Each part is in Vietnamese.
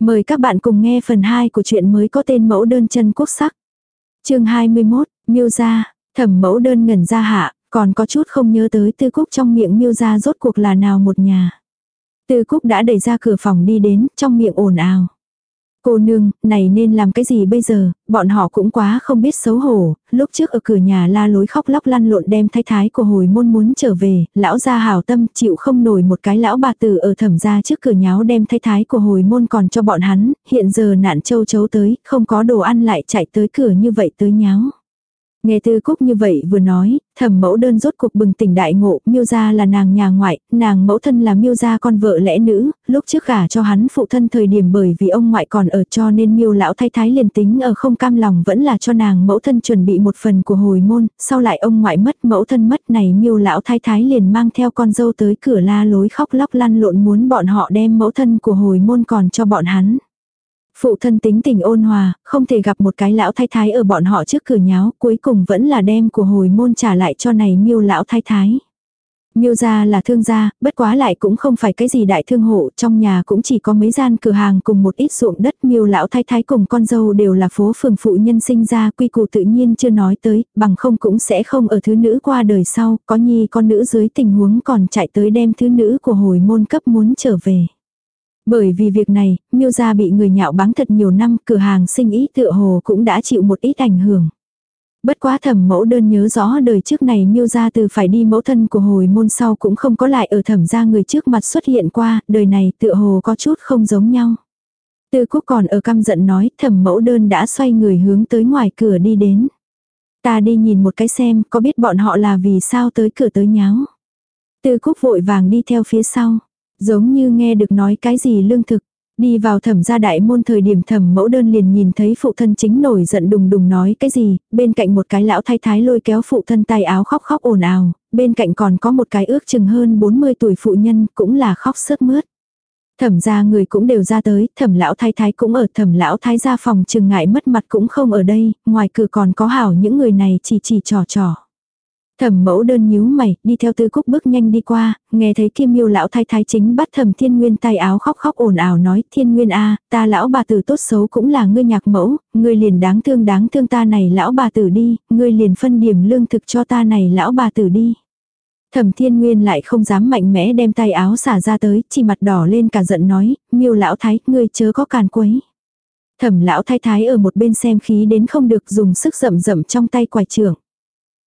Mời các bạn cùng nghe phần 2 của truyện mới có tên mẫu đơn chân quốc sắc. chương 21, miêu gia, thẩm mẫu đơn ngẩn ra hạ, còn có chút không nhớ tới tư cúc trong miệng miêu gia rốt cuộc là nào một nhà. Tư cúc đã đẩy ra cửa phòng đi đến, trong miệng ồn ào. Cô nương, này nên làm cái gì bây giờ, bọn họ cũng quá không biết xấu hổ, lúc trước ở cửa nhà la lối khóc lóc lăn lộn đem thái thái của hồi môn muốn trở về, lão gia hảo tâm chịu không nổi một cái lão bà tử ở thẩm gia trước cửa nháo đem thái thái của hồi môn còn cho bọn hắn, hiện giờ nạn châu chấu tới, không có đồ ăn lại chạy tới cửa như vậy tới nháo. Nghe tư cúc như vậy vừa nói, thẩm mẫu đơn rốt cuộc bừng tỉnh đại ngộ, miêu gia là nàng nhà ngoại, nàng mẫu thân là miêu gia con vợ lẽ nữ, lúc trước gả cho hắn phụ thân thời điểm bởi vì ông ngoại còn ở cho nên miêu lão thay thái liền tính ở không cam lòng vẫn là cho nàng mẫu thân chuẩn bị một phần của hồi môn, sau lại ông ngoại mất mẫu thân mất này miêu lão thay thái liền mang theo con dâu tới cửa la lối khóc lóc lăn lộn muốn bọn họ đem mẫu thân của hồi môn còn cho bọn hắn. Phụ thân tính tình ôn hòa, không thể gặp một cái lão thái thái ở bọn họ trước cửa nháo, cuối cùng vẫn là đem của hồi môn trả lại cho này miêu lão thái thái. Miêu gia là thương gia, bất quá lại cũng không phải cái gì đại thương hộ, trong nhà cũng chỉ có mấy gian cửa hàng cùng một ít ruộng đất miêu lão thái thái cùng con dâu đều là phố phường phụ nhân sinh ra quy củ tự nhiên chưa nói tới, bằng không cũng sẽ không ở thứ nữ qua đời sau, có nhi con nữ dưới tình huống còn chạy tới đem thứ nữ của hồi môn cấp muốn trở về. Bởi vì việc này, miêu gia bị người nhạo báng thật nhiều năm, cửa hàng sinh ý tựa hồ cũng đã chịu một ít ảnh hưởng. Bất quá thẩm mẫu đơn nhớ rõ đời trước này miêu gia từ phải đi mẫu thân của hồi môn sau cũng không có lại ở thẩm gia người trước mặt xuất hiện qua, đời này tựa hồ có chút không giống nhau. Tư quốc còn ở căm giận nói thẩm mẫu đơn đã xoay người hướng tới ngoài cửa đi đến. Ta đi nhìn một cái xem có biết bọn họ là vì sao tới cửa tới nháo. Tư quốc vội vàng đi theo phía sau. Giống như nghe được nói cái gì lương thực. Đi vào thẩm gia đại môn thời điểm thẩm mẫu đơn liền nhìn thấy phụ thân chính nổi giận đùng đùng nói cái gì, bên cạnh một cái lão thái thái lôi kéo phụ thân tay áo khóc khóc ồn ào, bên cạnh còn có một cái ước chừng hơn 40 tuổi phụ nhân cũng là khóc sướt mướt. Thẩm gia người cũng đều ra tới, thẩm lão thái thái cũng ở thẩm lão thái gia phòng chừng ngại mất mặt cũng không ở đây, ngoài cửa còn có hảo những người này chỉ chỉ trò trò. Thẩm mẫu đơn nhíu mày, đi theo tư cúc bước nhanh đi qua, nghe thấy kim miêu lão thái thái chính bắt thẩm thiên nguyên tay áo khóc khóc ồn ào nói thiên nguyên a ta lão bà tử tốt xấu cũng là ngươi nhạc mẫu, ngươi liền đáng thương đáng thương ta này lão bà tử đi, ngươi liền phân điểm lương thực cho ta này lão bà tử đi. Thẩm thiên nguyên lại không dám mạnh mẽ đem tay áo xả ra tới, chỉ mặt đỏ lên cả giận nói, miêu lão thái, ngươi chớ có càn quấy. Thẩm lão thái thái ở một bên xem khí đến không được dùng sức rậm rậm trong tay quải trưởng.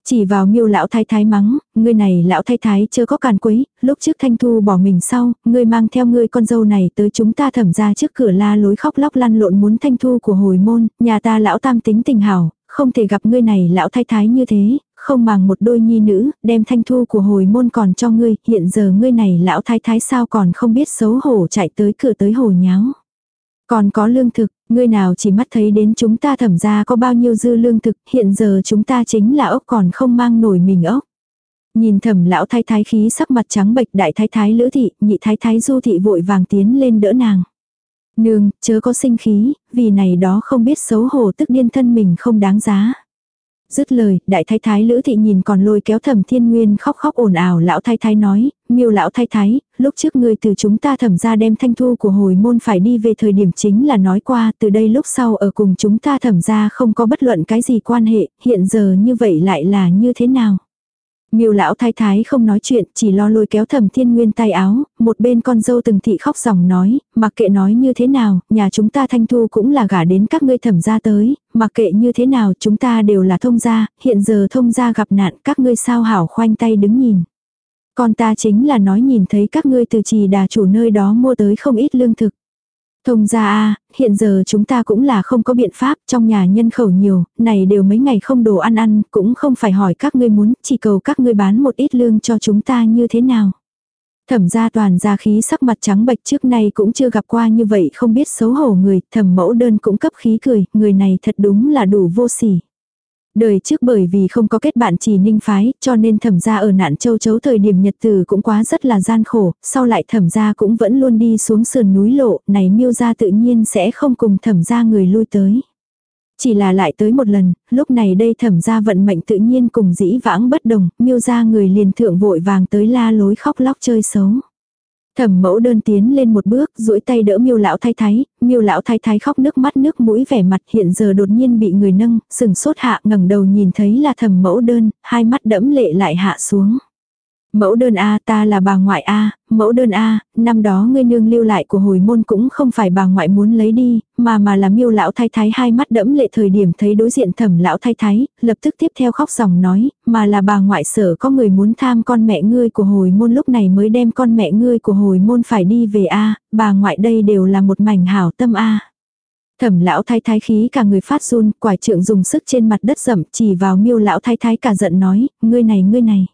Chỉ vào miêu lão thái thái mắng, ngươi này lão thái thái chưa có càn quấy, lúc trước thanh thu bỏ mình sau, ngươi mang theo ngươi con dâu này tới chúng ta thẩm ra trước cửa la lối khóc lóc lăn lộn muốn thanh thu của hồi môn, nhà ta lão tam tính tình hảo, không thể gặp ngươi này lão thái thái như thế, không màng một đôi nhi nữ, đem thanh thu của hồi môn còn cho ngươi, hiện giờ ngươi này lão thái thái sao còn không biết xấu hổ chạy tới cửa tới hồ nháo. Còn có lương thực, ngươi nào chỉ mắt thấy đến chúng ta thẩm ra có bao nhiêu dư lương thực, hiện giờ chúng ta chính là ốc còn không mang nổi mình ốc. Nhìn thẩm lão thái thái khí sắc mặt trắng bệch đại thái thái lữ thị, nhị thái thái du thị vội vàng tiến lên đỡ nàng. Nương, chớ có sinh khí, vì này đó không biết xấu hổ tức điên thân mình không đáng giá. Dứt lời, đại thái thái lữ thị nhìn còn lôi kéo thẩm thiên nguyên khóc khóc ồn ào lão thái thái nói, miêu lão thái thái, lúc trước người từ chúng ta thẩm ra đem thanh thu của hồi môn phải đi về thời điểm chính là nói qua từ đây lúc sau ở cùng chúng ta thẩm ra không có bất luận cái gì quan hệ, hiện giờ như vậy lại là như thế nào. Miêu lão thái thái không nói chuyện, chỉ lo lôi kéo thẩm thiên nguyên tay áo, một bên con dâu từng thị khóc ròng nói, mặc kệ nói như thế nào, nhà chúng ta thanh thu cũng là gả đến các ngươi thẩm gia tới, mặc kệ như thế nào chúng ta đều là thông gia, hiện giờ thông gia gặp nạn các ngươi sao hảo khoanh tay đứng nhìn. Con ta chính là nói nhìn thấy các ngươi từ trì đà chủ nơi đó mua tới không ít lương thực. Thông ra a hiện giờ chúng ta cũng là không có biện pháp, trong nhà nhân khẩu nhiều, này đều mấy ngày không đồ ăn ăn, cũng không phải hỏi các ngươi muốn, chỉ cầu các ngươi bán một ít lương cho chúng ta như thế nào. Thẩm gia toàn gia khí sắc mặt trắng bệch trước nay cũng chưa gặp qua như vậy không biết xấu hổ người, thẩm mẫu đơn cũng cấp khí cười, người này thật đúng là đủ vô sỉ. Đời trước bởi vì không có kết bạn chỉ ninh phái, cho nên thẩm gia ở nạn châu chấu thời điểm nhật tử cũng quá rất là gian khổ, sau lại thẩm gia cũng vẫn luôn đi xuống sườn núi lộ, này miêu gia tự nhiên sẽ không cùng thẩm gia người lui tới. Chỉ là lại tới một lần, lúc này đây thẩm gia vận mệnh tự nhiên cùng dĩ vãng bất đồng, miêu gia người liền thượng vội vàng tới la lối khóc lóc chơi xấu. Thẩm mẫu đơn tiến lên một bước, duỗi tay đỡ miêu lão thái thái, miêu lão thái thái khóc nước mắt nước mũi vẻ mặt hiện giờ đột nhiên bị người nâng, sừng sốt hạ ngẩng đầu nhìn thấy là thẩm mẫu đơn, hai mắt đẫm lệ lại hạ xuống. Mẫu đơn A ta là bà ngoại A, mẫu đơn A, năm đó ngươi nương lưu lại của hồi môn cũng không phải bà ngoại muốn lấy đi, mà mà là miêu lão thái thái hai mắt đẫm lệ thời điểm thấy đối diện thẩm lão thái thái, lập tức tiếp theo khóc dòng nói, mà là bà ngoại sở có người muốn tham con mẹ ngươi của hồi môn lúc này mới đem con mẹ ngươi của hồi môn phải đi về A, bà ngoại đây đều là một mảnh hảo tâm A. Thẩm lão thái thái khí cả người phát run, quải trượng dùng sức trên mặt đất rậm chỉ vào miêu lão thái thái cả giận nói, ngươi này ngươi này.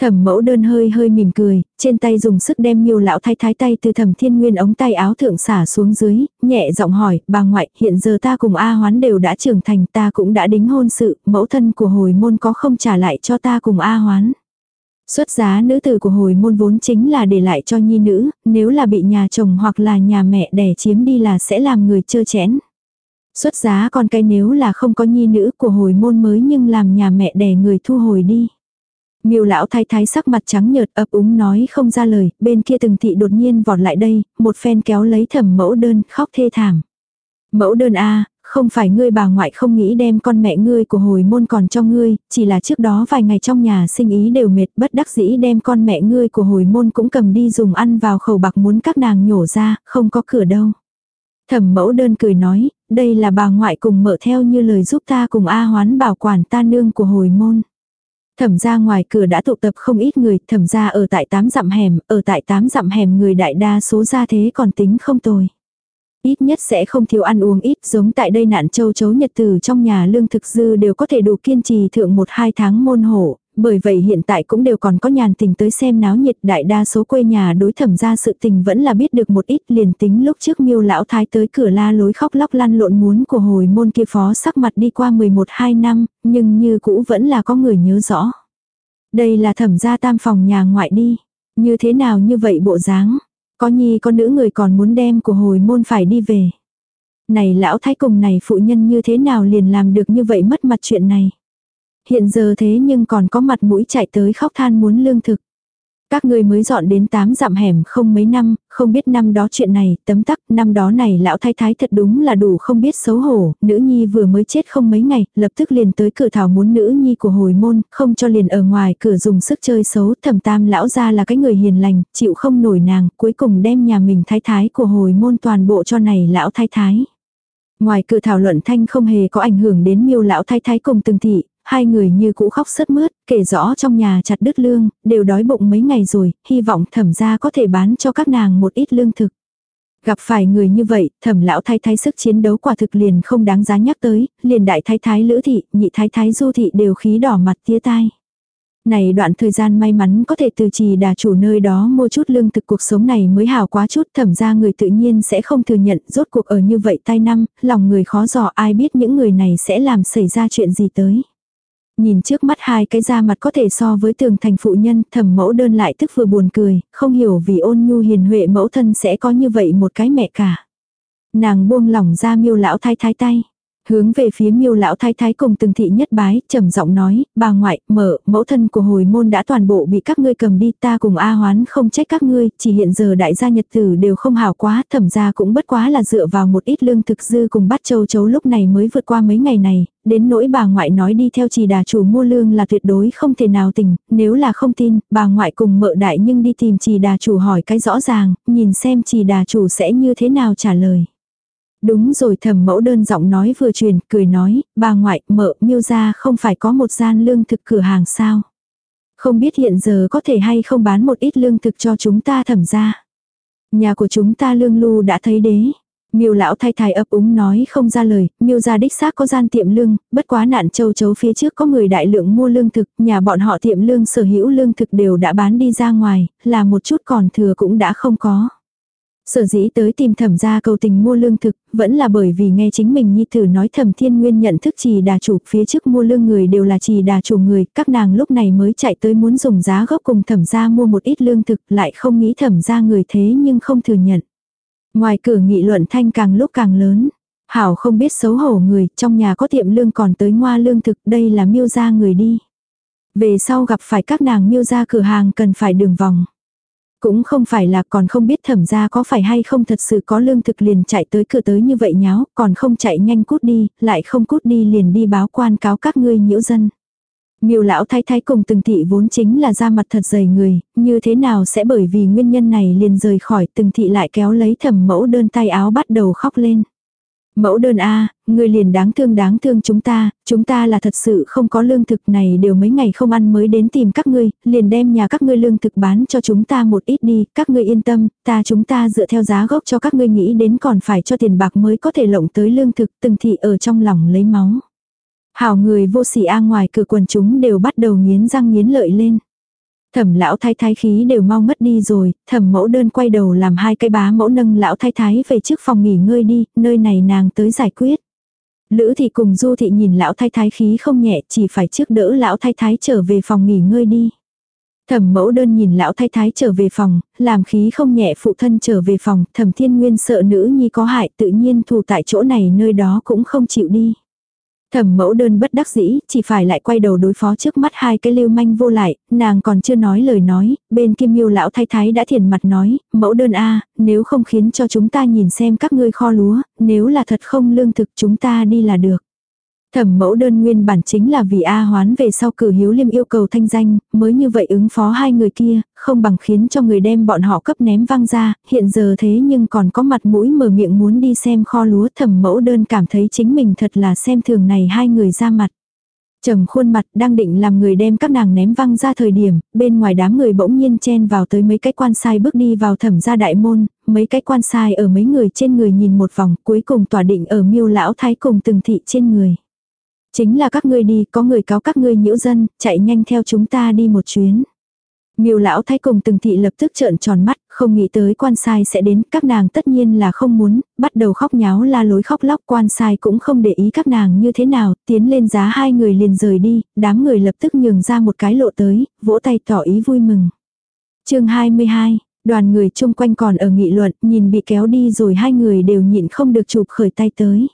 Thẩm mẫu đơn hơi hơi mỉm cười, trên tay dùng sức đem miêu lão thái thái tay từ thẩm thiên nguyên ống tay áo thượng xả xuống dưới, nhẹ giọng hỏi, bà ngoại, hiện giờ ta cùng A hoán đều đã trưởng thành ta cũng đã đính hôn sự, mẫu thân của hồi môn có không trả lại cho ta cùng A hoán. Xuất giá nữ tử của hồi môn vốn chính là để lại cho nhi nữ, nếu là bị nhà chồng hoặc là nhà mẹ đẻ chiếm đi là sẽ làm người chơ chén. Xuất giá con cái nếu là không có nhi nữ của hồi môn mới nhưng làm nhà mẹ đẻ người thu hồi đi. Miêu lão thái thái sắc mặt trắng nhợt ấp úng nói không ra lời, bên kia từng thị đột nhiên vọt lại đây, một phen kéo lấy thẩm mẫu đơn, khóc thê thảm. Mẫu đơn a không phải ngươi bà ngoại không nghĩ đem con mẹ ngươi của hồi môn còn cho ngươi, chỉ là trước đó vài ngày trong nhà sinh ý đều mệt bất đắc dĩ đem con mẹ ngươi của hồi môn cũng cầm đi dùng ăn vào khẩu bạc muốn các nàng nhổ ra, không có cửa đâu. Thẩm mẫu đơn cười nói, đây là bà ngoại cùng mở theo như lời giúp ta cùng A hoán bảo quản ta nương của hồi môn. Thẩm ra ngoài cửa đã tụ tập không ít người, thẩm ra ở tại tám dặm hẻm, ở tại tám dặm hẻm người đại đa số ra thế còn tính không tồi. Ít nhất sẽ không thiếu ăn uống ít giống tại đây nạn châu chấu nhật từ trong nhà lương thực dư đều có thể đủ kiên trì thượng một hai tháng môn hổ, bởi vậy hiện tại cũng đều còn có nhàn tình tới xem náo nhiệt đại đa số quê nhà đối thẩm ra sự tình vẫn là biết được một ít liền tính lúc trước miêu lão thái tới cửa la lối khóc lóc lăn lộn muốn của hồi môn kia phó sắc mặt đi qua 11-2 năm, nhưng như cũ vẫn là có người nhớ rõ. Đây là thẩm gia tam phòng nhà ngoại đi, như thế nào như vậy bộ dáng, có nhi có nữ người còn muốn đem của hồi môn phải đi về. Này lão thái cùng này phụ nhân như thế nào liền làm được như vậy mất mặt chuyện này. Hiện giờ thế nhưng còn có mặt mũi chạy tới khóc than muốn lương thực. Các người mới dọn đến tám dặm hẻm không mấy năm, không biết năm đó chuyện này, tấm tắc, năm đó này lão thái thái thật đúng là đủ không biết xấu hổ, nữ nhi vừa mới chết không mấy ngày, lập tức liền tới cửa thảo muốn nữ nhi của hồi môn, không cho liền ở ngoài cửa dùng sức chơi xấu, thẩm tam lão ra là cái người hiền lành, chịu không nổi nàng, cuối cùng đem nhà mình thái thái của hồi môn toàn bộ cho này lão thái thái. Ngoài cửa thảo luận thanh không hề có ảnh hưởng đến miêu lão thái thái cùng từng thị, hai người như cũ khóc sớt mướt, kể rõ trong nhà chặt đứt lương, đều đói bụng mấy ngày rồi, hy vọng thẩm gia có thể bán cho các nàng một ít lương thực. Gặp phải người như vậy, thẩm lão thái thái sức chiến đấu quả thực liền không đáng giá nhắc tới, liền đại thái thái lữ thị, nhị thái thái du thị đều khí đỏ mặt tía tai. Này đoạn thời gian may mắn có thể từ trì đà chủ nơi đó mua chút lương thực cuộc sống này mới hào quá chút thẩm ra người tự nhiên sẽ không thừa nhận rốt cuộc ở như vậy tai năm, lòng người khó dò ai biết những người này sẽ làm xảy ra chuyện gì tới. Nhìn trước mắt hai cái da mặt có thể so với tường thành phụ nhân, thẩm mẫu đơn lại tức vừa buồn cười, không hiểu vì ôn nhu hiền huệ mẫu thân sẽ có như vậy một cái mẹ cả. Nàng buông lỏng ra miêu lão thái thái tay. Hướng về phía miêu lão thái thái cùng từng thị nhất bái, trầm giọng nói, bà ngoại, mở, mẫu thân của hồi môn đã toàn bộ bị các ngươi cầm đi, ta cùng A hoán không trách các ngươi, chỉ hiện giờ đại gia nhật tử đều không hảo quá, thẩm gia cũng bất quá là dựa vào một ít lương thực dư cùng bắt châu chấu lúc này mới vượt qua mấy ngày này, đến nỗi bà ngoại nói đi theo trì đà chủ mua lương là tuyệt đối không thể nào tình, nếu là không tin, bà ngoại cùng mợ đại nhưng đi tìm trì đà chủ hỏi cái rõ ràng, nhìn xem trì đà chủ sẽ như thế nào trả lời. Đúng rồi thẩm mẫu đơn giọng nói vừa truyền, cười nói, bà ngoại, mợ, miêu ra không phải có một gian lương thực cửa hàng sao. Không biết hiện giờ có thể hay không bán một ít lương thực cho chúng ta thẩm ra. Nhà của chúng ta lương lưu đã thấy đế. Miêu lão thay thái ấp úng nói không ra lời, miêu gia đích xác có gian tiệm lương, bất quá nạn châu chấu phía trước có người đại lượng mua lương thực, nhà bọn họ tiệm lương sở hữu lương thực đều đã bán đi ra ngoài, là một chút còn thừa cũng đã không có. Sở dĩ tới tìm thẩm gia cầu tình mua lương thực, vẫn là bởi vì nghe chính mình nhi tử nói thẩm thiên nguyên nhận thức trì đà chủ phía trước mua lương người đều là trì đà chủ người, các nàng lúc này mới chạy tới muốn dùng giá gốc cùng thẩm gia mua một ít lương thực lại không nghĩ thẩm gia người thế nhưng không thừa nhận. Ngoài cửa nghị luận thanh càng lúc càng lớn. Hảo không biết xấu hổ người, trong nhà có tiệm lương còn tới ngoa lương thực, đây là miêu gia người đi. Về sau gặp phải các nàng miêu gia cửa hàng cần phải đường vòng. Cũng không phải là còn không biết thẩm ra có phải hay không thật sự có lương thực liền chạy tới cửa tới như vậy nháo, còn không chạy nhanh cút đi, lại không cút đi liền đi báo quan cáo các ngươi nhiễu dân. Miêu lão thái thái cùng từng thị vốn chính là da mặt thật dày người, như thế nào sẽ bởi vì nguyên nhân này liền rời khỏi từng thị lại kéo lấy thẩm mẫu đơn tay áo bắt đầu khóc lên. Mẫu đơn a người liền đáng thương đáng thương chúng ta, chúng ta là thật sự không có lương thực này đều mấy ngày không ăn mới đến tìm các ngươi, liền đem nhà các ngươi lương thực bán cho chúng ta một ít đi, các ngươi yên tâm, ta chúng ta dựa theo giá gốc cho các ngươi nghĩ đến còn phải cho tiền bạc mới có thể lộng tới lương thực, từng thị ở trong lòng lấy máu. Hảo người vô sỉ a ngoài cửa quần chúng đều bắt đầu nghiến răng nghiến lợi lên. Thẩm lão thái thái khí đều mau mất đi rồi, thẩm mẫu đơn quay đầu làm hai cái bá mẫu nâng lão thái thái về trước phòng nghỉ ngơi đi, nơi này nàng tới giải quyết. Lữ thị cùng du thị nhìn lão thái thái khí không nhẹ chỉ phải trước đỡ lão thái thái trở về phòng nghỉ ngơi đi. Thẩm mẫu đơn nhìn lão thái thái trở về phòng, làm khí không nhẹ phụ thân trở về phòng, thẩm thiên nguyên sợ nữ nhi có hại tự nhiên thù tại chỗ này nơi đó cũng không chịu đi. Thẩm mẫu đơn bất đắc dĩ, chỉ phải lại quay đầu đối phó trước mắt hai cái lưu manh vô lại, nàng còn chưa nói lời nói, bên kim miêu lão thái thái đã thiền mặt nói, mẫu đơn a nếu không khiến cho chúng ta nhìn xem các ngươi kho lúa, nếu là thật không lương thực chúng ta đi là được. Thẩm mẫu đơn nguyên bản chính là vì A hoán về sau cử hiếu liêm yêu cầu thanh danh, mới như vậy ứng phó hai người kia, không bằng khiến cho người đem bọn họ cấp ném văng ra, hiện giờ thế nhưng còn có mặt mũi mở miệng muốn đi xem kho lúa thẩm mẫu đơn cảm thấy chính mình thật là xem thường này hai người ra mặt. trầm khuôn mặt đang định làm người đem các nàng ném văng ra thời điểm, bên ngoài đám người bỗng nhiên chen vào tới mấy cái quan sai bước đi vào thẩm gia đại môn, mấy cái quan sai ở mấy người trên người nhìn một vòng cuối cùng tỏa định ở miêu lão thái cùng từng thị trên người. Chính là các ngươi đi, có người cáo các ngươi nhiễu dân, chạy nhanh theo chúng ta đi một chuyến. Miêu lão thái cùng từng thị lập tức trợn tròn mắt, không nghĩ tới quan sai sẽ đến, các nàng tất nhiên là không muốn, bắt đầu khóc nháo la lối khóc lóc quan sai cũng không để ý các nàng như thế nào, tiến lên giá hai người liền rời đi, đám người lập tức nhường ra một cái lộ tới, vỗ tay tỏ ý vui mừng. chương 22, đoàn người chung quanh còn ở nghị luận, nhìn bị kéo đi rồi hai người đều nhịn không được chụp khởi tay tới.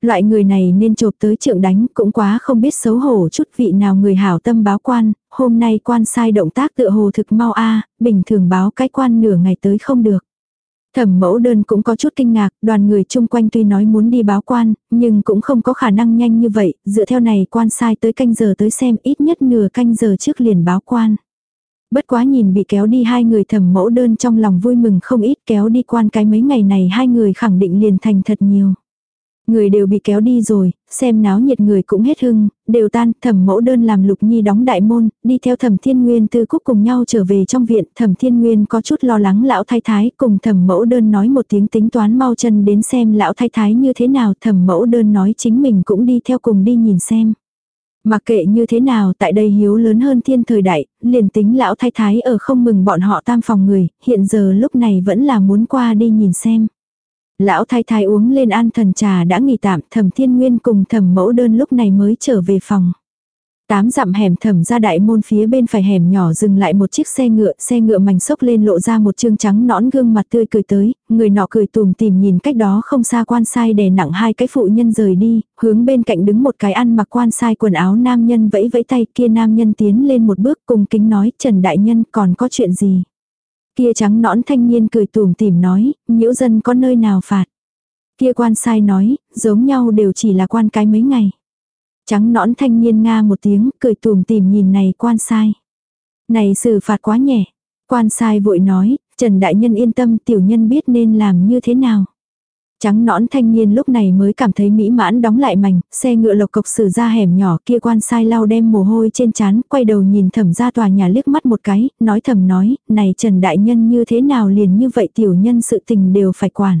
Loại người này nên chộp tới trượng đánh cũng quá không biết xấu hổ chút vị nào người hảo tâm báo quan, hôm nay quan sai động tác tựa hồ thực mau a bình thường báo cái quan nửa ngày tới không được. Thẩm mẫu đơn cũng có chút kinh ngạc, đoàn người chung quanh tuy nói muốn đi báo quan, nhưng cũng không có khả năng nhanh như vậy, dựa theo này quan sai tới canh giờ tới xem ít nhất nửa canh giờ trước liền báo quan. Bất quá nhìn bị kéo đi hai người thẩm mẫu đơn trong lòng vui mừng không ít kéo đi quan cái mấy ngày này hai người khẳng định liền thành thật nhiều. Người đều bị kéo đi rồi, xem náo nhiệt người cũng hết hưng, đều tan, thẩm mẫu đơn làm lục nhi đóng đại môn, đi theo thẩm thiên nguyên tư cúc cùng nhau trở về trong viện, thẩm thiên nguyên có chút lo lắng lão thái thái, cùng thẩm mẫu đơn nói một tiếng tính toán mau chân đến xem lão thái thái như thế nào, thẩm mẫu đơn nói chính mình cũng đi theo cùng đi nhìn xem. Mặc kệ như thế nào tại đây hiếu lớn hơn thiên thời đại, liền tính lão thái thái ở không mừng bọn họ tam phòng người, hiện giờ lúc này vẫn là muốn qua đi nhìn xem. Lão thái thái uống lên an thần trà đã nghỉ tạm thẩm thiên nguyên cùng thẩm mẫu đơn lúc này mới trở về phòng. Tám dặm hẻm thẩm ra đại môn phía bên phải hẻm nhỏ dừng lại một chiếc xe ngựa, xe ngựa mảnh sốc lên lộ ra một trương trắng nõn gương mặt tươi cười tới, người nọ cười tùm tìm nhìn cách đó không xa quan sai đè nặng hai cái phụ nhân rời đi, hướng bên cạnh đứng một cái ăn mặc quan sai quần áo nam nhân vẫy vẫy tay kia nam nhân tiến lên một bước cùng kính nói Trần Đại Nhân còn có chuyện gì. Kia trắng nõn thanh niên cười tùm tìm nói, nhiễu dân có nơi nào phạt. Kia quan sai nói, giống nhau đều chỉ là quan cái mấy ngày. Trắng nõn thanh niên nga một tiếng, cười tùm tìm nhìn này quan sai. Này xử phạt quá nhẹ. Quan sai vội nói, Trần Đại Nhân yên tâm tiểu nhân biết nên làm như thế nào. Trắng nõn thanh niên lúc này mới cảm thấy mỹ mãn đóng lại mảnh, xe ngựa lộc cộc xử ra hẻm nhỏ kia quan sai lau đem mồ hôi trên trán quay đầu nhìn thẩm ra tòa nhà liếc mắt một cái, nói thầm nói, này Trần Đại Nhân như thế nào liền như vậy tiểu nhân sự tình đều phải quản.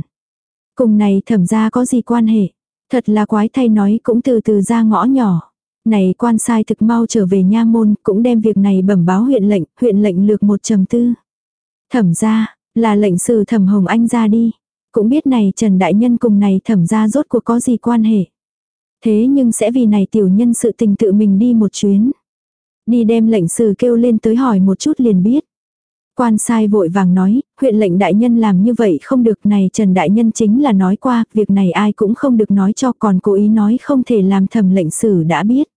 Cùng này thẩm ra có gì quan hệ, thật là quái thay nói cũng từ từ ra ngõ nhỏ. Này quan sai thực mau trở về nha môn, cũng đem việc này bẩm báo huyện lệnh, huyện lệnh lược một trầm tư. Thẩm ra, là lệnh sử thẩm Hồng Anh ra đi cũng biết này Trần Đại Nhân cùng này thẩm ra rốt cuộc có gì quan hệ. Thế nhưng sẽ vì này tiểu nhân sự tình tự mình đi một chuyến. Đi đem lệnh sử kêu lên tới hỏi một chút liền biết. Quan sai vội vàng nói, huyện lệnh đại nhân làm như vậy không được này Trần Đại Nhân chính là nói qua, việc này ai cũng không được nói cho còn cố ý nói không thể làm thẩm lệnh sử đã biết.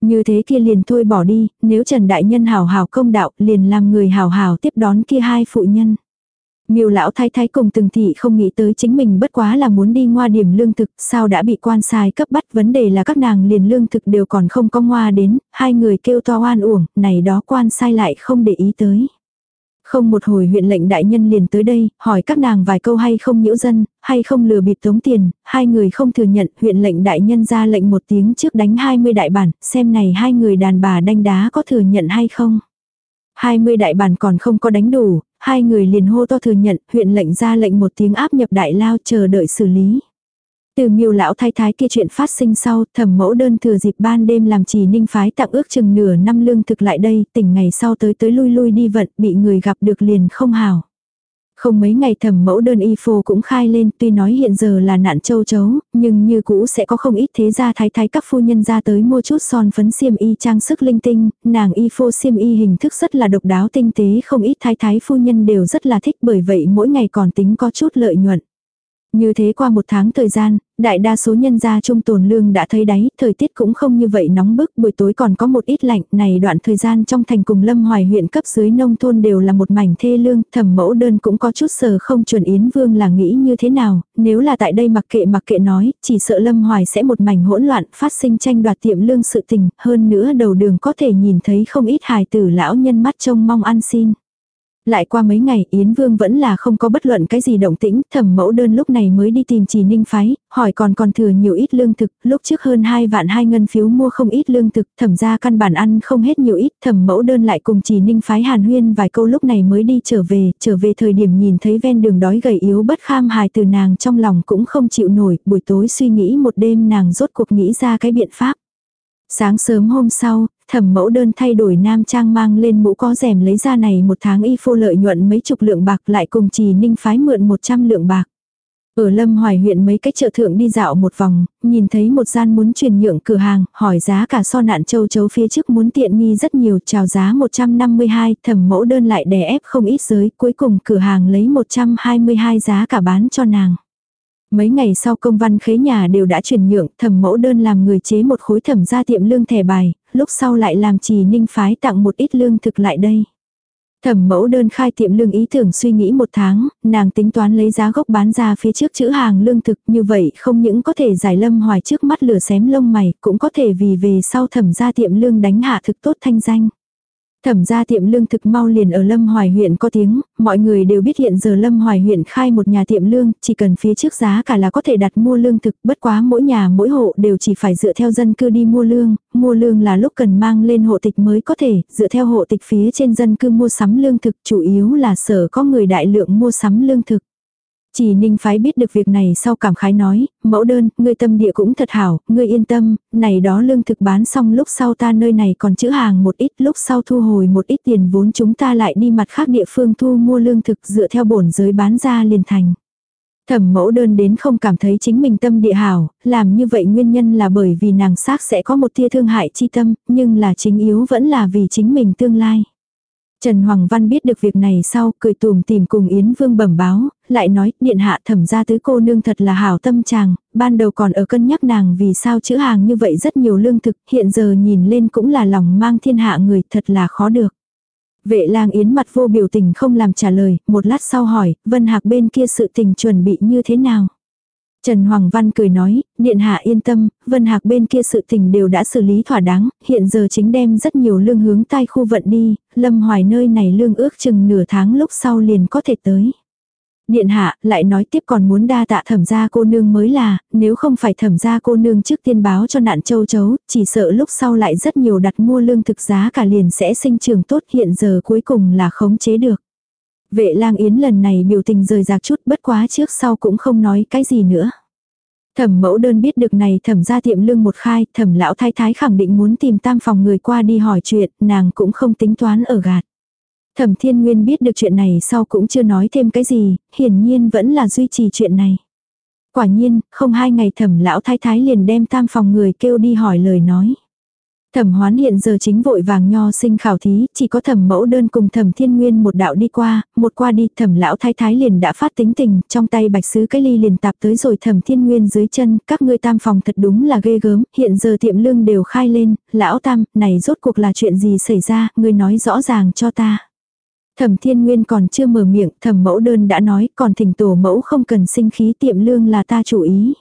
Như thế kia liền thôi bỏ đi, nếu Trần Đại Nhân hảo hảo công đạo liền làm người hảo hảo tiếp đón kia hai phụ nhân. Miêu lão thái thái cùng từng thị không nghĩ tới chính mình bất quá là muốn đi ngoa điểm lương thực, sao đã bị quan sai cấp bắt vấn đề là các nàng liền lương thực đều còn không có ngoa đến, hai người kêu to oan uổng, này đó quan sai lại không để ý tới. Không một hồi huyện lệnh đại nhân liền tới đây, hỏi các nàng vài câu hay không nhiễu dân, hay không lừa bịp tống tiền, hai người không thừa nhận, huyện lệnh đại nhân ra lệnh một tiếng trước đánh 20 đại bản, xem này hai người đàn bà đanh đá có thừa nhận hay không. 20 đại bản còn không có đánh đủ, hai người liền hô to thừa nhận, huyện lệnh ra lệnh một tiếng áp nhập đại lao chờ đợi xử lý. Từ miêu lão thái thái kia chuyện phát sinh sau, thẩm mẫu đơn thừa dịp ban đêm làm trì ninh phái tặng ước chừng nửa năm lương thực lại đây, tỉnh ngày sau tới tới lui lui đi vận, bị người gặp được liền không hào. Không mấy ngày thẩm mẫu đơn y phô cũng khai lên tuy nói hiện giờ là nạn châu chấu, nhưng như cũ sẽ có không ít thế gia thái thái các phu nhân ra tới mua chút son phấn xiêm y trang sức linh tinh, nàng y phô xiêm y hình thức rất là độc đáo tinh tế không ít thái thái phu nhân đều rất là thích bởi vậy mỗi ngày còn tính có chút lợi nhuận. Như thế qua một tháng thời gian, đại đa số nhân gia trung tồn lương đã thấy đáy, thời tiết cũng không như vậy nóng bức, buổi tối còn có một ít lạnh, này đoạn thời gian trong thành cùng lâm hoài huyện cấp dưới nông thôn đều là một mảnh thê lương, thẩm mẫu đơn cũng có chút sờ không chuẩn Yến Vương là nghĩ như thế nào, nếu là tại đây mặc kệ mặc kệ nói, chỉ sợ lâm hoài sẽ một mảnh hỗn loạn, phát sinh tranh đoạt tiệm lương sự tình, hơn nữa đầu đường có thể nhìn thấy không ít hài tử lão nhân mắt trông mong ăn xin. Lại qua mấy ngày Yến Vương vẫn là không có bất luận cái gì động tĩnh, thẩm mẫu đơn lúc này mới đi tìm trì ninh phái, hỏi còn còn thừa nhiều ít lương thực, lúc trước hơn hai vạn hai ngân phiếu mua không ít lương thực, thẩm ra căn bản ăn không hết nhiều ít, thẩm mẫu đơn lại cùng trì ninh phái hàn huyên vài câu lúc này mới đi trở về, trở về thời điểm nhìn thấy ven đường đói gầy yếu bất kham hài từ nàng trong lòng cũng không chịu nổi, buổi tối suy nghĩ một đêm nàng rốt cuộc nghĩ ra cái biện pháp. Sáng sớm hôm sau, thẩm mẫu đơn thay đổi nam trang mang lên mũ có rèm lấy ra này một tháng y phô lợi nhuận mấy chục lượng bạc lại cùng trì ninh phái mượn 100 lượng bạc. Ở Lâm Hoài huyện mấy cái chợ thượng đi dạo một vòng, nhìn thấy một gian muốn chuyển nhượng cửa hàng, hỏi giá cả so nạn châu chấu phía trước muốn tiện nghi rất nhiều, chào giá 152, thẩm mẫu đơn lại đè ép không ít giới, cuối cùng cửa hàng lấy 122 giá cả bán cho nàng. Mấy ngày sau công văn khế nhà đều đã chuyển nhượng, thẩm mẫu đơn làm người chế một khối thẩm ra tiệm lương thẻ bài, lúc sau lại làm trì ninh phái tặng một ít lương thực lại đây. Thẩm mẫu đơn khai tiệm lương ý tưởng suy nghĩ một tháng, nàng tính toán lấy giá gốc bán ra phía trước chữ hàng lương thực như vậy không những có thể giải lâm hoài trước mắt lửa xém lông mày, cũng có thể vì về sau thẩm ra tiệm lương đánh hạ thực tốt thanh danh. Thẩm ra tiệm lương thực mau liền ở Lâm Hoài huyện có tiếng, mọi người đều biết hiện giờ Lâm Hoài huyện khai một nhà tiệm lương, chỉ cần phía trước giá cả là có thể đặt mua lương thực, bất quá mỗi nhà mỗi hộ đều chỉ phải dựa theo dân cư đi mua lương, mua lương là lúc cần mang lên hộ tịch mới có thể, dựa theo hộ tịch phía trên dân cư mua sắm lương thực, chủ yếu là sở có người đại lượng mua sắm lương thực. Chỉ ninh phái biết được việc này sau cảm khái nói, mẫu đơn, ngươi tâm địa cũng thật hảo, ngươi yên tâm, này đó lương thực bán xong lúc sau ta nơi này còn chữ hàng một ít lúc sau thu hồi một ít tiền vốn chúng ta lại đi mặt khác địa phương thu mua lương thực dựa theo bổn giới bán ra liền thành. Thẩm mẫu đơn đến không cảm thấy chính mình tâm địa hảo, làm như vậy nguyên nhân là bởi vì nàng xác sẽ có một tia thương hại chi tâm, nhưng là chính yếu vẫn là vì chính mình tương lai. Trần Hoàng Văn biết được việc này sau, cười tùm tìm cùng Yến Vương bẩm báo, lại nói, điện hạ thẩm gia tứ cô nương thật là hảo tâm chàng, ban đầu còn ở cân nhắc nàng vì sao chữ hàng như vậy rất nhiều lương thực, hiện giờ nhìn lên cũng là lòng mang thiên hạ người, thật là khó được. Vệ lang Yến mặt vô biểu tình không làm trả lời, một lát sau hỏi, Vân Hạc bên kia sự tình chuẩn bị như thế nào? Trần Hoàng Văn cười nói, Điện Hạ yên tâm, Vân Hạc bên kia sự tình đều đã xử lý thỏa đáng, hiện giờ chính đem rất nhiều lương hướng tai khu vận đi, Lâm Hoài nơi này lương ước chừng nửa tháng lúc sau liền có thể tới. Điện hạ lại nói tiếp còn muốn đa tạ thẩm gia cô nương mới là, nếu không phải thẩm gia cô nương trước tiên báo cho nạn châu chấu, chỉ sợ lúc sau lại rất nhiều đặt mua lương thực giá cả liền sẽ sinh trường tốt hiện giờ cuối cùng là khống chế được. Vệ lang yến lần này biểu tình rời rạc chút bất quá trước sau cũng không nói cái gì nữa. Thẩm mẫu đơn biết được này thẩm ra tiệm lương một khai, thẩm lão thái thái khẳng định muốn tìm tam phòng người qua đi hỏi chuyện, nàng cũng không tính toán ở gạt. Thẩm thiên nguyên biết được chuyện này sau cũng chưa nói thêm cái gì, hiển nhiên vẫn là duy trì chuyện này. Quả nhiên, không hai ngày thẩm lão thái thái liền đem tam phòng người kêu đi hỏi lời nói. Thẩm hoán hiện giờ chính vội vàng nho sinh khảo thí, chỉ có thẩm mẫu đơn cùng thẩm thiên nguyên một đạo đi qua, một qua đi thẩm lão thái thái liền đã phát tính tình, trong tay bạch sứ cái ly liền tạp tới rồi thẩm thiên nguyên dưới chân, các ngươi tam phòng thật đúng là ghê gớm, hiện giờ tiệm lương đều khai lên, lão tam, này rốt cuộc là chuyện gì xảy ra, ngươi nói rõ ràng cho ta. Thẩm thiên nguyên còn chưa mở miệng, thẩm mẫu đơn đã nói, còn thỉnh tổ mẫu không cần sinh khí tiệm lương là ta chủ ý.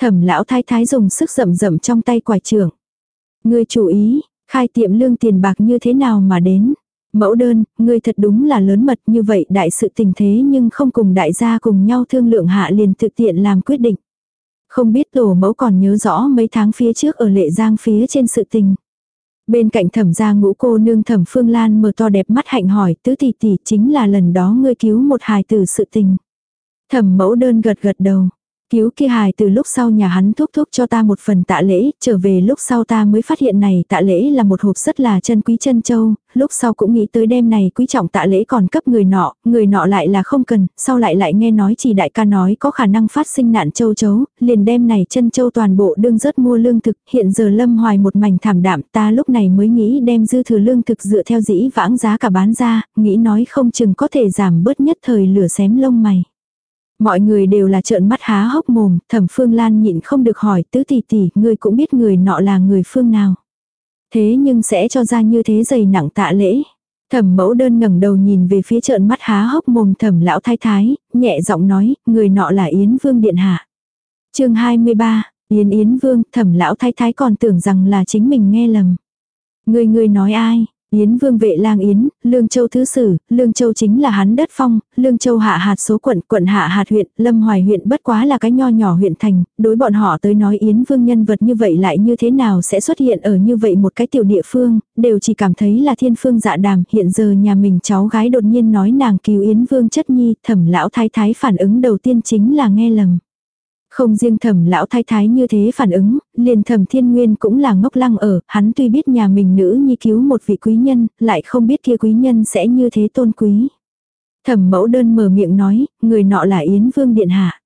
Thẩm lão thái thái dùng sức rậm rậm trong tay quải trưởng. Ngươi chú ý, khai tiệm lương tiền bạc như thế nào mà đến. Mẫu đơn, ngươi thật đúng là lớn mật như vậy đại sự tình thế nhưng không cùng đại gia cùng nhau thương lượng hạ liền thực tiện làm quyết định. Không biết tổ mẫu còn nhớ rõ mấy tháng phía trước ở lệ giang phía trên sự tình. Bên cạnh thẩm gia ngũ cô nương thẩm phương lan mở to đẹp mắt hạnh hỏi tứ tỷ tỷ chính là lần đó ngươi cứu một hài tử sự tình. Thẩm mẫu đơn gật gật đầu. Cứu kia hài từ lúc sau nhà hắn thúc thúc cho ta một phần tạ lễ, trở về lúc sau ta mới phát hiện này tạ lễ là một hộp rất là chân quý chân châu, lúc sau cũng nghĩ tới đêm này quý trọng tạ lễ còn cấp người nọ, người nọ lại là không cần, sau lại lại nghe nói chỉ đại ca nói có khả năng phát sinh nạn châu chấu, liền đêm này chân châu toàn bộ đương rất mua lương thực, hiện giờ lâm hoài một mảnh thảm đạm ta lúc này mới nghĩ đem dư thừa lương thực dựa theo dĩ vãng giá cả bán ra, nghĩ nói không chừng có thể giảm bớt nhất thời lửa xém lông mày. Mọi người đều là trợn mắt há hốc mồm, thẩm phương lan nhịn không được hỏi tứ tỷ tỷ, ngươi cũng biết người nọ là người phương nào. Thế nhưng sẽ cho ra như thế dày nặng tạ lễ. Thẩm mẫu đơn ngẩng đầu nhìn về phía trợn mắt há hốc mồm thẩm lão thái thái, nhẹ giọng nói, người nọ là Yến Vương Điện Hạ. chương 23, Yến Yến Vương, thẩm lão thái thái còn tưởng rằng là chính mình nghe lầm. Người người nói ai, Yến vương vệ lang Yến, Lương Châu Thứ Sử, Lương Châu chính là hắn đất phong, Lương Châu hạ hạt số quận, quận hạ hạt huyện, Lâm Hoài huyện bất quá là cái nho nhỏ huyện thành, đối bọn họ tới nói Yến vương nhân vật như vậy lại như thế nào sẽ xuất hiện ở như vậy một cái tiểu địa phương, đều chỉ cảm thấy là thiên phương dạ đàm, hiện giờ nhà mình cháu gái đột nhiên nói nàng cứu Yến vương chất nhi, thẩm lão thái thái phản ứng đầu tiên chính là nghe lầm. Không riêng thẩm lão thái thái như thế phản ứng, liền thẩm thiên nguyên cũng là ngốc lăng ở, hắn tuy biết nhà mình nữ nhi cứu một vị quý nhân, lại không biết kia quý nhân sẽ như thế tôn quý. Thẩm mẫu đơn mở miệng nói, người nọ là Yến Vương Điện Hạ.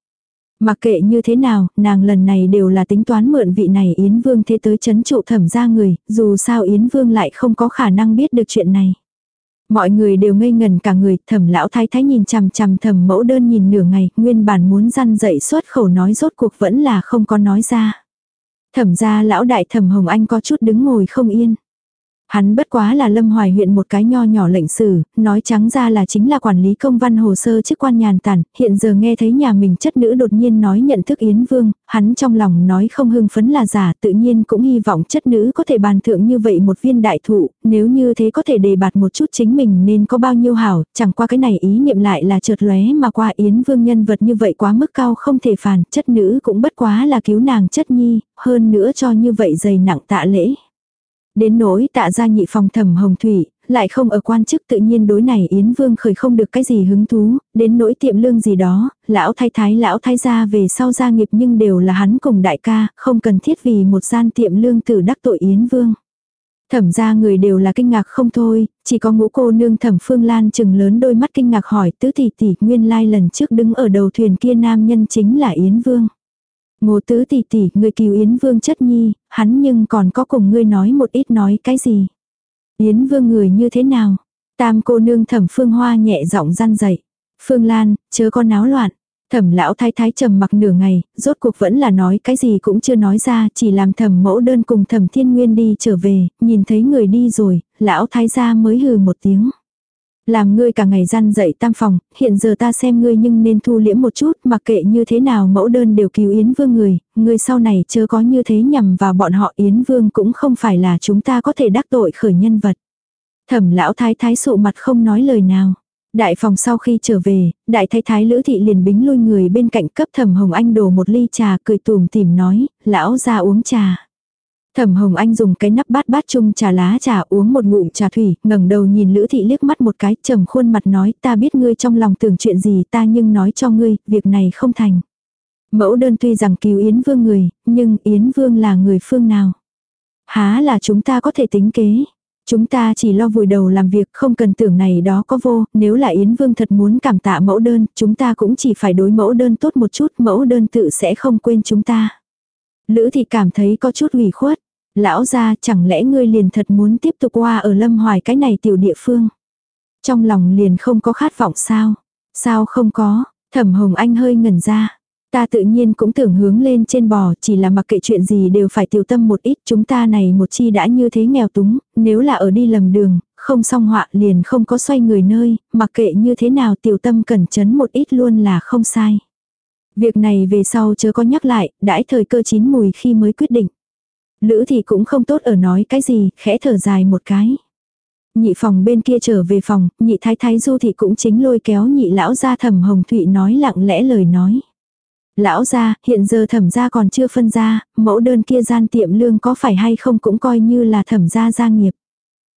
Mặc kệ như thế nào, nàng lần này đều là tính toán mượn vị này Yến Vương thế tới chấn trụ thẩm ra người, dù sao Yến Vương lại không có khả năng biết được chuyện này. Mọi người đều ngây ngần cả người, thẩm lão thái thái nhìn chằm chằm thẩm mẫu đơn nhìn nửa ngày, nguyên bản muốn răn dậy suốt khẩu nói rốt cuộc vẫn là không có nói ra. Thẩm ra lão đại thẩm hồng anh có chút đứng ngồi không yên. Hắn bất quá là lâm hoài huyện một cái nho nhỏ lệnh sử, nói trắng ra là chính là quản lý công văn hồ sơ chức quan nhàn tản, hiện giờ nghe thấy nhà mình chất nữ đột nhiên nói nhận thức Yến Vương, hắn trong lòng nói không hưng phấn là giả, tự nhiên cũng hy vọng chất nữ có thể bàn thượng như vậy một viên đại thụ, nếu như thế có thể đề bạt một chút chính mình nên có bao nhiêu hảo, chẳng qua cái này ý niệm lại là chợt lóe mà qua Yến Vương nhân vật như vậy quá mức cao không thể phản, chất nữ cũng bất quá là cứu nàng chất nhi, hơn nữa cho như vậy dày nặng tạ lễ. Đến nỗi tạ ra nhị phòng thẩm hồng thủy, lại không ở quan chức tự nhiên đối này Yến Vương khởi không được cái gì hứng thú, đến nỗi tiệm lương gì đó, lão thay thái lão thay ra về sau gia nghiệp nhưng đều là hắn cùng đại ca, không cần thiết vì một gian tiệm lương tử đắc tội Yến Vương. Thẩm ra người đều là kinh ngạc không thôi, chỉ có ngũ cô nương thẩm phương lan chừng lớn đôi mắt kinh ngạc hỏi tứ tỷ tỷ nguyên lai lần trước đứng ở đầu thuyền kia nam nhân chính là Yến Vương. Ngô tứ tỷ tỷ, người cứu Yến Vương chất nhi, hắn nhưng còn có cùng ngươi nói một ít nói cái gì. Yến Vương người như thế nào? Tam cô nương thẩm phương hoa nhẹ giọng răn dậy. Phương Lan, chớ có náo loạn. Thẩm lão thái thái trầm mặc nửa ngày, rốt cuộc vẫn là nói cái gì cũng chưa nói ra, chỉ làm thẩm mẫu đơn cùng thẩm thiên nguyên đi trở về, nhìn thấy người đi rồi, lão thái gia mới hừ một tiếng. Làm ngươi cả ngày gian dậy tam phòng, hiện giờ ta xem ngươi nhưng nên thu liễm một chút, mặc kệ như thế nào mẫu đơn đều cứu Yến Vương người, ngươi sau này chưa có như thế nhằm vào bọn họ Yến Vương cũng không phải là chúng ta có thể đắc tội khởi nhân vật. Thẩm lão thái thái sụ mặt không nói lời nào. Đại phòng sau khi trở về, đại thái thái lữ thị liền bính lui người bên cạnh cấp thẩm hồng anh đổ một ly trà cười tùm tìm nói, lão ra uống trà. Thẩm Hồng Anh dùng cái nắp bát bát chung trà lá trà uống một ngụm trà thủy, ngẩng đầu nhìn Lữ Thị liếc mắt một cái, trầm khuôn mặt nói, ta biết ngươi trong lòng tưởng chuyện gì ta nhưng nói cho ngươi, việc này không thành. Mẫu đơn tuy rằng cứu Yến Vương người, nhưng Yến Vương là người phương nào? Há là chúng ta có thể tính kế. Chúng ta chỉ lo vùi đầu làm việc không cần tưởng này đó có vô, nếu là Yến Vương thật muốn cảm tạ mẫu đơn, chúng ta cũng chỉ phải đối mẫu đơn tốt một chút, mẫu đơn tự sẽ không quên chúng ta. Lữ thì cảm thấy có chút ủy khuất. Lão gia chẳng lẽ ngươi liền thật muốn tiếp tục qua ở lâm hoài cái này tiểu địa phương. Trong lòng liền không có khát vọng sao? Sao không có? Thẩm Hồng Anh hơi ngẩn ra. Ta tự nhiên cũng tưởng hướng lên trên bò, chỉ là mặc kệ chuyện gì đều phải tiểu tâm một ít, chúng ta này một chi đã như thế nghèo túng, nếu là ở đi lầm đường, không song họa liền không có xoay người nơi, mặc kệ như thế nào tiểu tâm cẩn chấn một ít luôn là không sai. Việc này về sau chớ có nhắc lại, đãi thời cơ chín mùi khi mới quyết định. Lữ thì cũng không tốt ở nói cái gì, khẽ thở dài một cái. Nhị phòng bên kia trở về phòng, nhị thái thái du thì cũng chính lôi kéo nhị lão ra thẩm hồng thụy nói lặng lẽ lời nói. Lão ra, hiện giờ thẩm gia còn chưa phân ra, mẫu đơn kia gian tiệm lương có phải hay không cũng coi như là thẩm gia gia nghiệp.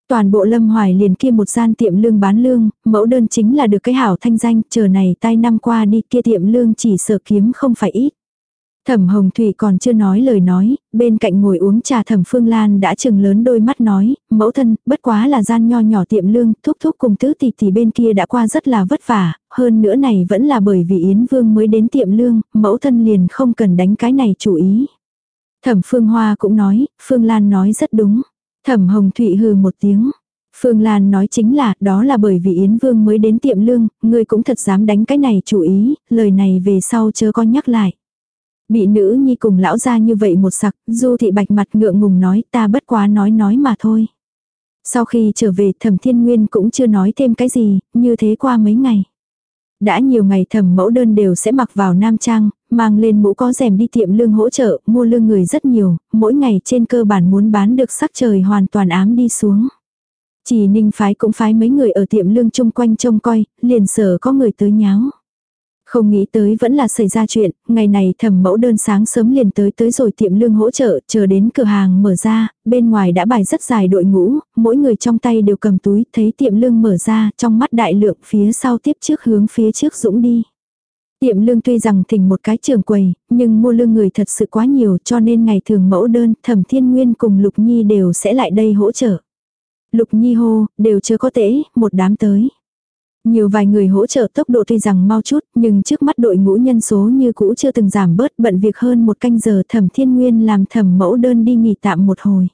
Toàn bộ lâm hoài liền kia một gian tiệm lương bán lương, mẫu đơn chính là được cái hảo thanh danh, chờ này tai năm qua đi kia tiệm lương chỉ sợ kiếm không phải ít. Thẩm Hồng Thủy còn chưa nói lời nói, bên cạnh ngồi uống trà Thẩm Phương Lan đã chừng lớn đôi mắt nói, mẫu thân, bất quá là gian nho nhỏ tiệm lương, thúc thúc cùng tứ tỷ tỷ bên kia đã qua rất là vất vả, hơn nữa này vẫn là bởi vì Yến Vương mới đến tiệm lương, mẫu thân liền không cần đánh cái này chủ ý. Thẩm Phương Hoa cũng nói, Phương Lan nói rất đúng. Thẩm Hồng Thụy hừ một tiếng. Phương Lan nói chính là, đó là bởi vì Yến Vương mới đến tiệm lương, ngươi cũng thật dám đánh cái này chú ý, lời này về sau chớ có nhắc lại. Bị nữ nhi cùng lão ra như vậy một sặc, du thị bạch mặt ngượng ngùng nói ta bất quá nói nói mà thôi. Sau khi trở về thẩm thiên nguyên cũng chưa nói thêm cái gì, như thế qua mấy ngày. Đã nhiều ngày thẩm mẫu đơn đều sẽ mặc vào nam trang, mang lên mũ có rèm đi tiệm lương hỗ trợ, mua lương người rất nhiều, mỗi ngày trên cơ bản muốn bán được sắc trời hoàn toàn ám đi xuống. Chỉ ninh phái cũng phái mấy người ở tiệm lương chung quanh trông coi, liền sở có người tới nháo. Không nghĩ tới vẫn là xảy ra chuyện, ngày này thẩm mẫu đơn sáng sớm liền tới tới rồi tiệm lương hỗ trợ, chờ đến cửa hàng mở ra, bên ngoài đã bài rất dài đội ngũ, mỗi người trong tay đều cầm túi, thấy tiệm lương mở ra, trong mắt đại lượng phía sau tiếp trước hướng phía trước dũng đi. Tiệm lương tuy rằng thỉnh một cái trường quầy, nhưng mua lương người thật sự quá nhiều cho nên ngày thường mẫu đơn, thẩm thiên nguyên cùng Lục Nhi đều sẽ lại đây hỗ trợ. Lục Nhi hô, đều chưa có tễ, một đám tới. Nhiều vài người hỗ trợ tốc độ tuy rằng mau chút, nhưng trước mắt đội ngũ nhân số như cũ chưa từng giảm bớt bận việc hơn một canh giờ thẩm thiên nguyên làm thẩm mẫu đơn đi nghỉ tạm một hồi.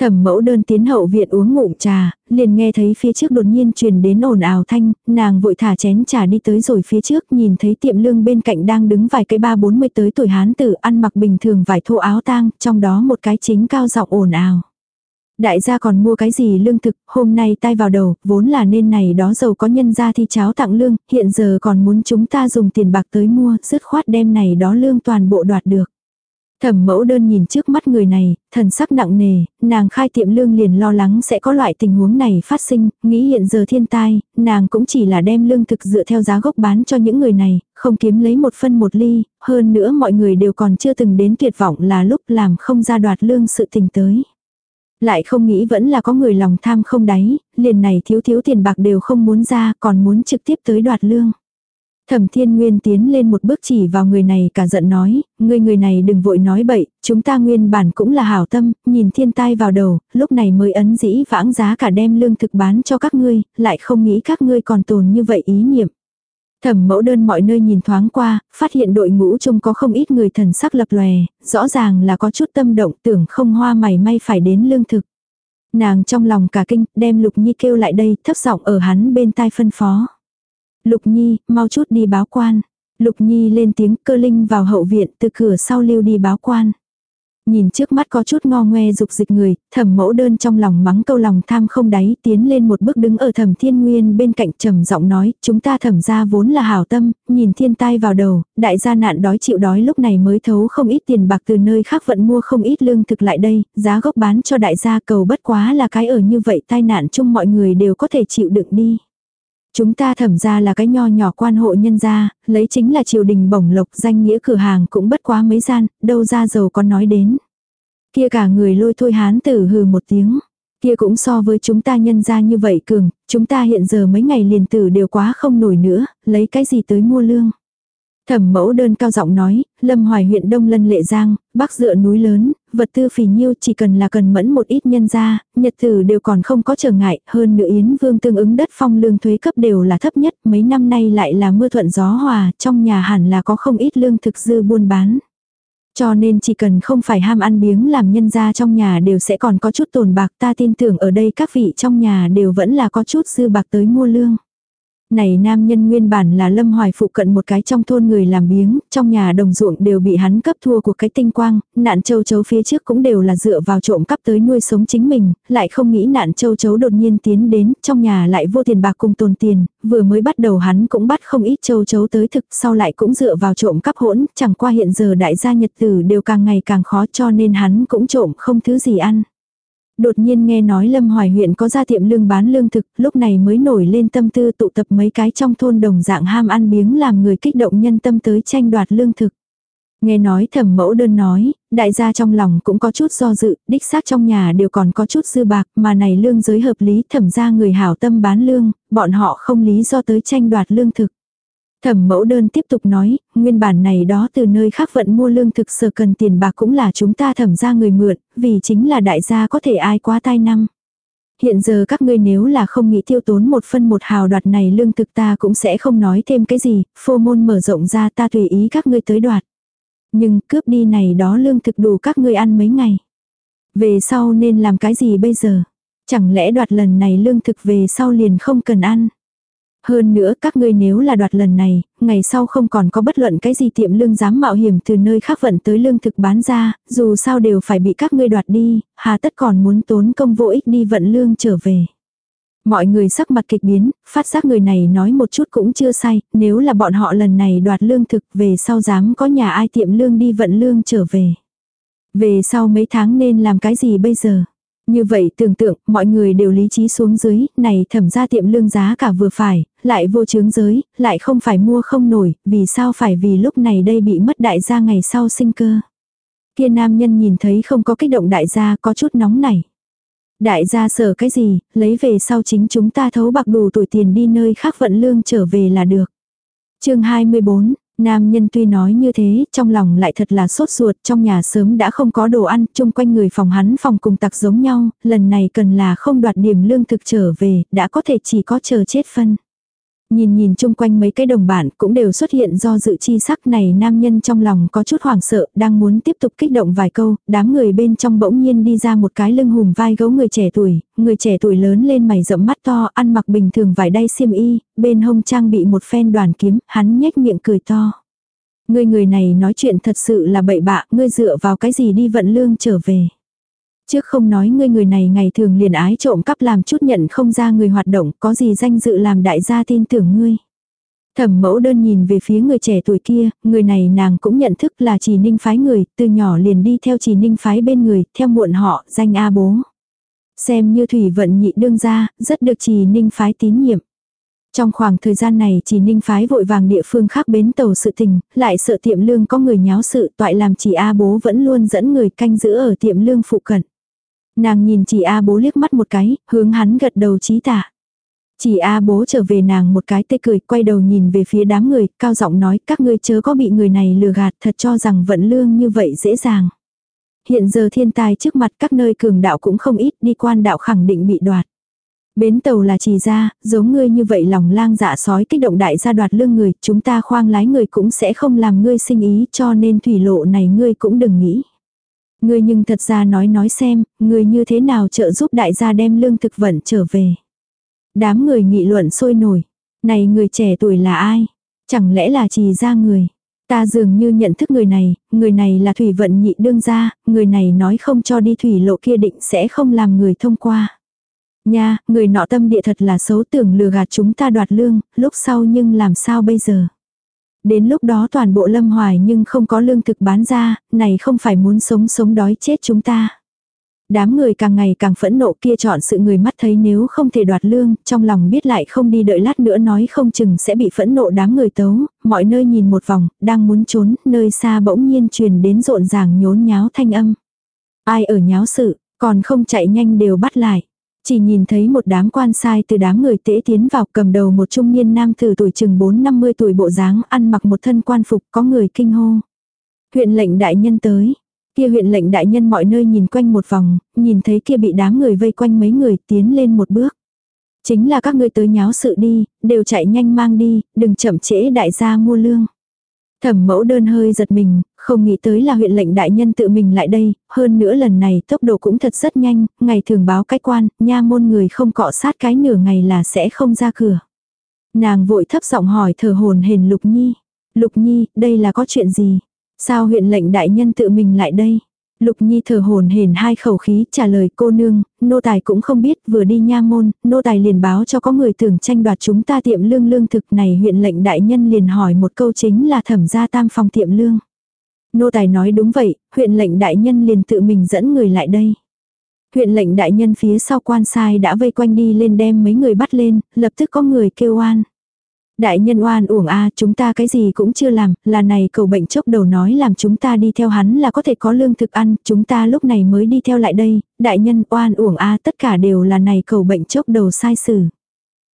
Thẩm mẫu đơn tiến hậu viện uống ngụm trà, liền nghe thấy phía trước đột nhiên truyền đến ồn ào thanh, nàng vội thả chén trà đi tới rồi phía trước nhìn thấy tiệm lương bên cạnh đang đứng vài cái ba bốn mươi tới tuổi hán tử ăn mặc bình thường vải thô áo tang, trong đó một cái chính cao giọng ồn ào. Đại gia còn mua cái gì lương thực, hôm nay tai vào đầu, vốn là nên này đó giàu có nhân ra thi cháo tặng lương, hiện giờ còn muốn chúng ta dùng tiền bạc tới mua, dứt khoát đem này đó lương toàn bộ đoạt được. Thẩm mẫu đơn nhìn trước mắt người này, thần sắc nặng nề, nàng khai tiệm lương liền lo lắng sẽ có loại tình huống này phát sinh, nghĩ hiện giờ thiên tai, nàng cũng chỉ là đem lương thực dựa theo giá gốc bán cho những người này, không kiếm lấy một phân một ly, hơn nữa mọi người đều còn chưa từng đến tuyệt vọng là lúc làm không ra đoạt lương sự tình tới. Lại không nghĩ vẫn là có người lòng tham không đáy, liền này thiếu thiếu tiền bạc đều không muốn ra còn muốn trực tiếp tới đoạt lương. Thẩm Thiên Nguyên tiến lên một bước chỉ vào người này cả giận nói, người người này đừng vội nói bậy, chúng ta nguyên bản cũng là hảo tâm, nhìn thiên tai vào đầu, lúc này mới ấn dĩ vãng giá cả đem lương thực bán cho các ngươi, lại không nghĩ các ngươi còn tồn như vậy ý niệm. Thẩm mẫu đơn mọi nơi nhìn thoáng qua, phát hiện đội ngũ chung có không ít người thần sắc lập lòe, rõ ràng là có chút tâm động tưởng không hoa mày may phải đến lương thực. Nàng trong lòng cả kinh, đem Lục Nhi kêu lại đây, thấp giọng ở hắn bên tai phân phó. Lục Nhi, mau chút đi báo quan. Lục Nhi lên tiếng cơ linh vào hậu viện từ cửa sau lưu đi báo quan. Nhìn trước mắt có chút ngo ngoe dục dịch người, thẩm mẫu đơn trong lòng mắng câu lòng tham không đáy tiến lên một bước đứng ở thẩm thiên nguyên bên cạnh trầm giọng nói, chúng ta thẩm ra vốn là hảo tâm, nhìn thiên tai vào đầu, đại gia nạn đói chịu đói lúc này mới thấu không ít tiền bạc từ nơi khác vận mua không ít lương thực lại đây, giá gốc bán cho đại gia cầu bất quá là cái ở như vậy tai nạn chung mọi người đều có thể chịu đựng đi. Chúng ta thẩm ra là cái nho nhỏ quan hộ nhân gia, lấy chính là triều đình bổng lộc danh nghĩa cửa hàng cũng bất quá mấy gian, đâu ra giàu có nói đến. Kia cả người lôi thôi hán tử hừ một tiếng. Kia cũng so với chúng ta nhân ra như vậy cường, chúng ta hiện giờ mấy ngày liền tử đều quá không nổi nữa, lấy cái gì tới mua lương. Thẩm mẫu đơn cao giọng nói, Lâm Hoài huyện Đông Lân Lệ Giang, Bắc dựa núi lớn, vật tư phì nhiêu chỉ cần là cần mẫn một ít nhân ra, nhật tử đều còn không có trở ngại, hơn nữa Yến Vương tương ứng đất phong lương thuế cấp đều là thấp nhất, mấy năm nay lại là mưa thuận gió hòa, trong nhà hẳn là có không ít lương thực dư buôn bán. Cho nên chỉ cần không phải ham ăn biếng làm nhân gia trong nhà đều sẽ còn có chút tồn bạc ta tin tưởng ở đây các vị trong nhà đều vẫn là có chút dư bạc tới mua lương. Này nam nhân nguyên bản là lâm hoài phụ cận một cái trong thôn người làm biếng, trong nhà đồng ruộng đều bị hắn cấp thua của cái tinh quang, nạn châu chấu phía trước cũng đều là dựa vào trộm cắp tới nuôi sống chính mình, lại không nghĩ nạn châu chấu đột nhiên tiến đến, trong nhà lại vô tiền bạc cùng tồn tiền, vừa mới bắt đầu hắn cũng bắt không ít châu chấu tới thực, sau lại cũng dựa vào trộm cắp hỗn, chẳng qua hiện giờ đại gia nhật tử đều càng ngày càng khó cho nên hắn cũng trộm không thứ gì ăn. Đột nhiên nghe nói Lâm Hoài huyện có ra tiệm lương bán lương thực, lúc này mới nổi lên tâm tư tụ tập mấy cái trong thôn đồng dạng ham ăn biếng làm người kích động nhân tâm tới tranh đoạt lương thực. Nghe nói thẩm mẫu đơn nói, đại gia trong lòng cũng có chút do dự, đích xác trong nhà đều còn có chút dư bạc, mà này lương giới hợp lý thẩm ra người hảo tâm bán lương, bọn họ không lý do tới tranh đoạt lương thực. Thẩm mẫu đơn tiếp tục nói, nguyên bản này đó từ nơi khác vận mua lương thực sở cần tiền bạc cũng là chúng ta thẩm ra người mượn, vì chính là đại gia có thể ai quá tai năm. Hiện giờ các ngươi nếu là không nghĩ tiêu tốn một phân một hào đoạt này lương thực ta cũng sẽ không nói thêm cái gì, phô môn mở rộng ra ta tùy ý các ngươi tới đoạt. Nhưng cướp đi này đó lương thực đủ các ngươi ăn mấy ngày. Về sau nên làm cái gì bây giờ? Chẳng lẽ đoạt lần này lương thực về sau liền không cần ăn? Hơn nữa các ngươi nếu là đoạt lần này, ngày sau không còn có bất luận cái gì tiệm lương dám mạo hiểm từ nơi khác vận tới lương thực bán ra, dù sao đều phải bị các ngươi đoạt đi, hà tất còn muốn tốn công vô ích đi vận lương trở về. Mọi người sắc mặt kịch biến, phát giác người này nói một chút cũng chưa sai, nếu là bọn họ lần này đoạt lương thực về sau dám có nhà ai tiệm lương đi vận lương trở về. Về sau mấy tháng nên làm cái gì bây giờ? Như vậy tưởng tượng, mọi người đều lý trí xuống dưới, này thẩm ra tiệm lương giá cả vừa phải, lại vô chướng giới, lại không phải mua không nổi, vì sao phải vì lúc này đây bị mất đại gia ngày sau sinh cơ. Kia nam nhân nhìn thấy không có kích động đại gia có chút nóng nảy. Đại gia sợ cái gì, lấy về sau chính chúng ta thấu bạc đủ tuổi tiền đi nơi khác vận lương trở về là được. chương 24, Nam nhân tuy nói như thế, trong lòng lại thật là sốt ruột, trong nhà sớm đã không có đồ ăn, chung quanh người phòng hắn phòng cùng tặc giống nhau, lần này cần là không đoạt điểm lương thực trở về, đã có thể chỉ có chờ chết phân. Nhìn nhìn chung quanh mấy cái đồng bạn cũng đều xuất hiện do dự chi sắc này nam nhân trong lòng có chút hoảng sợ, đang muốn tiếp tục kích động vài câu, đám người bên trong bỗng nhiên đi ra một cái lưng hùm vai gấu người trẻ tuổi, người trẻ tuổi lớn lên mày rậm mắt to, ăn mặc bình thường vải đay xiêm y, bên hông trang bị một phen đoàn kiếm, hắn nhếch miệng cười to. Người người này nói chuyện thật sự là bậy bạ, ngươi dựa vào cái gì đi vận lương trở về. Trước không nói ngươi người này ngày thường liền ái trộm cắp làm chút nhận không ra người hoạt động, có gì danh dự làm đại gia tin tưởng ngươi. Thẩm mẫu đơn nhìn về phía người trẻ tuổi kia, người này nàng cũng nhận thức là chỉ ninh phái người, từ nhỏ liền đi theo chỉ ninh phái bên người, theo muộn họ, danh A bố. Xem như thủy vận nhị đương ra, rất được chỉ ninh phái tín nhiệm. Trong khoảng thời gian này chỉ ninh phái vội vàng địa phương khác bến tàu sự tình, lại sợ tiệm lương có người nháo sự toại làm chỉ A bố vẫn luôn dẫn người canh giữ ở tiệm lương phụ cận. Nàng nhìn chị A bố liếc mắt một cái, hướng hắn gật đầu trí tạ. Chị A bố trở về nàng một cái tê cười, quay đầu nhìn về phía đám người, cao giọng nói, các ngươi chớ có bị người này lừa gạt, thật cho rằng vận lương như vậy dễ dàng. Hiện giờ thiên tai trước mặt các nơi cường đạo cũng không ít, đi quan đạo khẳng định bị đoạt. Bến tàu là chỉ ra, giống ngươi như vậy lòng lang dạ sói kích động đại gia đoạt lương người, chúng ta khoang lái người cũng sẽ không làm ngươi sinh ý cho nên thủy lộ này ngươi cũng đừng nghĩ. Ngươi nhưng thật ra nói nói xem, ngươi như thế nào trợ giúp đại gia đem lương thực vận trở về. Đám người nghị luận sôi nổi. Này người trẻ tuổi là ai? Chẳng lẽ là trì ra người? Ta dường như nhận thức người này, người này là thủy vận nhị đương gia, người này nói không cho đi thủy lộ kia định sẽ không làm người thông qua. Nha, người nọ tâm địa thật là xấu tưởng lừa gạt chúng ta đoạt lương, lúc sau nhưng làm sao bây giờ? Đến lúc đó toàn bộ lâm hoài nhưng không có lương thực bán ra, này không phải muốn sống sống đói chết chúng ta. Đám người càng ngày càng phẫn nộ kia chọn sự người mắt thấy nếu không thể đoạt lương, trong lòng biết lại không đi đợi lát nữa nói không chừng sẽ bị phẫn nộ đám người tấu, mọi nơi nhìn một vòng, đang muốn trốn, nơi xa bỗng nhiên truyền đến rộn ràng nhốn nháo thanh âm. Ai ở nháo sự, còn không chạy nhanh đều bắt lại. Chỉ nhìn thấy một đám quan sai từ đám người tễ tiến vào cầm đầu một trung niên nam từ tuổi chừng 4-50 tuổi bộ dáng ăn mặc một thân quan phục có người kinh hô. Huyện lệnh đại nhân tới. Kia huyện lệnh đại nhân mọi nơi nhìn quanh một vòng, nhìn thấy kia bị đám người vây quanh mấy người tiến lên một bước. Chính là các ngươi tới nháo sự đi, đều chạy nhanh mang đi, đừng chậm trễ đại gia mua lương. Thẩm mẫu đơn hơi giật mình, không nghĩ tới là huyện lệnh đại nhân tự mình lại đây, hơn nữa lần này tốc độ cũng thật rất nhanh, ngày thường báo cách quan, nha môn người không cọ sát cái nửa ngày là sẽ không ra cửa. Nàng vội thấp giọng hỏi thờ hồn hền Lục Nhi. Lục Nhi, đây là có chuyện gì? Sao huyện lệnh đại nhân tự mình lại đây? Lục Nhi thở hồn hển hai khẩu khí trả lời cô nương, nô tài cũng không biết vừa đi nha môn, nô tài liền báo cho có người tưởng tranh đoạt chúng ta tiệm lương lương thực này huyện lệnh đại nhân liền hỏi một câu chính là thẩm gia tam phòng tiệm lương. Nô tài nói đúng vậy, huyện lệnh đại nhân liền tự mình dẫn người lại đây. Huyện lệnh đại nhân phía sau quan sai đã vây quanh đi lên đem mấy người bắt lên, lập tức có người kêu oan. Đại nhân oan uổng a chúng ta cái gì cũng chưa làm, là này cầu bệnh chốc đầu nói làm chúng ta đi theo hắn là có thể có lương thực ăn, chúng ta lúc này mới đi theo lại đây, đại nhân oan uổng a tất cả đều là này cầu bệnh chốc đầu sai xử.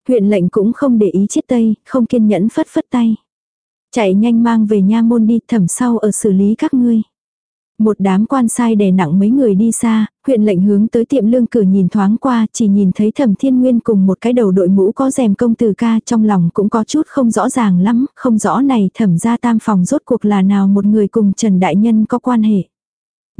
Huyện lệnh cũng không để ý chiết tây, không kiên nhẫn phất phất tay. Chạy nhanh mang về nha môn đi thẩm sau ở xử lý các ngươi. Một đám quan sai đè nặng mấy người đi xa, huyện lệnh hướng tới tiệm lương cửa nhìn thoáng qua, chỉ nhìn thấy thẩm thiên nguyên cùng một cái đầu đội mũ có rèm công tử ca trong lòng cũng có chút không rõ ràng lắm, không rõ này thẩm ra tam phòng rốt cuộc là nào một người cùng Trần Đại Nhân có quan hệ.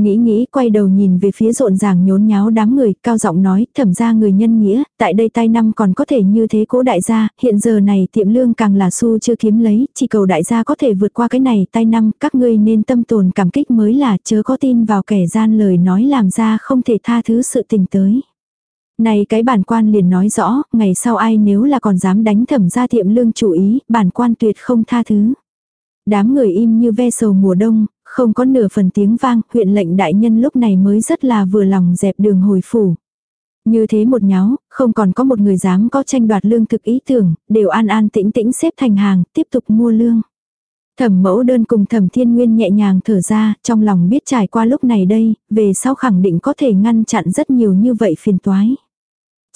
Nghĩ nghĩ quay đầu nhìn về phía rộn ràng nhốn nháo đám người, cao giọng nói, thẩm ra người nhân nghĩa, tại đây tay năm còn có thể như thế cố đại gia, hiện giờ này tiệm lương càng là xu chưa kiếm lấy, chỉ cầu đại gia có thể vượt qua cái này tay năm, các ngươi nên tâm tồn cảm kích mới là chớ có tin vào kẻ gian lời nói làm ra không thể tha thứ sự tình tới. Này cái bản quan liền nói rõ, ngày sau ai nếu là còn dám đánh thẩm ra tiệm lương chủ ý, bản quan tuyệt không tha thứ. Đám người im như ve sầu mùa đông, không có nửa phần tiếng vang, huyện lệnh đại nhân lúc này mới rất là vừa lòng dẹp đường hồi phủ. Như thế một nháo, không còn có một người dám có tranh đoạt lương thực ý tưởng, đều an an tĩnh tĩnh xếp thành hàng, tiếp tục mua lương. Thẩm mẫu đơn cùng thẩm thiên nguyên nhẹ nhàng thở ra, trong lòng biết trải qua lúc này đây, về sau khẳng định có thể ngăn chặn rất nhiều như vậy phiền toái.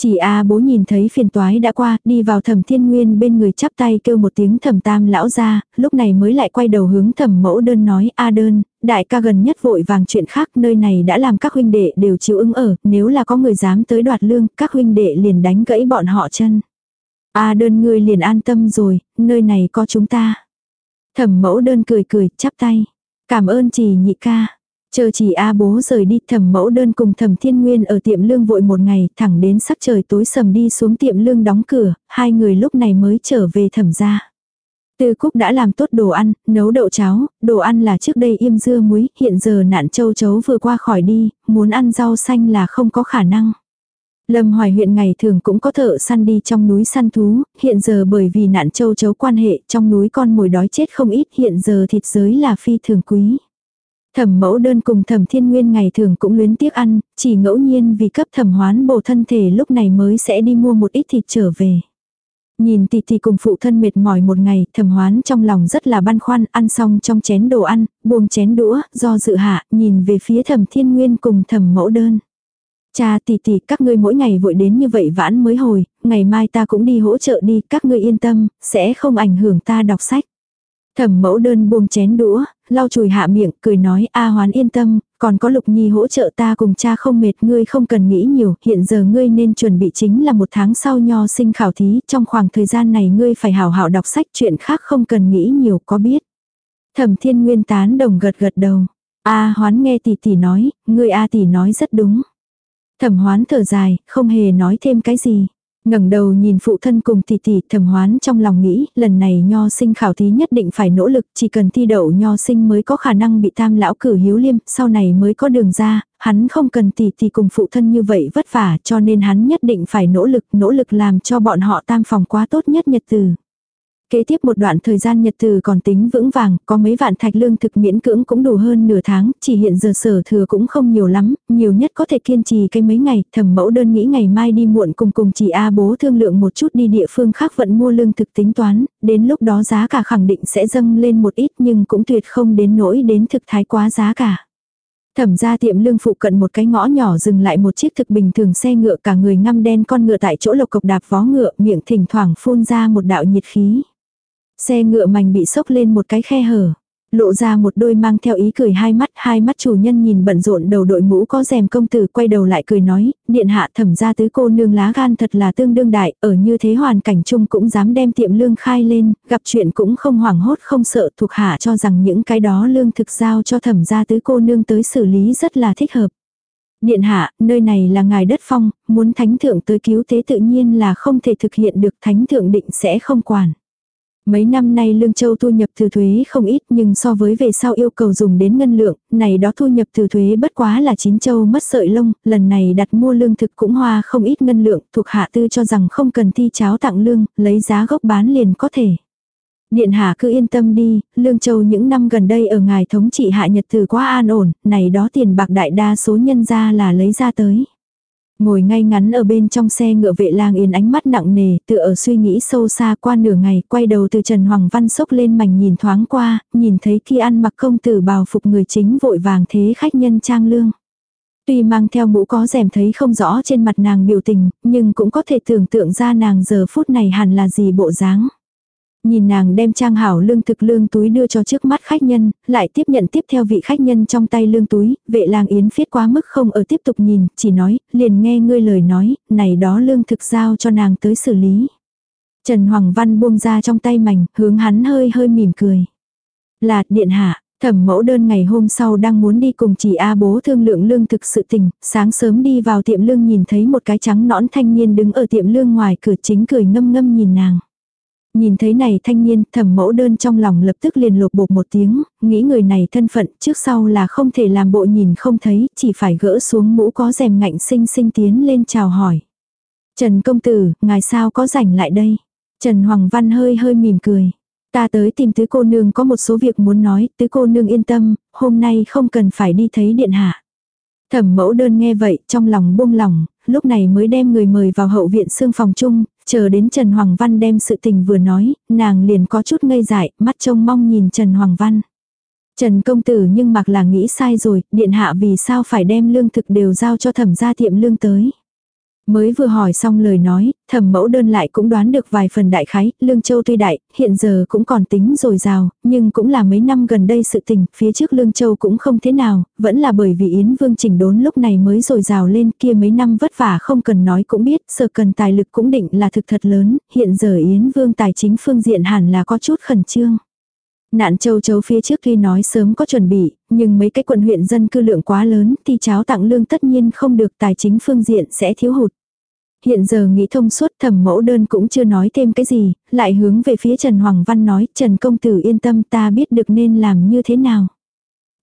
Chỉ A bố nhìn thấy phiền toái đã qua, đi vào thẩm thiên nguyên bên người chắp tay kêu một tiếng thẩm tam lão ra, lúc này mới lại quay đầu hướng thẩm mẫu đơn nói A đơn, đại ca gần nhất vội vàng chuyện khác nơi này đã làm các huynh đệ đều chịu ứng ở, nếu là có người dám tới đoạt lương, các huynh đệ liền đánh gãy bọn họ chân. A đơn ngươi liền an tâm rồi, nơi này có chúng ta. Thẩm mẫu đơn cười cười, chắp tay. Cảm ơn chỉ nhị ca. Chờ chỉ A bố rời đi thẩm mẫu đơn cùng thẩm thiên nguyên ở tiệm lương vội một ngày thẳng đến sắc trời tối sầm đi xuống tiệm lương đóng cửa, hai người lúc này mới trở về thẩm gia. Tư Cúc đã làm tốt đồ ăn, nấu đậu cháo, đồ ăn là trước đây im dưa muối, hiện giờ nạn châu chấu vừa qua khỏi đi, muốn ăn rau xanh là không có khả năng. Lâm Hoài huyện ngày thường cũng có thợ săn đi trong núi săn thú, hiện giờ bởi vì nạn châu chấu quan hệ trong núi con mồi đói chết không ít, hiện giờ thịt giới là phi thường quý. Thẩm mẫu đơn cùng thẩm thiên nguyên ngày thường cũng luyến tiếc ăn, chỉ ngẫu nhiên vì cấp thẩm hoán bổ thân thể lúc này mới sẽ đi mua một ít thịt trở về. Nhìn tỷ tỷ cùng phụ thân mệt mỏi một ngày, thẩm hoán trong lòng rất là băn khoăn, ăn xong trong chén đồ ăn, buông chén đũa, do dự hạ, nhìn về phía thẩm thiên nguyên cùng thẩm mẫu đơn. Cha tỷ tỷ các ngươi mỗi ngày vội đến như vậy vãn mới hồi, ngày mai ta cũng đi hỗ trợ đi, các ngươi yên tâm, sẽ không ảnh hưởng ta đọc sách. Thẩm mẫu đơn buông chén đũa, lau chùi hạ miệng, cười nói A hoán yên tâm, còn có lục nhi hỗ trợ ta cùng cha không mệt ngươi không cần nghĩ nhiều, hiện giờ ngươi nên chuẩn bị chính là một tháng sau nho sinh khảo thí, trong khoảng thời gian này ngươi phải hảo hảo đọc sách chuyện khác không cần nghĩ nhiều có biết. Thẩm thiên nguyên tán đồng gật gật đầu. A hoán nghe tỷ tỷ nói, ngươi A tỷ nói rất đúng. Thẩm hoán thở dài, không hề nói thêm cái gì ngẩng đầu nhìn phụ thân cùng tỷ tỷ thầm hoán trong lòng nghĩ, lần này nho sinh khảo thí nhất định phải nỗ lực, chỉ cần thi đậu nho sinh mới có khả năng bị tam lão cử hiếu liêm, sau này mới có đường ra, hắn không cần tỷ tỷ cùng phụ thân như vậy vất vả cho nên hắn nhất định phải nỗ lực, nỗ lực làm cho bọn họ tam phòng quá tốt nhất nhật từ. Kế tiếp một đoạn thời gian nhật từ còn tính vững vàng, có mấy vạn thạch lương thực miễn cưỡng cũng đủ hơn nửa tháng, chỉ hiện giờ sở thừa cũng không nhiều lắm, nhiều nhất có thể kiên trì cái mấy ngày, thẩm mẫu đơn nghĩ ngày mai đi muộn cùng cùng chị A bố thương lượng một chút đi địa phương khác vận mua lương thực tính toán, đến lúc đó giá cả khẳng định sẽ dâng lên một ít nhưng cũng tuyệt không đến nỗi đến thực thái quá giá cả. Thẩm ra tiệm lương phụ cận một cái ngõ nhỏ dừng lại một chiếc thực bình thường xe ngựa cả người ngăm đen con ngựa tại chỗ lộc cộc đạp vó ngựa miệng thỉnh thoảng phun ra một đạo nhiệt khí. Xe ngựa mảnh bị sốc lên một cái khe hở. lộ ra một đôi mang theo ý cười hai mắt, hai mắt chủ nhân nhìn bận rộn đầu đội mũ có rèm công tử quay đầu lại cười nói, điện hạ thẩm ra tứ cô nương lá gan thật là tương đương đại, ở như thế hoàn cảnh chung cũng dám đem tiệm lương khai lên, gặp chuyện cũng không hoảng hốt không sợ thuộc hạ cho rằng những cái đó lương thực giao cho thẩm ra tứ cô nương tới xử lý rất là thích hợp. Điện hạ, nơi này là ngài đất phong, muốn thánh thượng tới cứu tế tự nhiên là không thể thực hiện được thánh thượng định sẽ không quản. Mấy năm nay Lương Châu thu nhập từ thuế không ít nhưng so với về sau yêu cầu dùng đến ngân lượng, này đó thu nhập từ thuế bất quá là chín châu mất sợi lông, lần này đặt mua lương thực cũng hoa không ít ngân lượng, thuộc hạ tư cho rằng không cần thi cháo tặng lương, lấy giá gốc bán liền có thể. Điện hạ cứ yên tâm đi, Lương Châu những năm gần đây ở ngài thống trị hạ nhật từ quá an ổn, này đó tiền bạc đại đa số nhân ra là lấy ra tới. Ngồi ngay ngắn ở bên trong xe ngựa vệ lang yên ánh mắt nặng nề, tựa ở suy nghĩ sâu xa qua nửa ngày, quay đầu từ Trần Hoàng Văn sốc lên mảnh nhìn thoáng qua, nhìn thấy khi ăn mặc công tử bào phục người chính vội vàng thế khách nhân trang lương. Tuy mang theo mũ có rèm thấy không rõ trên mặt nàng biểu tình, nhưng cũng có thể tưởng tượng ra nàng giờ phút này hẳn là gì bộ dáng. Nhìn nàng đem trang hảo lương thực lương túi đưa cho trước mắt khách nhân, lại tiếp nhận tiếp theo vị khách nhân trong tay lương túi, vệ lang yến phiết quá mức không ở tiếp tục nhìn, chỉ nói, liền nghe ngươi lời nói, này đó lương thực giao cho nàng tới xử lý. Trần Hoàng Văn buông ra trong tay mảnh, hướng hắn hơi hơi mỉm cười. Là, điện hạ, thẩm mẫu đơn ngày hôm sau đang muốn đi cùng chỉ A bố thương lượng lương thực sự tình, sáng sớm đi vào tiệm lương nhìn thấy một cái trắng nõn thanh niên đứng ở tiệm lương ngoài cửa chính cười ngâm ngâm nhìn nàng. Nhìn thấy này thanh niên, thẩm mẫu đơn trong lòng lập tức liền lột bột một tiếng, nghĩ người này thân phận trước sau là không thể làm bộ nhìn không thấy, chỉ phải gỡ xuống mũ có rèm ngạnh sinh sinh tiến lên chào hỏi. Trần công tử, ngài sao có rảnh lại đây? Trần Hoàng Văn hơi hơi mỉm cười. Ta tới tìm tứ cô nương có một số việc muốn nói, tứ cô nương yên tâm, hôm nay không cần phải đi thấy điện hạ. Thẩm mẫu đơn nghe vậy, trong lòng buông lòng, lúc này mới đem người mời vào hậu viện xương phòng chung, chờ đến Trần Hoàng Văn đem sự tình vừa nói, nàng liền có chút ngây dại, mắt trông mong nhìn Trần Hoàng Văn. Trần công tử nhưng mặc là nghĩ sai rồi, điện hạ vì sao phải đem lương thực đều giao cho thẩm gia tiệm lương tới. Mới vừa hỏi xong lời nói, thẩm mẫu đơn lại cũng đoán được vài phần đại khái, Lương Châu tuy đại, hiện giờ cũng còn tính rồi rào, nhưng cũng là mấy năm gần đây sự tình, phía trước Lương Châu cũng không thế nào, vẫn là bởi vì Yến Vương chỉnh đốn lúc này mới rồi rào lên kia mấy năm vất vả không cần nói cũng biết, sợ cần tài lực cũng định là thực thật lớn, hiện giờ Yến Vương tài chính phương diện hẳn là có chút khẩn trương. Nạn châu chấu phía trước khi nói sớm có chuẩn bị, nhưng mấy cái quận huyện dân cư lượng quá lớn thì cháo tặng lương tất nhiên không được tài chính phương diện sẽ thiếu hụt. Hiện giờ nghĩ thông suốt thẩm mẫu đơn cũng chưa nói thêm cái gì, lại hướng về phía Trần Hoàng Văn nói Trần công tử yên tâm ta biết được nên làm như thế nào.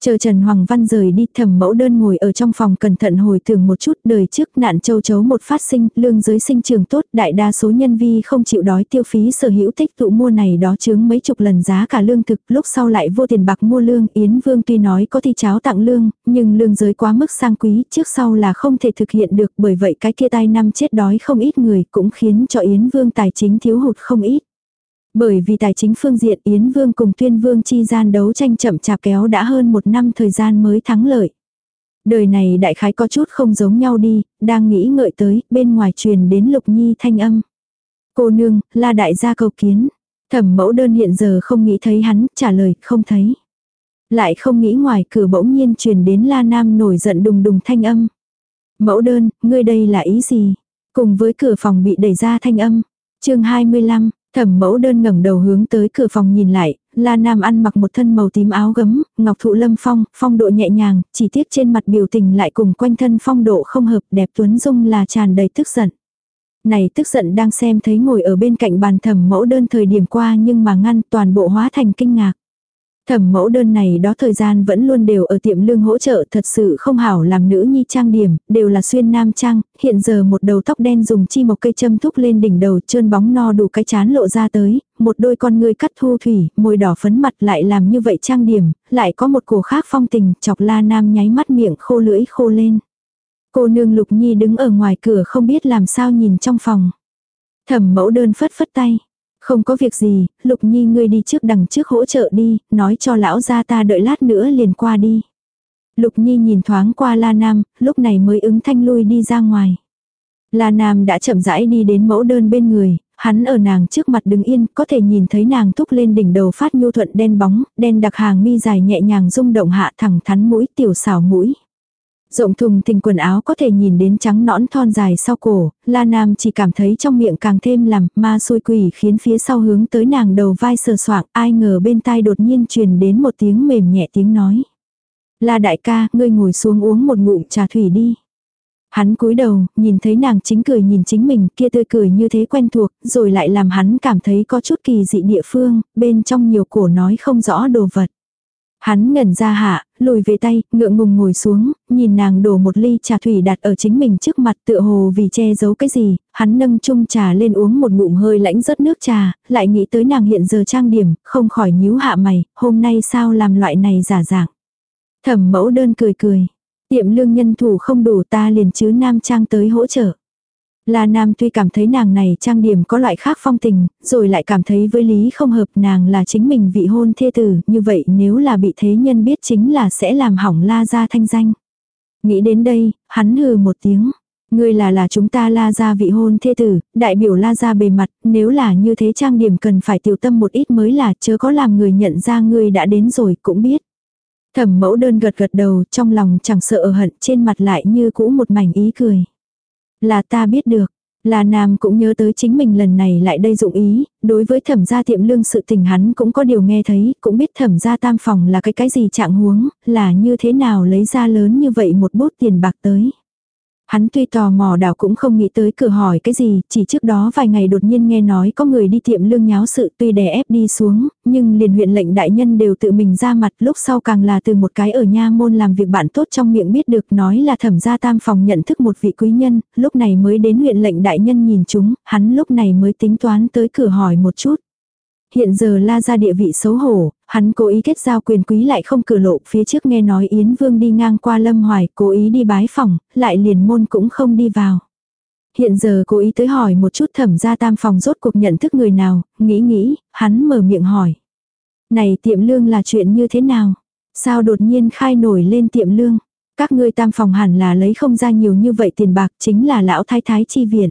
Chờ Trần Hoàng Văn rời đi thẩm mẫu đơn ngồi ở trong phòng cẩn thận hồi tưởng một chút đời trước nạn châu chấu một phát sinh, lương giới sinh trường tốt, đại đa số nhân vi không chịu đói tiêu phí sở hữu tích tụ mua này đó chướng mấy chục lần giá cả lương thực, lúc sau lại vô tiền bạc mua lương, Yến Vương tuy nói có thi cháo tặng lương, nhưng lương giới quá mức sang quý, trước sau là không thể thực hiện được bởi vậy cái kia tai năm chết đói không ít người cũng khiến cho Yến Vương tài chính thiếu hụt không ít. Bởi vì tài chính phương diện Yến Vương cùng Tuyên Vương chi gian đấu tranh chậm chạp kéo đã hơn một năm thời gian mới thắng lợi. Đời này đại khái có chút không giống nhau đi, đang nghĩ ngợi tới, bên ngoài truyền đến Lục Nhi thanh âm. Cô nương, là đại gia cầu kiến. Thẩm mẫu đơn hiện giờ không nghĩ thấy hắn, trả lời, không thấy. Lại không nghĩ ngoài cửa bỗng nhiên truyền đến La Nam nổi giận đùng đùng thanh âm. Mẫu đơn, ngươi đây là ý gì? Cùng với cửa phòng bị đẩy ra thanh âm. chương 25, Thẩm mẫu đơn ngẩng đầu hướng tới cửa phòng nhìn lại, La Nam ăn mặc một thân màu tím áo gấm, ngọc thụ lâm phong, phong độ nhẹ nhàng, chỉ tiếc trên mặt biểu tình lại cùng quanh thân phong độ không hợp đẹp tuấn dung là tràn đầy tức giận. Này tức giận đang xem thấy ngồi ở bên cạnh bàn thẩm mẫu đơn thời điểm qua nhưng mà ngăn toàn bộ hóa thành kinh ngạc. Thẩm mẫu đơn này đó thời gian vẫn luôn đều ở tiệm lương hỗ trợ thật sự không hảo làm nữ nhi trang điểm, đều là xuyên nam trang, hiện giờ một đầu tóc đen dùng chi một cây châm thúc lên đỉnh đầu trơn bóng no đủ cái chán lộ ra tới, một đôi con ngươi cắt thu thủy, môi đỏ phấn mặt lại làm như vậy trang điểm, lại có một cổ khác phong tình, chọc la nam nháy mắt miệng khô lưỡi khô lên. Cô nương lục nhi đứng ở ngoài cửa không biết làm sao nhìn trong phòng. Thẩm mẫu đơn phất phất tay. Không có việc gì, Lục Nhi ngươi đi trước đằng trước hỗ trợ đi, nói cho lão gia ta đợi lát nữa liền qua đi. Lục Nhi nhìn thoáng qua La Nam, lúc này mới ứng thanh lui đi ra ngoài. La Nam đã chậm rãi đi đến mẫu đơn bên người, Hắn ở nàng trước mặt đứng yên, có thể nhìn thấy nàng thúc lên đỉnh đầu phát nhu thuận đen bóng, đen đặc hàng mi dài nhẹ nhàng rung động hạ thẳng thắn mũi tiểu xảo mũi. Rộng thùng tình quần áo có thể nhìn đến trắng nõn thon dài sau cổ, La Nam chỉ cảm thấy trong miệng càng thêm làm ma xôi quỷ khiến phía sau hướng tới nàng đầu vai sờ soạng, ai ngờ bên tai đột nhiên truyền đến một tiếng mềm nhẹ tiếng nói. La đại ca, ngươi ngồi xuống uống một ngụm trà thủy đi. Hắn cúi đầu, nhìn thấy nàng chính cười nhìn chính mình, kia tươi cười như thế quen thuộc, rồi lại làm hắn cảm thấy có chút kỳ dị địa phương, bên trong nhiều cổ nói không rõ đồ vật. Hắn ngẩn ra hạ, lùi về tay, ngượng ngùng ngồi xuống, nhìn nàng đổ một ly trà thủy đặt ở chính mình trước mặt tựa hồ vì che giấu cái gì, hắn nâng chung trà lên uống một ngụm hơi lãnh rớt nước trà, lại nghĩ tới nàng hiện giờ trang điểm, không khỏi nhíu hạ mày, hôm nay sao làm loại này giả dạng. Thẩm mẫu đơn cười cười, tiệm lương nhân thủ không đủ ta liền chứ nam trang tới hỗ trợ. La Nam tuy cảm thấy nàng này trang điểm có loại khác phong tình, rồi lại cảm thấy với lý không hợp nàng là chính mình vị hôn thê tử, như vậy nếu là bị thế nhân biết chính là sẽ làm hỏng La gia thanh danh. Nghĩ đến đây, hắn hừ một tiếng. Ngươi là là chúng ta la gia vị hôn thê tử, đại biểu la gia bề mặt, nếu là như thế trang điểm cần phải tiểu tâm một ít mới là chớ có làm người nhận ra ngươi đã đến rồi cũng biết. Thẩm mẫu đơn gật gật đầu trong lòng chẳng sợ ở hận trên mặt lại như cũ một mảnh ý cười. Là ta biết được. Là Nam cũng nhớ tới chính mình lần này lại đây dụng ý, đối với thẩm gia tiệm lương sự tình hắn cũng có điều nghe thấy, cũng biết thẩm gia tam phòng là cái cái gì trạng huống, là như thế nào lấy ra lớn như vậy một bút tiền bạc tới. Hắn tuy tò mò đảo cũng không nghĩ tới cửa hỏi cái gì, chỉ trước đó vài ngày đột nhiên nghe nói có người đi tiệm lương nháo sự tuy đè ép đi xuống, nhưng liền huyện lệnh đại nhân đều tự mình ra mặt lúc sau càng là từ một cái ở nha môn làm việc bạn tốt trong miệng biết được nói là thẩm gia tam phòng nhận thức một vị quý nhân, lúc này mới đến huyện lệnh đại nhân nhìn chúng, hắn lúc này mới tính toán tới cửa hỏi một chút. Hiện giờ la ra địa vị xấu hổ, hắn cố ý kết giao quyền quý lại không cử lộ, phía trước nghe nói Yến Vương đi ngang qua Lâm Hoài, cố ý đi bái phòng, lại liền môn cũng không đi vào. Hiện giờ cố ý tới hỏi một chút thẩm gia tam phòng rốt cuộc nhận thức người nào, nghĩ nghĩ, hắn mở miệng hỏi. Này tiệm lương là chuyện như thế nào? Sao đột nhiên khai nổi lên tiệm lương? Các ngươi tam phòng hẳn là lấy không ra nhiều như vậy tiền bạc chính là lão thái thái chi viện.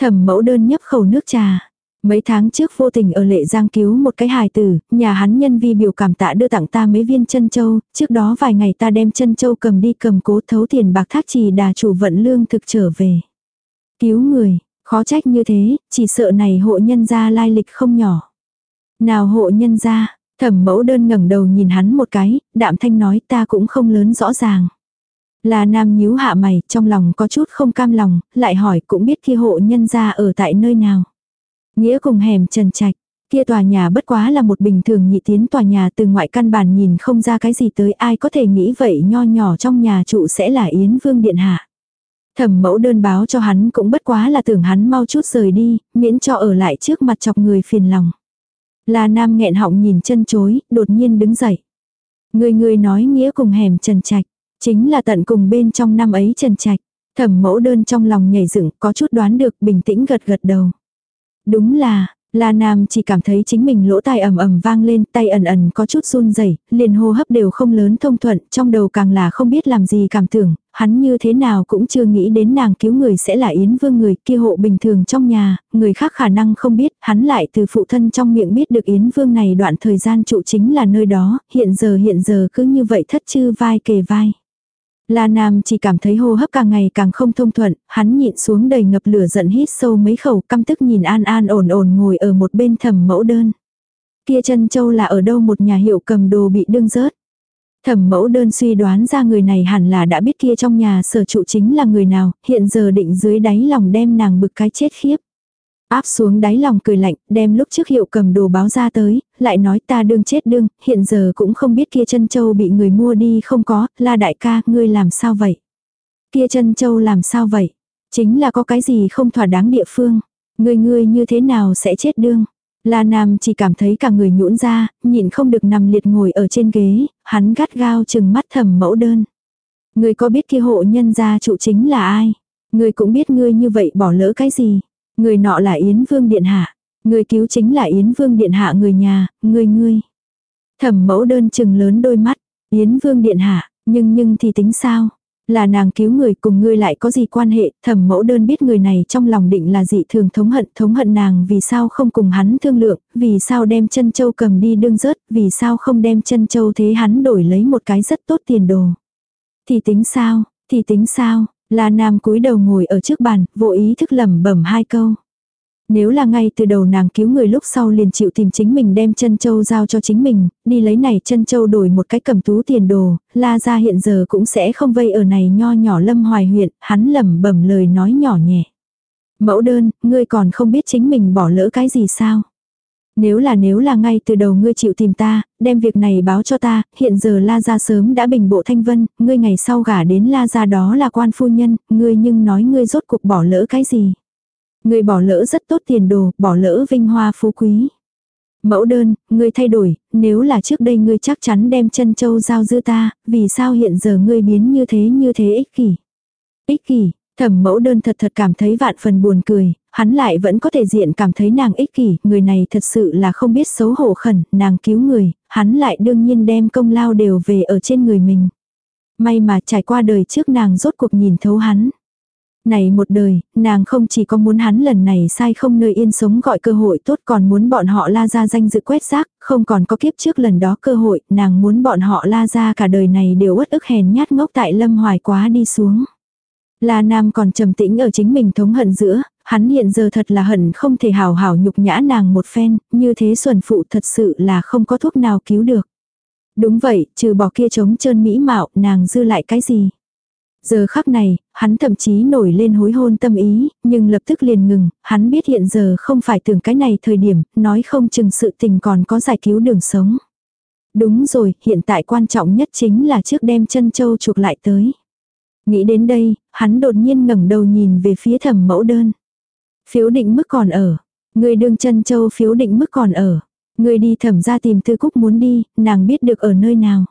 Thẩm mẫu đơn nhấp khẩu nước trà. Mấy tháng trước vô tình ở lệ giang cứu một cái hài tử, nhà hắn nhân vi biểu cảm tạ đưa tặng ta mấy viên chân châu, trước đó vài ngày ta đem chân châu cầm đi cầm cố thấu tiền bạc thác trì đà chủ vận lương thực trở về. Cứu người, khó trách như thế, chỉ sợ này hộ nhân gia lai lịch không nhỏ. Nào hộ nhân gia, thẩm mẫu đơn ngẩng đầu nhìn hắn một cái, đạm thanh nói ta cũng không lớn rõ ràng. Là nam nhíu hạ mày, trong lòng có chút không cam lòng, lại hỏi cũng biết khi hộ nhân gia ở tại nơi nào. Nghĩa cùng hẻm trần trạch, kia tòa nhà bất quá là một bình thường nhị tiến tòa nhà từ ngoại căn bản nhìn không ra cái gì tới ai có thể nghĩ vậy nho nhỏ trong nhà trụ sẽ là Yến Vương Điện Hạ. Thẩm mẫu đơn báo cho hắn cũng bất quá là tưởng hắn mau chút rời đi, miễn cho ở lại trước mặt chọc người phiền lòng. Là nam nghẹn họng nhìn chân chối, đột nhiên đứng dậy. Người người nói nghĩa cùng hẻm trần trạch, chính là tận cùng bên trong năm ấy trần trạch. Thẩm mẫu đơn trong lòng nhảy dựng có chút đoán được bình tĩnh gật gật đầu. Đúng là, La Nam chỉ cảm thấy chính mình lỗ tai ầm ầm vang lên, tay ẩn ẩn có chút run rẩy, liền hô hấp đều không lớn thông thuận, trong đầu càng là không biết làm gì cảm tưởng, hắn như thế nào cũng chưa nghĩ đến nàng cứu người sẽ là Yến Vương người kia hộ bình thường trong nhà, người khác khả năng không biết, hắn lại từ phụ thân trong miệng biết được Yến Vương này đoạn thời gian trụ chính là nơi đó, hiện giờ hiện giờ cứ như vậy thất chư vai kề vai. La Nam chỉ cảm thấy hô hấp càng ngày càng không thông thuận, hắn nhịn xuống đầy ngập lửa giận hít sâu mấy khẩu căm tức nhìn An An ổn ổn ngồi ở một bên thẩm mẫu đơn. Kia chân châu là ở đâu một nhà hiệu cầm đồ bị đương rớt. Thẩm mẫu đơn suy đoán ra người này hẳn là đã biết kia trong nhà sở trụ chính là người nào, hiện giờ định dưới đáy lòng đem nàng bực cái chết khiếp. Áp xuống đáy lòng cười lạnh, đem lúc trước hiệu cầm đồ báo ra tới, lại nói ta đương chết đương, hiện giờ cũng không biết kia chân châu bị người mua đi không có, la đại ca, ngươi làm sao vậy? Kia chân châu làm sao vậy? Chính là có cái gì không thỏa đáng địa phương. Ngươi ngươi như thế nào sẽ chết đương? La Nam chỉ cảm thấy cả người nhũn ra, nhịn không được nằm liệt ngồi ở trên ghế, hắn gắt gao chừng mắt thầm mẫu đơn. Ngươi có biết kia hộ nhân gia trụ chính là ai? Ngươi cũng biết ngươi như vậy bỏ lỡ cái gì? Người nọ là Yến Vương Điện Hạ. Người cứu chính là Yến Vương Điện Hạ người nhà, người ngươi. Thẩm mẫu đơn chừng lớn đôi mắt. Yến Vương Điện Hạ, nhưng nhưng thì tính sao? Là nàng cứu người cùng ngươi lại có gì quan hệ, thẩm mẫu đơn biết người này trong lòng định là dị thường thống hận, thống hận nàng vì sao không cùng hắn thương lượng, vì sao đem chân châu cầm đi đương rớt, vì sao không đem chân châu thế hắn đổi lấy một cái rất tốt tiền đồ. Thì tính sao, thì tính sao, là nam cúi đầu ngồi ở trước bàn, vô ý thức lẩm bẩm hai câu. Nếu là ngay từ đầu nàng cứu người lúc sau liền chịu tìm chính mình đem chân châu giao cho chính mình, đi lấy này chân châu đổi một cái cầm tú tiền đồ, la ra hiện giờ cũng sẽ không vây ở này nho nhỏ lâm hoài huyện, hắn lẩm bẩm lời nói nhỏ nhẹ. Mẫu đơn, ngươi còn không biết chính mình bỏ lỡ cái gì sao? Nếu là nếu là ngay từ đầu ngươi chịu tìm ta, đem việc này báo cho ta, hiện giờ La Gia sớm đã bình bộ thanh vân, ngươi ngày sau gả đến La Gia đó là quan phu nhân, ngươi nhưng nói ngươi rốt cuộc bỏ lỡ cái gì. Ngươi bỏ lỡ rất tốt tiền đồ, bỏ lỡ vinh hoa phú quý. Mẫu đơn, ngươi thay đổi, nếu là trước đây ngươi chắc chắn đem chân châu giao dư ta, vì sao hiện giờ ngươi biến như thế như thế ích kỷ. Ích kỷ, thẩm mẫu đơn thật thật cảm thấy vạn phần buồn cười, hắn lại vẫn có thể diện cảm thấy nàng ích kỷ, người này thật sự là không biết xấu hổ khẩn, nàng cứu người, hắn lại đương nhiên đem công lao đều về ở trên người mình. May mà trải qua đời trước nàng rốt cuộc nhìn thấu hắn. Này một đời, nàng không chỉ có muốn hắn lần này sai không nơi yên sống gọi cơ hội tốt còn muốn bọn họ la ra danh dự quét rác, không còn có kiếp trước lần đó cơ hội, nàng muốn bọn họ la ra cả đời này đều uất ức hèn nhát ngốc tại lâm hoài quá đi xuống. La Nam còn trầm tĩnh ở chính mình thống hận giữa, hắn hiện giờ thật là hận không thể hào hảo nhục nhã nàng một phen, như thế xuẩn phụ thật sự là không có thuốc nào cứu được. Đúng vậy, trừ bỏ kia trống trơn mỹ mạo, nàng dư lại cái gì? Giờ khắc này, hắn thậm chí nổi lên hối hôn tâm ý, nhưng lập tức liền ngừng, hắn biết hiện giờ không phải tưởng cái này thời điểm, nói không chừng sự tình còn có giải cứu đường sống. Đúng rồi, hiện tại quan trọng nhất chính là trước đem chân châu chuộc lại tới. Nghĩ đến đây, hắn đột nhiên ngẩng đầu nhìn về phía thẩm mẫu đơn. Phiếu định mức còn ở. Người đương chân châu phiếu định mức còn ở. Người đi thẩm ra tìm thư cúc muốn đi, nàng biết được ở nơi nào.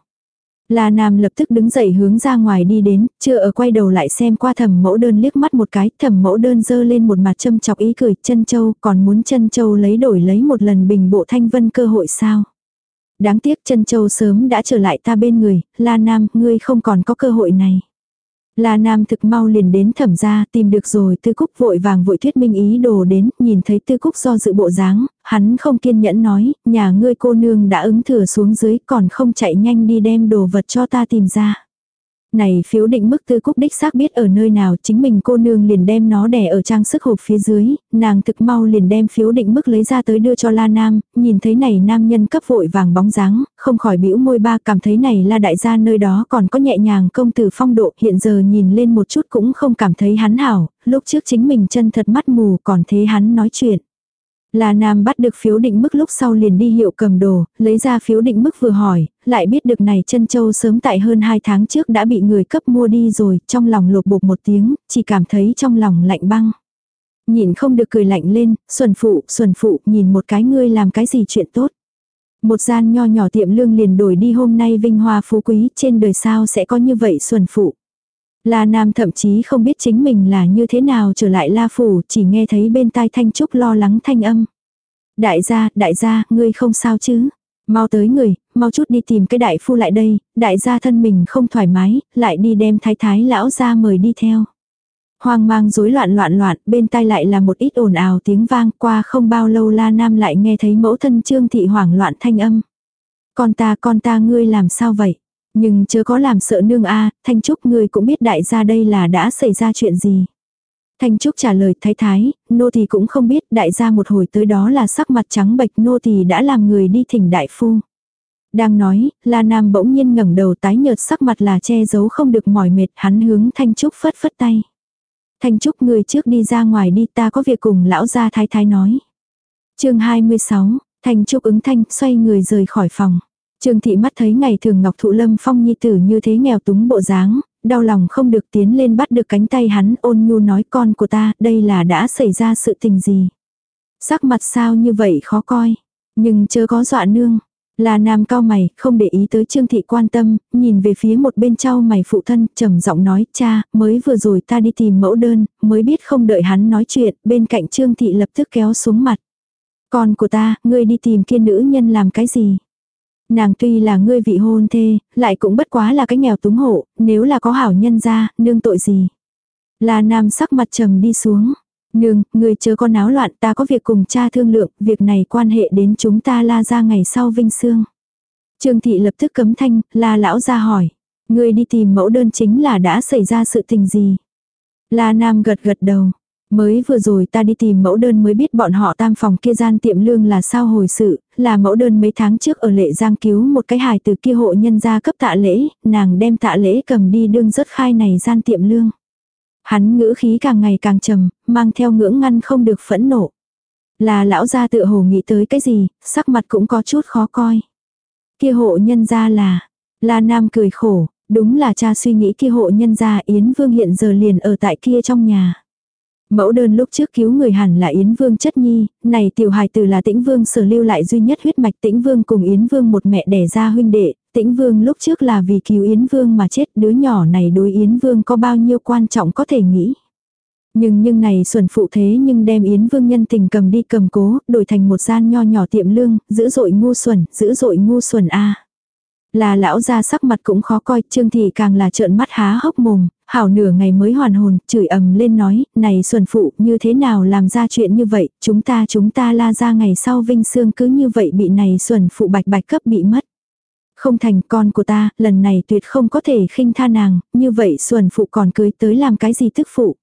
La Nam lập tức đứng dậy hướng ra ngoài đi đến, chưa ở quay đầu lại xem qua thẩm mẫu đơn liếc mắt một cái, thẩm mẫu đơn dơ lên một mặt châm chọc ý cười, chân châu, còn muốn chân châu lấy đổi lấy một lần bình bộ thanh vân cơ hội sao. Đáng tiếc chân châu sớm đã trở lại ta bên người, La Nam, ngươi không còn có cơ hội này. La Nam thực mau liền đến thẩm gia tìm được rồi tư cúc vội vàng vội thuyết minh ý đồ đến, nhìn thấy tư cúc do dự bộ dáng, hắn không kiên nhẫn nói, nhà ngươi cô nương đã ứng thừa xuống dưới còn không chạy nhanh đi đem đồ vật cho ta tìm ra. Này phiếu định mức tư cúc đích xác biết ở nơi nào chính mình cô nương liền đem nó đè ở trang sức hộp phía dưới, nàng thực mau liền đem phiếu định mức lấy ra tới đưa cho la nam, nhìn thấy này nam nhân cấp vội vàng bóng dáng, không khỏi bĩu môi ba cảm thấy này là đại gia nơi đó còn có nhẹ nhàng công tử phong độ hiện giờ nhìn lên một chút cũng không cảm thấy hắn hảo, lúc trước chính mình chân thật mắt mù còn thế hắn nói chuyện. La Nam bắt được phiếu định mức lúc sau liền đi hiệu cầm đồ, lấy ra phiếu định mức vừa hỏi, lại biết được này chân châu sớm tại hơn 2 tháng trước đã bị người cấp mua đi rồi, trong lòng lột bột một tiếng, chỉ cảm thấy trong lòng lạnh băng. Nhìn không được cười lạnh lên, xuân phụ, xuân phụ, nhìn một cái ngươi làm cái gì chuyện tốt. Một gian nho nhỏ tiệm lương liền đổi đi hôm nay vinh hoa phú quý, trên đời sao sẽ có như vậy xuân phụ. La Nam thậm chí không biết chính mình là như thế nào trở lại La Phủ, chỉ nghe thấy bên tai Thanh Trúc lo lắng thanh âm. Đại gia, đại gia, ngươi không sao chứ? Mau tới người, mau chút đi tìm cái đại phu lại đây, đại gia thân mình không thoải mái, lại đi đem thái thái lão ra mời đi theo. Hoang mang rối loạn loạn loạn, bên tai lại là một ít ồn ào tiếng vang, qua không bao lâu La Nam lại nghe thấy mẫu thân Trương Thị hoảng loạn thanh âm. Con ta, con ta ngươi làm sao vậy? Nhưng chớ có làm sợ nương a Thanh Trúc ngươi cũng biết đại gia đây là đã xảy ra chuyện gì. Thanh Trúc trả lời thái thái, nô thì cũng không biết đại gia một hồi tới đó là sắc mặt trắng bệch nô thì đã làm người đi thỉnh đại phu. Đang nói, La Nam bỗng nhiên ngẩng đầu tái nhợt sắc mặt là che giấu không được mỏi mệt hắn hướng Thanh Trúc phất phất tay. Thanh Trúc người trước đi ra ngoài đi ta có việc cùng lão gia thái thái nói. chương 26, Thanh Trúc ứng thanh xoay người rời khỏi phòng. Trương thị mắt thấy ngày thường Ngọc Thụ Lâm Phong nhi tử như thế nghèo túng bộ dáng, đau lòng không được tiến lên bắt được cánh tay hắn ôn nhu nói con của ta, đây là đã xảy ra sự tình gì. Sắc mặt sao như vậy khó coi, nhưng chớ có dọa nương. Là nam cao mày, không để ý tới Trương thị quan tâm, nhìn về phía một bên trao mày phụ thân, trầm giọng nói, cha, mới vừa rồi ta đi tìm mẫu đơn, mới biết không đợi hắn nói chuyện, bên cạnh Trương thị lập tức kéo xuống mặt. Con của ta, ngươi đi tìm kia nữ nhân làm cái gì? Nàng tuy là ngươi vị hôn thê, lại cũng bất quá là cái nghèo túng hộ, nếu là có hảo nhân ra, nương tội gì. La Nam sắc mặt trầm đi xuống. Nương, người chớ có náo loạn ta có việc cùng cha thương lượng, việc này quan hệ đến chúng ta la ra ngày sau vinh sương. Trương thị lập tức cấm thanh, la lão ra hỏi. Người đi tìm mẫu đơn chính là đã xảy ra sự tình gì? La Nam gật gật đầu. Mới vừa rồi ta đi tìm mẫu đơn mới biết bọn họ tam phòng kia gian tiệm lương là sao hồi sự, là mẫu đơn mấy tháng trước ở lệ giang cứu một cái hài từ kia hộ nhân gia cấp tạ lễ, nàng đem tạ lễ cầm đi đương rất khai này gian tiệm lương. Hắn ngữ khí càng ngày càng trầm, mang theo ngưỡng ngăn không được phẫn nộ. Là lão gia tự hồ nghĩ tới cái gì, sắc mặt cũng có chút khó coi. Kia hộ nhân gia là, là Nam cười khổ, đúng là cha suy nghĩ kia hộ nhân gia Yến Vương hiện giờ liền ở tại kia trong nhà. Mẫu đơn lúc trước cứu người hẳn là Yến Vương chất nhi, này tiểu hài tử là tĩnh Vương sở lưu lại duy nhất huyết mạch tĩnh Vương cùng Yến Vương một mẹ đẻ ra huynh đệ, tĩnh Vương lúc trước là vì cứu Yến Vương mà chết đứa nhỏ này đối Yến Vương có bao nhiêu quan trọng có thể nghĩ. Nhưng nhưng này xuẩn phụ thế nhưng đem Yến Vương nhân tình cầm đi cầm cố, đổi thành một gian nho nhỏ tiệm lương, dữ dội ngu xuẩn, dữ dội ngu xuẩn a. Là lão ra sắc mặt cũng khó coi, Trương Thị càng là trợn mắt há hốc mồm, hảo nửa ngày mới hoàn hồn, chửi ầm lên nói, này xuân phụ, như thế nào làm ra chuyện như vậy, chúng ta chúng ta la ra ngày sau vinh xương cứ như vậy bị này xuân phụ bạch bạch cấp bị mất. Không thành con của ta, lần này tuyệt không có thể khinh tha nàng, như vậy xuân phụ còn cưới tới làm cái gì tức phụ.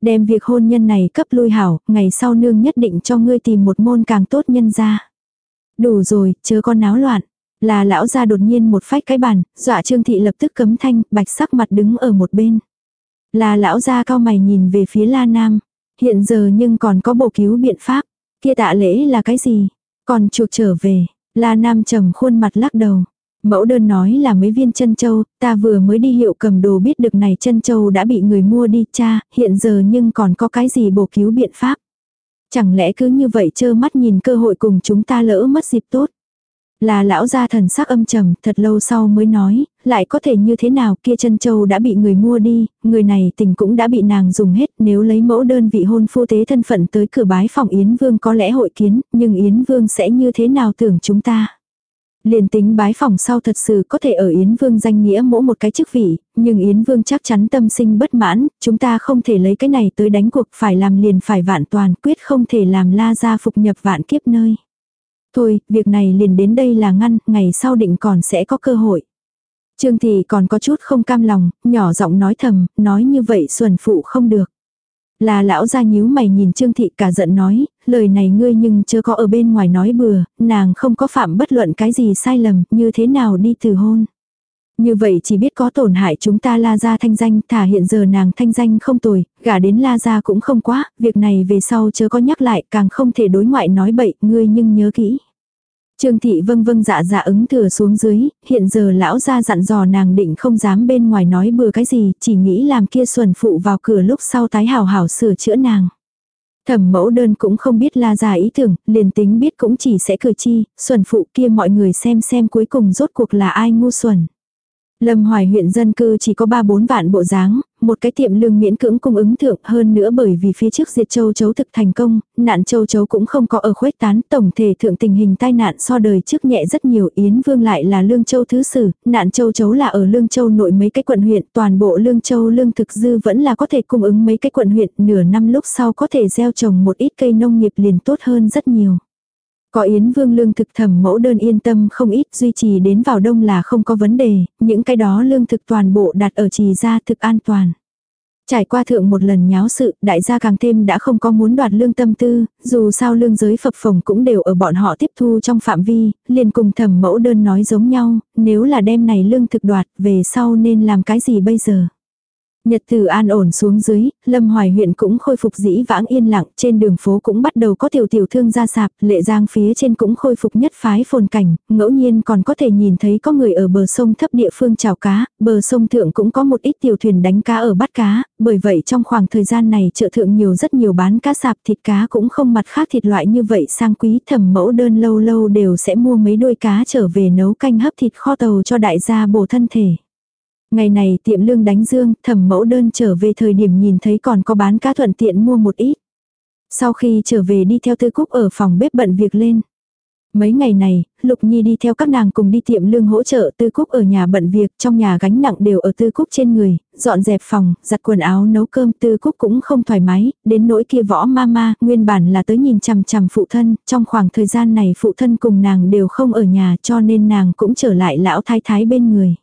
Đem việc hôn nhân này cấp lui hảo, ngày sau nương nhất định cho ngươi tìm một môn càng tốt nhân ra. Đủ rồi, chớ con náo loạn. Là lão ra đột nhiên một phách cái bàn, dọa Trương Thị lập tức cấm thanh, bạch sắc mặt đứng ở một bên. Là lão ra cao mày nhìn về phía La Nam. Hiện giờ nhưng còn có bộ cứu biện pháp. Kia tạ lễ là cái gì? Còn chuộc trở về. La Nam trầm khuôn mặt lắc đầu. Mẫu đơn nói là mấy viên chân châu, ta vừa mới đi hiệu cầm đồ biết được này chân châu đã bị người mua đi cha, hiện giờ nhưng còn có cái gì bổ cứu biện pháp. Chẳng lẽ cứ như vậy trơ mắt nhìn cơ hội cùng chúng ta lỡ mất dịp tốt. Là lão gia thần sắc âm trầm, thật lâu sau mới nói, lại có thể như thế nào kia chân châu đã bị người mua đi, người này tình cũng đã bị nàng dùng hết, nếu lấy mẫu đơn vị hôn phu tế thân phận tới cửa bái phòng Yến Vương có lẽ hội kiến, nhưng Yến Vương sẽ như thế nào tưởng chúng ta. Liền tính bái phòng sau thật sự có thể ở Yến Vương danh nghĩa mỗi một cái chức vị, nhưng Yến Vương chắc chắn tâm sinh bất mãn, chúng ta không thể lấy cái này tới đánh cuộc phải làm liền phải vạn toàn quyết không thể làm la ra phục nhập vạn kiếp nơi. Thôi, việc này liền đến đây là ngăn, ngày sau định còn sẽ có cơ hội. Trương Thị còn có chút không cam lòng, nhỏ giọng nói thầm, nói như vậy xuẩn phụ không được. Là lão ra nhíu mày nhìn Trương Thị cả giận nói, lời này ngươi nhưng chưa có ở bên ngoài nói bừa, nàng không có phạm bất luận cái gì sai lầm, như thế nào đi từ hôn. Như vậy chỉ biết có tổn hại chúng ta la ra thanh danh, thả hiện giờ nàng thanh danh không tồi, gả đến la ra cũng không quá, việc này về sau chớ có nhắc lại, càng không thể đối ngoại nói bậy, ngươi nhưng nhớ kỹ. Trương thị vâng vâng dạ dạ ứng thừa xuống dưới, hiện giờ lão ra dặn dò nàng định không dám bên ngoài nói bừa cái gì, chỉ nghĩ làm kia xuẩn phụ vào cửa lúc sau tái hào hảo sửa chữa nàng. Thẩm mẫu đơn cũng không biết la ra ý tưởng, liền tính biết cũng chỉ sẽ cười chi, xuẩn phụ kia mọi người xem xem cuối cùng rốt cuộc là ai ngu xuẩn. Lâm Hoài huyện dân cư chỉ có 3-4 vạn bộ dáng, một cái tiệm lương miễn cưỡng cung ứng thượng hơn nữa bởi vì phía trước diệt châu chấu thực thành công, nạn châu chấu cũng không có ở khuếch tán, tổng thể thượng tình hình tai nạn so đời trước nhẹ rất nhiều, Yến Vương lại là lương châu thứ sử, nạn châu chấu là ở lương châu nội mấy cái quận huyện, toàn bộ lương châu lương thực dư vẫn là có thể cung ứng mấy cái quận huyện, nửa năm lúc sau có thể gieo trồng một ít cây nông nghiệp liền tốt hơn rất nhiều. Có Yến Vương lương thực thẩm mẫu đơn yên tâm không ít duy trì đến vào đông là không có vấn đề, những cái đó lương thực toàn bộ đặt ở trì gia thực an toàn. Trải qua thượng một lần nháo sự, đại gia càng thêm đã không có muốn đoạt lương tâm tư, dù sao lương giới phập phồng cũng đều ở bọn họ tiếp thu trong phạm vi, liền cùng thẩm mẫu đơn nói giống nhau, nếu là đem này lương thực đoạt, về sau nên làm cái gì bây giờ. Nhật từ an ổn xuống dưới, Lâm Hoài huyện cũng khôi phục dĩ vãng yên lặng, trên đường phố cũng bắt đầu có tiểu tiểu thương ra sạp, lệ giang phía trên cũng khôi phục nhất phái phồn cảnh, ngẫu nhiên còn có thể nhìn thấy có người ở bờ sông thấp địa phương chào cá, bờ sông thượng cũng có một ít tiểu thuyền đánh cá ở bắt cá, bởi vậy trong khoảng thời gian này chợ thượng nhiều rất nhiều bán cá sạp thịt cá cũng không mặt khác thịt loại như vậy sang quý thẩm mẫu đơn lâu lâu đều sẽ mua mấy đôi cá trở về nấu canh hấp thịt kho tàu cho đại gia bổ thân thể. Ngày này tiệm lương đánh dương, thẩm mẫu đơn trở về thời điểm nhìn thấy còn có bán cá thuận tiện mua một ít. Sau khi trở về đi theo tư cúc ở phòng bếp bận việc lên. Mấy ngày này, Lục Nhi đi theo các nàng cùng đi tiệm lương hỗ trợ Tư Cúc ở nhà bận việc, trong nhà gánh nặng đều ở Tư Cúc trên người, dọn dẹp phòng, giặt quần áo nấu cơm Tư Cúc cũng không thoải mái, đến nỗi kia võ mama, nguyên bản là tới nhìn chằm chằm phụ thân, trong khoảng thời gian này phụ thân cùng nàng đều không ở nhà cho nên nàng cũng trở lại lão thái thái bên người.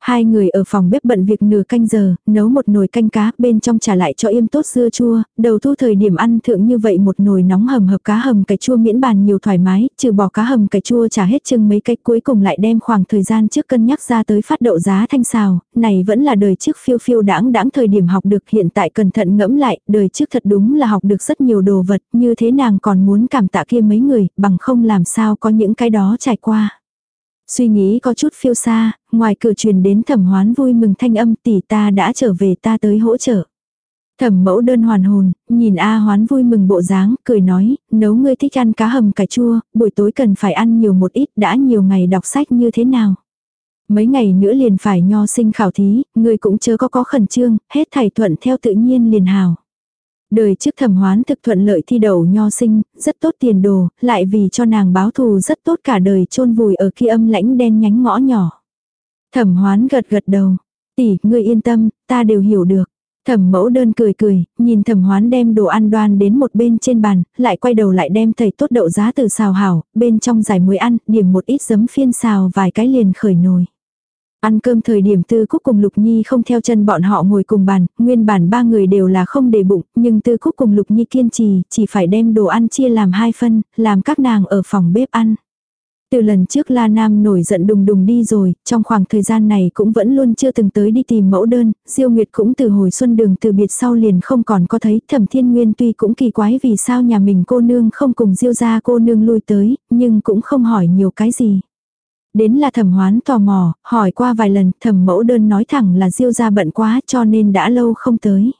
Hai người ở phòng bếp bận việc nửa canh giờ, nấu một nồi canh cá, bên trong trả lại cho im tốt dưa chua, đầu thu thời điểm ăn thượng như vậy một nồi nóng hầm hập cá hầm cải chua miễn bàn nhiều thoải mái, trừ bỏ cá hầm cải chua trả hết chừng mấy cách cuối cùng lại đem khoảng thời gian trước cân nhắc ra tới phát đậu giá thanh xào, này vẫn là đời trước phiêu phiêu đãng đãng thời điểm học được hiện tại cẩn thận ngẫm lại, đời trước thật đúng là học được rất nhiều đồ vật, như thế nàng còn muốn cảm tạ kia mấy người, bằng không làm sao có những cái đó trải qua. Suy nghĩ có chút phiêu xa, ngoài cửa truyền đến thẩm hoán vui mừng thanh âm tỷ ta đã trở về ta tới hỗ trợ. Thẩm mẫu đơn hoàn hồn, nhìn A hoán vui mừng bộ dáng, cười nói, nấu ngươi thích ăn cá hầm cà chua, buổi tối cần phải ăn nhiều một ít đã nhiều ngày đọc sách như thế nào. Mấy ngày nữa liền phải nho sinh khảo thí, ngươi cũng chớ có có khẩn trương, hết thầy thuận theo tự nhiên liền hào. Đời trước thẩm hoán thực thuận lợi thi đầu nho sinh, rất tốt tiền đồ, lại vì cho nàng báo thù rất tốt cả đời chôn vùi ở kia âm lãnh đen nhánh ngõ nhỏ. Thẩm hoán gật gật đầu. Tỷ, ngươi yên tâm, ta đều hiểu được. Thẩm mẫu đơn cười cười, nhìn thẩm hoán đem đồ ăn đoan đến một bên trên bàn, lại quay đầu lại đem thầy tốt đậu giá từ xào hảo, bên trong giải muối ăn, điểm một ít giấm phiên xào vài cái liền khởi nồi. Ăn cơm thời điểm Tư Cúc cùng Lục Nhi không theo chân bọn họ ngồi cùng bàn, nguyên bản ba người đều là không để bụng, nhưng Tư Cúc cùng Lục Nhi kiên trì, chỉ phải đem đồ ăn chia làm hai phân, làm các nàng ở phòng bếp ăn. Từ lần trước La Nam nổi giận đùng đùng đi rồi, trong khoảng thời gian này cũng vẫn luôn chưa từng tới đi tìm mẫu đơn, Diêu Nguyệt cũng từ hồi xuân đường từ biệt sau liền không còn có thấy, Thẩm Thiên Nguyên tuy cũng kỳ quái vì sao nhà mình cô nương không cùng Diêu gia cô nương lui tới, nhưng cũng không hỏi nhiều cái gì. Đến là thẩm hoán tò mò, hỏi qua vài lần, thẩm mẫu đơn nói thẳng là diêu ra bận quá cho nên đã lâu không tới.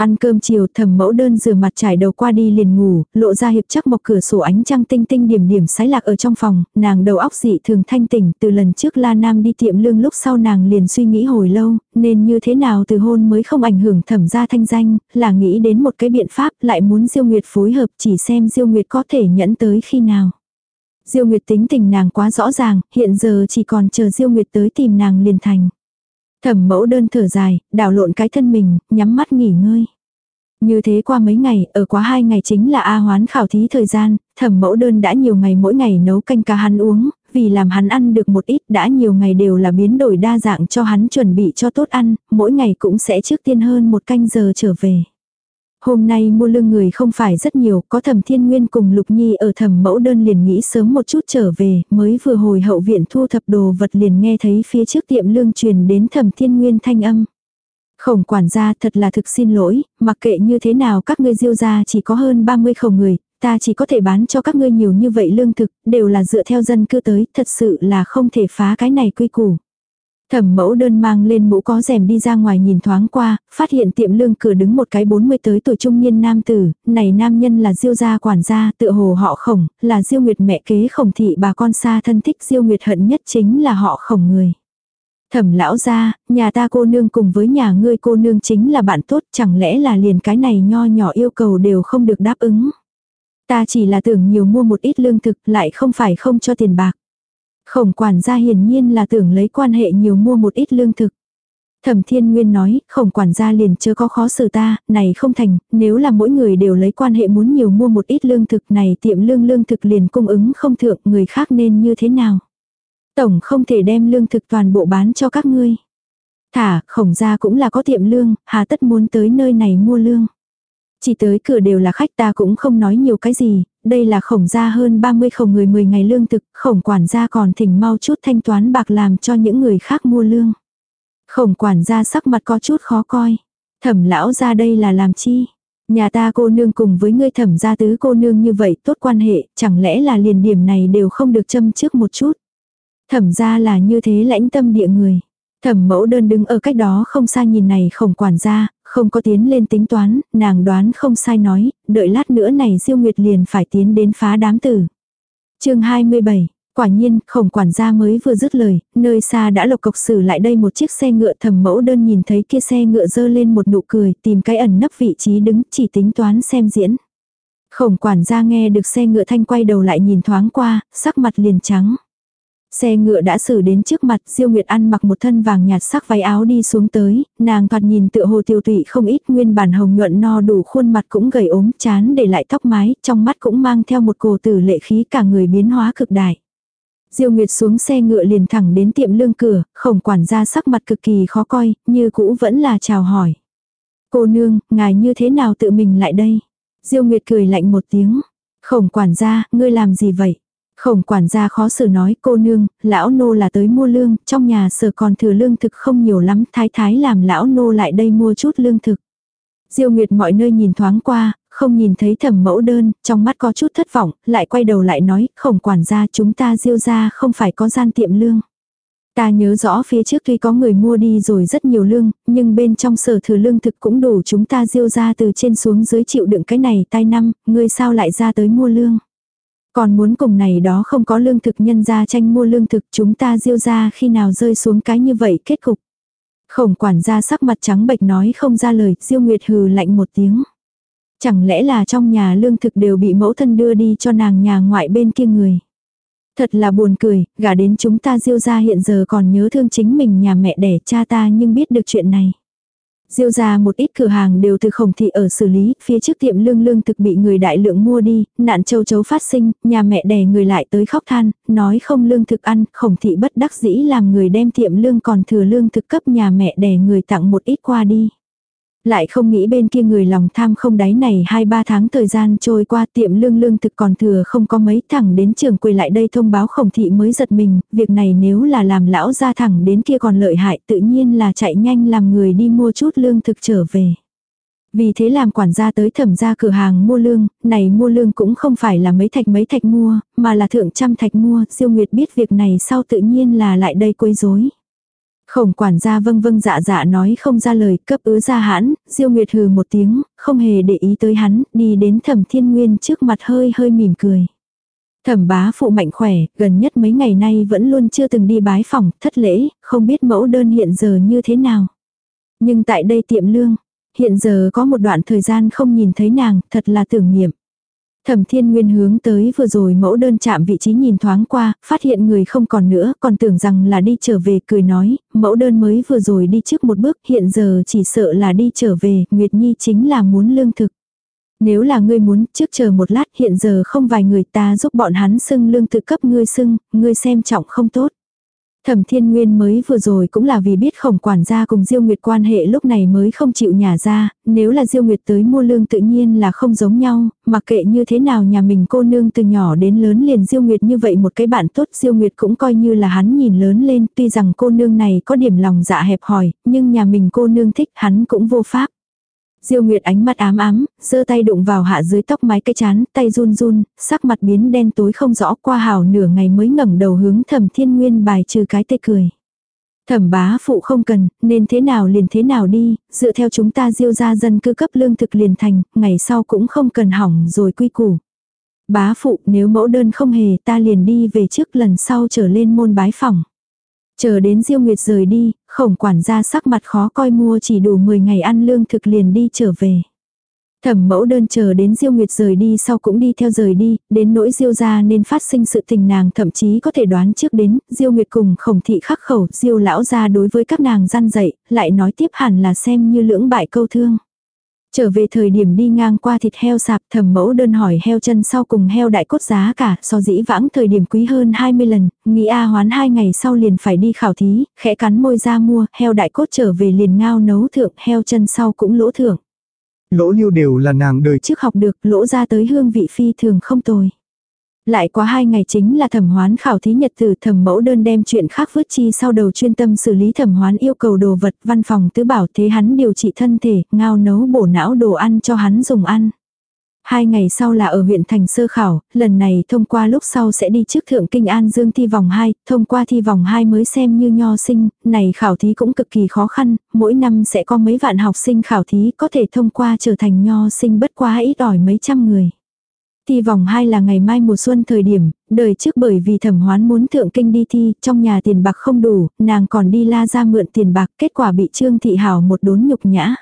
Ăn cơm chiều thầm mẫu đơn rửa mặt trải đầu qua đi liền ngủ, lộ ra hiệp chắc mộc cửa sổ ánh trăng tinh tinh điểm điểm sái lạc ở trong phòng, nàng đầu óc dị thường thanh tỉnh từ lần trước La Nam đi tiệm lương lúc sau nàng liền suy nghĩ hồi lâu, nên như thế nào từ hôn mới không ảnh hưởng thẩm gia thanh danh, là nghĩ đến một cái biện pháp lại muốn Diêu Nguyệt phối hợp chỉ xem Diêu Nguyệt có thể nhẫn tới khi nào. Diêu Nguyệt tính tình nàng quá rõ ràng, hiện giờ chỉ còn chờ Diêu Nguyệt tới tìm nàng liền thành. Thẩm mẫu đơn thở dài, đảo lộn cái thân mình, nhắm mắt nghỉ ngơi. Như thế qua mấy ngày, ở quá hai ngày chính là A hoán khảo thí thời gian, thẩm mẫu đơn đã nhiều ngày mỗi ngày nấu canh cá hắn uống, vì làm hắn ăn được một ít đã nhiều ngày đều là biến đổi đa dạng cho hắn chuẩn bị cho tốt ăn, mỗi ngày cũng sẽ trước tiên hơn một canh giờ trở về. Hôm nay mua lương người không phải rất nhiều, có thẩm thiên nguyên cùng Lục Nhi ở thẩm mẫu đơn liền nghĩ sớm một chút trở về, mới vừa hồi hậu viện thu thập đồ vật liền nghe thấy phía trước tiệm lương truyền đến thẩm thiên nguyên thanh âm. Khổng quản gia thật là thực xin lỗi, mặc kệ như thế nào các ngươi diêu gia chỉ có hơn 30 khẩu người, ta chỉ có thể bán cho các ngươi nhiều như vậy lương thực, đều là dựa theo dân cư tới, thật sự là không thể phá cái này quy củ. Thẩm mẫu đơn mang lên mũ có rèm đi ra ngoài nhìn thoáng qua, phát hiện tiệm lương cửa đứng một cái 40 tới tuổi trung niên nam tử, này nam nhân là diêu gia quản gia, tựa hồ họ khổng, là diêu nguyệt mẹ kế khổng thị bà con xa thân thích diêu nguyệt hận nhất chính là họ khổng người. Thẩm lão gia, nhà ta cô nương cùng với nhà ngươi cô nương chính là bạn tốt, chẳng lẽ là liền cái này nho nhỏ yêu cầu đều không được đáp ứng. Ta chỉ là tưởng nhiều mua một ít lương thực lại không phải không cho tiền bạc. Khổng quản gia hiển nhiên là tưởng lấy quan hệ nhiều mua một ít lương thực. Thẩm Thiên Nguyên nói, khổng quản gia liền chưa có khó xử ta, này không thành, nếu là mỗi người đều lấy quan hệ muốn nhiều mua một ít lương thực này tiệm lương lương thực liền cung ứng không thượng người khác nên như thế nào. Tổng không thể đem lương thực toàn bộ bán cho các ngươi. Thả, khổng gia cũng là có tiệm lương, hà tất muốn tới nơi này mua lương. Chỉ tới cửa đều là khách ta cũng không nói nhiều cái gì, đây là khổng gia hơn 30 khổng người 10 ngày lương thực, khổng quản gia còn thỉnh mau chút thanh toán bạc làm cho những người khác mua lương. Khổng quản gia sắc mặt có chút khó coi. Thẩm lão ra đây là làm chi? Nhà ta cô nương cùng với ngươi thẩm gia tứ cô nương như vậy tốt quan hệ, chẳng lẽ là liền điểm này đều không được châm trước một chút. Thẩm gia là như thế lãnh tâm địa người. Thẩm mẫu đơn đứng ở cách đó không xa nhìn này khổng quản gia, không có tiến lên tính toán, nàng đoán không sai nói, đợi lát nữa này diêu nguyệt liền phải tiến đến phá đám tử. chương 27 Quả nhiên, khổng quản gia mới vừa dứt lời, nơi xa đã lộc cộc xử lại đây một chiếc xe ngựa thầm mẫu đơn nhìn thấy kia xe ngựa dơ lên một nụ cười, tìm cái ẩn nấp vị trí đứng chỉ tính toán xem diễn. Khổng quản gia nghe được xe ngựa thanh quay đầu lại nhìn thoáng qua, sắc mặt liền trắng. Xe ngựa đã xử đến trước mặt, Diêu Nguyệt ăn mặc một thân vàng nhạt sắc váy áo đi xuống tới, nàng thoạt nhìn tựa hồ tiêu tụy không ít, nguyên bản hồng nhuận no đủ khuôn mặt cũng gầy ốm chán để lại tóc mái, trong mắt cũng mang theo một cổ tử lệ khí cả người biến hóa cực đại. Diêu Nguyệt xuống xe ngựa liền thẳng đến tiệm lương cửa, khổng quản gia sắc mặt cực kỳ khó coi, như cũ vẫn là chào hỏi. Cô nương, ngài như thế nào tự mình lại đây? Diêu Nguyệt cười lạnh một tiếng. Khổng quản gia, ngươi làm gì vậy? Khổng quản gia khó xử nói cô nương, lão nô là tới mua lương, trong nhà sở còn thừa lương thực không nhiều lắm, thái thái làm lão nô lại đây mua chút lương thực. Diêu Nguyệt mọi nơi nhìn thoáng qua, không nhìn thấy thẩm mẫu đơn, trong mắt có chút thất vọng, lại quay đầu lại nói, khổng quản gia chúng ta diêu ra không phải có gian tiệm lương. Ta nhớ rõ phía trước tuy có người mua đi rồi rất nhiều lương, nhưng bên trong sở thừa lương thực cũng đủ chúng ta diêu ra từ trên xuống dưới chịu đựng cái này tai năm, ngươi sao lại ra tới mua lương. Còn muốn cùng này đó không có lương thực nhân ra tranh mua lương thực chúng ta diêu ra khi nào rơi xuống cái như vậy kết cục. Khổng quản gia sắc mặt trắng bệch nói không ra lời, diêu nguyệt hừ lạnh một tiếng. Chẳng lẽ là trong nhà lương thực đều bị mẫu thân đưa đi cho nàng nhà ngoại bên kia người. Thật là buồn cười, gả đến chúng ta diêu ra hiện giờ còn nhớ thương chính mình nhà mẹ đẻ cha ta nhưng biết được chuyện này. Diêu ra một ít cửa hàng đều từ khổng thị ở xử lý, phía trước tiệm lương lương thực bị người đại lượng mua đi, nạn châu chấu phát sinh, nhà mẹ đẻ người lại tới khóc than, nói không lương thực ăn, khổng thị bất đắc dĩ làm người đem tiệm lương còn thừa lương thực cấp nhà mẹ đẻ người tặng một ít qua đi. Lại không nghĩ bên kia người lòng tham không đáy này hai ba tháng thời gian trôi qua tiệm lương lương thực còn thừa không có mấy thẳng đến trường quầy lại đây thông báo khổng thị mới giật mình, việc này nếu là làm lão ra thẳng đến kia còn lợi hại tự nhiên là chạy nhanh làm người đi mua chút lương thực trở về. Vì thế làm quản gia tới thẩm ra cửa hàng mua lương, này mua lương cũng không phải là mấy thạch mấy thạch mua, mà là thượng trăm thạch mua, siêu nguyệt biết việc này sau tự nhiên là lại đây quấy rối. Khổng quản gia vâng vâng dạ dạ nói không ra lời, cấp ứ ra hãn, diêu nguyệt hừ một tiếng, không hề để ý tới hắn, đi đến thẩm thiên nguyên trước mặt hơi hơi mỉm cười. Thẩm bá phụ mạnh khỏe, gần nhất mấy ngày nay vẫn luôn chưa từng đi bái phòng, thất lễ, không biết mẫu đơn hiện giờ như thế nào. Nhưng tại đây tiệm lương, hiện giờ có một đoạn thời gian không nhìn thấy nàng, thật là tưởng niệm. Thẩm thiên nguyên hướng tới vừa rồi mẫu đơn chạm vị trí nhìn thoáng qua, phát hiện người không còn nữa, còn tưởng rằng là đi trở về, cười nói, mẫu đơn mới vừa rồi đi trước một bước, hiện giờ chỉ sợ là đi trở về, Nguyệt Nhi chính là muốn lương thực. Nếu là ngươi muốn, trước chờ một lát, hiện giờ không vài người ta giúp bọn hắn xưng lương thực cấp ngươi xưng, ngươi xem trọng không tốt. Thẩm Thiên Nguyên mới vừa rồi cũng là vì biết khổng quản gia cùng Diêu Nguyệt quan hệ lúc này mới không chịu nhả ra, nếu là Diêu Nguyệt tới mua lương tự nhiên là không giống nhau, mặc kệ như thế nào nhà mình cô nương từ nhỏ đến lớn liền Diêu Nguyệt như vậy một cái bạn tốt Diêu Nguyệt cũng coi như là hắn nhìn lớn lên, tuy rằng cô nương này có điểm lòng dạ hẹp hòi, nhưng nhà mình cô nương thích hắn cũng vô pháp. Diêu Nguyệt ánh mắt ám ám, giơ tay đụng vào hạ dưới tóc mái cây chán, tay run run, sắc mặt biến đen tối không rõ qua hào nửa ngày mới ngẩng đầu hướng thẩm thiên nguyên bài trừ cái tê cười. Thẩm bá phụ không cần, nên thế nào liền thế nào đi, dựa theo chúng ta diêu ra dân cư cấp lương thực liền thành, ngày sau cũng không cần hỏng rồi quy củ. Bá phụ nếu mẫu đơn không hề ta liền đi về trước lần sau trở lên môn bái phòng. Chờ đến Diêu Nguyệt rời đi, khổng quản gia sắc mặt khó coi mua chỉ đủ 10 ngày ăn lương thực liền đi trở về. Thẩm mẫu đơn chờ đến Diêu Nguyệt rời đi sau cũng đi theo rời đi, đến nỗi Diêu gia nên phát sinh sự tình nàng thậm chí có thể đoán trước đến, Diêu Nguyệt cùng khổng thị khắc khẩu, Diêu lão gia đối với các nàng gian dậy, lại nói tiếp hẳn là xem như lưỡng bại câu thương. Trở về thời điểm đi ngang qua thịt heo sạp thẩm mẫu đơn hỏi heo chân sau cùng heo đại cốt giá cả so dĩ vãng thời điểm quý hơn 20 lần, nghĩ A hoán hai ngày sau liền phải đi khảo thí, khẽ cắn môi ra mua, heo đại cốt trở về liền ngao nấu thượng, heo chân sau cũng lỗ thượng. Lỗ lưu đều là nàng đời trước học được, lỗ ra tới hương vị phi thường không tồi. Lại quá hai ngày chính là thẩm hoán khảo thí nhật tử thẩm mẫu đơn đem chuyện khác vứt chi sau đầu chuyên tâm xử lý thẩm hoán yêu cầu đồ vật văn phòng tứ bảo thế hắn điều trị thân thể, ngao nấu bổ não đồ ăn cho hắn dùng ăn. Hai ngày sau là ở huyện thành sơ khảo, lần này thông qua lúc sau sẽ đi trước thượng kinh an dương thi vòng 2, thông qua thi vòng 2 mới xem như nho sinh, này khảo thí cũng cực kỳ khó khăn, mỗi năm sẽ có mấy vạn học sinh khảo thí có thể thông qua trở thành nho sinh bất quá ít ỏi mấy trăm người. Thi vòng 2 là ngày mai mùa xuân thời điểm, đời trước bởi vì thẩm hoán muốn thượng kinh đi thi, trong nhà tiền bạc không đủ, nàng còn đi la ra mượn tiền bạc, kết quả bị Trương Thị Hảo một đốn nhục nhã.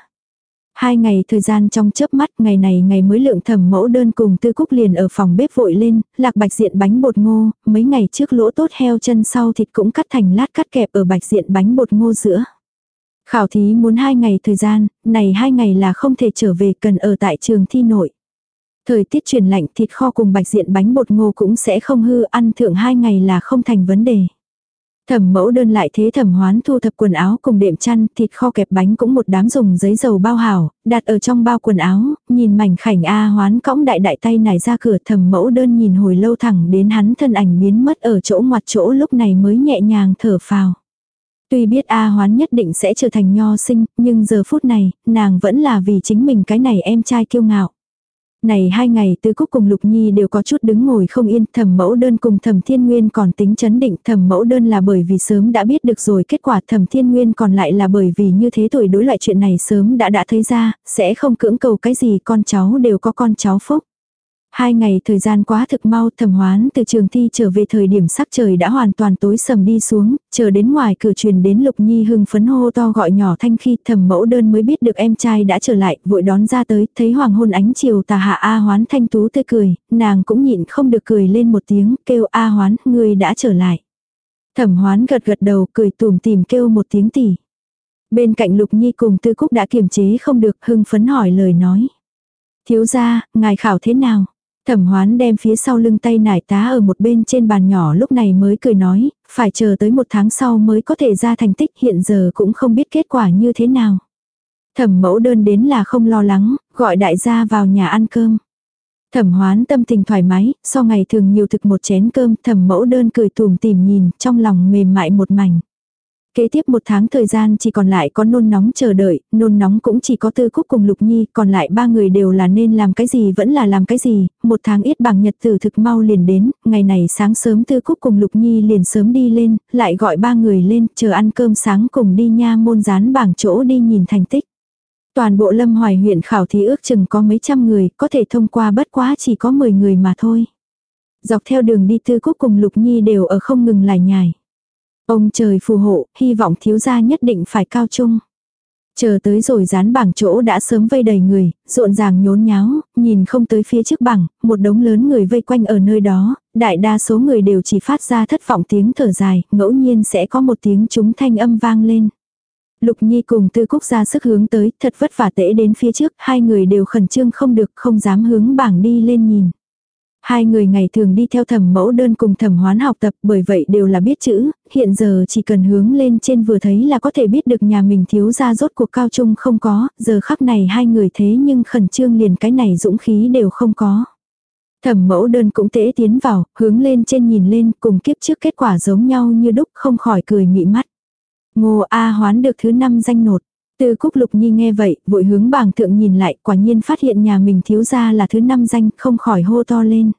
Hai ngày thời gian trong chớp mắt, ngày này ngày mới lượng thẩm mẫu đơn cùng tư cúc liền ở phòng bếp vội lên, lạc bạch diện bánh bột ngô, mấy ngày trước lỗ tốt heo chân sau thịt cũng cắt thành lát cắt kẹp ở bạch diện bánh bột ngô giữa. Khảo thí muốn hai ngày thời gian, này hai ngày là không thể trở về cần ở tại trường thi nội. Thời tiết chuyển lạnh thịt kho cùng bạch diện bánh bột ngô cũng sẽ không hư ăn thượng hai ngày là không thành vấn đề. Thẩm mẫu đơn lại thế thẩm hoán thu thập quần áo cùng đệm chăn, thịt kho kẹp bánh cũng một đám dùng giấy dầu bao hảo, đặt ở trong bao quần áo, nhìn mảnh khảnh A hoán cõng đại đại tay nải ra cửa thẩm mẫu đơn nhìn hồi lâu thẳng đến hắn thân ảnh biến mất ở chỗ ngoặt chỗ lúc này mới nhẹ nhàng thở phào. Tuy biết A hoán nhất định sẽ trở thành nho sinh, nhưng giờ phút này, nàng vẫn là vì chính mình cái này em trai kiêu ngạo. Này hai ngày tư cúc cùng Lục Nhi đều có chút đứng ngồi không yên, thẩm mẫu đơn cùng thẩm thiên nguyên còn tính chấn định, thẩm mẫu đơn là bởi vì sớm đã biết được rồi kết quả thẩm thiên nguyên còn lại là bởi vì như thế tuổi đối loại chuyện này sớm đã đã thấy ra, sẽ không cưỡng cầu cái gì con cháu đều có con cháu phúc. Hai ngày thời gian quá thực mau thẩm hoán từ trường thi trở về thời điểm sắc trời đã hoàn toàn tối sầm đi xuống, chờ đến ngoài cửa truyền đến lục nhi hưng phấn hô to gọi nhỏ thanh khi thẩm mẫu đơn mới biết được em trai đã trở lại, vội đón ra tới, thấy hoàng hôn ánh chiều tà hạ A hoán thanh tú tươi cười, nàng cũng nhịn không được cười lên một tiếng, kêu A hoán, người đã trở lại. Thẩm hoán gật gật đầu cười tùm tìm kêu một tiếng tỉ. Bên cạnh lục nhi cùng tư cúc đã kiềm chế không được hưng phấn hỏi lời nói. Thiếu gia, ngài khảo thế nào? Thẩm hoán đem phía sau lưng tay nải tá ở một bên trên bàn nhỏ lúc này mới cười nói, phải chờ tới một tháng sau mới có thể ra thành tích hiện giờ cũng không biết kết quả như thế nào. Thẩm mẫu đơn đến là không lo lắng, gọi đại gia vào nhà ăn cơm. Thẩm hoán tâm tình thoải mái, sau ngày thường nhiều thực một chén cơm, thẩm mẫu đơn cười tùm tìm nhìn, trong lòng mềm mại một mảnh. Kế tiếp một tháng thời gian chỉ còn lại có nôn nóng chờ đợi, nôn nóng cũng chỉ có tư cúc cùng lục nhi, còn lại ba người đều là nên làm cái gì vẫn là làm cái gì, một tháng ít bằng nhật tử thực mau liền đến, ngày này sáng sớm tư cúc cùng lục nhi liền sớm đi lên, lại gọi ba người lên, chờ ăn cơm sáng cùng đi nha môn dán bảng chỗ đi nhìn thành tích. Toàn bộ lâm hoài huyện khảo thí ước chừng có mấy trăm người, có thể thông qua bất quá chỉ có 10 người mà thôi. Dọc theo đường đi tư cúc cùng lục nhi đều ở không ngừng lải nhải. Ông trời phù hộ, hy vọng thiếu gia nhất định phải cao trung. Chờ tới rồi dán bảng chỗ đã sớm vây đầy người, rộn ràng nhốn nháo, nhìn không tới phía trước bảng, một đống lớn người vây quanh ở nơi đó, đại đa số người đều chỉ phát ra thất vọng tiếng thở dài, ngẫu nhiên sẽ có một tiếng chúng thanh âm vang lên. Lục Nhi cùng Tư Cúc ra sức hướng tới, thật vất vả tễ đến phía trước, hai người đều khẩn trương không được, không dám hướng bảng đi lên nhìn. Hai người ngày thường đi theo thẩm mẫu đơn cùng thẩm hoán học tập bởi vậy đều là biết chữ, hiện giờ chỉ cần hướng lên trên vừa thấy là có thể biết được nhà mình thiếu ra rốt cuộc cao trung không có, giờ khắc này hai người thế nhưng khẩn trương liền cái này dũng khí đều không có. Thẩm mẫu đơn cũng tễ tiến vào, hướng lên trên nhìn lên cùng kiếp trước kết quả giống nhau như đúc không khỏi cười mị mắt. Ngô A hoán được thứ năm danh nột tư Cúc Lục Nhi nghe vậy, vội hướng bảng thượng nhìn lại, quả nhiên phát hiện nhà mình thiếu gia là thứ năm danh, không khỏi hô to lên.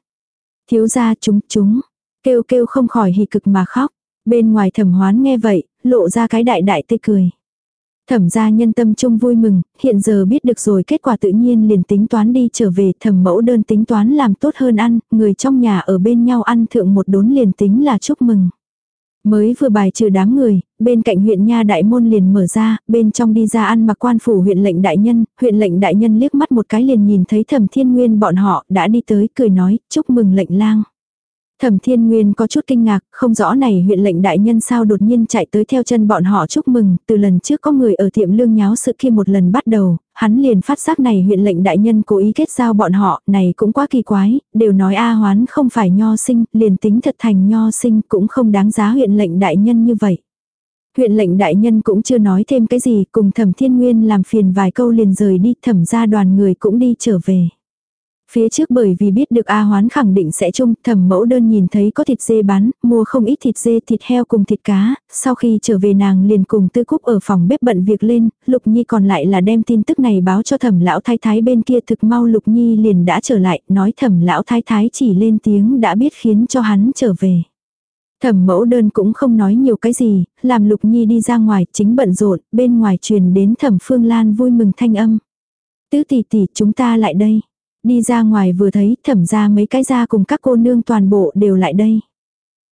Thiếu gia chúng chúng, kêu kêu không khỏi hỉ cực mà khóc. Bên ngoài thẩm hoán nghe vậy, lộ ra cái đại đại tê cười. Thẩm gia nhân tâm trung vui mừng, hiện giờ biết được rồi kết quả tự nhiên liền tính toán đi trở về thẩm mẫu đơn tính toán làm tốt hơn ăn, người trong nhà ở bên nhau ăn thượng một đốn liền tính là chúc mừng. Mới vừa bài trừ đám người, bên cạnh huyện nha đại môn liền mở ra, bên trong đi ra ăn mặc quan phủ huyện lệnh đại nhân, huyện lệnh đại nhân liếc mắt một cái liền nhìn thấy thẩm thiên nguyên bọn họ đã đi tới cười nói, chúc mừng lệnh lang. Thẩm Thiên Nguyên có chút kinh ngạc, không rõ này huyện lệnh đại nhân sao đột nhiên chạy tới theo chân bọn họ chúc mừng, từ lần trước có người ở tiệm lương nháo sự kia một lần bắt đầu, hắn liền phát giác này huyện lệnh đại nhân cố ý kết giao bọn họ, này cũng quá kỳ quái, đều nói A hoán không phải nho sinh, liền tính thật thành nho sinh cũng không đáng giá huyện lệnh đại nhân như vậy. Huyện lệnh đại nhân cũng chưa nói thêm cái gì, cùng thẩm thiên nguyên làm phiền vài câu liền rời đi, thẩm ra đoàn người cũng đi trở về. Phía trước bởi vì biết được A Hoán khẳng định sẽ chung, thẩm mẫu đơn nhìn thấy có thịt dê bán, mua không ít thịt dê thịt heo cùng thịt cá, sau khi trở về nàng liền cùng tư cúc ở phòng bếp bận việc lên, Lục Nhi còn lại là đem tin tức này báo cho thẩm lão thái thái bên kia thực mau Lục Nhi liền đã trở lại, nói thẩm lão thái thái chỉ lên tiếng đã biết khiến cho hắn trở về. Thẩm mẫu đơn cũng không nói nhiều cái gì, làm Lục Nhi đi ra ngoài, chính bận rộn, bên ngoài truyền đến thẩm Phương Lan vui mừng thanh âm. Tứ tỷ tỷ chúng ta lại đây. Đi ra ngoài vừa thấy thẩm ra mấy cái ra cùng các cô nương toàn bộ đều lại đây.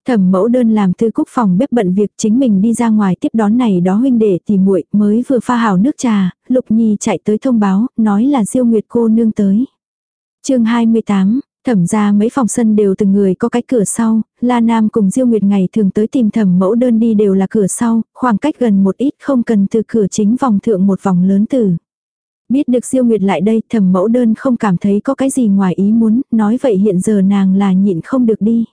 Thẩm mẫu đơn làm thư cúc phòng bếp bận việc chính mình đi ra ngoài tiếp đón này đó huynh đệ thì muội mới vừa pha hảo nước trà, Lục Nhi chạy tới thông báo, nói là Diêu Nguyệt cô nương tới. chương 28, thẩm ra mấy phòng sân đều từng người có cái cửa sau, La Nam cùng Diêu Nguyệt ngày thường tới tìm thẩm mẫu đơn đi đều là cửa sau, khoảng cách gần một ít không cần từ cửa chính vòng thượng một vòng lớn tử. Biết được Diêu Nguyệt lại đây thẩm mẫu đơn không cảm thấy có cái gì ngoài ý muốn, nói vậy hiện giờ nàng là nhịn không được đi.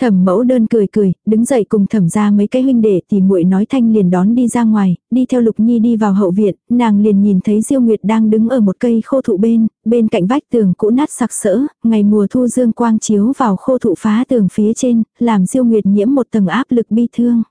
Thẩm mẫu đơn cười cười, đứng dậy cùng thẩm ra mấy cái huynh đệ thì muội nói thanh liền đón đi ra ngoài, đi theo lục nhi đi vào hậu viện, nàng liền nhìn thấy diêu nguyệt đang đứng ở một cây khô thụ bên, bên cạnh vách tường cũ nát sặc sỡ, ngày mùa thu dương quang chiếu vào khô thụ phá tường phía trên, làm diêu nguyệt nhiễm một tầng áp lực bi thương.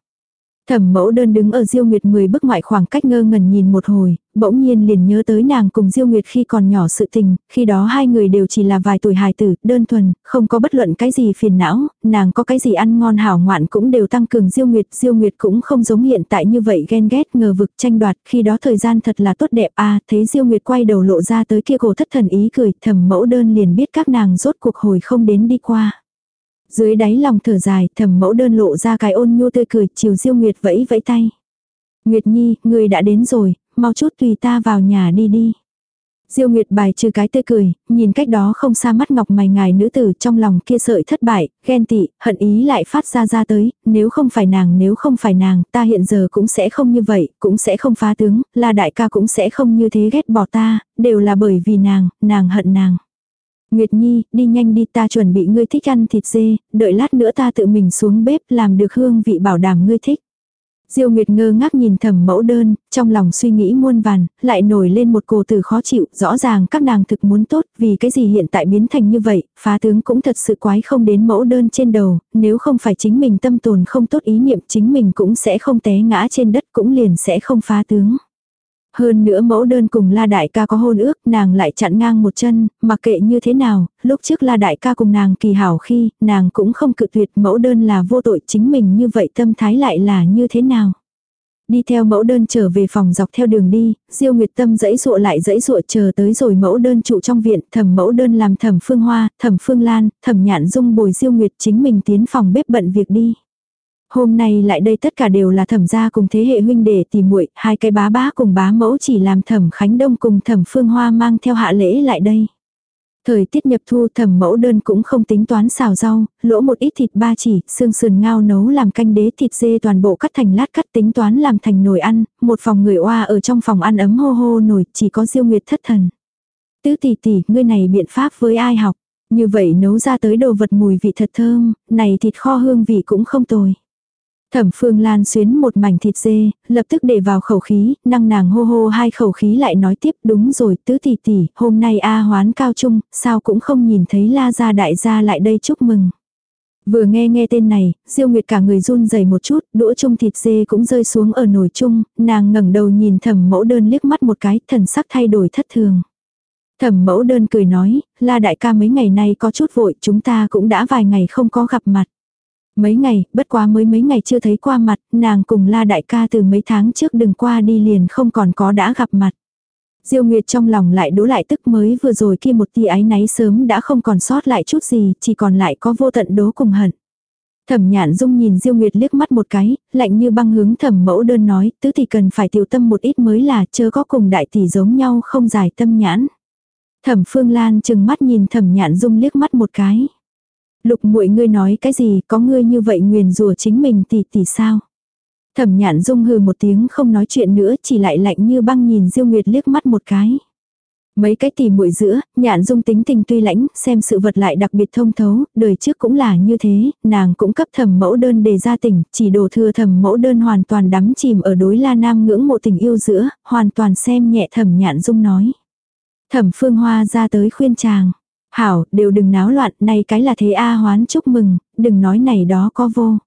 Thẩm mẫu đơn đứng ở Diêu Nguyệt 10 bước ngoại khoảng cách ngơ ngẩn nhìn một hồi, bỗng nhiên liền nhớ tới nàng cùng Diêu Nguyệt khi còn nhỏ sự tình, khi đó hai người đều chỉ là vài tuổi hài tử, đơn thuần, không có bất luận cái gì phiền não, nàng có cái gì ăn ngon hảo ngoạn cũng đều tăng cường Diêu Nguyệt, Diêu Nguyệt cũng không giống hiện tại như vậy ghen ghét ngờ vực tranh đoạt, khi đó thời gian thật là tốt đẹp a, à, thấy Diêu Nguyệt quay đầu lộ ra tới kia cổ thất thần ý cười, thẩm mẫu đơn liền biết các nàng rốt cuộc hồi không đến đi qua. Dưới đáy lòng thở dài, thầm mẫu đơn lộ ra cái ôn nhu tươi cười, chiều diêu nguyệt vẫy vẫy tay. Nguyệt Nhi, người đã đến rồi, mau chút tùy ta vào nhà đi đi. Diêu Nguyệt bài trừ cái tươi cười, nhìn cách đó không xa mắt ngọc mày ngài nữ tử trong lòng kia sợi thất bại, ghen tị, hận ý lại phát ra ra tới, nếu không phải nàng nếu không phải nàng, ta hiện giờ cũng sẽ không như vậy, cũng sẽ không phá tướng, là đại ca cũng sẽ không như thế ghét bỏ ta, đều là bởi vì nàng, nàng hận nàng. Nguyệt Nhi, đi nhanh đi ta chuẩn bị ngươi thích ăn thịt dê, đợi lát nữa ta tự mình xuống bếp làm được hương vị bảo đảm ngươi thích. Diêu Nguyệt ngơ ngác nhìn thẩm mẫu đơn, trong lòng suy nghĩ muôn vàn, lại nổi lên một cổ từ khó chịu, rõ ràng các nàng thực muốn tốt, vì cái gì hiện tại biến thành như vậy, phá tướng cũng thật sự quái không đến mẫu đơn trên đầu, nếu không phải chính mình tâm tồn không tốt ý niệm chính mình cũng sẽ không té ngã trên đất cũng liền sẽ không phá tướng. Hơn nữa mẫu đơn cùng La Đại ca có hôn ước, nàng lại chặn ngang một chân, mặc kệ như thế nào, lúc trước La Đại ca cùng nàng kỳ hảo khi, nàng cũng không cự tuyệt mẫu đơn là vô tội chính mình như vậy tâm thái lại là như thế nào. Đi theo mẫu đơn trở về phòng dọc theo đường đi, Diêu Nguyệt Tâm dãy dụa lại dãy dụa chờ tới rồi mẫu đơn trụ trong viện, thẩm mẫu đơn làm thẩm phương hoa, thẩm phương lan, thẩm nhạn dung bồi Diêu Nguyệt chính mình tiến phòng bếp bận việc đi. Hôm nay lại đây tất cả đều là thẩm gia cùng thế hệ huynh đệ tìm muội, hai cái bá bá cùng bá mẫu chỉ làm thẩm Khánh Đông cùng thẩm Phương Hoa mang theo hạ lễ lại đây. Thời tiết nhập thu thẩm mẫu đơn cũng không tính toán xào rau, lỗ một ít thịt ba chỉ, xương sườn ngao nấu làm canh đế thịt dê toàn bộ cắt thành lát cắt tính toán làm thành nồi ăn, một phòng người oa ở trong phòng ăn ấm hô hô nổi, chỉ có diêu nguyệt thất thần. Tứ tỷ tỷ, ngươi này biện pháp với ai học, như vậy nấu ra tới đồ vật mùi vị thật thơm, này thịt kho hương vị cũng không tồi. Thẩm Phương Lan xuyến một mảnh thịt dê, lập tức để vào khẩu khí, năng nàng hô hô hai khẩu khí lại nói tiếp đúng rồi tứ tỷ tỷ, hôm nay A hoán cao trung, sao cũng không nhìn thấy la gia đại gia lại đây chúc mừng. Vừa nghe nghe tên này, Diêu Nguyệt cả người run rẩy một chút, đũa chung thịt dê cũng rơi xuống ở nồi chung, nàng ngẩng đầu nhìn thẩm mẫu đơn liếc mắt một cái, thần sắc thay đổi thất thường. Thẩm mẫu đơn cười nói, la đại ca mấy ngày nay có chút vội, chúng ta cũng đã vài ngày không có gặp mặt. Mấy ngày, bất quá mới mấy ngày chưa thấy qua mặt, nàng cùng la đại ca từ mấy tháng trước đừng qua đi liền không còn có đã gặp mặt. Diêu Nguyệt trong lòng lại đố lại tức mới vừa rồi kia một tia ái náy sớm đã không còn sót lại chút gì, chỉ còn lại có vô tận đố cùng hận. Thẩm nhạn dung nhìn Diêu Nguyệt liếc mắt một cái, lạnh như băng hướng thẩm mẫu đơn nói, tứ thì cần phải tiểu tâm một ít mới là chớ có cùng đại tỷ giống nhau không giải tâm nhãn. Thẩm phương lan chừng mắt nhìn thẩm nhạn dung liếc mắt một cái. Lục muội ngươi nói cái gì, có ngươi như vậy nguyền rủa chính mình tỷ tỷ sao? Thẩm nhạn dung hừ một tiếng không nói chuyện nữa chỉ lại lạnh như băng nhìn Diêu Nguyệt liếc mắt một cái. Mấy cái tỷ muội giữa, nhạn dung tính tình tuy lãnh, xem sự vật lại đặc biệt thông thấu, đời trước cũng là như thế, nàng cũng cấp thẩm mẫu đơn đề ra tỉnh chỉ đổ thừa thẩm mẫu đơn hoàn toàn đắm chìm ở đối la nam ngưỡng mộ tình yêu giữa, hoàn toàn xem nhẹ thẩm nhạn dung nói. Thẩm phương hoa ra tới khuyên chàng. Hảo, đều đừng náo loạn, này cái là thế A hoán chúc mừng, đừng nói này đó có vô.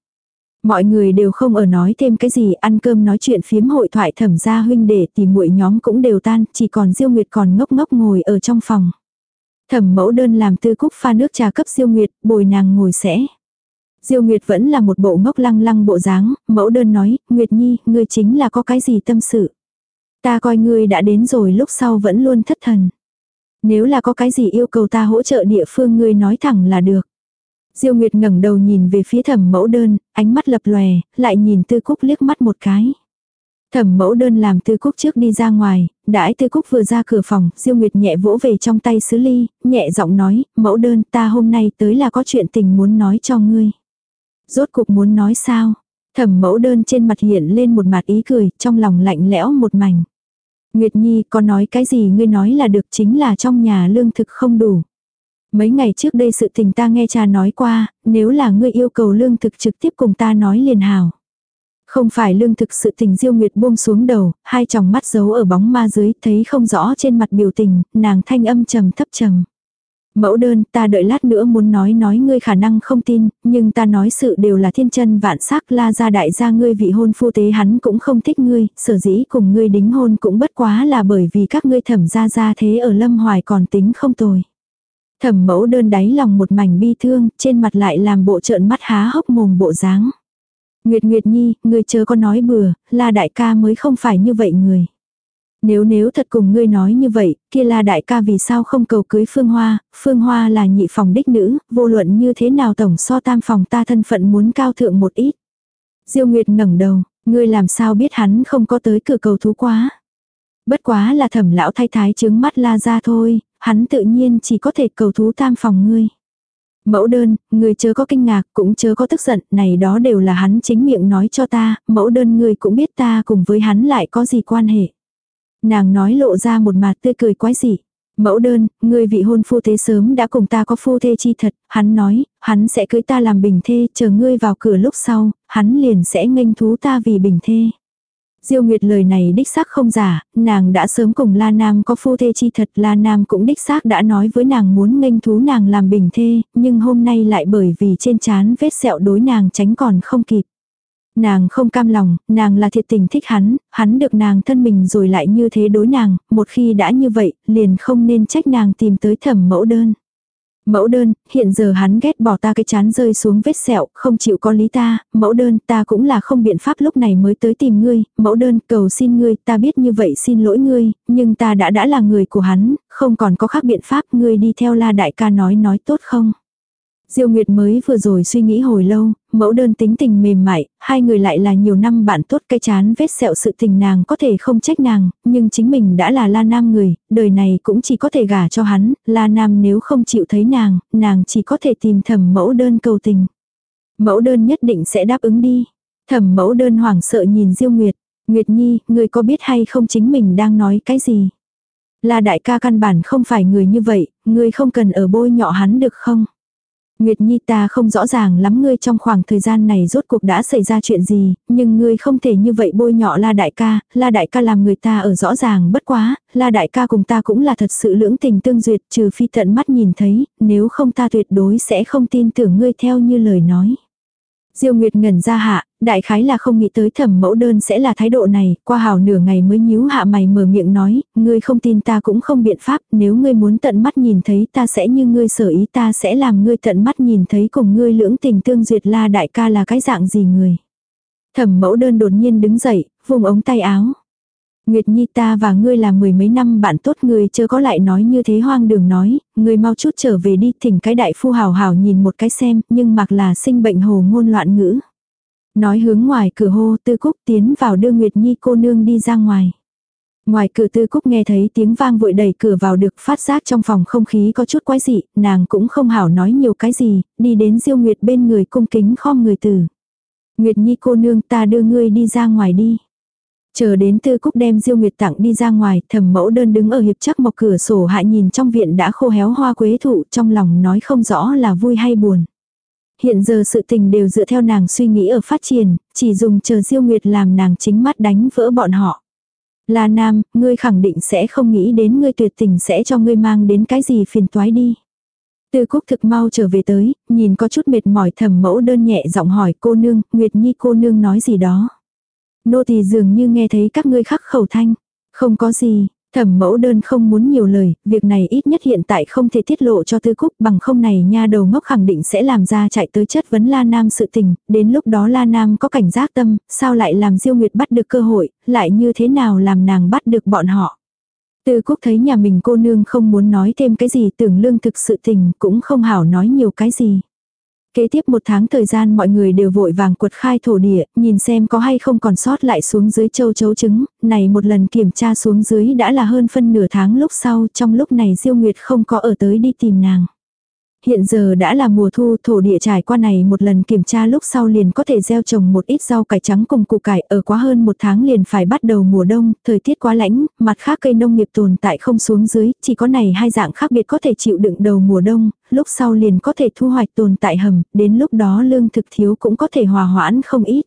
Mọi người đều không ở nói thêm cái gì, ăn cơm nói chuyện phiếm hội thoại thẩm gia huynh đệ thì muội nhóm cũng đều tan, chỉ còn Diêu Nguyệt còn ngốc ngốc ngồi ở trong phòng. Thẩm mẫu đơn làm tư cúc pha nước trà cấp Diêu Nguyệt, bồi nàng ngồi sẽ. Diêu Nguyệt vẫn là một bộ ngốc lăng lăng bộ dáng, mẫu đơn nói, Nguyệt Nhi, ngươi chính là có cái gì tâm sự. Ta coi ngươi đã đến rồi lúc sau vẫn luôn thất thần. Nếu là có cái gì yêu cầu ta hỗ trợ địa phương ngươi nói thẳng là được. Diêu Nguyệt ngẩng đầu nhìn về phía thẩm mẫu đơn, ánh mắt lập lòe, lại nhìn tư cúc liếc mắt một cái. Thẩm mẫu đơn làm tư cúc trước đi ra ngoài, đãi tư cúc vừa ra cửa phòng, Diêu Nguyệt nhẹ vỗ về trong tay sứ ly, nhẹ giọng nói, mẫu đơn ta hôm nay tới là có chuyện tình muốn nói cho ngươi. Rốt cuộc muốn nói sao? Thẩm mẫu đơn trên mặt hiện lên một mặt ý cười, trong lòng lạnh lẽo một mảnh. Nguyệt Nhi có nói cái gì ngươi nói là được chính là trong nhà lương thực không đủ. Mấy ngày trước đây sự tình ta nghe cha nói qua, nếu là ngươi yêu cầu lương thực trực tiếp cùng ta nói liền hào. Không phải lương thực sự tình diêu nguyệt buông xuống đầu, hai tròng mắt giấu ở bóng ma dưới, thấy không rõ trên mặt biểu tình, nàng thanh âm trầm thấp trầm. Mẫu đơn, ta đợi lát nữa muốn nói nói ngươi khả năng không tin, nhưng ta nói sự đều là thiên chân vạn sắc la gia đại gia ngươi vị hôn phu tế hắn cũng không thích ngươi, sở dĩ cùng ngươi đính hôn cũng bất quá là bởi vì các ngươi thẩm gia gia thế ở lâm hoài còn tính không tồi. Thẩm mẫu đơn đáy lòng một mảnh bi thương, trên mặt lại làm bộ trợn mắt há hốc mồm bộ dáng. Nguyệt Nguyệt Nhi, ngươi chớ có nói bừa, la đại ca mới không phải như vậy người. Nếu nếu thật cùng ngươi nói như vậy, kia là đại ca vì sao không cầu cưới Phương Hoa, Phương Hoa là nhị phòng đích nữ, vô luận như thế nào tổng so tam phòng ta thân phận muốn cao thượng một ít. Diêu Nguyệt ngẩng đầu, ngươi làm sao biết hắn không có tới cửa cầu thú quá. Bất quá là thẩm lão thay thái chứng mắt la ra thôi, hắn tự nhiên chỉ có thể cầu thú tam phòng ngươi. Mẫu đơn, người chớ có kinh ngạc, cũng chớ có tức giận, này đó đều là hắn chính miệng nói cho ta, mẫu đơn người cũng biết ta cùng với hắn lại có gì quan hệ. Nàng nói lộ ra một mặt tươi cười quái dị. Mẫu đơn, người vị hôn phu thế sớm đã cùng ta có phu thê chi thật, hắn nói, hắn sẽ cưới ta làm bình thê, chờ ngươi vào cửa lúc sau, hắn liền sẽ nghênh thú ta vì bình thê. Diêu Nguyệt lời này đích xác không giả, nàng đã sớm cùng La Nam có phu thê chi thật, La Nam cũng đích xác đã nói với nàng muốn nghênh thú nàng làm bình thê, nhưng hôm nay lại bởi vì trên trán vết sẹo đối nàng tránh còn không kịp. Nàng không cam lòng, nàng là thiệt tình thích hắn, hắn được nàng thân mình rồi lại như thế đối nàng, một khi đã như vậy, liền không nên trách nàng tìm tới thẩm mẫu đơn. Mẫu đơn, hiện giờ hắn ghét bỏ ta cái chán rơi xuống vết sẹo, không chịu có lý ta, mẫu đơn, ta cũng là không biện pháp lúc này mới tới tìm ngươi, mẫu đơn, cầu xin ngươi, ta biết như vậy xin lỗi ngươi, nhưng ta đã đã là người của hắn, không còn có khác biện pháp, ngươi đi theo la đại ca nói nói tốt không. Diêu Nguyệt mới vừa rồi suy nghĩ hồi lâu, mẫu đơn tính tình mềm mại, hai người lại là nhiều năm bạn tốt cái chán vết sẹo sự tình nàng có thể không trách nàng, nhưng chính mình đã là La Nam người, đời này cũng chỉ có thể gả cho hắn, La Nam nếu không chịu thấy nàng, nàng chỉ có thể tìm thẩm mẫu đơn cầu tình. Mẫu đơn nhất định sẽ đáp ứng đi. Thẩm mẫu đơn hoảng sợ nhìn Diêu Nguyệt, Nguyệt Nhi, người có biết hay không chính mình đang nói cái gì? Là đại ca căn bản không phải người như vậy, người không cần ở bôi nhọ hắn được không? Nguyệt Nhi ta không rõ ràng lắm ngươi trong khoảng thời gian này rốt cuộc đã xảy ra chuyện gì, nhưng ngươi không thể như vậy bôi nhọ La Đại ca, La Đại ca làm người ta ở rõ ràng bất quá, La Đại ca cùng ta cũng là thật sự lưỡng tình tương duyệt trừ phi tận mắt nhìn thấy, nếu không ta tuyệt đối sẽ không tin tưởng ngươi theo như lời nói. Diêu Nguyệt ngẩn ra hạ, đại khái là không nghĩ tới thẩm mẫu đơn sẽ là thái độ này, qua hào nửa ngày mới nhíu hạ mày mở miệng nói, ngươi không tin ta cũng không biện pháp, nếu ngươi muốn tận mắt nhìn thấy ta sẽ như ngươi sở ý ta sẽ làm ngươi tận mắt nhìn thấy cùng ngươi lưỡng tình tương duyệt la đại ca là cái dạng gì người. Thẩm mẫu đơn đột nhiên đứng dậy, vùng ống tay áo. Nguyệt Nhi ta và ngươi là mười mấy năm bạn tốt người chưa có lại nói như thế hoang đường nói, ngươi mau chút trở về đi thỉnh cái đại phu hào hào nhìn một cái xem, nhưng mặc là sinh bệnh hồ ngôn loạn ngữ. Nói hướng ngoài cửa hô tư cúc tiến vào đưa Nguyệt Nhi cô nương đi ra ngoài. Ngoài cửa tư cúc nghe thấy tiếng vang vội đẩy cửa vào được phát giác trong phòng không khí có chút quái dị, nàng cũng không hảo nói nhiều cái gì, đi đến diêu Nguyệt bên người cung kính khom người tử. Nguyệt Nhi cô nương ta đưa ngươi đi ra ngoài đi. Chờ đến tư cúc đem diêu nguyệt tặng đi ra ngoài, thầm mẫu đơn đứng ở hiệp chắc mọc cửa sổ hại nhìn trong viện đã khô héo hoa quế thụ trong lòng nói không rõ là vui hay buồn. Hiện giờ sự tình đều dựa theo nàng suy nghĩ ở phát triển, chỉ dùng chờ diêu nguyệt làm nàng chính mắt đánh vỡ bọn họ. Là nam, ngươi khẳng định sẽ không nghĩ đến ngươi tuyệt tình sẽ cho ngươi mang đến cái gì phiền toái đi. Tư Cúc thực mau trở về tới, nhìn có chút mệt mỏi thầm mẫu đơn nhẹ giọng hỏi cô nương, Nguyệt Nhi cô nương nói gì đó. Nô tỳ dường như nghe thấy các ngươi khắc khẩu thanh. Không có gì, thẩm mẫu đơn không muốn nhiều lời, việc này ít nhất hiện tại không thể tiết lộ cho tư cúc bằng không này nha đầu ngốc khẳng định sẽ làm ra chạy tới chất vấn La Nam sự tình, đến lúc đó La Nam có cảnh giác tâm, sao lại làm Diêu Nguyệt bắt được cơ hội, lại như thế nào làm nàng bắt được bọn họ. Tư Cúc thấy nhà mình cô nương không muốn nói thêm cái gì tưởng lương thực sự tình cũng không hảo nói nhiều cái gì. Kế tiếp một tháng thời gian mọi người đều vội vàng quật khai thổ địa, nhìn xem có hay không còn sót lại xuống dưới châu chấu trứng, này một lần kiểm tra xuống dưới đã là hơn phân nửa tháng lúc sau, trong lúc này Diêu Nguyệt không có ở tới đi tìm nàng. Hiện giờ đã là mùa thu thổ địa trải qua này một lần kiểm tra lúc sau liền có thể gieo trồng một ít rau cải trắng cùng củ cải ở quá hơn một tháng liền phải bắt đầu mùa đông, thời tiết quá lạnh, mặt khác cây nông nghiệp tồn tại không xuống dưới, chỉ có này hai dạng khác biệt có thể chịu đựng đầu mùa đông, lúc sau liền có thể thu hoạch tồn tại hầm, đến lúc đó lương thực thiếu cũng có thể hòa hoãn không ít.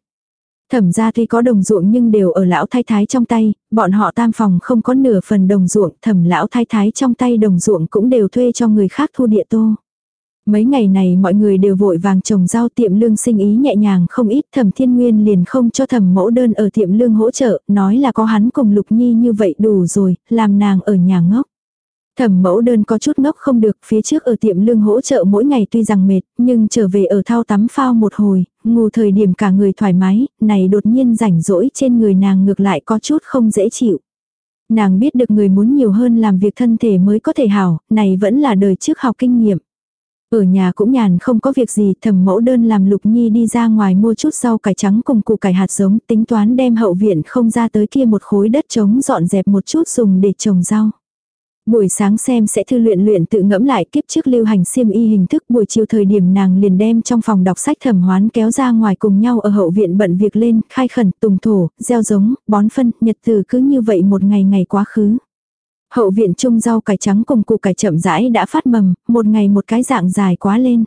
Thẩm ra tuy có đồng ruộng nhưng đều ở lão thái thái trong tay, bọn họ tam phòng không có nửa phần đồng ruộng, thẩm lão thái thái trong tay đồng ruộng cũng đều thuê cho người khác thu địa tô. Mấy ngày này mọi người đều vội vàng trồng rau tiệm lương sinh ý nhẹ nhàng không ít thẩm thiên nguyên liền không cho thẩm mẫu đơn ở tiệm lương hỗ trợ, nói là có hắn cùng lục nhi như vậy đủ rồi, làm nàng ở nhà ngốc. Thẩm mẫu đơn có chút ngốc không được, phía trước ở tiệm lương hỗ trợ mỗi ngày tuy rằng mệt, nhưng trở về ở thao tắm phao một hồi, ngủ thời điểm cả người thoải mái, này đột nhiên rảnh rỗi trên người nàng ngược lại có chút không dễ chịu. Nàng biết được người muốn nhiều hơn làm việc thân thể mới có thể hảo, này vẫn là đời trước học kinh nghiệm. Ở nhà cũng nhàn không có việc gì, thầm mẫu đơn làm Lục Nhi đi ra ngoài mua chút rau cải trắng cùng củ cải hạt giống, tính toán đem hậu viện không ra tới kia một khối đất trống dọn dẹp một chút dùng để trồng rau. Buổi sáng xem sẽ thư luyện luyện tự ngẫm lại kiếp trước lưu hành xiêm y hình thức buổi chiều thời điểm nàng liền đem trong phòng đọc sách thẩm hoán kéo ra ngoài cùng nhau ở hậu viện bận việc lên, khai khẩn, tùng thổ, gieo giống, bón phân, nhật từ cứ như vậy một ngày ngày quá khứ. Hậu viện trung rau cải trắng cùng củ cải chậm rãi đã phát mầm, một ngày một cái dạng dài quá lên.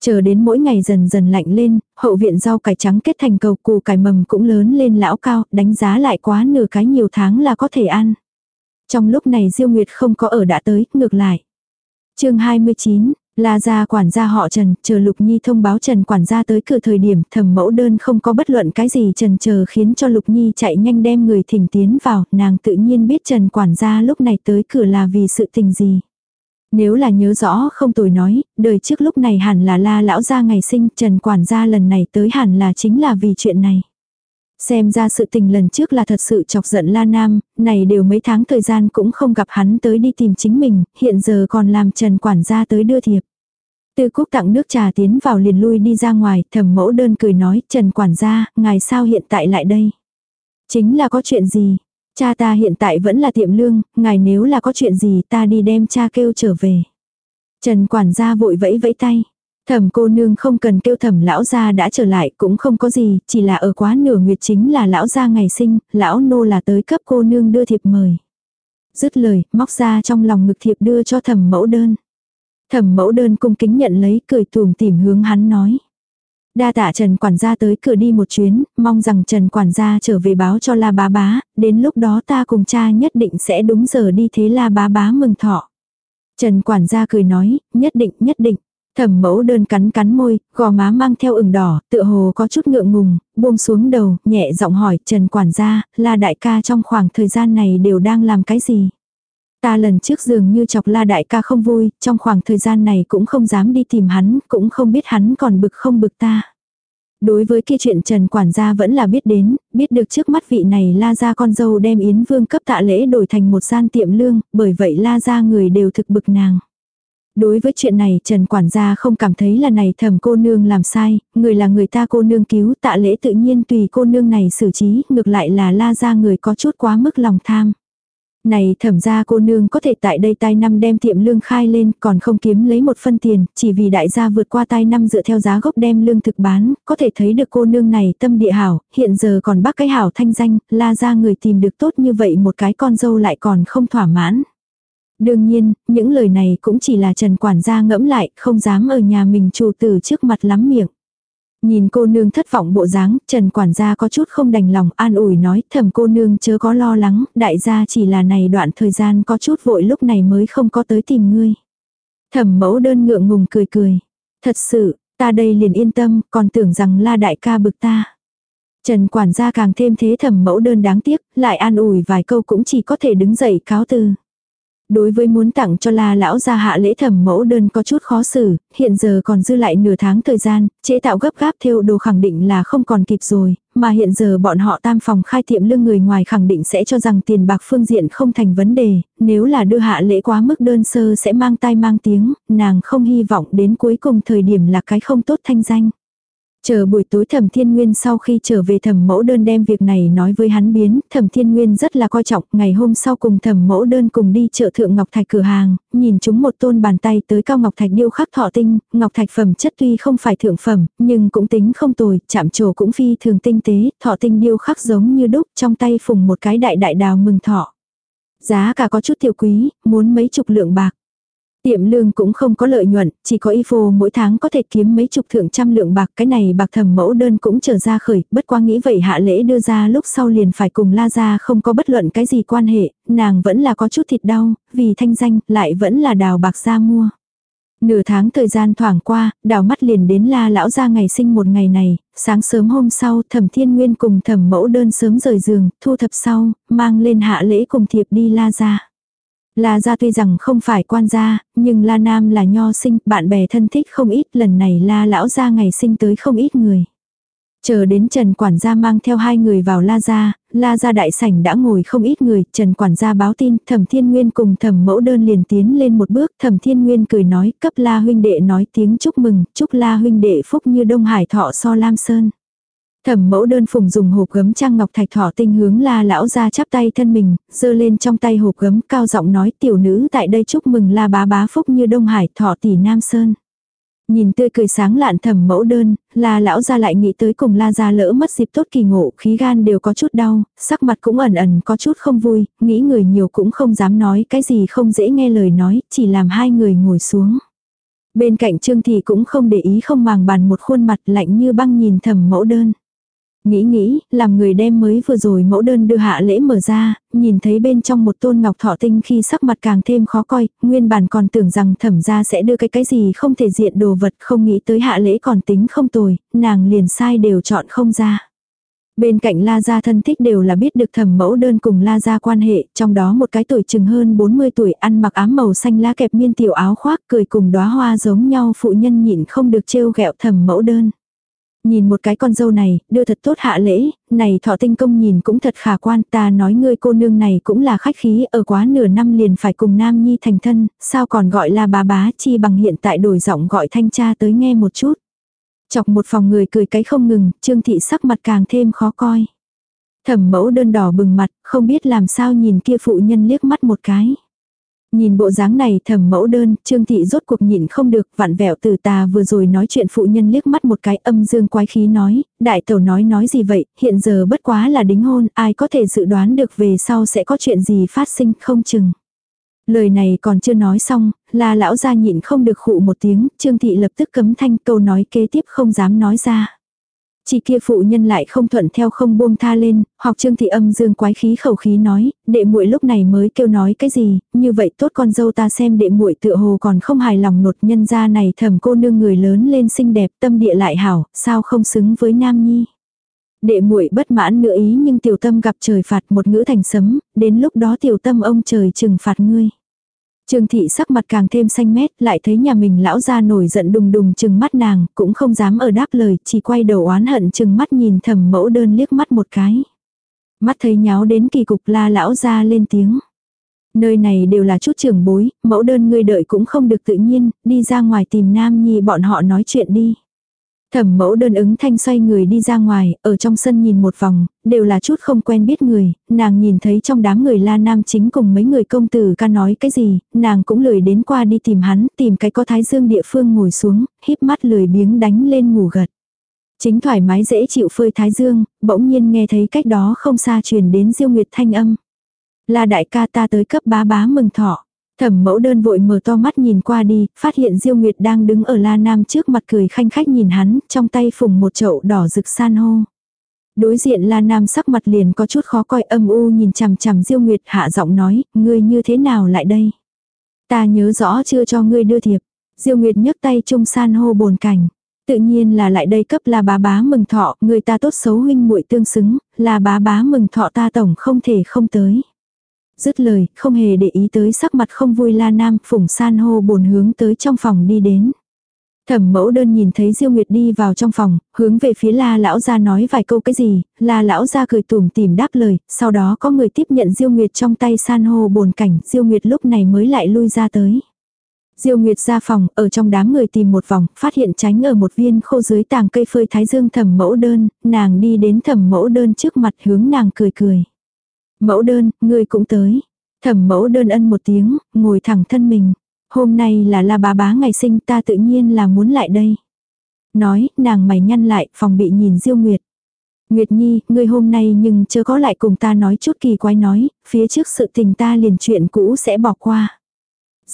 Chờ đến mỗi ngày dần dần lạnh lên, hậu viện rau cải trắng kết thành cầu củ cải mầm cũng lớn lên lão cao, đánh giá lại quá nửa cái nhiều tháng là có thể ăn. Trong lúc này Diêu Nguyệt không có ở đã tới, ngược lại. chương 29, La gia quản gia họ Trần, chờ Lục Nhi thông báo Trần quản gia tới cửa thời điểm thẩm mẫu đơn không có bất luận cái gì Trần chờ khiến cho Lục Nhi chạy nhanh đem người thỉnh tiến vào, nàng tự nhiên biết Trần quản gia lúc này tới cửa là vì sự tình gì. Nếu là nhớ rõ không tồi nói, đời trước lúc này hẳn là la lão gia ngày sinh, Trần quản gia lần này tới hẳn là chính là vì chuyện này. Xem ra sự tình lần trước là thật sự chọc giận La Nam, này đều mấy tháng thời gian cũng không gặp hắn tới đi tìm chính mình, hiện giờ còn làm Trần quản gia tới đưa thiệp. Tư Cúc tặng nước trà tiến vào liền lui đi ra ngoài, thẩm mẫu đơn cười nói, Trần quản gia, ngài sao hiện tại lại đây? Chính là có chuyện gì? Cha ta hiện tại vẫn là tiệm lương, ngài nếu là có chuyện gì ta đi đem cha kêu trở về. Trần quản gia vội vẫy vẫy tay. Thẩm cô nương không cần kêu thẩm lão gia đã trở lại cũng không có gì, chỉ là ở quá nửa nguyệt chính là lão gia ngày sinh, lão nô là tới cấp cô nương đưa thiệp mời. Dứt lời, móc ra trong lòng ngực thiệp đưa cho thẩm mẫu đơn. Thẩm mẫu đơn cung kính nhận lấy cười tùm tìm hướng hắn nói. Đa tạ Trần quản gia tới cửa đi một chuyến, mong rằng Trần quản gia trở về báo cho La Bá Bá, đến lúc đó ta cùng cha nhất định sẽ đúng giờ đi thế La Bá Bá mừng thọ. Trần quản gia cười nói, nhất định, nhất định. Thẩm mẫu đơn cắn cắn môi, gò má mang theo ửng đỏ, tựa hồ có chút ngượng ngùng, buông xuống đầu, nhẹ giọng hỏi Trần quản gia, là đại ca trong khoảng thời gian này đều đang làm cái gì? Ta lần trước dường như chọc la đại ca không vui, trong khoảng thời gian này cũng không dám đi tìm hắn, cũng không biết hắn còn bực không bực ta. Đối với kia chuyện Trần quản gia vẫn là biết đến, biết được trước mắt vị này la ra con dâu đem Yến Vương cấp tạ lễ đổi thành một gian tiệm lương, bởi vậy la ra người đều thực bực nàng. Đối với chuyện này Trần quản gia không cảm thấy là này thầm cô nương làm sai, người là người ta cô nương cứu tạ lễ tự nhiên tùy cô nương này xử trí, ngược lại là la ra người có chút quá mức lòng tham. Này thẩm ra cô nương có thể tại đây tai năm đem tiệm lương khai lên còn không kiếm lấy một phân tiền, chỉ vì đại gia vượt qua tai năm dựa theo giá gốc đem lương thực bán, có thể thấy được cô nương này tâm địa hảo, hiện giờ còn bác cái hảo thanh danh, la ra người tìm được tốt như vậy một cái con dâu lại còn không thỏa mãn. Đương nhiên, những lời này cũng chỉ là Trần quản gia ngẫm lại, không dám ở nhà mình chủ tử trước mặt lắm miệng. Nhìn cô nương thất vọng bộ dáng, Trần quản gia có chút không đành lòng, an ủi nói, thầm cô nương chớ có lo lắng, đại gia chỉ là này đoạn thời gian có chút vội lúc này mới không có tới tìm ngươi. Thẩm mẫu đơn ngượng ngùng cười cười. Thật sự, ta đây liền yên tâm, còn tưởng rằng la đại ca bực ta. Trần quản gia càng thêm thế thẩm mẫu đơn đáng tiếc, lại an ủi vài câu cũng chỉ có thể đứng dậy cáo từ. Đối với muốn tặng cho la lão gia hạ lễ thẩm mẫu đơn có chút khó xử, hiện giờ còn dư lại nửa tháng thời gian, chế tạo gấp gáp theo đồ khẳng định là không còn kịp rồi, mà hiện giờ bọn họ tam phòng khai tiệm lương người ngoài khẳng định sẽ cho rằng tiền bạc phương diện không thành vấn đề, nếu là đưa hạ lễ quá mức đơn sơ sẽ mang tai mang tiếng, nàng không hy vọng đến cuối cùng thời điểm là cái không tốt thanh danh. Chờ buổi tối thẩm thiên nguyên sau khi trở về thẩm mẫu đơn đem việc này nói với hắn biến, thẩm thiên nguyên rất là coi trọng, ngày hôm sau cùng thẩm mẫu đơn cùng đi chợ thượng ngọc thạch cửa hàng, nhìn chúng một tôn bàn tay tới cao ngọc thạch điêu khắc thọ tinh, ngọc thạch phẩm chất tuy không phải thượng phẩm, nhưng cũng tính không tồi, chạm trổ cũng phi thường tinh tế, thọ tinh điêu khắc giống như đúc trong tay phùng một cái đại đại đào mừng thọ. Giá cả có chút tiểu quý, muốn mấy chục lượng bạc. Tiệm lương cũng không có lợi nhuận, chỉ có y phô mỗi tháng có thể kiếm mấy chục thượng trăm lượng bạc, cái này bạc thẩm mẫu đơn cũng trở ra khởi, bất quá nghĩ vậy hạ lễ đưa ra lúc sau liền phải cùng la ra không có bất luận cái gì quan hệ, nàng vẫn là có chút thịt đau, vì thanh danh, lại vẫn là đào bạc ra mua. Nửa tháng thời gian thoảng qua, đào mắt liền đến la lão ra ngày sinh một ngày này, sáng sớm hôm sau thẩm thiên nguyên cùng thẩm mẫu đơn sớm rời giường, thu thập sau, mang lên hạ lễ cùng thiệp đi la ra. La gia tuy rằng không phải quan gia, nhưng La Nam là nho sinh, bạn bè thân thích không ít, lần này La lão gia ngày sinh tới không ít người. Chờ đến Trần quản gia mang theo hai người vào La gia, La gia đại sảnh đã ngồi không ít người, Trần quản gia báo tin, Thẩm Thiên Nguyên cùng Thẩm Mẫu Đơn liền tiến lên một bước, Thẩm Thiên Nguyên cười nói, cấp La huynh đệ nói tiếng chúc mừng, chúc La huynh đệ phúc như Đông Hải thọ so Lam Sơn. Thẩm mẫu đơn phùng dùng hộp gấm trang ngọc thạch thỏ tinh hướng la lão ra chắp tay thân mình, dơ lên trong tay hộp gấm cao giọng nói tiểu nữ tại đây chúc mừng la bá bá phúc như Đông Hải thọ tỷ Nam Sơn. Nhìn tươi cười sáng lạn thẩm mẫu đơn, la lão ra lại nghĩ tới cùng la ra lỡ mất dịp tốt kỳ ngộ, khí gan đều có chút đau, sắc mặt cũng ẩn ẩn có chút không vui, nghĩ người nhiều cũng không dám nói cái gì không dễ nghe lời nói, chỉ làm hai người ngồi xuống. Bên cạnh Trương Thị cũng không để ý không màng bàn một khuôn mặt lạnh như băng nhìn thẩm mẫu đơn. Nghĩ nghĩ, làm người đem mới vừa rồi mẫu đơn đưa hạ lễ mở ra, nhìn thấy bên trong một tôn ngọc thọ tinh khi sắc mặt càng thêm khó coi, nguyên bản còn tưởng rằng thẩm ra sẽ đưa cái cái gì không thể diện đồ vật không nghĩ tới hạ lễ còn tính không tồi, nàng liền sai đều chọn không ra. Bên cạnh La Gia thân thích đều là biết được thẩm mẫu đơn cùng La Gia quan hệ, trong đó một cái tuổi chừng hơn 40 tuổi ăn mặc ám màu xanh lá kẹp miên tiểu áo khoác cười cùng đóa hoa giống nhau phụ nhân nhịn không được trêu ghẹo thẩm mẫu đơn. Nhìn một cái con dâu này, đưa thật tốt hạ lễ, này thọ tinh công nhìn cũng thật khả quan, ta nói ngươi cô nương này cũng là khách khí, ở quá nửa năm liền phải cùng Nam Nhi thành thân, sao còn gọi là bà bá chi bằng hiện tại đổi giọng gọi thanh cha tới nghe một chút. Chọc một phòng người cười cái không ngừng, trương thị sắc mặt càng thêm khó coi. Thẩm mẫu đơn đỏ bừng mặt, không biết làm sao nhìn kia phụ nhân liếc mắt một cái. Nhìn bộ dáng này thầm mẫu đơn, Trương Thị rốt cuộc nhịn không được, vặn vẹo từ tà vừa rồi nói chuyện phụ nhân liếc mắt một cái âm dương quái khí nói, đại tẩu nói nói gì vậy, hiện giờ bất quá là đính hôn, ai có thể dự đoán được về sau sẽ có chuyện gì phát sinh không chừng. Lời này còn chưa nói xong, là lão gia nhịn không được khụ một tiếng, Trương Thị lập tức cấm thanh câu nói kế tiếp không dám nói ra. Chị kia phụ nhân lại không thuận theo không buông tha lên, học trương thị âm dương quái khí khẩu khí nói, đệ muội lúc này mới kêu nói cái gì, như vậy tốt con dâu ta xem đệ muội tựa hồ còn không hài lòng nột nhân ra này thầm cô nương người lớn lên xinh đẹp tâm địa lại hảo, sao không xứng với nam nhi. Đệ muội bất mãn nữa ý nhưng tiểu tâm gặp trời phạt một ngữ thành sấm, đến lúc đó tiểu tâm ông trời trừng phạt ngươi. Trương thị sắc mặt càng thêm xanh mét, lại thấy nhà mình lão ra nổi giận đùng đùng chừng mắt nàng, cũng không dám ở đáp lời, chỉ quay đầu oán hận chừng mắt nhìn thầm mẫu đơn liếc mắt một cái. Mắt thấy nháo đến kỳ cục la lão ra lên tiếng. Nơi này đều là chút trưởng bối, mẫu đơn ngươi đợi cũng không được tự nhiên, đi ra ngoài tìm nam nhi bọn họ nói chuyện đi. Thẩm mẫu đơn ứng thanh xoay người đi ra ngoài, ở trong sân nhìn một vòng, đều là chút không quen biết người, nàng nhìn thấy trong đám người la nam chính cùng mấy người công tử ca nói cái gì, nàng cũng lười đến qua đi tìm hắn, tìm cái có thái dương địa phương ngồi xuống, híp mắt lười biếng đánh lên ngủ gật. Chính thoải mái dễ chịu phơi thái dương, bỗng nhiên nghe thấy cách đó không xa truyền đến diêu nguyệt thanh âm. La đại ca ta tới cấp bá bá mừng thọ. Thẩm mẫu đơn vội mở to mắt nhìn qua đi, phát hiện Diêu Nguyệt đang đứng ở La Nam trước mặt cười khanh khách nhìn hắn, trong tay phùng một chậu đỏ rực san hô. Đối diện La Nam sắc mặt liền có chút khó coi âm u nhìn chằm chằm Diêu Nguyệt hạ giọng nói, ngươi như thế nào lại đây? Ta nhớ rõ chưa cho ngươi đưa thiệp. Diêu Nguyệt nhấc tay chung san hô bồn cảnh. Tự nhiên là lại đây cấp là bá bá mừng thọ, người ta tốt xấu huynh muội tương xứng, là bá bá mừng thọ ta tổng không thể không tới. Dứt lời, không hề để ý tới sắc mặt không vui la nam, phủng san hô bồn hướng tới trong phòng đi đến. Thẩm mẫu đơn nhìn thấy Diêu Nguyệt đi vào trong phòng, hướng về phía la lão ra nói vài câu cái gì, la lão ra cười tủm tìm đáp lời, sau đó có người tiếp nhận Diêu Nguyệt trong tay san hô bồn cảnh, Diêu Nguyệt lúc này mới lại lui ra tới. Diêu Nguyệt ra phòng, ở trong đám người tìm một vòng, phát hiện tránh ở một viên khô dưới tàng cây phơi thái dương thẩm mẫu đơn, nàng đi đến thẩm mẫu đơn trước mặt hướng nàng cười cười. Mẫu đơn, ngươi cũng tới. Thẩm mẫu đơn ân một tiếng, ngồi thẳng thân mình. Hôm nay là la bá bá ngày sinh ta tự nhiên là muốn lại đây. Nói, nàng mày nhăn lại, phòng bị nhìn Diêu Nguyệt. Nguyệt Nhi, ngươi hôm nay nhưng chưa có lại cùng ta nói chút kỳ quái nói, phía trước sự tình ta liền chuyện cũ sẽ bỏ qua.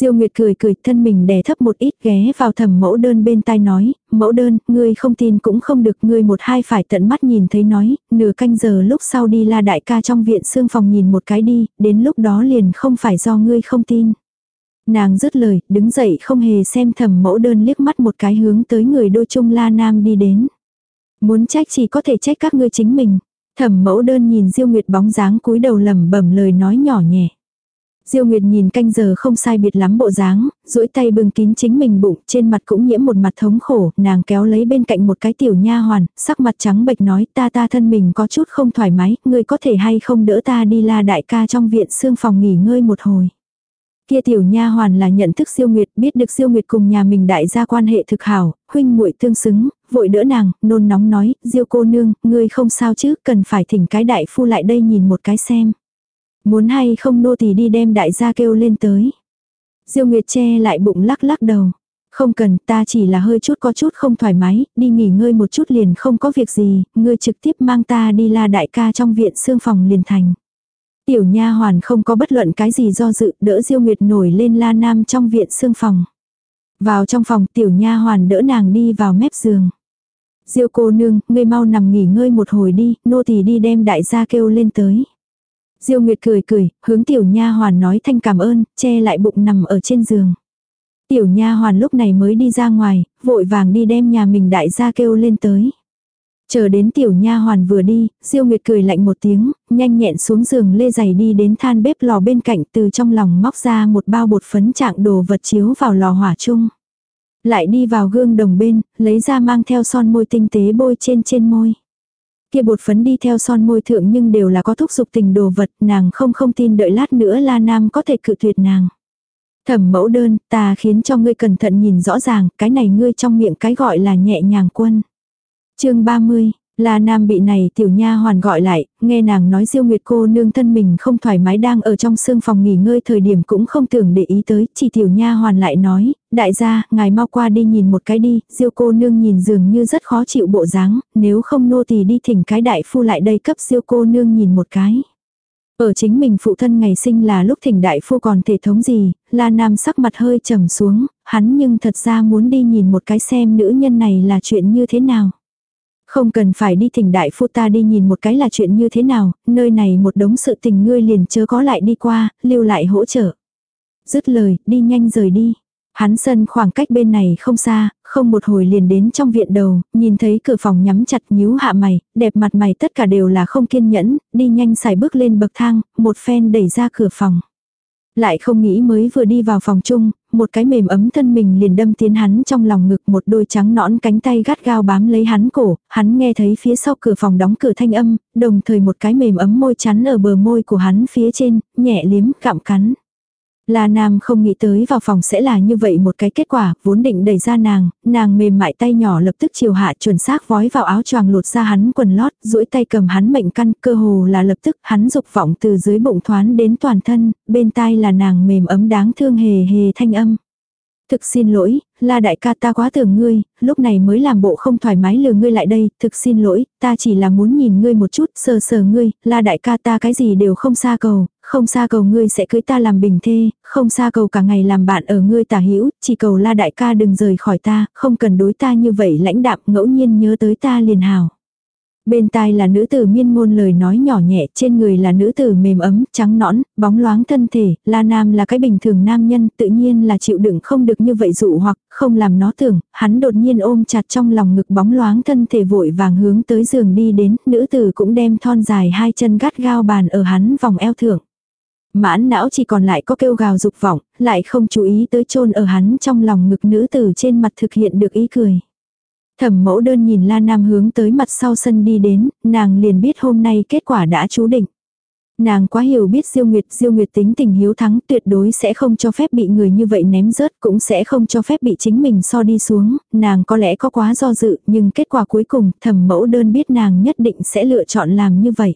Diêu Nguyệt cười cười thân mình đè thấp một ít ghé vào thầm mẫu đơn bên tai nói, mẫu đơn, ngươi không tin cũng không được, ngươi một hai phải tận mắt nhìn thấy nói, nửa canh giờ lúc sau đi la đại ca trong viện xương phòng nhìn một cái đi, đến lúc đó liền không phải do ngươi không tin. Nàng dứt lời, đứng dậy không hề xem thầm mẫu đơn liếc mắt một cái hướng tới người đôi trung la nam đi đến. Muốn trách chỉ có thể trách các ngươi chính mình. Thẩm mẫu đơn nhìn Diêu Nguyệt bóng dáng cúi đầu lẩm bẩm lời nói nhỏ nhẹ. Diêu Nguyệt nhìn canh giờ không sai biệt lắm bộ dáng, duỗi tay bưng kín chính mình bụng, trên mặt cũng nhiễm một mặt thống khổ, nàng kéo lấy bên cạnh một cái tiểu nha hoàn, sắc mặt trắng bệch nói ta ta thân mình có chút không thoải mái, ngươi có thể hay không đỡ ta đi la đại ca trong viện xương phòng nghỉ ngơi một hồi. Kia tiểu nha hoàn là nhận thức Diêu Nguyệt, biết được Diêu Nguyệt cùng nhà mình đại gia quan hệ thực hảo, huynh muội tương xứng, vội đỡ nàng, nôn nóng nói, Diêu cô nương, ngươi không sao chứ, cần phải thỉnh cái đại phu lại đây nhìn một cái xem. Muốn hay không nô tỳ đi đem đại gia kêu lên tới. Diêu Nguyệt che lại bụng lắc lắc đầu. Không cần, ta chỉ là hơi chút có chút không thoải mái, đi nghỉ ngơi một chút liền không có việc gì, ngươi trực tiếp mang ta đi la đại ca trong viện xương phòng liền thành. Tiểu nha hoàn không có bất luận cái gì do dự, đỡ Diêu Nguyệt nổi lên la nam trong viện xương phòng. Vào trong phòng tiểu nha hoàn đỡ nàng đi vào mép giường. Diêu cô nương, ngươi mau nằm nghỉ ngơi một hồi đi, nô tỳ đi đem đại gia kêu lên tới. Diêu Nguyệt cười cười, hướng tiểu nha hoàn nói thanh cảm ơn, che lại bụng nằm ở trên giường. Tiểu nha hoàn lúc này mới đi ra ngoài, vội vàng đi đem nhà mình đại gia kêu lên tới. Chờ đến tiểu nha hoàn vừa đi, Diêu Nguyệt cười lạnh một tiếng, nhanh nhẹn xuống giường lê giày đi đến than bếp lò bên cạnh từ trong lòng móc ra một bao bột phấn trạng đồ vật chiếu vào lò hỏa chung. Lại đi vào gương đồng bên, lấy ra mang theo son môi tinh tế bôi trên trên môi. Kia bột phấn đi theo son môi thượng nhưng đều là có thúc dục tình đồ vật, nàng không không tin đợi lát nữa La Nam có thể cự tuyệt nàng. Thẩm mẫu đơn, ta khiến cho ngươi cẩn thận nhìn rõ ràng, cái này ngươi trong miệng cái gọi là nhẹ nhàng quân. chương 30, La Nam bị này tiểu nha hoàn gọi lại, nghe nàng nói Diêu Nguyệt cô nương thân mình không thoải mái đang ở trong sương phòng nghỉ ngơi thời điểm cũng không tưởng để ý tới, chỉ tiểu nha hoàn lại nói, đại gia, ngài mau qua đi nhìn một cái đi, Diêu cô nương nhìn dường như rất khó chịu bộ dáng, nếu không nô thì đi thỉnh cái đại phu lại đây cấp Diêu cô nương nhìn một cái. Ở chính mình phụ thân ngày sinh là lúc thỉnh đại phu còn thể thống gì, La Nam sắc mặt hơi trầm xuống, hắn nhưng thật ra muốn đi nhìn một cái xem nữ nhân này là chuyện như thế nào. Không cần phải đi thỉnh đại phu ta đi nhìn một cái là chuyện như thế nào, nơi này một đống sự tình ngươi liền chớ có lại đi qua, lưu lại hỗ trợ. Dứt lời, đi nhanh rời đi. Hắn sân khoảng cách bên này không xa, không một hồi liền đến trong viện đầu, nhìn thấy cửa phòng nhắm chặt nhíu hạ mày, đẹp mặt mày tất cả đều là không kiên nhẫn, đi nhanh xài bước lên bậc thang, một phen đẩy ra cửa phòng. Lại không nghĩ mới vừa đi vào phòng chung, một cái mềm ấm thân mình liền đâm tiến hắn trong lòng ngực một đôi trắng nõn cánh tay gắt gao bám lấy hắn cổ, hắn nghe thấy phía sau cửa phòng đóng cửa thanh âm, đồng thời một cái mềm ấm môi chắn ở bờ môi của hắn phía trên, nhẹ liếm cạm cắn. La Nam không nghĩ tới vào phòng sẽ là như vậy một cái kết quả, vốn định đẩy ra nàng, nàng mềm mại tay nhỏ lập tức chiều hạ chuẩn xác vói vào áo choàng lột ra hắn quần lót, duỗi tay cầm hắn mệnh căn, cơ hồ là lập tức hắn dục vọng từ dưới bụng thoán đến toàn thân, bên tai là nàng mềm ấm đáng thương hề hề thanh âm. Thực xin lỗi, la đại ca ta quá tưởng ngươi, lúc này mới làm bộ không thoải mái lừa ngươi lại đây, thực xin lỗi, ta chỉ là muốn nhìn ngươi một chút, sờ sờ ngươi, la đại ca ta cái gì đều không xa cầu, không xa cầu ngươi sẽ cưới ta làm bình thê, không xa cầu cả ngày làm bạn ở ngươi tả hữu chỉ cầu la đại ca đừng rời khỏi ta, không cần đối ta như vậy lãnh đạm ngẫu nhiên nhớ tới ta liền hào. Bên tai là nữ tử miên ngôn lời nói nhỏ nhẹ, trên người là nữ tử mềm ấm, trắng nõn, bóng loáng thân thể, la nam là cái bình thường nam nhân, tự nhiên là chịu đựng không được như vậy dụ hoặc, không làm nó tưởng, hắn đột nhiên ôm chặt trong lòng ngực bóng loáng thân thể vội vàng hướng tới giường đi đến, nữ tử cũng đem thon dài hai chân gắt gao bàn ở hắn vòng eo thượng. Mãn não chỉ còn lại có kêu gào dục vọng, lại không chú ý tới chôn ở hắn trong lòng ngực nữ tử trên mặt thực hiện được ý cười. Thẩm mẫu đơn nhìn La Nam hướng tới mặt sau sân đi đến, nàng liền biết hôm nay kết quả đã chú định. Nàng quá hiểu biết Diêu Nguyệt, Diêu Nguyệt tính tình hiếu thắng tuyệt đối sẽ không cho phép bị người như vậy ném rớt, cũng sẽ không cho phép bị chính mình so đi xuống, nàng có lẽ có quá do dự, nhưng kết quả cuối cùng, thẩm mẫu đơn biết nàng nhất định sẽ lựa chọn làm như vậy.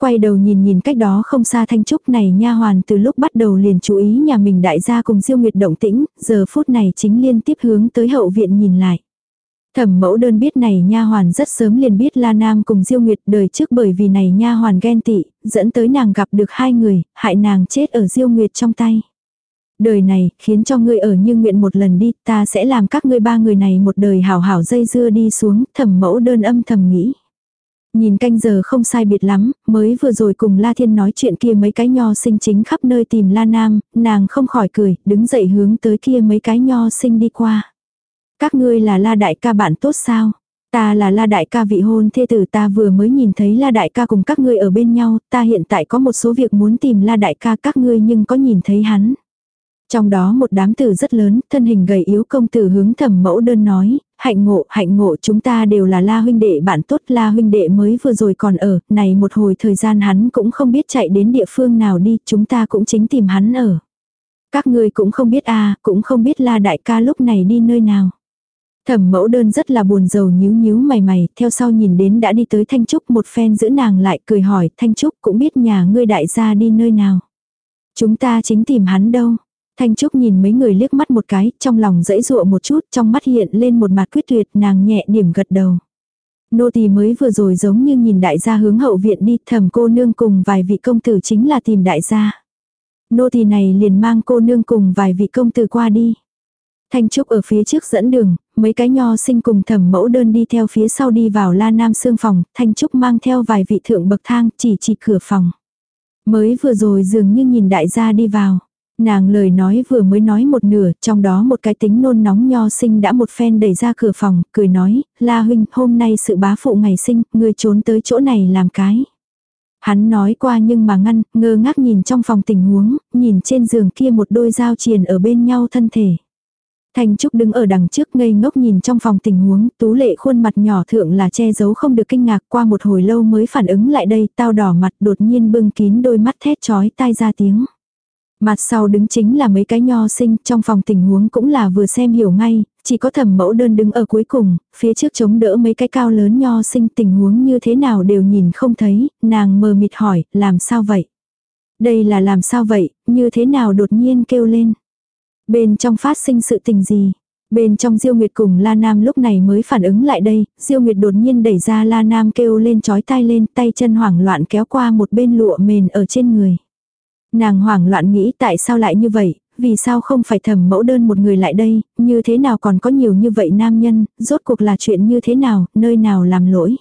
Quay đầu nhìn nhìn cách đó không xa thanh trúc này nha hoàn từ lúc bắt đầu liền chú ý nhà mình đại gia cùng Diêu Nguyệt động tĩnh, giờ phút này chính liên tiếp hướng tới hậu viện nhìn lại. Thẩm mẫu đơn biết này nha hoàn rất sớm liền biết La Nam cùng Diêu Nguyệt đời trước bởi vì này nha hoàn ghen tị, dẫn tới nàng gặp được hai người, hại nàng chết ở Diêu Nguyệt trong tay. Đời này, khiến cho ngươi ở như nguyện một lần đi, ta sẽ làm các ngươi ba người này một đời hảo hảo dây dưa đi xuống, thẩm mẫu đơn âm thầm nghĩ. Nhìn canh giờ không sai biệt lắm, mới vừa rồi cùng La Thiên nói chuyện kia mấy cái nho sinh chính khắp nơi tìm La Nam, nàng không khỏi cười, đứng dậy hướng tới kia mấy cái nho sinh đi qua. Các ngươi là la đại ca bạn tốt sao? Ta là la đại ca vị hôn thê tử ta vừa mới nhìn thấy la đại ca cùng các ngươi ở bên nhau, ta hiện tại có một số việc muốn tìm la đại ca các ngươi nhưng có nhìn thấy hắn. Trong đó một đám tử rất lớn, thân hình gầy yếu công tử hướng thẩm mẫu đơn nói, hạnh ngộ, hạnh ngộ chúng ta đều là la huynh đệ bạn tốt, la huynh đệ mới vừa rồi còn ở, này một hồi thời gian hắn cũng không biết chạy đến địa phương nào đi, chúng ta cũng chính tìm hắn ở. Các ngươi cũng không biết a à, cũng không biết la đại ca lúc này đi nơi nào. Thẩm mẫu đơn rất là buồn rầu nhíu nhíu mày mày, theo sau nhìn đến đã đi tới Thanh Trúc một phen giữ nàng lại cười hỏi Thanh Trúc cũng biết nhà ngươi đại gia đi nơi nào. Chúng ta chính tìm hắn đâu. Thanh Trúc nhìn mấy người liếc mắt một cái, trong lòng dãy dụa một chút, trong mắt hiện lên một mặt quyết tuyệt, nàng nhẹ điểm gật đầu. Nô tỳ mới vừa rồi giống như nhìn đại gia hướng hậu viện đi, thẩm cô nương cùng vài vị công tử chính là tìm đại gia. Nô tỳ này liền mang cô nương cùng vài vị công tử qua đi. Thanh Trúc ở phía trước dẫn đường, mấy cái nho sinh cùng thẩm mẫu đơn đi theo phía sau đi vào la nam xương phòng, Thanh Trúc mang theo vài vị thượng bậc thang chỉ chỉ cửa phòng. Mới vừa rồi dường như nhìn đại gia đi vào. Nàng lời nói vừa mới nói một nửa, trong đó một cái tính nôn nóng nho sinh đã một phen đẩy ra cửa phòng, cười nói, La huynh, hôm nay sự bá phụ ngày sinh, ngươi trốn tới chỗ này làm cái. Hắn nói qua nhưng mà ngăn, ngơ ngác nhìn trong phòng tình huống, nhìn trên giường kia một đôi dao triền ở bên nhau thân thể. Thanh Trúc đứng ở đằng trước ngây ngốc nhìn trong phòng tình huống, tú lệ khuôn mặt nhỏ thượng là che giấu không được kinh ngạc qua một hồi lâu mới phản ứng lại đây, tao đỏ mặt đột nhiên bưng kín đôi mắt thét chói tai ra tiếng. Mặt sau đứng chính là mấy cái nho sinh, trong phòng tình huống cũng là vừa xem hiểu ngay, chỉ có thẩm mẫu đơn đứng ở cuối cùng, phía trước chống đỡ mấy cái cao lớn nho sinh tình huống như thế nào đều nhìn không thấy, nàng mờ mịt hỏi, làm sao vậy? Đây là làm sao vậy, như thế nào đột nhiên kêu lên? Bên trong phát sinh sự tình gì? Bên trong Diêu Nguyệt cùng La Nam lúc này mới phản ứng lại đây, Diêu Nguyệt đột nhiên đẩy ra La Nam kêu lên chói tai lên, tay chân hoảng loạn kéo qua một bên lụa mền ở trên người. Nàng hoảng loạn nghĩ tại sao lại như vậy, vì sao không phải thẩm mẫu đơn một người lại đây, như thế nào còn có nhiều như vậy nam nhân, rốt cuộc là chuyện như thế nào, nơi nào làm lỗi.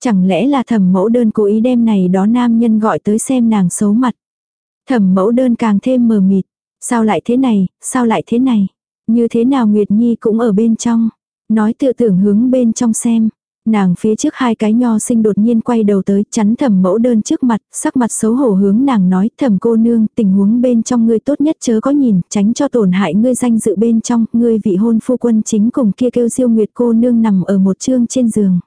Chẳng lẽ là thẩm mẫu đơn cố ý đem này đó nam nhân gọi tới xem nàng xấu mặt. Thẩm mẫu đơn càng thêm mờ mịt, Sao lại thế này, sao lại thế này? Như thế nào Nguyệt Nhi cũng ở bên trong. Nói tự tưởng hướng bên trong xem. Nàng phía trước hai cái nho sinh đột nhiên quay đầu tới chắn thẩm mẫu đơn trước mặt, sắc mặt xấu hổ hướng nàng nói thẩm cô nương tình huống bên trong ngươi tốt nhất chớ có nhìn, tránh cho tổn hại ngươi danh dự bên trong, ngươi vị hôn phu quân chính cùng kia kêu diêu nguyệt cô nương nằm ở một chương trên giường.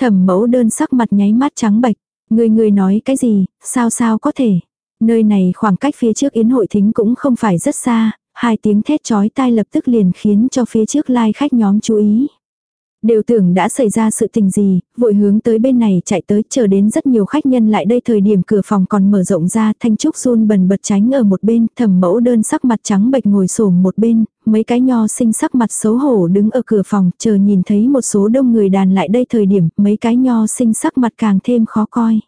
Thẩm mẫu đơn sắc mặt nháy mắt trắng bạch, ngươi ngươi nói cái gì, sao sao có thể. Nơi này khoảng cách phía trước yến hội thính cũng không phải rất xa, hai tiếng thét chói tai lập tức liền khiến cho phía trước lai like khách nhóm chú ý. Đều tưởng đã xảy ra sự tình gì, vội hướng tới bên này chạy tới chờ đến rất nhiều khách nhân lại đây thời điểm cửa phòng còn mở rộng ra thanh trúc run bần bật tránh ở một bên thẩm mẫu đơn sắc mặt trắng bệch ngồi sổm một bên, mấy cái nho sinh sắc mặt xấu hổ đứng ở cửa phòng chờ nhìn thấy một số đông người đàn lại đây thời điểm mấy cái nho sinh sắc mặt càng thêm khó coi.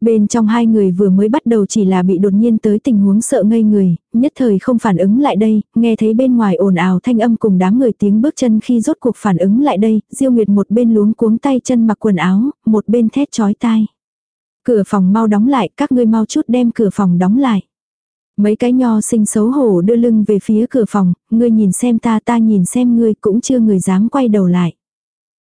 Bên trong hai người vừa mới bắt đầu chỉ là bị đột nhiên tới tình huống sợ ngây người, nhất thời không phản ứng lại đây, nghe thấy bên ngoài ồn ào thanh âm cùng đám người tiếng bước chân khi rốt cuộc phản ứng lại đây, Diêu Nguyệt một bên luống cuống tay chân mặc quần áo, một bên thét chói tai. Cửa phòng mau đóng lại, các ngươi mau chút đem cửa phòng đóng lại. Mấy cái nho sinh xấu hổ đưa lưng về phía cửa phòng, ngươi nhìn xem ta ta nhìn xem ngươi cũng chưa người dám quay đầu lại.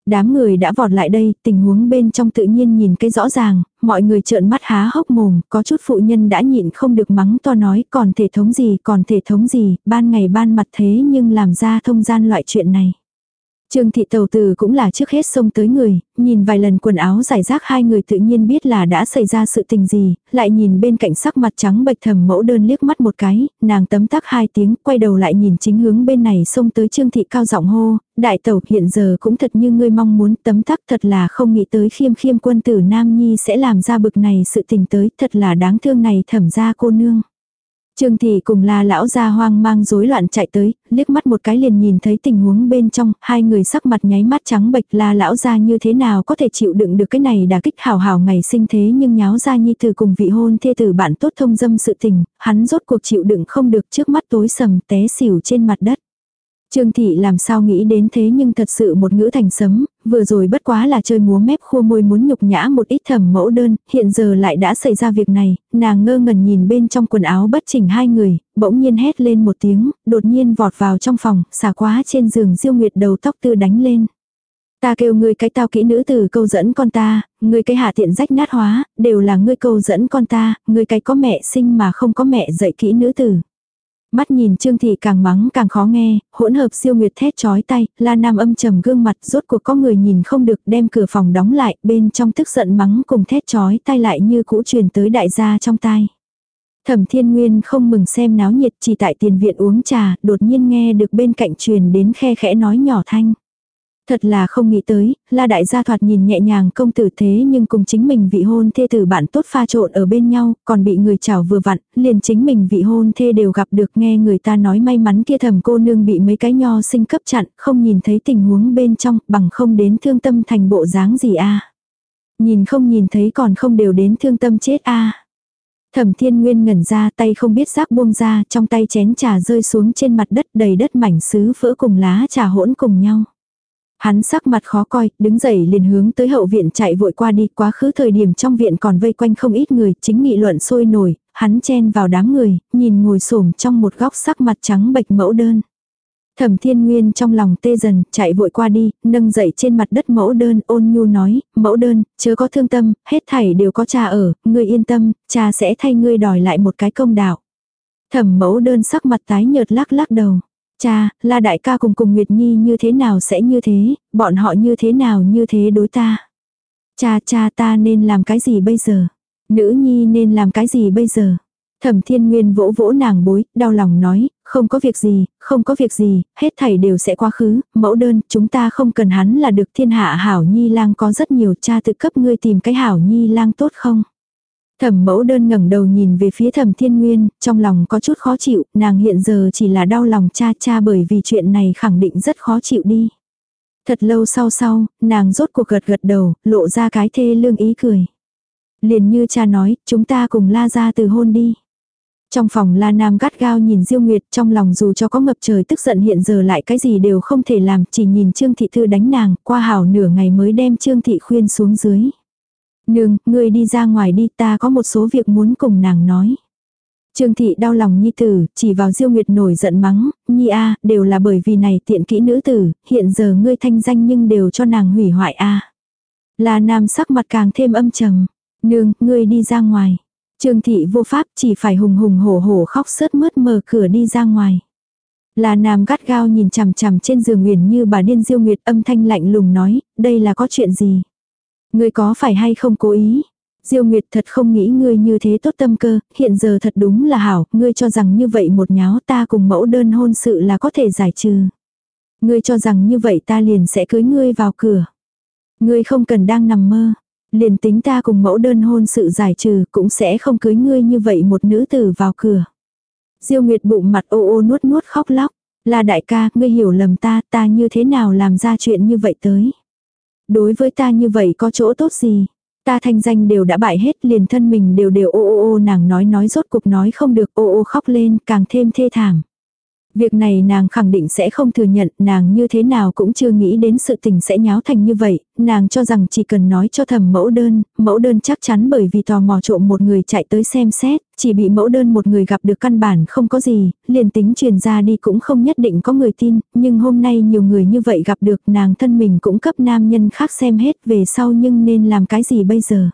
Đám người đã vọt lại đây, tình huống bên trong tự nhiên nhìn cái rõ ràng, mọi người trợn mắt há hốc mồm, có chút phụ nhân đã nhịn không được mắng to nói còn thể thống gì, còn thể thống gì, ban ngày ban mặt thế nhưng làm ra thông gian loại chuyện này. Trương thị tàu tử cũng là trước hết xông tới người, nhìn vài lần quần áo giải rác hai người tự nhiên biết là đã xảy ra sự tình gì, lại nhìn bên cạnh sắc mặt trắng bệch thầm mẫu đơn liếc mắt một cái, nàng tấm tắc hai tiếng, quay đầu lại nhìn chính hướng bên này xông tới trương thị cao giọng hô, đại tàu hiện giờ cũng thật như ngươi mong muốn tấm tắc thật là không nghĩ tới khiêm khiêm quân tử Nam Nhi sẽ làm ra bực này sự tình tới, thật là đáng thương này thẩm ra cô nương. Trương thị cùng la lão gia hoang mang rối loạn chạy tới, liếc mắt một cái liền nhìn thấy tình huống bên trong, hai người sắc mặt nháy mắt trắng bệch la lão gia như thế nào có thể chịu đựng được cái này đả kích hào hào ngày sinh thế nhưng nháo ra nhi từ cùng vị hôn thê tử bạn tốt thông dâm sự tình, hắn rốt cuộc chịu đựng không được trước mắt tối sầm té xỉu trên mặt đất. Trương thị làm sao nghĩ đến thế nhưng thật sự một ngữ thành sấm, vừa rồi bất quá là chơi múa mép khua môi muốn nhục nhã một ít thầm mẫu đơn, hiện giờ lại đã xảy ra việc này, nàng ngơ ngẩn nhìn bên trong quần áo bất chỉnh hai người, bỗng nhiên hét lên một tiếng, đột nhiên vọt vào trong phòng, xả quá trên giường diêu nguyệt đầu tóc tư đánh lên. Ta kêu ngươi cái tao kỹ nữ từ câu dẫn con ta, ngươi cái hạ tiện rách nát hóa, đều là ngươi câu dẫn con ta, ngươi cái có mẹ sinh mà không có mẹ dạy kỹ nữ tử. Mắt nhìn Trương Thị càng mắng càng khó nghe, hỗn hợp siêu nguyệt thét chói tay, la nam âm trầm gương mặt rốt cuộc có người nhìn không được đem cửa phòng đóng lại, bên trong tức giận mắng cùng thét chói tay lại như cũ truyền tới đại gia trong tai. Thẩm thiên nguyên không mừng xem náo nhiệt chỉ tại tiền viện uống trà, đột nhiên nghe được bên cạnh truyền đến khe khẽ nói nhỏ thanh. Thật là không nghĩ tới, la đại gia thoạt nhìn nhẹ nhàng công tử thế nhưng cùng chính mình vị hôn thê tử bạn tốt pha trộn ở bên nhau, còn bị người chảo vừa vặn, liền chính mình vị hôn thê đều gặp được nghe người ta nói may mắn kia thầm cô nương bị mấy cái nho sinh cấp chặn, không nhìn thấy tình huống bên trong, bằng không đến thương tâm thành bộ dáng gì a Nhìn không nhìn thấy còn không đều đến thương tâm chết a Thẩm thiên nguyên ngẩn ra tay không biết giác buông ra, trong tay chén trà rơi xuống trên mặt đất đầy đất mảnh sứ vỡ cùng lá trà hỗn cùng nhau. Hắn sắc mặt khó coi, đứng dậy liền hướng tới hậu viện chạy vội qua đi, quá khứ thời điểm trong viện còn vây quanh không ít người, chính nghị luận sôi nổi, hắn chen vào đám người, nhìn ngồi xổm trong một góc sắc mặt trắng bệch mẫu đơn. Thẩm thiên nguyên trong lòng tê dần, chạy vội qua đi, nâng dậy trên mặt đất mẫu đơn, ôn nhu nói, mẫu đơn, chớ có thương tâm, hết thảy đều có cha ở, ngươi yên tâm, cha sẽ thay ngươi đòi lại một cái công đạo. Thẩm mẫu đơn sắc mặt tái nhợt lắc lắc đầu. Cha, la đại ca cùng cùng Nguyệt Nhi như thế nào sẽ như thế, bọn họ như thế nào như thế đối ta. Cha cha ta nên làm cái gì bây giờ? Nữ Nhi nên làm cái gì bây giờ? Thẩm thiên nguyên vỗ vỗ nàng bối, đau lòng nói, không có việc gì, không có việc gì, hết thảy đều sẽ quá khứ, mẫu đơn, chúng ta không cần hắn là được thiên hạ hảo nhi lang có rất nhiều cha tự cấp ngươi tìm cái hảo nhi lang tốt không? Thẩm mẫu đơn ngẩng đầu nhìn về phía thẩm thiên nguyên, trong lòng có chút khó chịu, nàng hiện giờ chỉ là đau lòng cha cha bởi vì chuyện này khẳng định rất khó chịu đi. Thật lâu sau sau, nàng rốt cuộc gật gật đầu, lộ ra cái thê lương ý cười. Liền như cha nói, chúng ta cùng la ra từ hôn đi. Trong phòng La Nam gắt gao nhìn Diêu Nguyệt trong lòng dù cho có ngập trời tức giận hiện giờ lại cái gì đều không thể làm, chỉ nhìn Trương Thị Thư đánh nàng, qua hảo nửa ngày mới đem Trương Thị khuyên xuống dưới. Nương, ngươi đi ra ngoài đi ta có một số việc muốn cùng nàng nói. Trương thị đau lòng nhi tử, chỉ vào diêu nguyệt nổi giận mắng, nhi a đều là bởi vì này tiện kỹ nữ tử, hiện giờ ngươi thanh danh nhưng đều cho nàng hủy hoại a La nam sắc mặt càng thêm âm trầm. Nương, ngươi đi ra ngoài. Trương thị vô pháp chỉ phải hùng hùng hổ hổ khóc sớt mướt mở cửa đi ra ngoài. La nam gắt gao nhìn chằm chằm trên giường Uyển như bà điên diêu nguyệt âm thanh lạnh lùng nói, đây là có chuyện gì. Ngươi có phải hay không cố ý? Diêu Nguyệt thật không nghĩ ngươi như thế tốt tâm cơ, hiện giờ thật đúng là hảo, ngươi cho rằng như vậy một nháo ta cùng mẫu đơn hôn sự là có thể giải trừ. Ngươi cho rằng như vậy ta liền sẽ cưới ngươi vào cửa. Ngươi không cần đang nằm mơ. Liền tính ta cùng mẫu đơn hôn sự giải trừ cũng sẽ không cưới ngươi như vậy một nữ tử vào cửa. Diêu Nguyệt bụng mặt ô ô nuốt nuốt khóc lóc. Là đại ca, ngươi hiểu lầm ta, ta như thế nào làm ra chuyện như vậy tới. Đối với ta như vậy có chỗ tốt gì? Ta thanh danh đều đã bại hết, liền thân mình đều đều ô ô ô, nàng nói nói rốt cục nói không được, ô ô khóc lên, càng thêm thê thảm. Việc này nàng khẳng định sẽ không thừa nhận, nàng như thế nào cũng chưa nghĩ đến sự tình sẽ nháo thành như vậy, nàng cho rằng chỉ cần nói cho thầm mẫu đơn, mẫu đơn chắc chắn bởi vì tò mò trộm một người chạy tới xem xét, chỉ bị mẫu đơn một người gặp được căn bản không có gì, liền tính truyền ra đi cũng không nhất định có người tin, nhưng hôm nay nhiều người như vậy gặp được nàng thân mình cũng cấp nam nhân khác xem hết về sau nhưng nên làm cái gì bây giờ.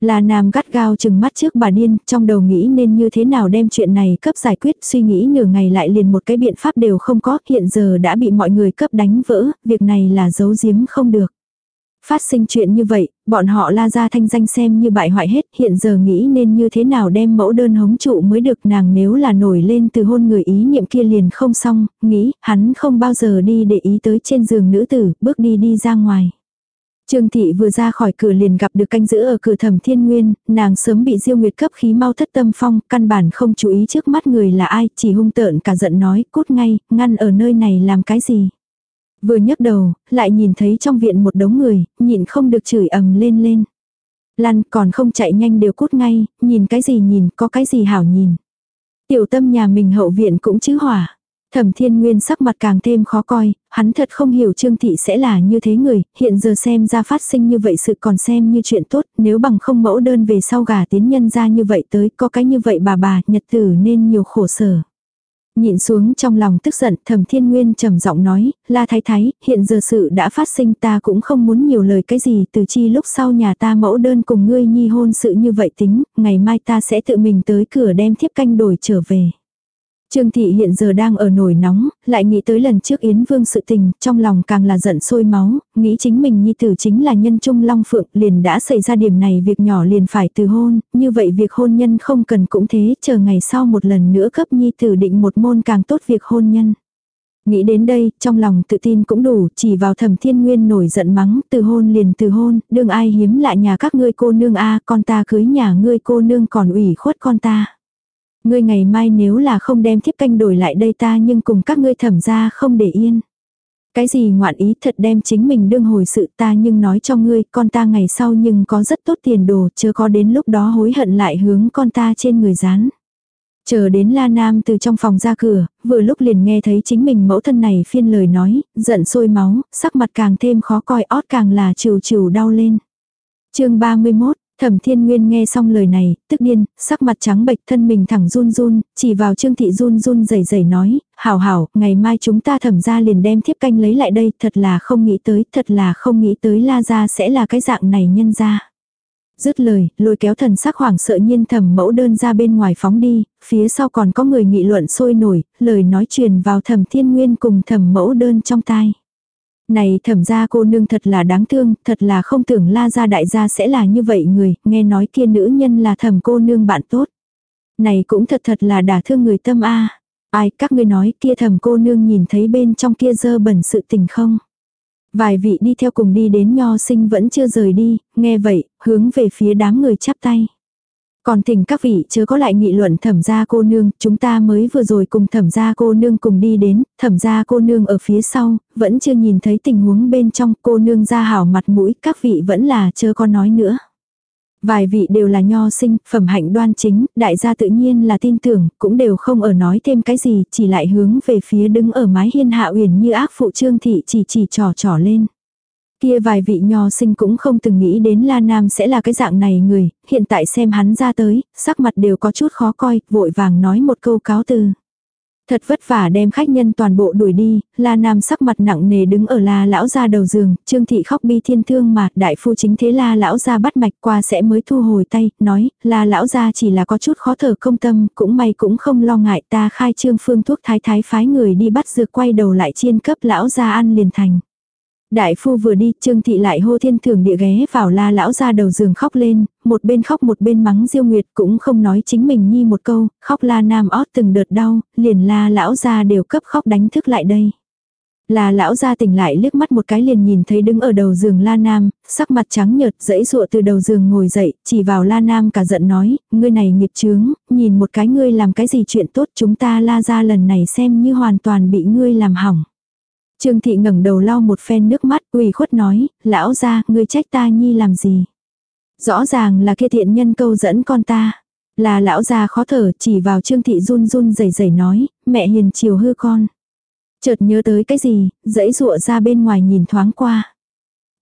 Là nam gắt gao chừng mắt trước bà điên, trong đầu nghĩ nên như thế nào đem chuyện này cấp giải quyết, suy nghĩ nửa ngày lại liền một cái biện pháp đều không có, hiện giờ đã bị mọi người cấp đánh vỡ, việc này là giấu giếm không được. Phát sinh chuyện như vậy, bọn họ la ra thanh danh xem như bại hoại hết, hiện giờ nghĩ nên như thế nào đem mẫu đơn hống trụ mới được nàng nếu là nổi lên từ hôn người ý niệm kia liền không xong, nghĩ hắn không bao giờ đi để ý tới trên giường nữ tử, bước đi đi ra ngoài. Trương thị vừa ra khỏi cửa liền gặp được canh giữ ở cửa thẩm thiên nguyên, nàng sớm bị diêu nguyệt cấp khí mau thất tâm phong, căn bản không chú ý trước mắt người là ai, chỉ hung tợn cả giận nói, cút ngay, ngăn ở nơi này làm cái gì. Vừa nhấc đầu, lại nhìn thấy trong viện một đống người, nhịn không được chửi ầm lên lên. Lăn còn không chạy nhanh đều cút ngay, nhìn cái gì nhìn, có cái gì hảo nhìn. Tiểu tâm nhà mình hậu viện cũng chứ hỏa. Thẩm thiên nguyên sắc mặt càng thêm khó coi, hắn thật không hiểu trương thị sẽ là như thế người, hiện giờ xem ra phát sinh như vậy sự còn xem như chuyện tốt, nếu bằng không mẫu đơn về sau gà tiến nhân ra như vậy tới, có cái như vậy bà bà, nhật tử nên nhiều khổ sở. Nhịn xuống trong lòng tức giận, thẩm thiên nguyên trầm giọng nói, la thái thái, hiện giờ sự đã phát sinh ta cũng không muốn nhiều lời cái gì, từ chi lúc sau nhà ta mẫu đơn cùng ngươi nhi hôn sự như vậy tính, ngày mai ta sẽ tự mình tới cửa đem thiếp canh đổi trở về. Trương Thị hiện giờ đang ở nổi nóng, lại nghĩ tới lần trước Yến Vương sự tình, trong lòng càng là giận sôi máu, nghĩ chính mình nhi tử chính là nhân trung long phượng, liền đã xảy ra điểm này việc nhỏ liền phải từ hôn, như vậy việc hôn nhân không cần cũng thế, chờ ngày sau một lần nữa cấp nhi tử định một môn càng tốt việc hôn nhân. Nghĩ đến đây, trong lòng tự tin cũng đủ, chỉ vào thẩm thiên nguyên nổi giận mắng, từ hôn liền từ hôn, đương ai hiếm lại nhà các ngươi cô nương a con ta cưới nhà ngươi cô nương còn ủy khuất con ta. Ngươi ngày mai nếu là không đem thiếp canh đổi lại đây ta nhưng cùng các ngươi thẩm ra không để yên. Cái gì ngoạn ý thật đem chính mình đương hồi sự ta nhưng nói cho ngươi con ta ngày sau nhưng có rất tốt tiền đồ chưa có đến lúc đó hối hận lại hướng con ta trên người rán. Chờ đến La Nam từ trong phòng ra cửa, vừa lúc liền nghe thấy chính mình mẫu thân này phiên lời nói, giận sôi máu, sắc mặt càng thêm khó coi ót càng là trừ trừ đau lên. chương 31, Thẩm Thiên Nguyên nghe xong lời này, tức điên, sắc mặt trắng bệch thân mình thẳng run run, chỉ vào Trương Thị run run rẩy rẩy nói, hảo hảo, ngày mai chúng ta thẩm ra liền đem thiếp canh lấy lại đây, thật là không nghĩ tới, thật là không nghĩ tới la ra sẽ là cái dạng này nhân ra. Dứt lời, lôi kéo thần sắc hoảng sợ nhiên thẩm mẫu đơn ra bên ngoài phóng đi, phía sau còn có người nghị luận sôi nổi, lời nói truyền vào thẩm thiên nguyên cùng thẩm mẫu đơn trong tai. Này thẩm gia cô nương thật là đáng thương, thật là không tưởng la gia đại gia sẽ là như vậy người, nghe nói kia nữ nhân là thẩm cô nương bạn tốt. Này cũng thật thật là đả thương người tâm a Ai các ngươi nói kia thẩm cô nương nhìn thấy bên trong kia dơ bẩn sự tình không? Vài vị đi theo cùng đi đến nho sinh vẫn chưa rời đi, nghe vậy, hướng về phía đám người chắp tay. Còn thỉnh các vị chớ có lại nghị luận thẩm gia cô nương, chúng ta mới vừa rồi cùng thẩm gia cô nương cùng đi đến, thẩm gia cô nương ở phía sau, vẫn chưa nhìn thấy tình huống bên trong cô nương ra hảo mặt mũi, các vị vẫn là chớ có nói nữa. Vài vị đều là nho sinh, phẩm hạnh đoan chính, đại gia tự nhiên là tin tưởng, cũng đều không ở nói thêm cái gì, chỉ lại hướng về phía đứng ở mái hiên hạ uyển như ác phụ trương thị chỉ chỉ trò trò lên. Kia vài vị nho sinh cũng không từng nghĩ đến La Nam sẽ là cái dạng này người, hiện tại xem hắn ra tới, sắc mặt đều có chút khó coi, vội vàng nói một câu cáo từ. Thật vất vả đem khách nhân toàn bộ đuổi đi, La Nam sắc mặt nặng nề đứng ở La lão ra đầu giường, Trương thị khóc bi thiên thương mà, đại phu chính thế La lão ra bắt mạch qua sẽ mới thu hồi tay, nói, La lão ra chỉ là có chút khó thở công tâm, cũng may cũng không lo ngại ta khai trương phương thuốc thái thái phái người đi bắt dược quay đầu lại chiên cấp lão ra ăn liền thành. Đại phu vừa đi, Trương Thị lại hô thiên thường địa ghé vào la lão ra đầu giường khóc lên, một bên khóc một bên mắng Diêu Nguyệt cũng không nói chính mình nhi một câu, khóc la nam ót từng đợt đau, liền la lão ra đều cấp khóc đánh thức lại đây. Là lão ra tỉnh lại liếc mắt một cái liền nhìn thấy đứng ở đầu giường La Nam, sắc mặt trắng nhợt dãy dụa từ đầu giường ngồi dậy, chỉ vào La Nam cả giận nói, ngươi này nghiệp chướng, nhìn một cái ngươi làm cái gì chuyện tốt chúng ta la ra lần này xem như hoàn toàn bị ngươi làm hỏng. Trương thị ngẩng đầu lau một phen nước mắt, ủy khuất nói, lão gia, ngươi trách ta nhi làm gì? Rõ ràng là kia thiện nhân câu dẫn con ta. Là lão già khó thở chỉ vào Trương Thị run run rẩy rẩy nói, mẹ hiền chiều hư con. Chợt nhớ tới cái gì, dãy rụa ra bên ngoài nhìn thoáng qua.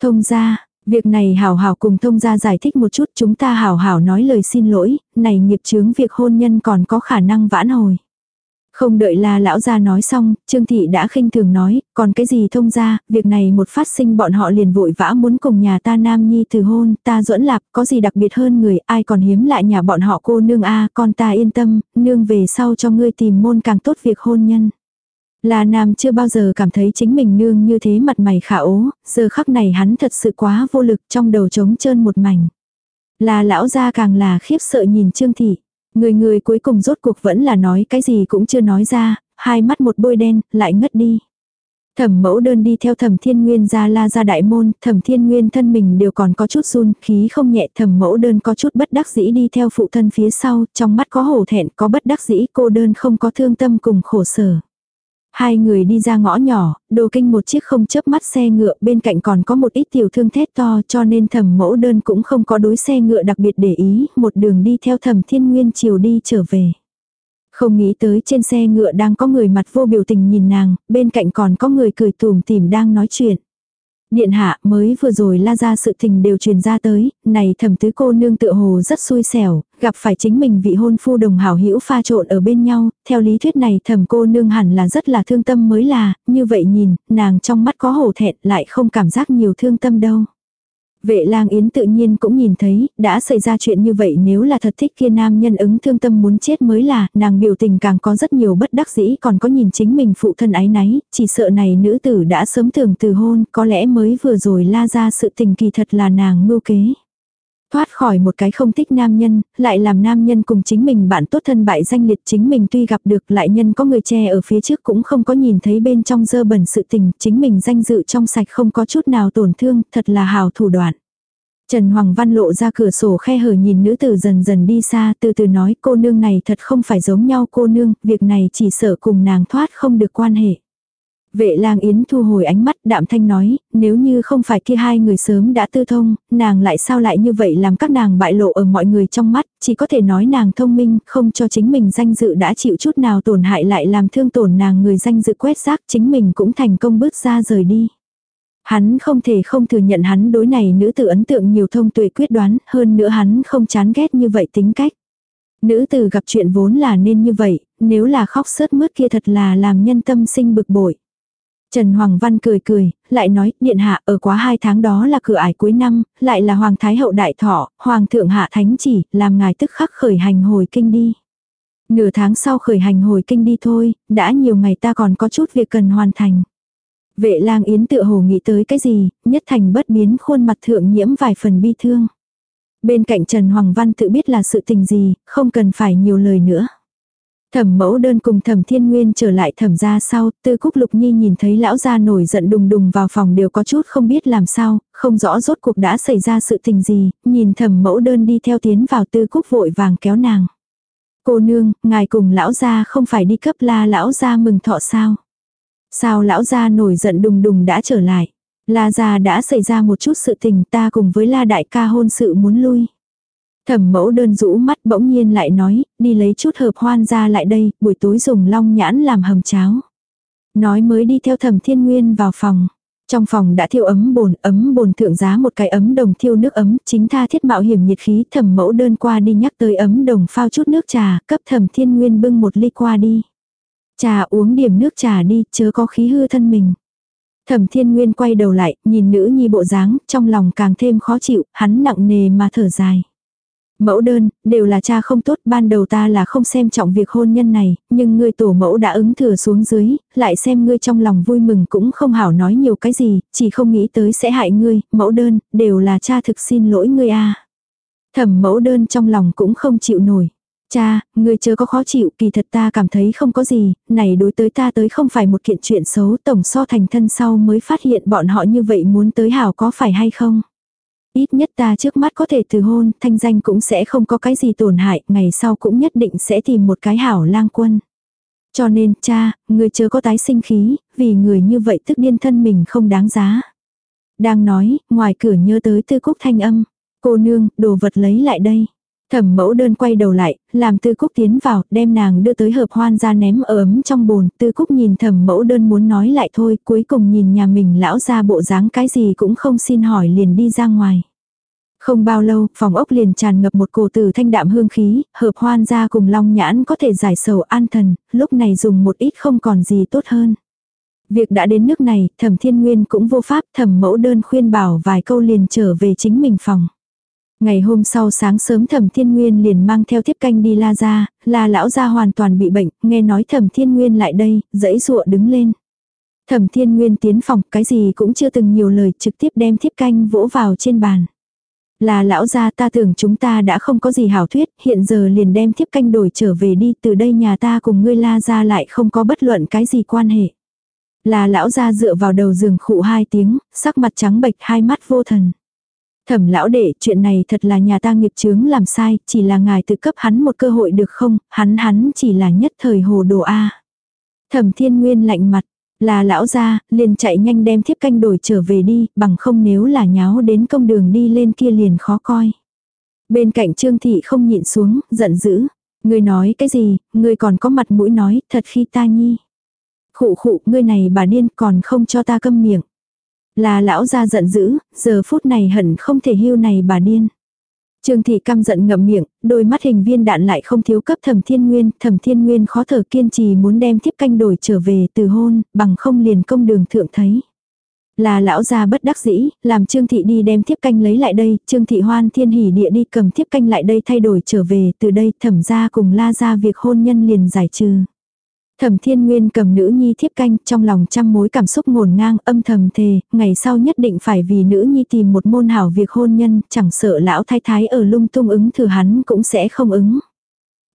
Thông ra, việc này hảo hảo cùng thông ra giải thích một chút chúng ta hảo hảo nói lời xin lỗi, này nghiệp chướng việc hôn nhân còn có khả năng vãn hồi. Không đợi là lão gia nói xong, Trương Thị đã khinh thường nói, còn cái gì thông ra, việc này một phát sinh bọn họ liền vội vã muốn cùng nhà ta nam nhi từ hôn, ta duẫn lạp, có gì đặc biệt hơn người, ai còn hiếm lại nhà bọn họ cô nương a con ta yên tâm, nương về sau cho ngươi tìm môn càng tốt việc hôn nhân. Là nam chưa bao giờ cảm thấy chính mình nương như thế mặt mày khả ố, giờ khắc này hắn thật sự quá vô lực trong đầu trống trơn một mảnh. Là lão gia càng là khiếp sợ nhìn Trương Thị. Người người cuối cùng rốt cuộc vẫn là nói cái gì cũng chưa nói ra, hai mắt một bôi đen, lại ngất đi. Thẩm mẫu đơn đi theo thẩm thiên nguyên ra la ra đại môn, thẩm thiên nguyên thân mình đều còn có chút run, khí không nhẹ thẩm mẫu đơn có chút bất đắc dĩ đi theo phụ thân phía sau, trong mắt có hổ thẹn có bất đắc dĩ cô đơn không có thương tâm cùng khổ sở. Hai người đi ra ngõ nhỏ, đồ kinh một chiếc không chớp mắt xe ngựa bên cạnh còn có một ít tiểu thương thét to cho nên thẩm mẫu đơn cũng không có đối xe ngựa đặc biệt để ý, một đường đi theo thẩm thiên nguyên chiều đi trở về. Không nghĩ tới trên xe ngựa đang có người mặt vô biểu tình nhìn nàng, bên cạnh còn có người cười tùm tìm đang nói chuyện. Điện hạ mới vừa rồi la ra sự tình đều truyền ra tới, này thẩm tứ cô nương tựa hồ rất xui xẻo, gặp phải chính mình vị hôn phu đồng hảo hữu pha trộn ở bên nhau, theo lý thuyết này thẩm cô nương hẳn là rất là thương tâm mới là, như vậy nhìn, nàng trong mắt có hổ thẹn lại không cảm giác nhiều thương tâm đâu. Vệ lang yến tự nhiên cũng nhìn thấy, đã xảy ra chuyện như vậy nếu là thật thích kia nam nhân ứng thương tâm muốn chết mới là, nàng biểu tình càng có rất nhiều bất đắc dĩ còn có nhìn chính mình phụ thân ái náy, chỉ sợ này nữ tử đã sớm tưởng từ hôn, có lẽ mới vừa rồi la ra sự tình kỳ thật là nàng mưu kế. Thoát khỏi một cái không thích nam nhân, lại làm nam nhân cùng chính mình bạn tốt thân bại danh liệt chính mình tuy gặp được lại nhân có người che ở phía trước cũng không có nhìn thấy bên trong dơ bẩn sự tình, chính mình danh dự trong sạch không có chút nào tổn thương, thật là hào thủ đoạn. Trần Hoàng Văn lộ ra cửa sổ khe hở nhìn nữ tử dần dần đi xa từ từ nói cô nương này thật không phải giống nhau cô nương, việc này chỉ sợ cùng nàng thoát không được quan hệ. Vệ lang yến thu hồi ánh mắt đạm thanh nói, nếu như không phải kia hai người sớm đã tư thông, nàng lại sao lại như vậy làm các nàng bại lộ ở mọi người trong mắt, chỉ có thể nói nàng thông minh, không cho chính mình danh dự đã chịu chút nào tổn hại lại làm thương tổn nàng người danh dự quét rác chính mình cũng thành công bước ra rời đi. Hắn không thể không thừa nhận hắn đối này nữ tử ấn tượng nhiều thông tuệ quyết đoán, hơn nữa hắn không chán ghét như vậy tính cách. Nữ tử gặp chuyện vốn là nên như vậy, nếu là khóc sớt mướt kia thật là làm nhân tâm sinh bực bội. Trần Hoàng Văn cười cười, lại nói, điện hạ ở quá hai tháng đó là cửa ải cuối năm, lại là Hoàng Thái Hậu Đại Thọ, Hoàng Thượng Hạ Thánh chỉ, làm ngài tức khắc khởi hành hồi kinh đi. Nửa tháng sau khởi hành hồi kinh đi thôi, đã nhiều ngày ta còn có chút việc cần hoàn thành. Vệ lang yến tựa hồ nghĩ tới cái gì, nhất thành bất biến khuôn mặt thượng nhiễm vài phần bi thương. Bên cạnh Trần Hoàng Văn tự biết là sự tình gì, không cần phải nhiều lời nữa. Thẩm mẫu đơn cùng thẩm thiên nguyên trở lại thẩm ra sau, tư cúc lục nhi nhìn thấy lão gia nổi giận đùng đùng vào phòng đều có chút không biết làm sao, không rõ rốt cuộc đã xảy ra sự tình gì, nhìn thẩm mẫu đơn đi theo tiến vào tư cúc vội vàng kéo nàng. Cô nương, ngài cùng lão gia không phải đi cấp la lão gia mừng thọ sao? Sao lão gia nổi giận đùng đùng đã trở lại? La gia đã xảy ra một chút sự tình ta cùng với la đại ca hôn sự muốn lui. Thẩm mẫu đơn rũ mắt bỗng nhiên lại nói, đi lấy chút hợp hoan ra lại đây, buổi tối dùng long nhãn làm hầm cháo. Nói mới đi theo thẩm thiên nguyên vào phòng. Trong phòng đã thiêu ấm bồn, ấm bồn thượng giá một cái ấm đồng thiêu nước ấm, chính tha thiết mạo hiểm nhiệt khí thẩm mẫu đơn qua đi nhắc tới ấm đồng phao chút nước trà, cấp thẩm thiên nguyên bưng một ly qua đi. Trà uống điểm nước trà đi, chớ có khí hư thân mình. Thẩm thiên nguyên quay đầu lại, nhìn nữ nhi bộ dáng, trong lòng càng thêm khó chịu, hắn nặng nề mà thở dài. Mẫu đơn, đều là cha không tốt, ban đầu ta là không xem trọng việc hôn nhân này, nhưng ngươi tổ mẫu đã ứng thừa xuống dưới, lại xem ngươi trong lòng vui mừng cũng không hảo nói nhiều cái gì, chỉ không nghĩ tới sẽ hại ngươi, mẫu đơn, đều là cha thực xin lỗi ngươi a. Thẩm mẫu đơn trong lòng cũng không chịu nổi. Cha, ngươi chớ có khó chịu, kỳ thật ta cảm thấy không có gì, này đối tới ta tới không phải một kiện chuyện xấu, tổng so thành thân sau mới phát hiện bọn họ như vậy muốn tới hảo có phải hay không. Ít nhất ta trước mắt có thể từ hôn, thanh danh cũng sẽ không có cái gì tổn hại, ngày sau cũng nhất định sẽ tìm một cái hảo lang quân. Cho nên, cha, người chớ có tái sinh khí, vì người như vậy tức điên thân mình không đáng giá. Đang nói, ngoài cửa nhớ tới tư cúc thanh âm. Cô nương, đồ vật lấy lại đây. Thẩm mẫu đơn quay đầu lại, làm tư cúc tiến vào, đem nàng đưa tới hợp hoan ra ném ở ấm trong bồn. Tư cúc nhìn thẩm mẫu đơn muốn nói lại thôi, cuối cùng nhìn nhà mình lão ra bộ dáng cái gì cũng không xin hỏi liền đi ra ngoài. Không bao lâu, phòng ốc liền tràn ngập một cổ tử thanh đạm hương khí, hợp hoan ra cùng long nhãn có thể giải sầu an thần, lúc này dùng một ít không còn gì tốt hơn. Việc đã đến nước này, thẩm thiên nguyên cũng vô pháp, thẩm mẫu đơn khuyên bảo vài câu liền trở về chính mình phòng. Ngày hôm sau sáng sớm thẩm thiên nguyên liền mang theo tiếp canh đi la ra, là lão gia hoàn toàn bị bệnh, nghe nói thẩm thiên nguyên lại đây, dãy dụa đứng lên. Thẩm thiên nguyên tiến phòng, cái gì cũng chưa từng nhiều lời, trực tiếp đem tiếp canh vỗ vào trên bàn. Là lão gia ta tưởng chúng ta đã không có gì hảo thuyết, hiện giờ liền đem thiếp canh đổi trở về đi, từ đây nhà ta cùng ngươi la ra lại không có bất luận cái gì quan hệ. Là lão gia dựa vào đầu giường khụ hai tiếng, sắc mặt trắng bệch hai mắt vô thần. Thẩm lão đệ, chuyện này thật là nhà ta nghiệp chướng làm sai, chỉ là ngài tự cấp hắn một cơ hội được không, hắn hắn chỉ là nhất thời hồ đồ A. Thẩm thiên nguyên lạnh mặt, là lão gia, liền chạy nhanh đem thiếp canh đổi trở về đi, bằng không nếu là nháo đến công đường đi lên kia liền khó coi. Bên cạnh trương thị không nhịn xuống, giận dữ. Ngươi nói cái gì, ngươi còn có mặt mũi nói, thật khi ta nhi. Khụ khụ, ngươi này bà điên còn không cho ta câm miệng. Là lão gia giận dữ, giờ phút này hận không thể hưu này bà điên. Trương thị căm giận ngậm miệng, đôi mắt hình viên đạn lại không thiếu cấp thẩm thiên nguyên, thẩm thiên nguyên khó thở kiên trì muốn đem thiếp canh đổi trở về từ hôn, bằng không liền công đường thượng thấy. Là lão gia bất đắc dĩ, làm Trương thị đi đem thiếp canh lấy lại đây, Trương thị hoan thiên hỉ địa đi cầm thiếp canh lại đây thay đổi trở về, từ đây thẩm gia cùng la gia việc hôn nhân liền giải trừ. Thẩm Thiên Nguyên cầm nữ nhi thiếp canh trong lòng trăm mối cảm xúc ngổn ngang âm thầm thề, ngày sau nhất định phải vì nữ nhi tìm một môn hảo việc hôn nhân, chẳng sợ lão thái thái ở lung tung ứng thừa hắn cũng sẽ không ứng.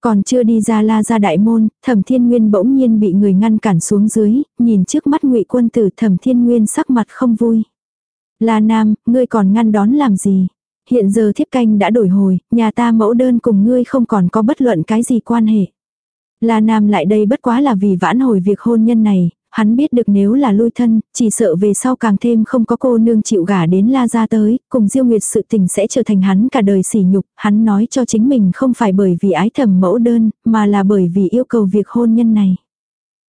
Còn chưa đi ra la ra đại môn, thẩm thiên nguyên bỗng nhiên bị người ngăn cản xuống dưới, nhìn trước mắt ngụy quân tử thẩm thiên nguyên sắc mặt không vui. La Nam, ngươi còn ngăn đón làm gì? Hiện giờ thiếp canh đã đổi hồi, nhà ta mẫu đơn cùng ngươi không còn có bất luận cái gì quan hệ. La Nam lại đây bất quá là vì vãn hồi việc hôn nhân này, hắn biết được nếu là lui thân, chỉ sợ về sau càng thêm không có cô nương chịu gả đến La gia tới, cùng Diêu Nguyệt sự tình sẽ trở thành hắn cả đời sỉ nhục, hắn nói cho chính mình không phải bởi vì ái thầm mẫu đơn, mà là bởi vì yêu cầu việc hôn nhân này.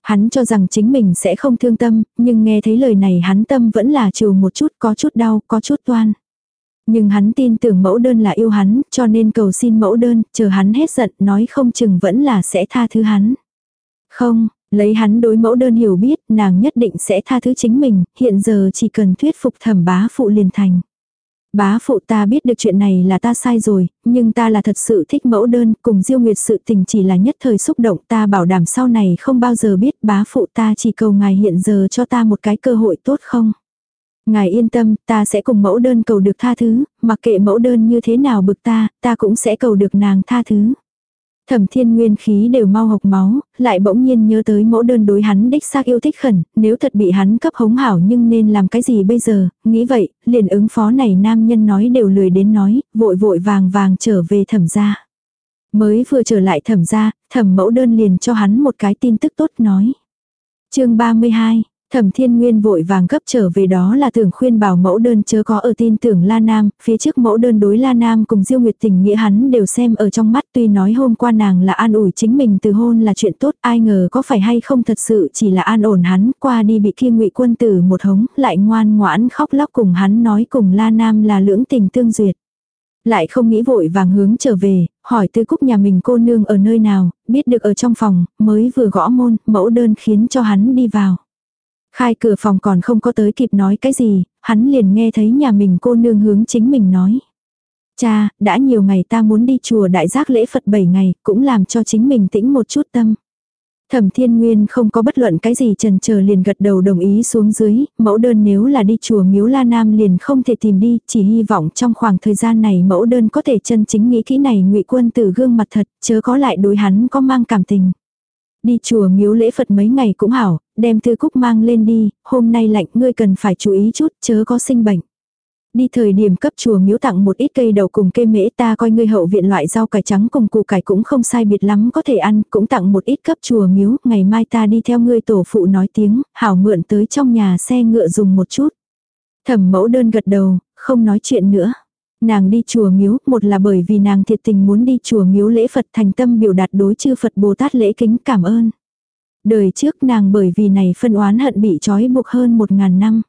Hắn cho rằng chính mình sẽ không thương tâm, nhưng nghe thấy lời này hắn tâm vẫn là trừ một chút, có chút đau, có chút toan. Nhưng hắn tin tưởng mẫu đơn là yêu hắn, cho nên cầu xin mẫu đơn, chờ hắn hết giận, nói không chừng vẫn là sẽ tha thứ hắn. Không, lấy hắn đối mẫu đơn hiểu biết, nàng nhất định sẽ tha thứ chính mình, hiện giờ chỉ cần thuyết phục thẩm bá phụ liền thành. Bá phụ ta biết được chuyện này là ta sai rồi, nhưng ta là thật sự thích mẫu đơn, cùng diêu nguyệt sự tình chỉ là nhất thời xúc động ta bảo đảm sau này không bao giờ biết bá phụ ta chỉ cầu ngài hiện giờ cho ta một cái cơ hội tốt không. Ngài yên tâm, ta sẽ cùng mẫu đơn cầu được tha thứ, mặc kệ mẫu đơn như thế nào bực ta, ta cũng sẽ cầu được nàng tha thứ. Thẩm thiên nguyên khí đều mau hộc máu, lại bỗng nhiên nhớ tới mẫu đơn đối hắn đích xác yêu thích khẩn, nếu thật bị hắn cấp hống hảo nhưng nên làm cái gì bây giờ, nghĩ vậy, liền ứng phó này nam nhân nói đều lười đến nói, vội vội vàng vàng trở về thẩm gia. Mới vừa trở lại thẩm gia, thẩm mẫu đơn liền cho hắn một cái tin tức tốt nói. chương 32, Thẩm Thiên Nguyên vội vàng gấp trở về đó là tưởng khuyên bảo mẫu đơn chớ có ở tin tưởng La Nam, phía trước mẫu đơn đối La Nam cùng Diêu Nguyệt tình nghĩa hắn đều xem ở trong mắt tuy nói hôm qua nàng là an ủi chính mình từ hôn là chuyện tốt ai ngờ có phải hay không thật sự chỉ là an ổn hắn qua đi bị kia ngụy quân tử một hống lại ngoan ngoãn khóc lóc cùng hắn nói cùng La Nam là lưỡng tình tương duyệt. Lại không nghĩ vội vàng hướng trở về, hỏi tư cúc nhà mình cô nương ở nơi nào, biết được ở trong phòng, mới vừa gõ môn, mẫu đơn khiến cho hắn đi vào. Khai cửa phòng còn không có tới kịp nói cái gì, hắn liền nghe thấy nhà mình cô nương hướng chính mình nói. Cha, đã nhiều ngày ta muốn đi chùa đại giác lễ Phật 7 ngày, cũng làm cho chính mình tĩnh một chút tâm. Thẩm Thiên Nguyên không có bất luận cái gì trần chờ liền gật đầu đồng ý xuống dưới, mẫu đơn nếu là đi chùa Miếu La Nam liền không thể tìm đi, chỉ hy vọng trong khoảng thời gian này mẫu đơn có thể chân chính nghĩ kỹ này ngụy quân từ gương mặt thật, chớ có lại đối hắn có mang cảm tình. Đi chùa miếu lễ Phật mấy ngày cũng hảo, đem thư cúc mang lên đi, hôm nay lạnh ngươi cần phải chú ý chút, chớ có sinh bệnh. Đi thời điểm cấp chùa miếu tặng một ít cây đậu cùng cây mễ ta coi ngươi hậu viện loại rau cải trắng cùng củ cải cũng không sai biệt lắm có thể ăn, cũng tặng một ít cấp chùa miếu, ngày mai ta đi theo ngươi tổ phụ nói tiếng, hảo mượn tới trong nhà xe ngựa dùng một chút. Thẩm mẫu đơn gật đầu, không nói chuyện nữa. Nàng đi chùa miếu, một là bởi vì nàng thiệt tình muốn đi chùa miếu lễ Phật thành tâm biểu đạt đối chư Phật Bồ Tát lễ kính cảm ơn. Đời trước nàng bởi vì này phân oán hận bị trói buộc hơn một ngàn năm.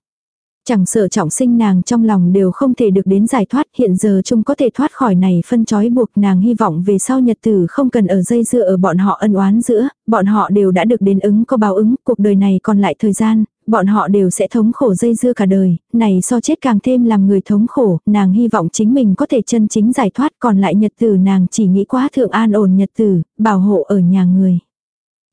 Chẳng sợ trọng sinh nàng trong lòng đều không thể được đến giải thoát, hiện giờ chung có thể thoát khỏi này phân trói buộc nàng hy vọng về sau nhật tử không cần ở dây dưa ở bọn họ ân oán giữa, bọn họ đều đã được đến ứng có báo ứng, cuộc đời này còn lại thời gian, bọn họ đều sẽ thống khổ dây dưa cả đời, này so chết càng thêm làm người thống khổ, nàng hy vọng chính mình có thể chân chính giải thoát còn lại nhật tử nàng chỉ nghĩ quá thượng an ổn nhật tử, bảo hộ ở nhà người.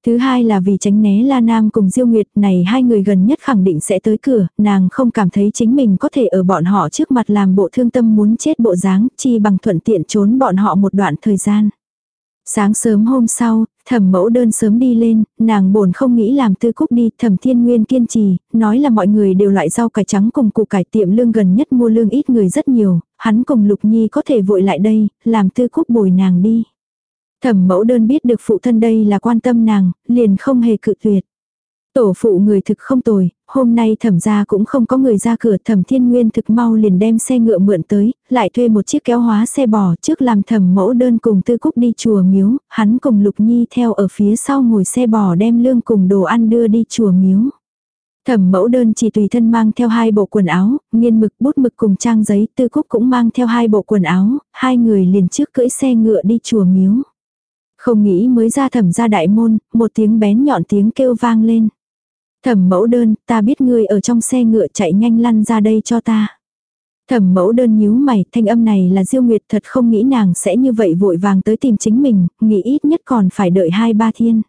Thứ hai là vì tránh né La Nam cùng Diêu Nguyệt này hai người gần nhất khẳng định sẽ tới cửa, nàng không cảm thấy chính mình có thể ở bọn họ trước mặt làm bộ thương tâm muốn chết bộ dáng, chi bằng thuận tiện trốn bọn họ một đoạn thời gian. Sáng sớm hôm sau, thẩm mẫu đơn sớm đi lên, nàng bổn không nghĩ làm tư cúc đi, thẩm thiên nguyên kiên trì, nói là mọi người đều loại rau cải trắng cùng củ cải tiệm lương gần nhất mua lương ít người rất nhiều, hắn cùng lục nhi có thể vội lại đây, làm tư cúc bồi nàng đi. Thẩm mẫu đơn biết được phụ thân đây là quan tâm nàng, liền không hề cự tuyệt. Tổ phụ người thực không tồi, hôm nay thẩm ra cũng không có người ra cửa thẩm thiên nguyên thực mau liền đem xe ngựa mượn tới, lại thuê một chiếc kéo hóa xe bò trước làm thẩm mẫu đơn cùng tư cúc đi chùa miếu, hắn cùng lục nhi theo ở phía sau ngồi xe bò đem lương cùng đồ ăn đưa đi chùa miếu. Thẩm mẫu đơn chỉ tùy thân mang theo hai bộ quần áo, nghiên mực bút mực cùng trang giấy tư cúc cũng mang theo hai bộ quần áo, hai người liền trước cưỡi xe ngựa đi chùa miếu. Không nghĩ mới ra thẩm ra đại môn, một tiếng bén nhọn tiếng kêu vang lên. Thẩm mẫu đơn, ta biết ngươi ở trong xe ngựa chạy nhanh lăn ra đây cho ta. Thẩm mẫu đơn nhíu mày, thanh âm này là Diêu Nguyệt thật không nghĩ nàng sẽ như vậy vội vàng tới tìm chính mình, nghĩ ít nhất còn phải đợi hai ba thiên.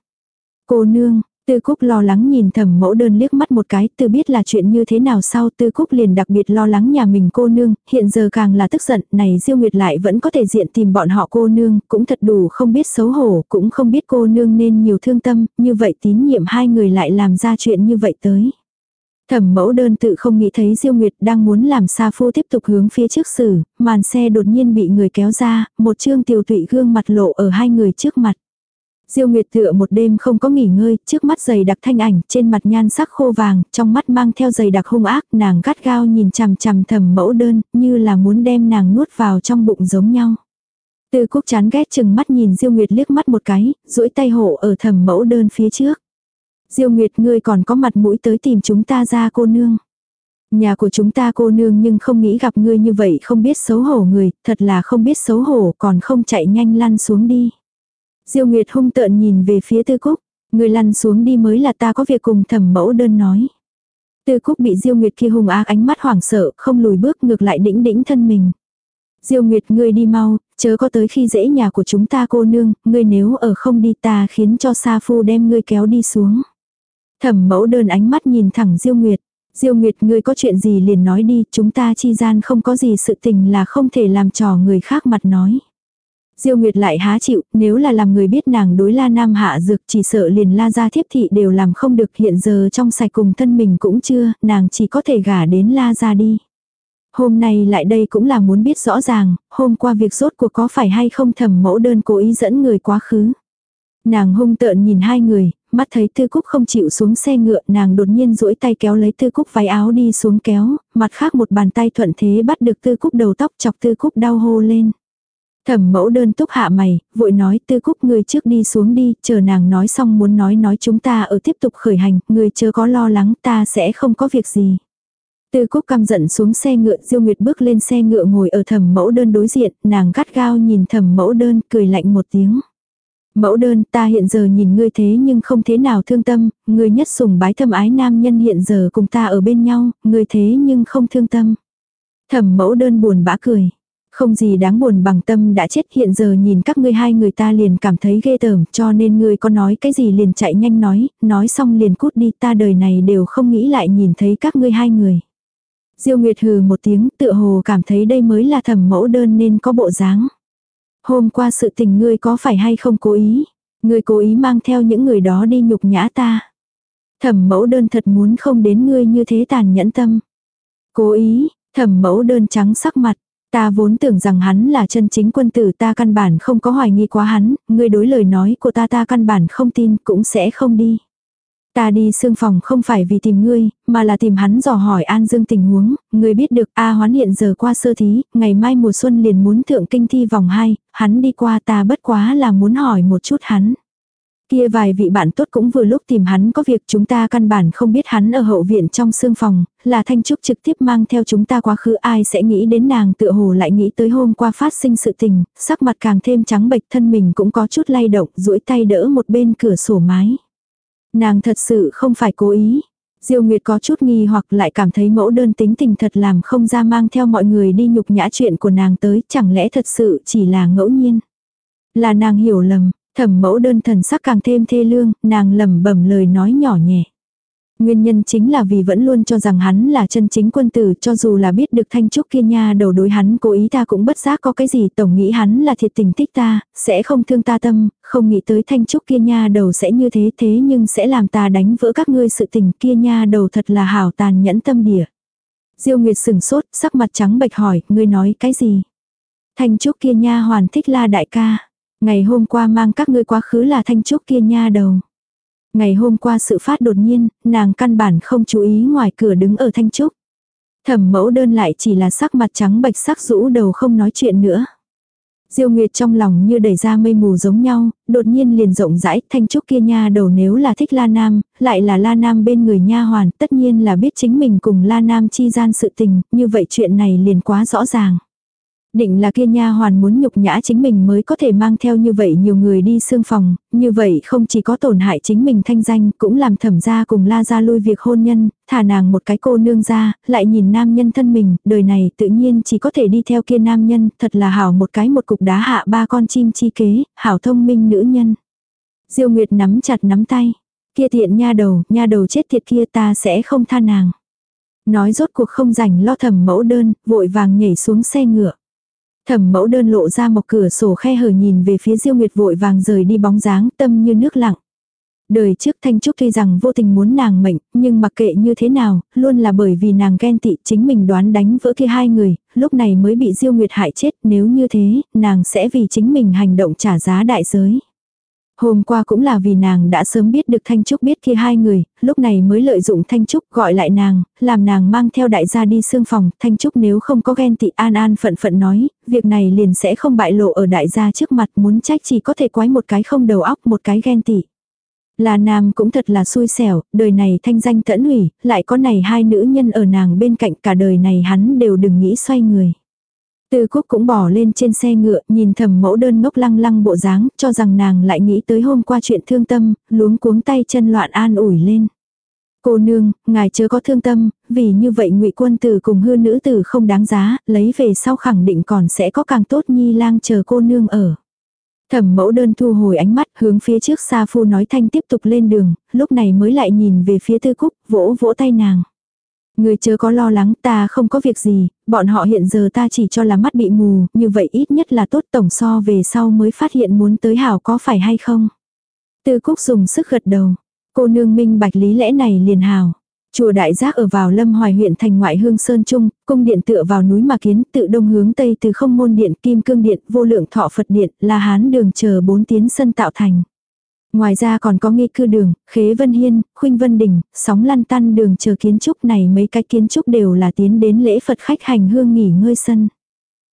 Cô nương, Tư Cúc lo lắng nhìn thẩm mẫu đơn liếc mắt một cái, tư biết là chuyện như thế nào sau Tư Cúc liền đặc biệt lo lắng nhà mình cô nương, hiện giờ càng là tức giận, này Diêu Nguyệt lại vẫn có thể diện tìm bọn họ cô nương, cũng thật đủ không biết xấu hổ, cũng không biết cô nương nên nhiều thương tâm, như vậy tín nhiệm hai người lại làm ra chuyện như vậy tới. Thẩm mẫu đơn tự không nghĩ thấy Diêu Nguyệt đang muốn làm xa Phu tiếp tục hướng phía trước xử, màn xe đột nhiên bị người kéo ra, một trương tiểu tụy gương mặt lộ ở hai người trước mặt. Diêu Nguyệt tựa một đêm không có nghỉ ngơi, trước mắt dày đặc thanh ảnh, trên mặt nhan sắc khô vàng, trong mắt mang theo dày đặc hung ác, nàng gắt gao nhìn chằm chằm thầm mẫu đơn, như là muốn đem nàng nuốt vào trong bụng giống nhau. Tư Cúc chán ghét chừng mắt nhìn Diêu Nguyệt liếc mắt một cái, duỗi tay hộ ở thầm mẫu đơn phía trước. Diêu Nguyệt ngươi còn có mặt mũi tới tìm chúng ta ra cô nương. Nhà của chúng ta cô nương nhưng không nghĩ gặp ngươi như vậy không biết xấu hổ người, thật là không biết xấu hổ còn không chạy nhanh lăn xuống đi. Diêu Nguyệt hung tợn nhìn về phía Tư Cúc, người lăn xuống đi mới là ta có việc cùng thẩm mẫu đơn nói. Tư Cúc bị Diêu Nguyệt kia hung ác ánh mắt hoảng sợ, không lùi bước ngược lại đĩnh đĩnh thân mình. Diêu Nguyệt ngươi đi mau, chớ có tới khi dễ nhà của chúng ta cô nương, ngươi nếu ở không đi ta khiến cho Sa Phu đem ngươi kéo đi xuống. Thẩm mẫu đơn ánh mắt nhìn thẳng Diêu Nguyệt. Diêu Nguyệt ngươi có chuyện gì liền nói đi, chúng ta chi gian không có gì sự tình là không thể làm trò người khác mặt nói. Diêu Nguyệt lại há chịu, nếu là làm người biết nàng đối la nam hạ dược chỉ sợ liền la ra thiếp thị đều làm không được hiện giờ trong sạch cùng thân mình cũng chưa, nàng chỉ có thể gả đến la gia đi. Hôm nay lại đây cũng là muốn biết rõ ràng, hôm qua việc rốt cuộc có phải hay không thầm mẫu đơn cố ý dẫn người quá khứ. Nàng hung tợn nhìn hai người, mắt thấy tư cúc không chịu xuống xe ngựa, nàng đột nhiên duỗi tay kéo lấy tư cúc váy áo đi xuống kéo, mặt khác một bàn tay thuận thế bắt được tư cúc đầu tóc chọc tư cúc đau hô lên. Thẩm mẫu đơn túc hạ mày, vội nói tư cúc người trước đi xuống đi, chờ nàng nói xong muốn nói nói chúng ta ở tiếp tục khởi hành, người chớ có lo lắng ta sẽ không có việc gì. Tư cúc căm giận xuống xe ngựa diêu nguyệt bước lên xe ngựa ngồi ở thẩm mẫu đơn đối diện, nàng gắt gao nhìn thẩm mẫu đơn cười lạnh một tiếng. Mẫu đơn ta hiện giờ nhìn ngươi thế nhưng không thế nào thương tâm, ngươi nhất sùng bái thâm ái nam nhân hiện giờ cùng ta ở bên nhau, ngươi thế nhưng không thương tâm. Thẩm mẫu đơn buồn bã cười. Không gì đáng buồn bằng tâm đã chết hiện giờ nhìn các ngươi hai người ta liền cảm thấy ghê tởm cho nên ngươi có nói cái gì liền chạy nhanh nói, nói xong liền cút đi ta đời này đều không nghĩ lại nhìn thấy các ngươi hai người. Diêu Nguyệt hừ một tiếng tựa hồ cảm thấy đây mới là thẩm mẫu đơn nên có bộ dáng. Hôm qua sự tình ngươi có phải hay không cố ý? Ngươi cố ý mang theo những người đó đi nhục nhã ta. Thẩm mẫu đơn thật muốn không đến ngươi như thế tàn nhẫn tâm. Cố ý, thẩm mẫu đơn trắng sắc mặt, Ta vốn tưởng rằng hắn là chân chính quân tử ta căn bản không có hoài nghi quá hắn, ngươi đối lời nói của ta ta căn bản không tin cũng sẽ không đi. Ta đi xương phòng không phải vì tìm ngươi, mà là tìm hắn dò hỏi An Dương tình huống, ngươi biết được A hoán hiện giờ qua sơ thí, ngày mai mùa xuân liền muốn thượng kinh thi vòng 2, hắn đi qua ta bất quá là muốn hỏi một chút hắn. Kia vài vị bạn tốt cũng vừa lúc tìm hắn có việc chúng ta căn bản không biết hắn ở hậu viện trong xương phòng, là Thanh Trúc trực tiếp mang theo chúng ta quá khứ ai sẽ nghĩ đến nàng tựa hồ lại nghĩ tới hôm qua phát sinh sự tình, sắc mặt càng thêm trắng bệch thân mình cũng có chút lay động, duỗi tay đỡ một bên cửa sổ mái. Nàng thật sự không phải cố ý. Diêu Nguyệt có chút nghi hoặc lại cảm thấy mẫu đơn tính tình thật làm không ra mang theo mọi người đi nhục nhã chuyện của nàng tới, chẳng lẽ thật sự chỉ là ngẫu nhiên. Là nàng hiểu lầm, thẩm mẫu đơn thần sắc càng thêm thê lương, nàng lẩm bẩm lời nói nhỏ nhẹ. Nguyên nhân chính là vì vẫn luôn cho rằng hắn là chân chính quân tử cho dù là biết được thanh trúc kia nha đầu đối hắn cố ý ta cũng bất giác có cái gì tổng nghĩ hắn là thiệt tình thích ta, sẽ không thương ta tâm, không nghĩ tới thanh trúc kia nha đầu sẽ như thế thế nhưng sẽ làm ta đánh vỡ các ngươi sự tình kia nha đầu thật là hảo tàn nhẫn tâm địa. Diêu Nguyệt sừng sốt, sắc mặt trắng bệch hỏi, ngươi nói cái gì? Thanh trúc kia nha hoàn thích la đại ca. Ngày hôm qua mang các ngươi quá khứ là thanh trúc kia nha đầu. Ngày hôm qua sự phát đột nhiên, nàng căn bản không chú ý ngoài cửa đứng ở thanh trúc. Thẩm mẫu đơn lại chỉ là sắc mặt trắng bạch sắc rũ đầu không nói chuyện nữa. Diêu Nguyệt trong lòng như đẩy ra mây mù giống nhau, đột nhiên liền rộng rãi, thanh trúc kia nha đầu nếu là thích La Nam, lại là La Nam bên người nha hoàn, tất nhiên là biết chính mình cùng La Nam chi gian sự tình, như vậy chuyện này liền quá rõ ràng. Định là kia nha hoàn muốn nhục nhã chính mình mới có thể mang theo như vậy nhiều người đi xương phòng, như vậy không chỉ có tổn hại chính mình thanh danh, cũng làm thẩm gia cùng la ra lui việc hôn nhân, thả nàng một cái cô nương ra, lại nhìn nam nhân thân mình, đời này tự nhiên chỉ có thể đi theo kia nam nhân, thật là hảo một cái một cục đá hạ ba con chim chi kế, hảo thông minh nữ nhân. Diêu Nguyệt nắm chặt nắm tay, kia tiện nha đầu, nha đầu chết tiệt kia ta sẽ không tha nàng. Nói rốt cuộc không rảnh lo thẩm mẫu đơn, vội vàng nhảy xuống xe ngựa. Thẩm mẫu đơn lộ ra một cửa sổ khe hở nhìn về phía diêu nguyệt vội vàng rời đi bóng dáng tâm như nước lặng. Đời trước Thanh Trúc tuy rằng vô tình muốn nàng mệnh, nhưng mặc kệ như thế nào, luôn là bởi vì nàng ghen tị chính mình đoán đánh vỡ kia hai người, lúc này mới bị Diêu Nguyệt hại chết, nếu như thế, nàng sẽ vì chính mình hành động trả giá đại giới. Hôm qua cũng là vì nàng đã sớm biết được Thanh Trúc biết kia hai người, lúc này mới lợi dụng Thanh Trúc gọi lại nàng, làm nàng mang theo đại gia đi xương phòng, Thanh Trúc nếu không có ghen tị an an phận phận nói, việc này liền sẽ không bại lộ ở đại gia trước mặt muốn trách chỉ có thể quái một cái không đầu óc một cái ghen tị. Là nam cũng thật là xui xẻo, đời này thanh danh tẫn hủy, lại có này hai nữ nhân ở nàng bên cạnh cả đời này hắn đều đừng nghĩ xoay người. Tư Cúc cũng bỏ lên trên xe ngựa, nhìn thầm mẫu đơn ngốc lăng lăng bộ dáng, cho rằng nàng lại nghĩ tới hôm qua chuyện thương tâm, luống cuống tay chân loạn an ủi lên. Cô nương, ngài chớ có thương tâm, vì như vậy ngụy quân tử cùng hư nữ tử không đáng giá, lấy về sau khẳng định còn sẽ có càng tốt nhi lang chờ cô nương ở. Thẩm mẫu đơn thu hồi ánh mắt hướng phía trước xa phu nói thanh tiếp tục lên đường, lúc này mới lại nhìn về phía tư cúc, vỗ vỗ tay nàng. Người chớ có lo lắng ta không có việc gì, bọn họ hiện giờ ta chỉ cho là mắt bị mù, như vậy ít nhất là tốt tổng so về sau mới phát hiện muốn tới hảo có phải hay không. Tư Cúc dùng sức gật đầu. Cô nương minh bạch lý lẽ này liền hào. Chùa Đại Giác ở vào Lâm Hoài huyện thành ngoại hương Sơn Trung, cung điện tựa vào núi Mà Kiến, tự đông hướng tây từ không môn điện, kim cương điện, vô lượng thọ Phật điện, là hán đường chờ bốn tiến sân tạo thành. Ngoài ra còn có nghi cư đường, khế vân hiên, khuynh vân đình, sóng lăn tăn đường chờ kiến trúc này mấy cái kiến trúc đều là tiến đến lễ Phật khách hành hương nghỉ ngơi sân.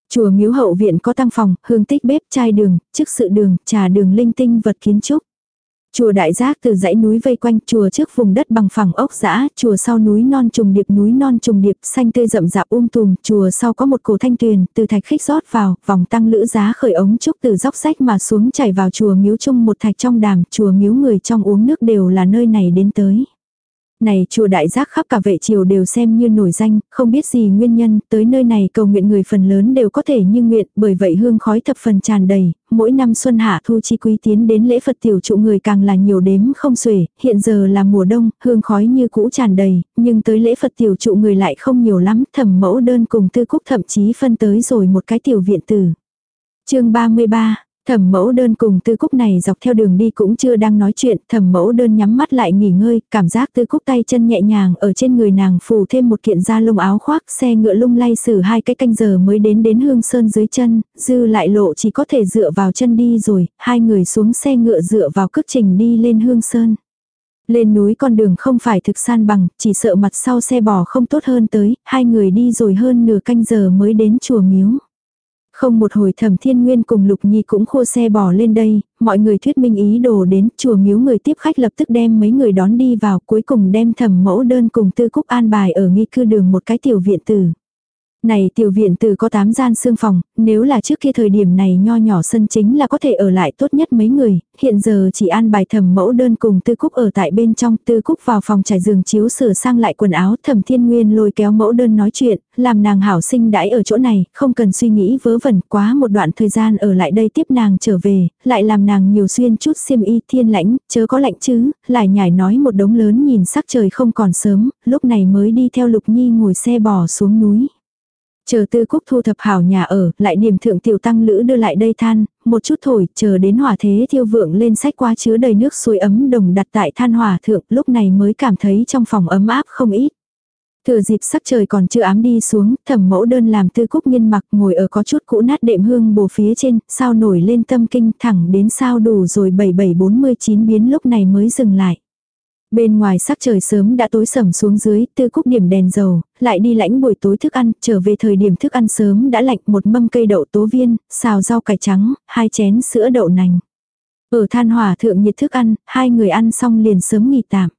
Chùa miếu hậu viện có tăng phòng, hương tích bếp chai đường, chức sự đường, trà đường linh tinh vật kiến trúc. Chùa đại giác từ dãy núi vây quanh chùa trước vùng đất bằng phẳng ốc dã, chùa sau núi non trùng điệp núi non trùng điệp xanh tươi rậm rạp um tùm, chùa sau có một cổ thanh tuyền, từ thạch khích rót vào, vòng tăng lữ giá khởi ống trúc từ dốc sách mà xuống chảy vào chùa miếu chung một thạch trong đàm, chùa miếu người trong uống nước đều là nơi này đến tới này chùa đại giác khắp cả vệ triều đều xem như nổi danh, không biết gì nguyên nhân, tới nơi này cầu nguyện người phần lớn đều có thể như nguyện, bởi vậy hương khói thập phần tràn đầy, mỗi năm xuân hạ thu chi quý tiến đến lễ Phật tiểu trụ người càng là nhiều đếm không xuể, hiện giờ là mùa đông, hương khói như cũ tràn đầy, nhưng tới lễ Phật tiểu trụ người lại không nhiều lắm, thẩm mẫu đơn cùng tư cúc thậm chí phân tới rồi một cái tiểu viện tử. chương 33 Thẩm mẫu đơn cùng tư cúc này dọc theo đường đi cũng chưa đang nói chuyện, thẩm mẫu đơn nhắm mắt lại nghỉ ngơi, cảm giác tư cúc tay chân nhẹ nhàng ở trên người nàng phủ thêm một kiện da lông áo khoác, xe ngựa lung lay xử hai cái canh giờ mới đến đến hương sơn dưới chân, dư lại lộ chỉ có thể dựa vào chân đi rồi, hai người xuống xe ngựa dựa vào cước trình đi lên hương sơn. Lên núi con đường không phải thực san bằng, chỉ sợ mặt sau xe bò không tốt hơn tới, hai người đi rồi hơn nửa canh giờ mới đến chùa miếu. Không một hồi thẩm thiên nguyên cùng Lục Nhi cũng khô xe bỏ lên đây, mọi người thuyết minh ý đồ đến chùa miếu người tiếp khách lập tức đem mấy người đón đi vào cuối cùng đem thẩm mẫu đơn cùng tư cúc an bài ở nghi cư đường một cái tiểu viện tử. Này tiểu viện từ có 8 gian xương phòng, nếu là trước kia thời điểm này nho nhỏ sân chính là có thể ở lại tốt nhất mấy người, hiện giờ chỉ an bài thẩm mẫu đơn cùng tư cúc ở tại bên trong, tư cúc vào phòng trải giường chiếu sửa sang lại quần áo, thẩm thiên nguyên lôi kéo mẫu đơn nói chuyện, làm nàng hảo sinh đãi ở chỗ này, không cần suy nghĩ vớ vẩn quá một đoạn thời gian ở lại đây tiếp nàng trở về, lại làm nàng nhiều xuyên chút xiêm y thiên lãnh, chớ có lạnh chứ, lại nhảy nói một đống lớn nhìn sắc trời không còn sớm, lúc này mới đi theo lục nhi ngồi xe bò xuống núi. Chờ tư cúc thu thập hảo nhà ở, lại niềm thượng tiểu tăng lữ đưa lại đây than, một chút thổi, chờ đến hỏa thế thiêu vượng lên sách qua chứa đầy nước suối ấm đồng đặt tại than hỏa thượng, lúc này mới cảm thấy trong phòng ấm áp không ít. Thừa dịp sắc trời còn chưa ám đi xuống, thẩm mẫu đơn làm tư cúc nghiên mặc ngồi ở có chút cũ nát đệm hương bồ phía trên, sao nổi lên tâm kinh thẳng đến sao đủ rồi 7749 biến lúc này mới dừng lại. Bên ngoài sắc trời sớm đã tối sầm xuống dưới, tư cúc điểm đèn dầu, lại đi lãnh buổi tối thức ăn, trở về thời điểm thức ăn sớm đã lạnh một mâm cây đậu tố viên, xào rau cải trắng, hai chén sữa đậu nành. Ở than hỏa thượng nhiệt thức ăn, hai người ăn xong liền sớm nghỉ tạm.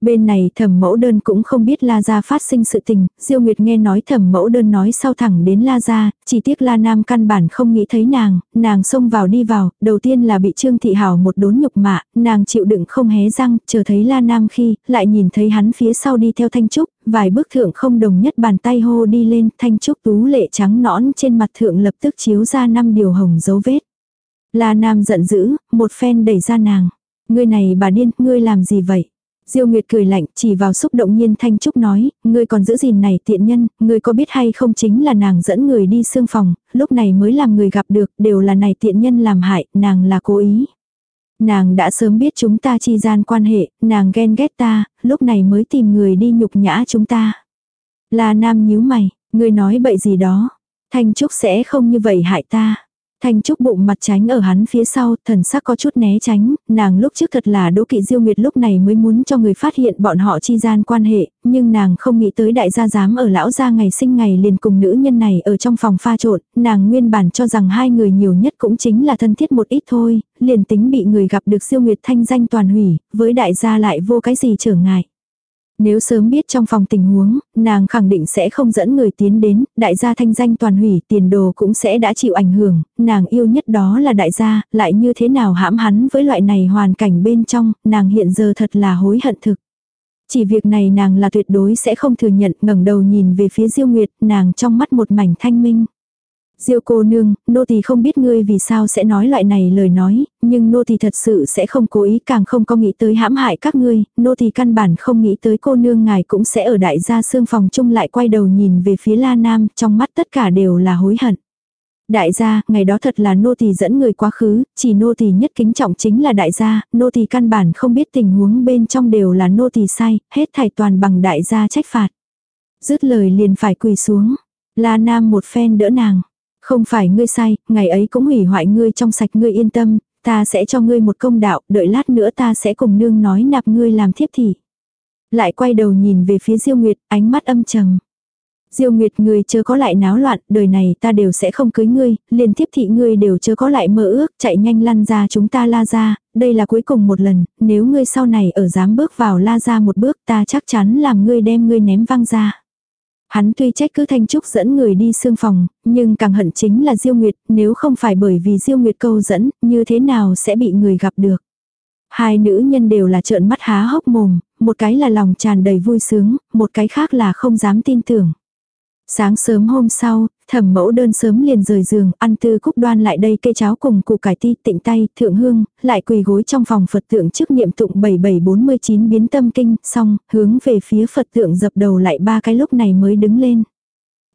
Bên này thẩm mẫu đơn cũng không biết La Gia phát sinh sự tình, Diêu Nguyệt nghe nói thẩm mẫu đơn nói sau thẳng đến La Gia, chỉ tiếc La Nam căn bản không nghĩ thấy nàng, nàng xông vào đi vào, đầu tiên là bị Trương Thị Hảo một đốn nhục mạ, nàng chịu đựng không hé răng, chờ thấy La Nam khi, lại nhìn thấy hắn phía sau đi theo Thanh Trúc, vài bước thượng không đồng nhất bàn tay hô đi lên, Thanh Trúc tú lệ trắng nõn trên mặt thượng lập tức chiếu ra năm điều hồng dấu vết. La Nam giận dữ, một phen đẩy ra nàng. Ngươi này bà điên, ngươi làm gì vậy? Diêu Nguyệt cười lạnh, chỉ vào xúc động nhiên Thanh Trúc nói, ngươi còn giữ gìn này tiện nhân, ngươi có biết hay không chính là nàng dẫn người đi xương phòng, lúc này mới làm người gặp được, đều là này tiện nhân làm hại, nàng là cố ý. Nàng đã sớm biết chúng ta chi gian quan hệ, nàng ghen ghét ta, lúc này mới tìm người đi nhục nhã chúng ta. Là nam nhíu mày, ngươi nói bậy gì đó, Thanh Trúc sẽ không như vậy hại ta. Thanh Trúc bụng mặt tránh ở hắn phía sau, thần sắc có chút né tránh, nàng lúc trước thật là đỗ kỵ diêu nguyệt lúc này mới muốn cho người phát hiện bọn họ chi gian quan hệ, nhưng nàng không nghĩ tới đại gia dám ở lão gia ngày sinh ngày liền cùng nữ nhân này ở trong phòng pha trộn, nàng nguyên bản cho rằng hai người nhiều nhất cũng chính là thân thiết một ít thôi, liền tính bị người gặp được diêu nguyệt thanh danh toàn hủy, với đại gia lại vô cái gì trở ngại. Nếu sớm biết trong phòng tình huống, nàng khẳng định sẽ không dẫn người tiến đến, đại gia thanh danh toàn hủy, tiền đồ cũng sẽ đã chịu ảnh hưởng, nàng yêu nhất đó là đại gia, lại như thế nào hãm hắn với loại này hoàn cảnh bên trong, nàng hiện giờ thật là hối hận thực. Chỉ việc này nàng là tuyệt đối sẽ không thừa nhận, ngẩng đầu nhìn về phía Diêu Nguyệt, nàng trong mắt một mảnh thanh minh. Diêu cô nương, nô tỳ không biết ngươi vì sao sẽ nói loại này lời nói, nhưng nô tỳ thật sự sẽ không cố ý càng không có nghĩ tới hãm hại các ngươi, nô tỳ căn bản không nghĩ tới cô nương ngài cũng sẽ ở đại gia xương phòng chung lại quay đầu nhìn về phía La Nam, trong mắt tất cả đều là hối hận. Đại gia, ngày đó thật là nô tỳ dẫn người quá khứ, chỉ nô tỳ nhất kính trọng chính là đại gia, nô tỳ căn bản không biết tình huống bên trong đều là nô tỳ sai, hết thảy toàn bằng đại gia trách phạt. Dứt lời liền phải quỳ xuống. La Nam một phen đỡ nàng. Không phải ngươi sai, ngày ấy cũng hủy hoại ngươi trong sạch ngươi yên tâm, ta sẽ cho ngươi một công đạo, đợi lát nữa ta sẽ cùng nương nói nạp ngươi làm thiếp thị. Lại quay đầu nhìn về phía Diêu Nguyệt, ánh mắt âm trầm. Diêu Nguyệt ngươi chưa có lại náo loạn, đời này ta đều sẽ không cưới ngươi, liền thiếp thị ngươi đều chưa có lại mơ ước, chạy nhanh lăn ra chúng ta la ra, đây là cuối cùng một lần, nếu ngươi sau này ở dám bước vào la ra một bước ta chắc chắn làm ngươi đem ngươi ném văng ra. Hắn tuy trách cứ Thanh Trúc dẫn người đi xương phòng, nhưng càng hận chính là Diêu Nguyệt, nếu không phải bởi vì Diêu Nguyệt câu dẫn, như thế nào sẽ bị người gặp được. Hai nữ nhân đều là trợn mắt há hốc mồm, một cái là lòng tràn đầy vui sướng, một cái khác là không dám tin tưởng. Sáng sớm hôm sau, thẩm mẫu đơn sớm liền rời giường, ăn tư cúc đoan lại đây cây cháo cùng củ cải ti tịnh tay, thượng hương, lại quỳ gối trong phòng Phật tượng trước niệm tụng 7749 biến tâm kinh, xong, hướng về phía Phật tượng dập đầu lại ba cái lúc này mới đứng lên.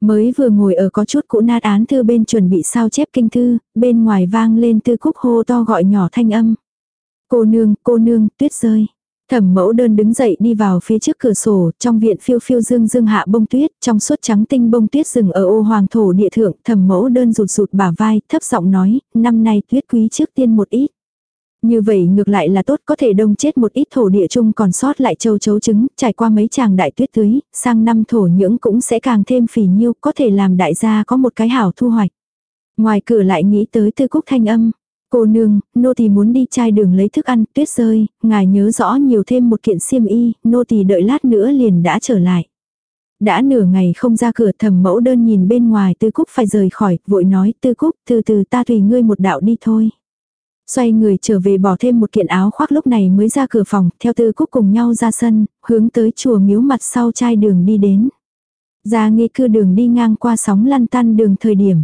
Mới vừa ngồi ở có chút cũ nát án thư bên chuẩn bị sao chép kinh thư, bên ngoài vang lên tư cúc hô to gọi nhỏ thanh âm. Cô nương, cô nương, tuyết rơi. Thẩm mẫu đơn đứng dậy đi vào phía trước cửa sổ, trong viện phiêu phiêu dương dương hạ bông tuyết, trong suốt trắng tinh bông tuyết rừng ở ô hoàng thổ địa thượng, thẩm mẫu đơn rụt rụt bả vai, thấp giọng nói, năm nay tuyết quý trước tiên một ít. Như vậy ngược lại là tốt có thể đông chết một ít thổ địa chung còn sót lại châu chấu trứng, trải qua mấy chàng đại tuyết tưới, sang năm thổ nhưỡng cũng sẽ càng thêm phì nhiêu, có thể làm đại gia có một cái hảo thu hoạch. Ngoài cửa lại nghĩ tới tư cúc thanh âm. Cô nương, nô tỳ muốn đi chai đường lấy thức ăn, tuyết rơi, ngài nhớ rõ nhiều thêm một kiện xiêm y, nô tỳ đợi lát nữa liền đã trở lại. Đã nửa ngày không ra cửa thầm mẫu đơn nhìn bên ngoài tư cúc phải rời khỏi, vội nói tư cúc từ từ ta tùy ngươi một đạo đi thôi. Xoay người trở về bỏ thêm một kiện áo khoác lúc này mới ra cửa phòng, theo tư cúc cùng nhau ra sân, hướng tới chùa miếu mặt sau chai đường đi đến. Ra nghi cư đường đi ngang qua sóng lăn tăn đường thời điểm.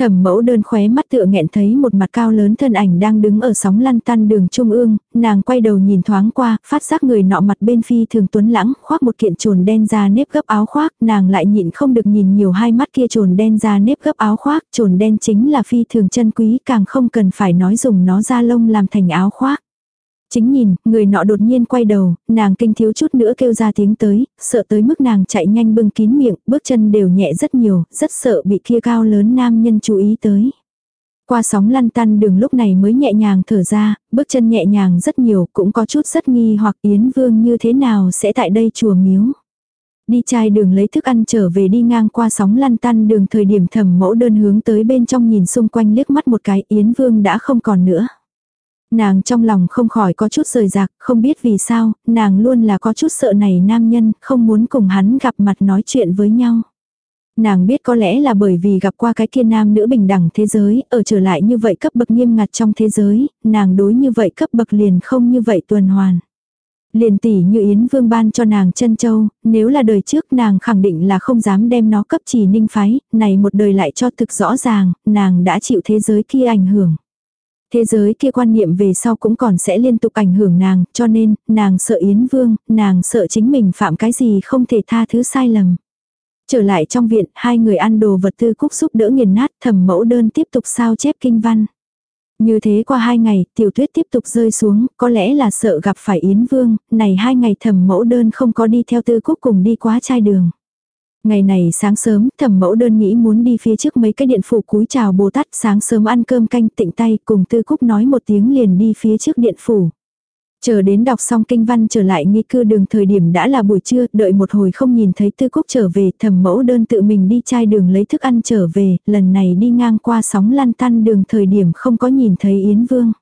Thẩm mẫu đơn khóe mắt tựa nghẹn thấy một mặt cao lớn thân ảnh đang đứng ở sóng lăn tăn đường trung ương, nàng quay đầu nhìn thoáng qua, phát giác người nọ mặt bên phi thường tuấn lãng, khoác một kiện trồn đen ra nếp gấp áo khoác, nàng lại nhịn không được nhìn nhiều hai mắt kia trồn đen ra nếp gấp áo khoác, trồn đen chính là phi thường chân quý càng không cần phải nói dùng nó da lông làm thành áo khoác. Chính nhìn, người nọ đột nhiên quay đầu, nàng kinh thiếu chút nữa kêu ra tiếng tới, sợ tới mức nàng chạy nhanh bưng kín miệng, bước chân đều nhẹ rất nhiều, rất sợ bị kia cao lớn nam nhân chú ý tới. Qua sóng lăn tăn đường lúc này mới nhẹ nhàng thở ra, bước chân nhẹ nhàng rất nhiều, cũng có chút rất nghi hoặc Yến Vương như thế nào sẽ tại đây chùa miếu. Đi chai đường lấy thức ăn trở về đi ngang qua sóng lăn tăn đường thời điểm thầm mẫu đơn hướng tới bên trong nhìn xung quanh liếc mắt một cái Yến Vương đã không còn nữa. Nàng trong lòng không khỏi có chút rời rạc, không biết vì sao, nàng luôn là có chút sợ này nam nhân, không muốn cùng hắn gặp mặt nói chuyện với nhau. Nàng biết có lẽ là bởi vì gặp qua cái kia nam nữ bình đẳng thế giới, ở trở lại như vậy cấp bậc nghiêm ngặt trong thế giới, nàng đối như vậy cấp bậc liền không như vậy tuần hoàn. Liền tỷ như Yến Vương ban cho nàng chân châu, nếu là đời trước nàng khẳng định là không dám đem nó cấp chỉ ninh phái, này một đời lại cho thực rõ ràng, nàng đã chịu thế giới kia ảnh hưởng. Thế giới kia quan niệm về sau cũng còn sẽ liên tục ảnh hưởng nàng, cho nên, nàng sợ Yến Vương, nàng sợ chính mình phạm cái gì không thể tha thứ sai lầm. Trở lại trong viện, hai người ăn đồ vật tư cúc giúp đỡ nghiền nát thầm mẫu đơn tiếp tục sao chép kinh văn. Như thế qua hai ngày, tiểu tuyết tiếp tục rơi xuống, có lẽ là sợ gặp phải Yến Vương, này hai ngày thầm mẫu đơn không có đi theo tư cúc cùng đi quá chai đường. Ngày này sáng sớm, thẩm mẫu đơn nghĩ muốn đi phía trước mấy cái điện phủ cúi chào Bồ Tát sáng sớm ăn cơm canh tịnh tay cùng tư cúc nói một tiếng liền đi phía trước điện phủ. Chờ đến đọc xong kinh văn trở lại nghi cư đường thời điểm đã là buổi trưa, đợi một hồi không nhìn thấy tư cúc trở về, thẩm mẫu đơn tự mình đi chai đường lấy thức ăn trở về, lần này đi ngang qua sóng lăn tăn đường thời điểm không có nhìn thấy Yến Vương.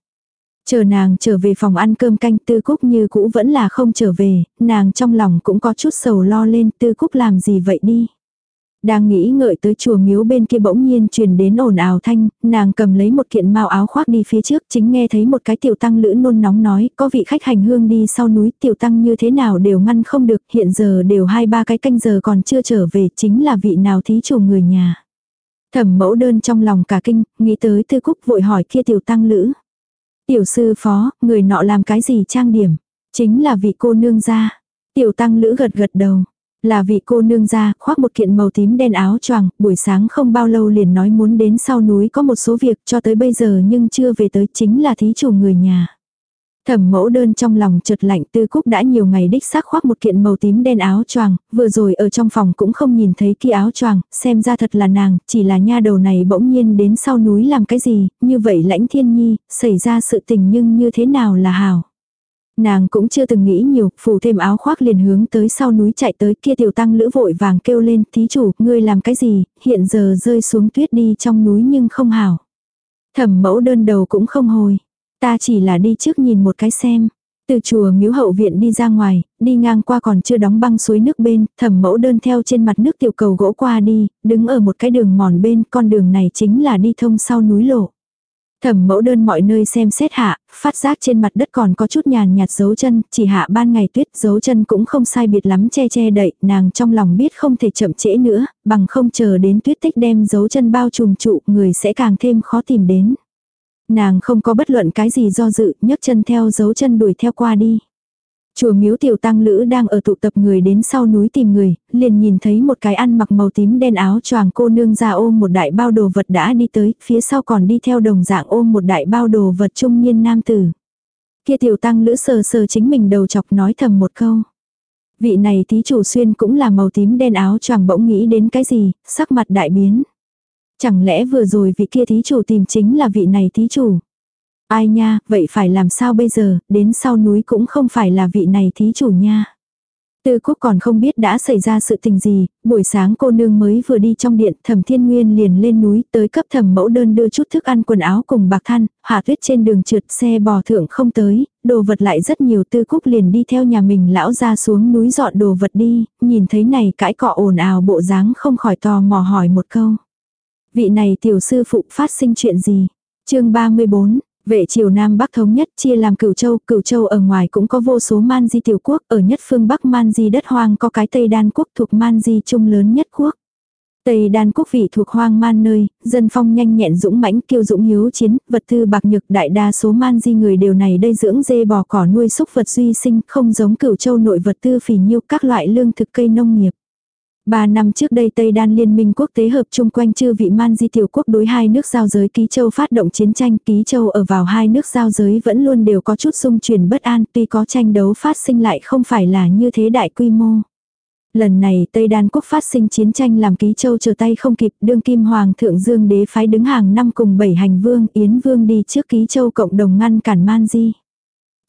Chờ nàng trở về phòng ăn cơm canh tư cúc như cũ vẫn là không trở về, nàng trong lòng cũng có chút sầu lo lên tư cúc làm gì vậy đi. Đang nghĩ ngợi tới chùa miếu bên kia bỗng nhiên truyền đến ồn ào thanh, nàng cầm lấy một kiện mao áo khoác đi phía trước chính nghe thấy một cái tiểu tăng lữ nôn nóng nói có vị khách hành hương đi sau núi tiểu tăng như thế nào đều ngăn không được hiện giờ đều hai ba cái canh giờ còn chưa trở về chính là vị nào thí chủ người nhà. Thẩm mẫu đơn trong lòng cả kinh, nghĩ tới tư cúc vội hỏi kia tiểu tăng lữ. Tiểu sư phó, người nọ làm cái gì trang điểm? Chính là vị cô nương gia. Tiểu tăng lữ gật gật đầu. Là vị cô nương gia, khoác một kiện màu tím đen áo choàng, buổi sáng không bao lâu liền nói muốn đến sau núi có một số việc cho tới bây giờ nhưng chưa về tới chính là thí chủ người nhà. Thẩm mẫu đơn trong lòng chợt lạnh tư cúc đã nhiều ngày đích xác khoác một kiện màu tím đen áo choàng, vừa rồi ở trong phòng cũng không nhìn thấy kia áo choàng, xem ra thật là nàng, chỉ là nha đầu này bỗng nhiên đến sau núi làm cái gì, như vậy lãnh thiên nhi, xảy ra sự tình nhưng như thế nào là hảo. Nàng cũng chưa từng nghĩ nhiều, phủ thêm áo khoác liền hướng tới sau núi chạy tới kia tiểu tăng lữ vội vàng kêu lên, thí chủ, ngươi làm cái gì, hiện giờ rơi xuống tuyết đi trong núi nhưng không hảo. Thẩm mẫu đơn đầu cũng không hồi. Ta chỉ là đi trước nhìn một cái xem. Từ chùa miếu hậu viện đi ra ngoài, đi ngang qua còn chưa đóng băng suối nước bên, thẩm mẫu đơn theo trên mặt nước tiểu cầu gỗ qua đi, đứng ở một cái đường mòn bên, con đường này chính là đi thông sau núi lộ. Thẩm mẫu đơn mọi nơi xem xét hạ, phát giác trên mặt đất còn có chút nhàn nhạt dấu chân, chỉ hạ ban ngày tuyết dấu chân cũng không sai biệt lắm che che đậy, nàng trong lòng biết không thể chậm trễ nữa, bằng không chờ đến tuyết tích đem dấu chân bao trùm trụ, người sẽ càng thêm khó tìm đến. Nàng không có bất luận cái gì do dự, nhấc chân theo dấu chân đuổi theo qua đi. Chùa miếu tiểu tăng lữ đang ở tụ tập người đến sau núi tìm người, liền nhìn thấy một cái ăn mặc màu tím đen áo choàng cô nương ra ôm một đại bao đồ vật đã đi tới, phía sau còn đi theo đồng dạng ôm một đại bao đồ vật trung niên nam tử. Kia tiểu tăng lữ sờ sờ chính mình đầu chọc nói thầm một câu. Vị này thí chủ xuyên cũng là màu tím đen áo choàng bỗng nghĩ đến cái gì, sắc mặt đại biến. Chẳng lẽ vừa rồi vị kia thí chủ tìm chính là vị này thí chủ. Ai nha, vậy phải làm sao bây giờ, đến sau núi cũng không phải là vị này thí chủ nha. Tư Cúc còn không biết đã xảy ra sự tình gì, buổi sáng cô nương mới vừa đi trong điện, Thẩm Thiên Nguyên liền lên núi, tới cấp thẩm mẫu đơn đưa chút thức ăn quần áo cùng bạc than, hạ tuyết trên đường trượt xe bò thượng không tới, đồ vật lại rất nhiều Tư Cúc liền đi theo nhà mình lão ra xuống núi dọn đồ vật đi, nhìn thấy này cãi cọ ồn ào bộ dáng không khỏi tò mò hỏi một câu. Vị này tiểu sư phụ phát sinh chuyện gì? chương 34, Vệ triều Nam Bắc thống nhất chia làm cửu châu, cửu châu ở ngoài cũng có vô số man di tiểu quốc, ở nhất phương Bắc man di đất hoang có cái Tây Đan quốc thuộc man di trung lớn nhất quốc. Tây Đan quốc vị thuộc hoang man nơi, dân phong nhanh nhẹn dũng mãnh kiêu dũng hiếu chiến, vật tư bạc nhược đại đa số man di người đều này đây dưỡng dê bò cỏ nuôi súc vật duy sinh không giống cửu châu nội vật tư phì nhiêu các loại lương thực cây nông nghiệp. Ba năm trước đây Tây Đan Liên minh quốc tế hợp chung quanh chư vị man di tiểu quốc đối hai nước giao giới Ký Châu phát động chiến tranh, Ký Châu ở vào hai nước giao giới vẫn luôn đều có chút xung chuyển bất an, tuy có tranh đấu phát sinh lại không phải là như thế đại quy mô. Lần này Tây Đan quốc phát sinh chiến tranh làm Ký Châu trở tay không kịp, đương kim hoàng thượng dương đế phái đứng hàng năm cùng bảy hành vương, Yến vương đi trước Ký Châu cộng đồng ngăn cản man di.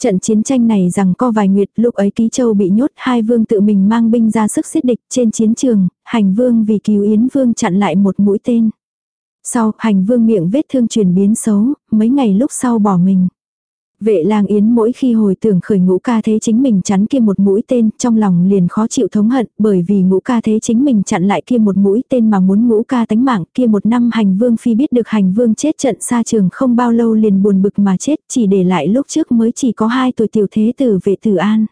Trận chiến tranh này rằng co vài nguyệt lúc ấy Ký Châu bị nhốt hai vương tự mình mang binh ra sức giết địch trên chiến trường, hành vương vì cứu Yến vương chặn lại một mũi tên. Sau, hành vương miệng vết thương chuyển biến xấu, mấy ngày lúc sau bỏ mình. Vệ lang yến mỗi khi hồi tưởng khởi ngũ ca thế chính mình chắn kia một mũi tên, trong lòng liền khó chịu thống hận, bởi vì ngũ ca thế chính mình chặn lại kia một mũi tên mà muốn ngũ ca tánh mạng, kia một năm hành vương phi biết được hành vương chết trận xa trường không bao lâu liền buồn bực mà chết, chỉ để lại lúc trước mới chỉ có hai tuổi tiểu thế tử vệ tử an.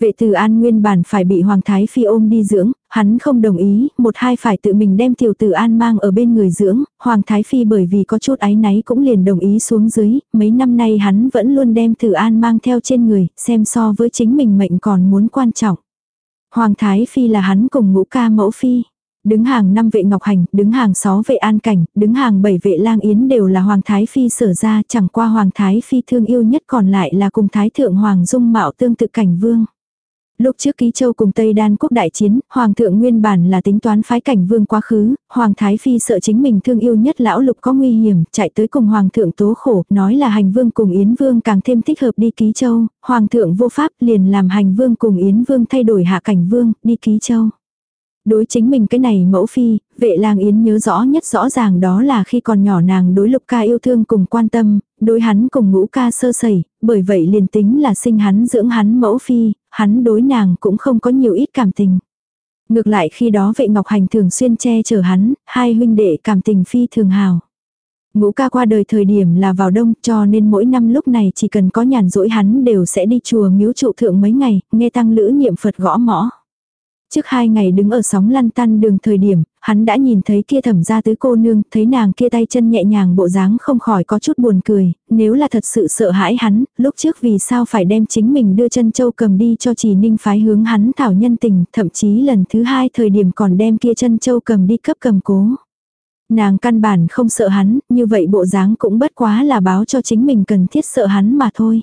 Vệ tử an nguyên bản phải bị Hoàng Thái Phi ôm đi dưỡng, hắn không đồng ý, một hai phải tự mình đem tiểu tử an mang ở bên người dưỡng, Hoàng Thái Phi bởi vì có chút áy náy cũng liền đồng ý xuống dưới, mấy năm nay hắn vẫn luôn đem tử an mang theo trên người, xem so với chính mình mệnh còn muốn quan trọng. Hoàng Thái Phi là hắn cùng ngũ ca mẫu phi. Đứng hàng năm vệ Ngọc Hành, đứng hàng 6 vệ An Cảnh, đứng hàng 7 vệ Lang Yến đều là Hoàng Thái Phi sở ra chẳng qua Hoàng Thái Phi thương yêu nhất còn lại là cùng Thái Thượng Hoàng Dung Mạo tương tự cảnh vương. Lúc trước ký châu cùng Tây Đan quốc đại chiến, Hoàng thượng nguyên bản là tính toán phái cảnh vương quá khứ, Hoàng Thái Phi sợ chính mình thương yêu nhất lão lục có nguy hiểm, chạy tới cùng Hoàng thượng tố khổ, nói là hành vương cùng Yến vương càng thêm thích hợp đi ký châu, Hoàng thượng vô pháp liền làm hành vương cùng Yến vương thay đổi hạ cảnh vương, đi ký châu. Đối chính mình cái này mẫu phi, vệ lang yến nhớ rõ nhất rõ ràng đó là khi còn nhỏ nàng đối lục ca yêu thương cùng quan tâm, đối hắn cùng ngũ ca sơ sẩy, bởi vậy liền tính là sinh hắn dưỡng hắn mẫu phi, hắn đối nàng cũng không có nhiều ít cảm tình. Ngược lại khi đó vệ ngọc hành thường xuyên che chở hắn, hai huynh đệ cảm tình phi thường hào. Ngũ ca qua đời thời điểm là vào đông cho nên mỗi năm lúc này chỉ cần có nhàn rỗi hắn đều sẽ đi chùa miếu trụ thượng mấy ngày, nghe tăng lữ niệm Phật gõ mõ. Trước hai ngày đứng ở sóng lăn tăn đường thời điểm, hắn đã nhìn thấy kia thẩm ra tứ cô nương, thấy nàng kia tay chân nhẹ nhàng bộ dáng không khỏi có chút buồn cười, nếu là thật sự sợ hãi hắn, lúc trước vì sao phải đem chính mình đưa chân châu cầm đi cho chỉ ninh phái hướng hắn thảo nhân tình, thậm chí lần thứ hai thời điểm còn đem kia chân châu cầm đi cấp cầm cố. Nàng căn bản không sợ hắn, như vậy bộ dáng cũng bất quá là báo cho chính mình cần thiết sợ hắn mà thôi.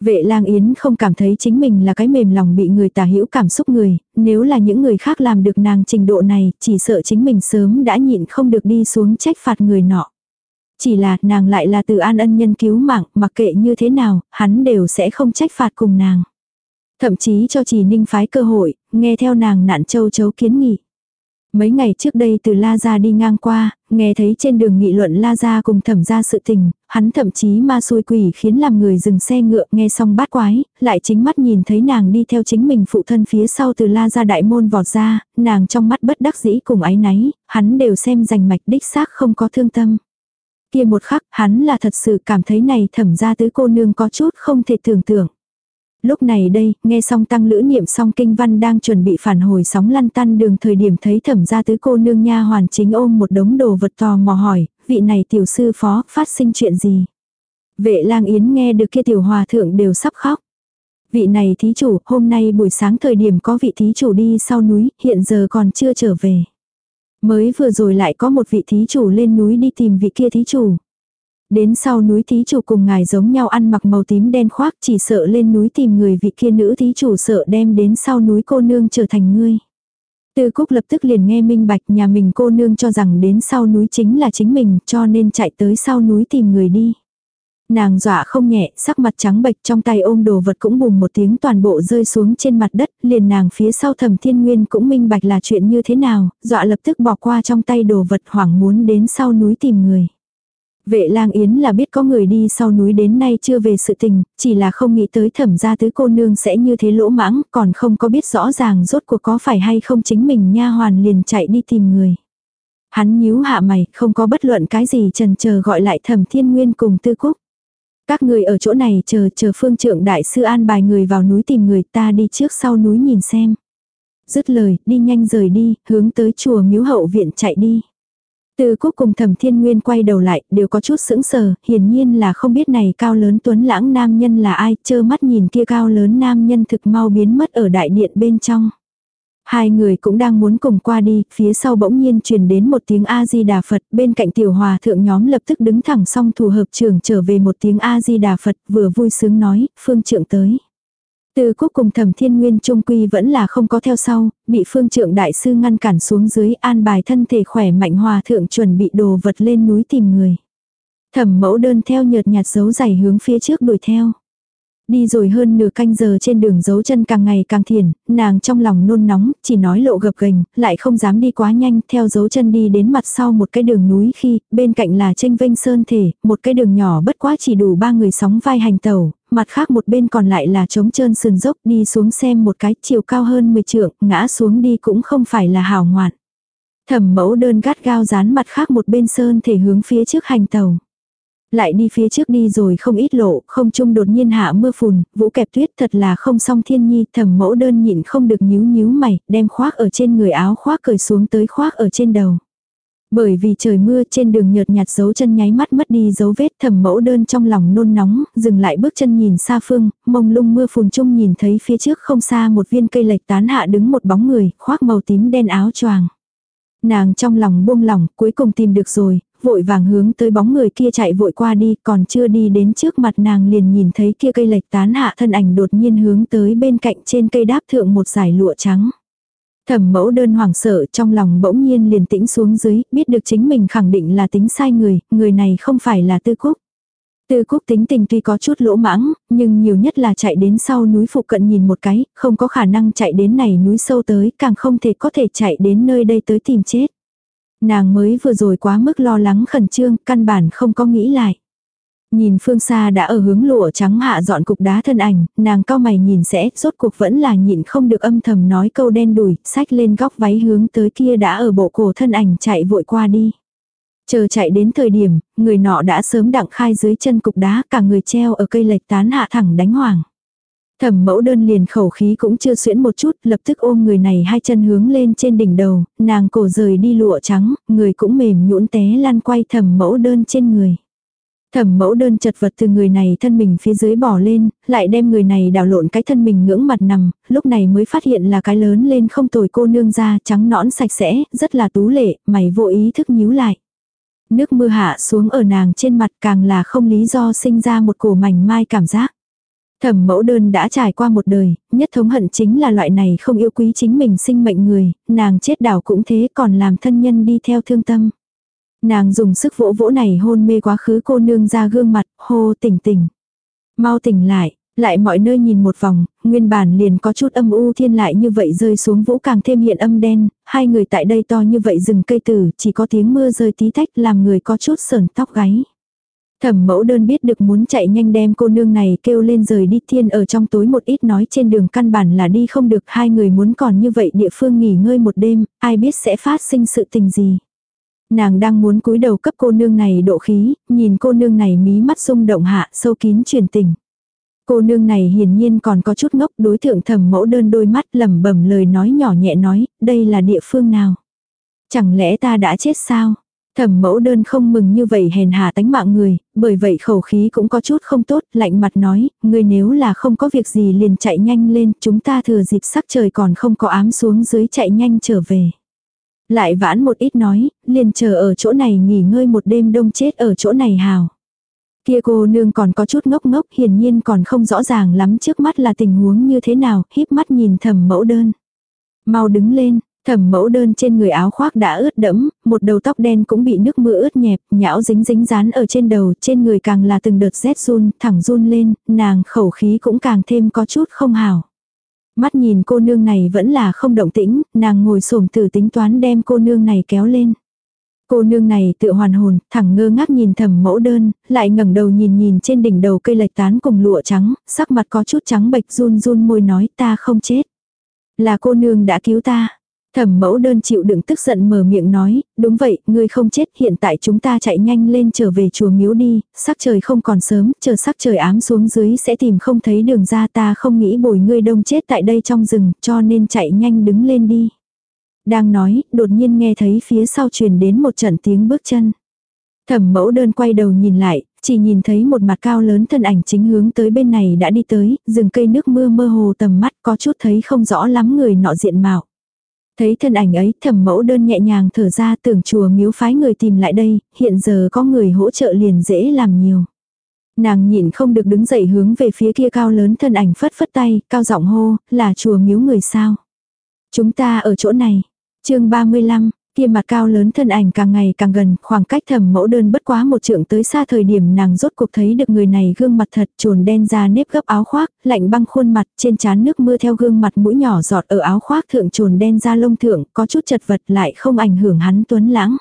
Vệ lang yến không cảm thấy chính mình là cái mềm lòng bị người tà hữu cảm xúc người, nếu là những người khác làm được nàng trình độ này, chỉ sợ chính mình sớm đã nhịn không được đi xuống trách phạt người nọ. Chỉ là nàng lại là từ an ân nhân cứu mạng, mặc kệ như thế nào, hắn đều sẽ không trách phạt cùng nàng. Thậm chí cho chỉ ninh phái cơ hội, nghe theo nàng nạn châu chấu kiến nghị. Mấy ngày trước đây từ La Gia đi ngang qua, nghe thấy trên đường nghị luận La Gia cùng thẩm ra sự tình, hắn thậm chí ma xui quỷ khiến làm người dừng xe ngựa nghe xong bát quái, lại chính mắt nhìn thấy nàng đi theo chính mình phụ thân phía sau từ La Gia đại môn vọt ra, nàng trong mắt bất đắc dĩ cùng ái náy, hắn đều xem rành mạch đích xác không có thương tâm. Kia một khắc, hắn là thật sự cảm thấy này thẩm ra tứ cô nương có chút không thể tưởng tượng. Lúc này đây, nghe xong tăng lữ niệm xong kinh văn đang chuẩn bị phản hồi sóng lăn tăn đường thời điểm thấy thẩm gia tứ cô nương nha hoàn chính ôm một đống đồ vật tò mò hỏi, vị này tiểu sư phó, phát sinh chuyện gì? Vệ lang yến nghe được kia tiểu hòa thượng đều sắp khóc. Vị này thí chủ, hôm nay buổi sáng thời điểm có vị thí chủ đi sau núi, hiện giờ còn chưa trở về. Mới vừa rồi lại có một vị thí chủ lên núi đi tìm vị kia thí chủ. Đến sau núi thí chủ cùng ngài giống nhau ăn mặc màu tím đen khoác chỉ sợ lên núi tìm người vị kia nữ thí chủ sợ đem đến sau núi cô nương trở thành ngươi. Tư Cúc lập tức liền nghe minh bạch nhà mình cô nương cho rằng đến sau núi chính là chính mình cho nên chạy tới sau núi tìm người đi. Nàng dọa không nhẹ, sắc mặt trắng bệch trong tay ôm đồ vật cũng bùm một tiếng toàn bộ rơi xuống trên mặt đất, liền nàng phía sau thẩm thiên nguyên cũng minh bạch là chuyện như thế nào, dọa lập tức bỏ qua trong tay đồ vật hoảng muốn đến sau núi tìm người. Vệ lang yến là biết có người đi sau núi đến nay chưa về sự tình, chỉ là không nghĩ tới thẩm gia tứ cô nương sẽ như thế lỗ mãng, còn không có biết rõ ràng rốt cuộc có phải hay không chính mình nha hoàn liền chạy đi tìm người. Hắn nhíu hạ mày, không có bất luận cái gì trần chờ gọi lại thẩm thiên nguyên cùng tư cúc. Các người ở chỗ này chờ chờ phương trượng đại sư an bài người vào núi tìm người ta đi trước sau núi nhìn xem. Dứt lời, đi nhanh rời đi, hướng tới chùa miếu hậu viện chạy đi. Từ cúc cùng thẩm thiên nguyên quay đầu lại, đều có chút sững sờ, hiển nhiên là không biết này cao lớn tuấn lãng nam nhân là ai, chơ mắt nhìn kia cao lớn nam nhân thực mau biến mất ở đại điện bên trong. Hai người cũng đang muốn cùng qua đi, phía sau bỗng nhiên truyền đến một tiếng A-di-đà Phật, bên cạnh tiểu hòa thượng nhóm lập tức đứng thẳng song thủ hợp trưởng trở về một tiếng A-di-đà Phật, vừa vui sướng nói, phương trượng tới. Từ cúc cùng thẩm thiên nguyên trung quy vẫn là không có theo sau, bị phương trượng đại sư ngăn cản xuống dưới an bài thân thể khỏe mạnh hòa thượng chuẩn bị đồ vật lên núi tìm người. Thẩm mẫu đơn theo nhợt nhạt dấu giày hướng phía trước đuổi theo. Đi rồi hơn nửa canh giờ trên đường dấu chân càng ngày càng thiền, nàng trong lòng nôn nóng, chỉ nói lộ gập gành, lại không dám đi quá nhanh, theo dấu chân đi đến mặt sau một cái đường núi khi, bên cạnh là tranh vênh sơn thể, một cái đường nhỏ bất quá chỉ đủ ba người sóng vai hành tàu, mặt khác một bên còn lại là trống trơn sườn dốc đi xuống xem một cái chiều cao hơn 10 trượng, ngã xuống đi cũng không phải là hào ngoạn. Thẩm mẫu đơn gắt gao dán mặt khác một bên sơn thể hướng phía trước hành tàu. Lại đi phía trước đi rồi không ít lộ, không trung đột nhiên hạ mưa phùn, vũ kẹp tuyết thật là không song thiên nhi, thầm mẫu đơn nhịn không được nhíu nhíu mày, đem khoác ở trên người áo khoác cởi xuống tới khoác ở trên đầu. Bởi vì trời mưa trên đường nhợt nhạt dấu chân nháy mắt mất đi dấu vết thầm mẫu đơn trong lòng nôn nóng, dừng lại bước chân nhìn xa phương, mông lung mưa phùn trung nhìn thấy phía trước không xa một viên cây lệch tán hạ đứng một bóng người, khoác màu tím đen áo choàng. Nàng trong lòng buông lỏng, cuối cùng tìm được rồi, vội vàng hướng tới bóng người kia chạy vội qua đi, còn chưa đi đến trước mặt nàng liền nhìn thấy kia cây lệch tán hạ thân ảnh đột nhiên hướng tới bên cạnh trên cây đáp thượng một giải lụa trắng. Thẩm mẫu đơn hoảng sợ trong lòng bỗng nhiên liền tĩnh xuống dưới, biết được chính mình khẳng định là tính sai người, người này không phải là tư cúc. Tư cúc tính tình tuy có chút lỗ mãng, nhưng nhiều nhất là chạy đến sau núi phụ cận nhìn một cái, không có khả năng chạy đến này núi sâu tới, càng không thể có thể chạy đến nơi đây tới tìm chết. Nàng mới vừa rồi quá mức lo lắng khẩn trương, căn bản không có nghĩ lại. Nhìn phương xa đã ở hướng lụa trắng hạ dọn cục đá thân ảnh, nàng cao mày nhìn sẽ, rốt cuộc vẫn là nhịn không được âm thầm nói câu đen đùi, sách lên góc váy hướng tới kia đã ở bộ cổ thân ảnh chạy vội qua đi. Chờ chạy đến thời điểm, người nọ đã sớm đặng khai dưới chân cục đá cả người treo ở cây lệch tán hạ thẳng đánh hoàng. Thẩm mẫu đơn liền khẩu khí cũng chưa xuyễn một chút, lập tức ôm người này hai chân hướng lên trên đỉnh đầu, nàng cổ rời đi lụa trắng, người cũng mềm nhũn té lăn quay thẩm mẫu đơn trên người. Thẩm mẫu đơn chật vật từ người này thân mình phía dưới bỏ lên, lại đem người này đảo lộn cái thân mình ngưỡng mặt nằm, lúc này mới phát hiện là cái lớn lên không tồi cô nương da trắng nõn sạch sẽ, rất là tú lệ, mày vô ý thức nhíu lại. Nước mưa hạ xuống ở nàng trên mặt càng là không lý do sinh ra một cổ mảnh mai cảm giác. Thẩm mẫu đơn đã trải qua một đời, nhất thống hận chính là loại này không yêu quý chính mình sinh mệnh người, nàng chết đảo cũng thế còn làm thân nhân đi theo thương tâm. Nàng dùng sức vỗ vỗ này hôn mê quá khứ cô nương ra gương mặt, hô tỉnh tỉnh. Mau tỉnh lại, lại mọi nơi nhìn một vòng, nguyên bản liền có chút âm u thiên lại như vậy rơi xuống vũ càng thêm hiện âm đen, hai người tại đây to như vậy rừng cây tử, chỉ có tiếng mưa rơi tí tách làm người có chút sờn tóc gáy. Thẩm mẫu đơn biết được muốn chạy nhanh đem cô nương này kêu lên rời đi thiên ở trong tối một ít nói trên đường căn bản là đi không được hai người muốn còn như vậy địa phương nghỉ ngơi một đêm, ai biết sẽ phát sinh sự tình gì. Nàng đang muốn cúi đầu cấp cô nương này độ khí, nhìn cô nương này mí mắt rung động hạ sâu kín truyền tình. Cô nương này hiển nhiên còn có chút ngốc đối tượng thẩm mẫu đơn đôi mắt lẩm bẩm lời nói nhỏ nhẹ nói, đây là địa phương nào. Chẳng lẽ ta đã chết sao? Thẩm mẫu đơn không mừng như vậy hèn hà tánh mạng người, bởi vậy khẩu khí cũng có chút không tốt, lạnh mặt nói, người nếu là không có việc gì liền chạy nhanh lên, chúng ta thừa dịp sắc trời còn không có ám xuống dưới chạy nhanh trở về. Lại vãn một ít nói, liền chờ ở chỗ này nghỉ ngơi một đêm đông chết ở chỗ này hào. Kia cô nương còn có chút ngốc ngốc hiển nhiên còn không rõ ràng lắm trước mắt là tình huống như thế nào, híp mắt nhìn thầm mẫu đơn. Mau đứng lên, Thẩm mẫu đơn trên người áo khoác đã ướt đẫm, một đầu tóc đen cũng bị nước mưa ướt nhẹp, nhão dính dính dán ở trên đầu, trên người càng là từng đợt rét run, thẳng run lên, nàng khẩu khí cũng càng thêm có chút không hào. Mắt nhìn cô nương này vẫn là không động tĩnh, nàng ngồi xổm từ tính toán đem cô nương này kéo lên. Cô nương này tự hoàn hồn, thẳng ngơ ngác nhìn thầm mẫu đơn, lại ngẩng đầu nhìn nhìn trên đỉnh đầu cây lệch tán cùng lụa trắng, sắc mặt có chút trắng bệch run run môi nói ta không chết. Là cô nương đã cứu ta. Thẩm mẫu đơn chịu đựng tức giận mở miệng nói, đúng vậy, ngươi không chết, hiện tại chúng ta chạy nhanh lên trở về chùa miếu đi, sắc trời không còn sớm, chờ sắc trời ám xuống dưới sẽ tìm không thấy đường ra ta không nghĩ bồi ngươi đông chết tại đây trong rừng, cho nên chạy nhanh đứng lên đi. Đang nói, đột nhiên nghe thấy phía sau truyền đến một trận tiếng bước chân. Thẩm mẫu đơn quay đầu nhìn lại, chỉ nhìn thấy một mặt cao lớn thân ảnh chính hướng tới bên này đã đi tới, rừng cây nước mưa mơ hồ tầm mắt có chút thấy không rõ lắm người nọ diện mạo. Thấy thân ảnh ấy thẩm mẫu đơn nhẹ nhàng thở ra tưởng chùa miếu phái người tìm lại đây, hiện giờ có người hỗ trợ liền dễ làm nhiều. Nàng nhịn không được đứng dậy hướng về phía kia cao lớn thân ảnh phất phất tay, cao giọng hô, là chùa miếu người sao. Chúng ta ở chỗ này. chương 35, kia mặt cao lớn thân ảnh càng ngày càng gần, khoảng cách thầm mẫu đơn bất quá một trượng tới xa thời điểm nàng rốt cuộc thấy được người này gương mặt thật trồn đen ra nếp gấp áo khoác, lạnh băng khuôn mặt, trên trán nước mưa theo gương mặt mũi nhỏ giọt ở áo khoác thượng trồn đen ra lông thượng, có chút chật vật lại không ảnh hưởng hắn tuấn lãng.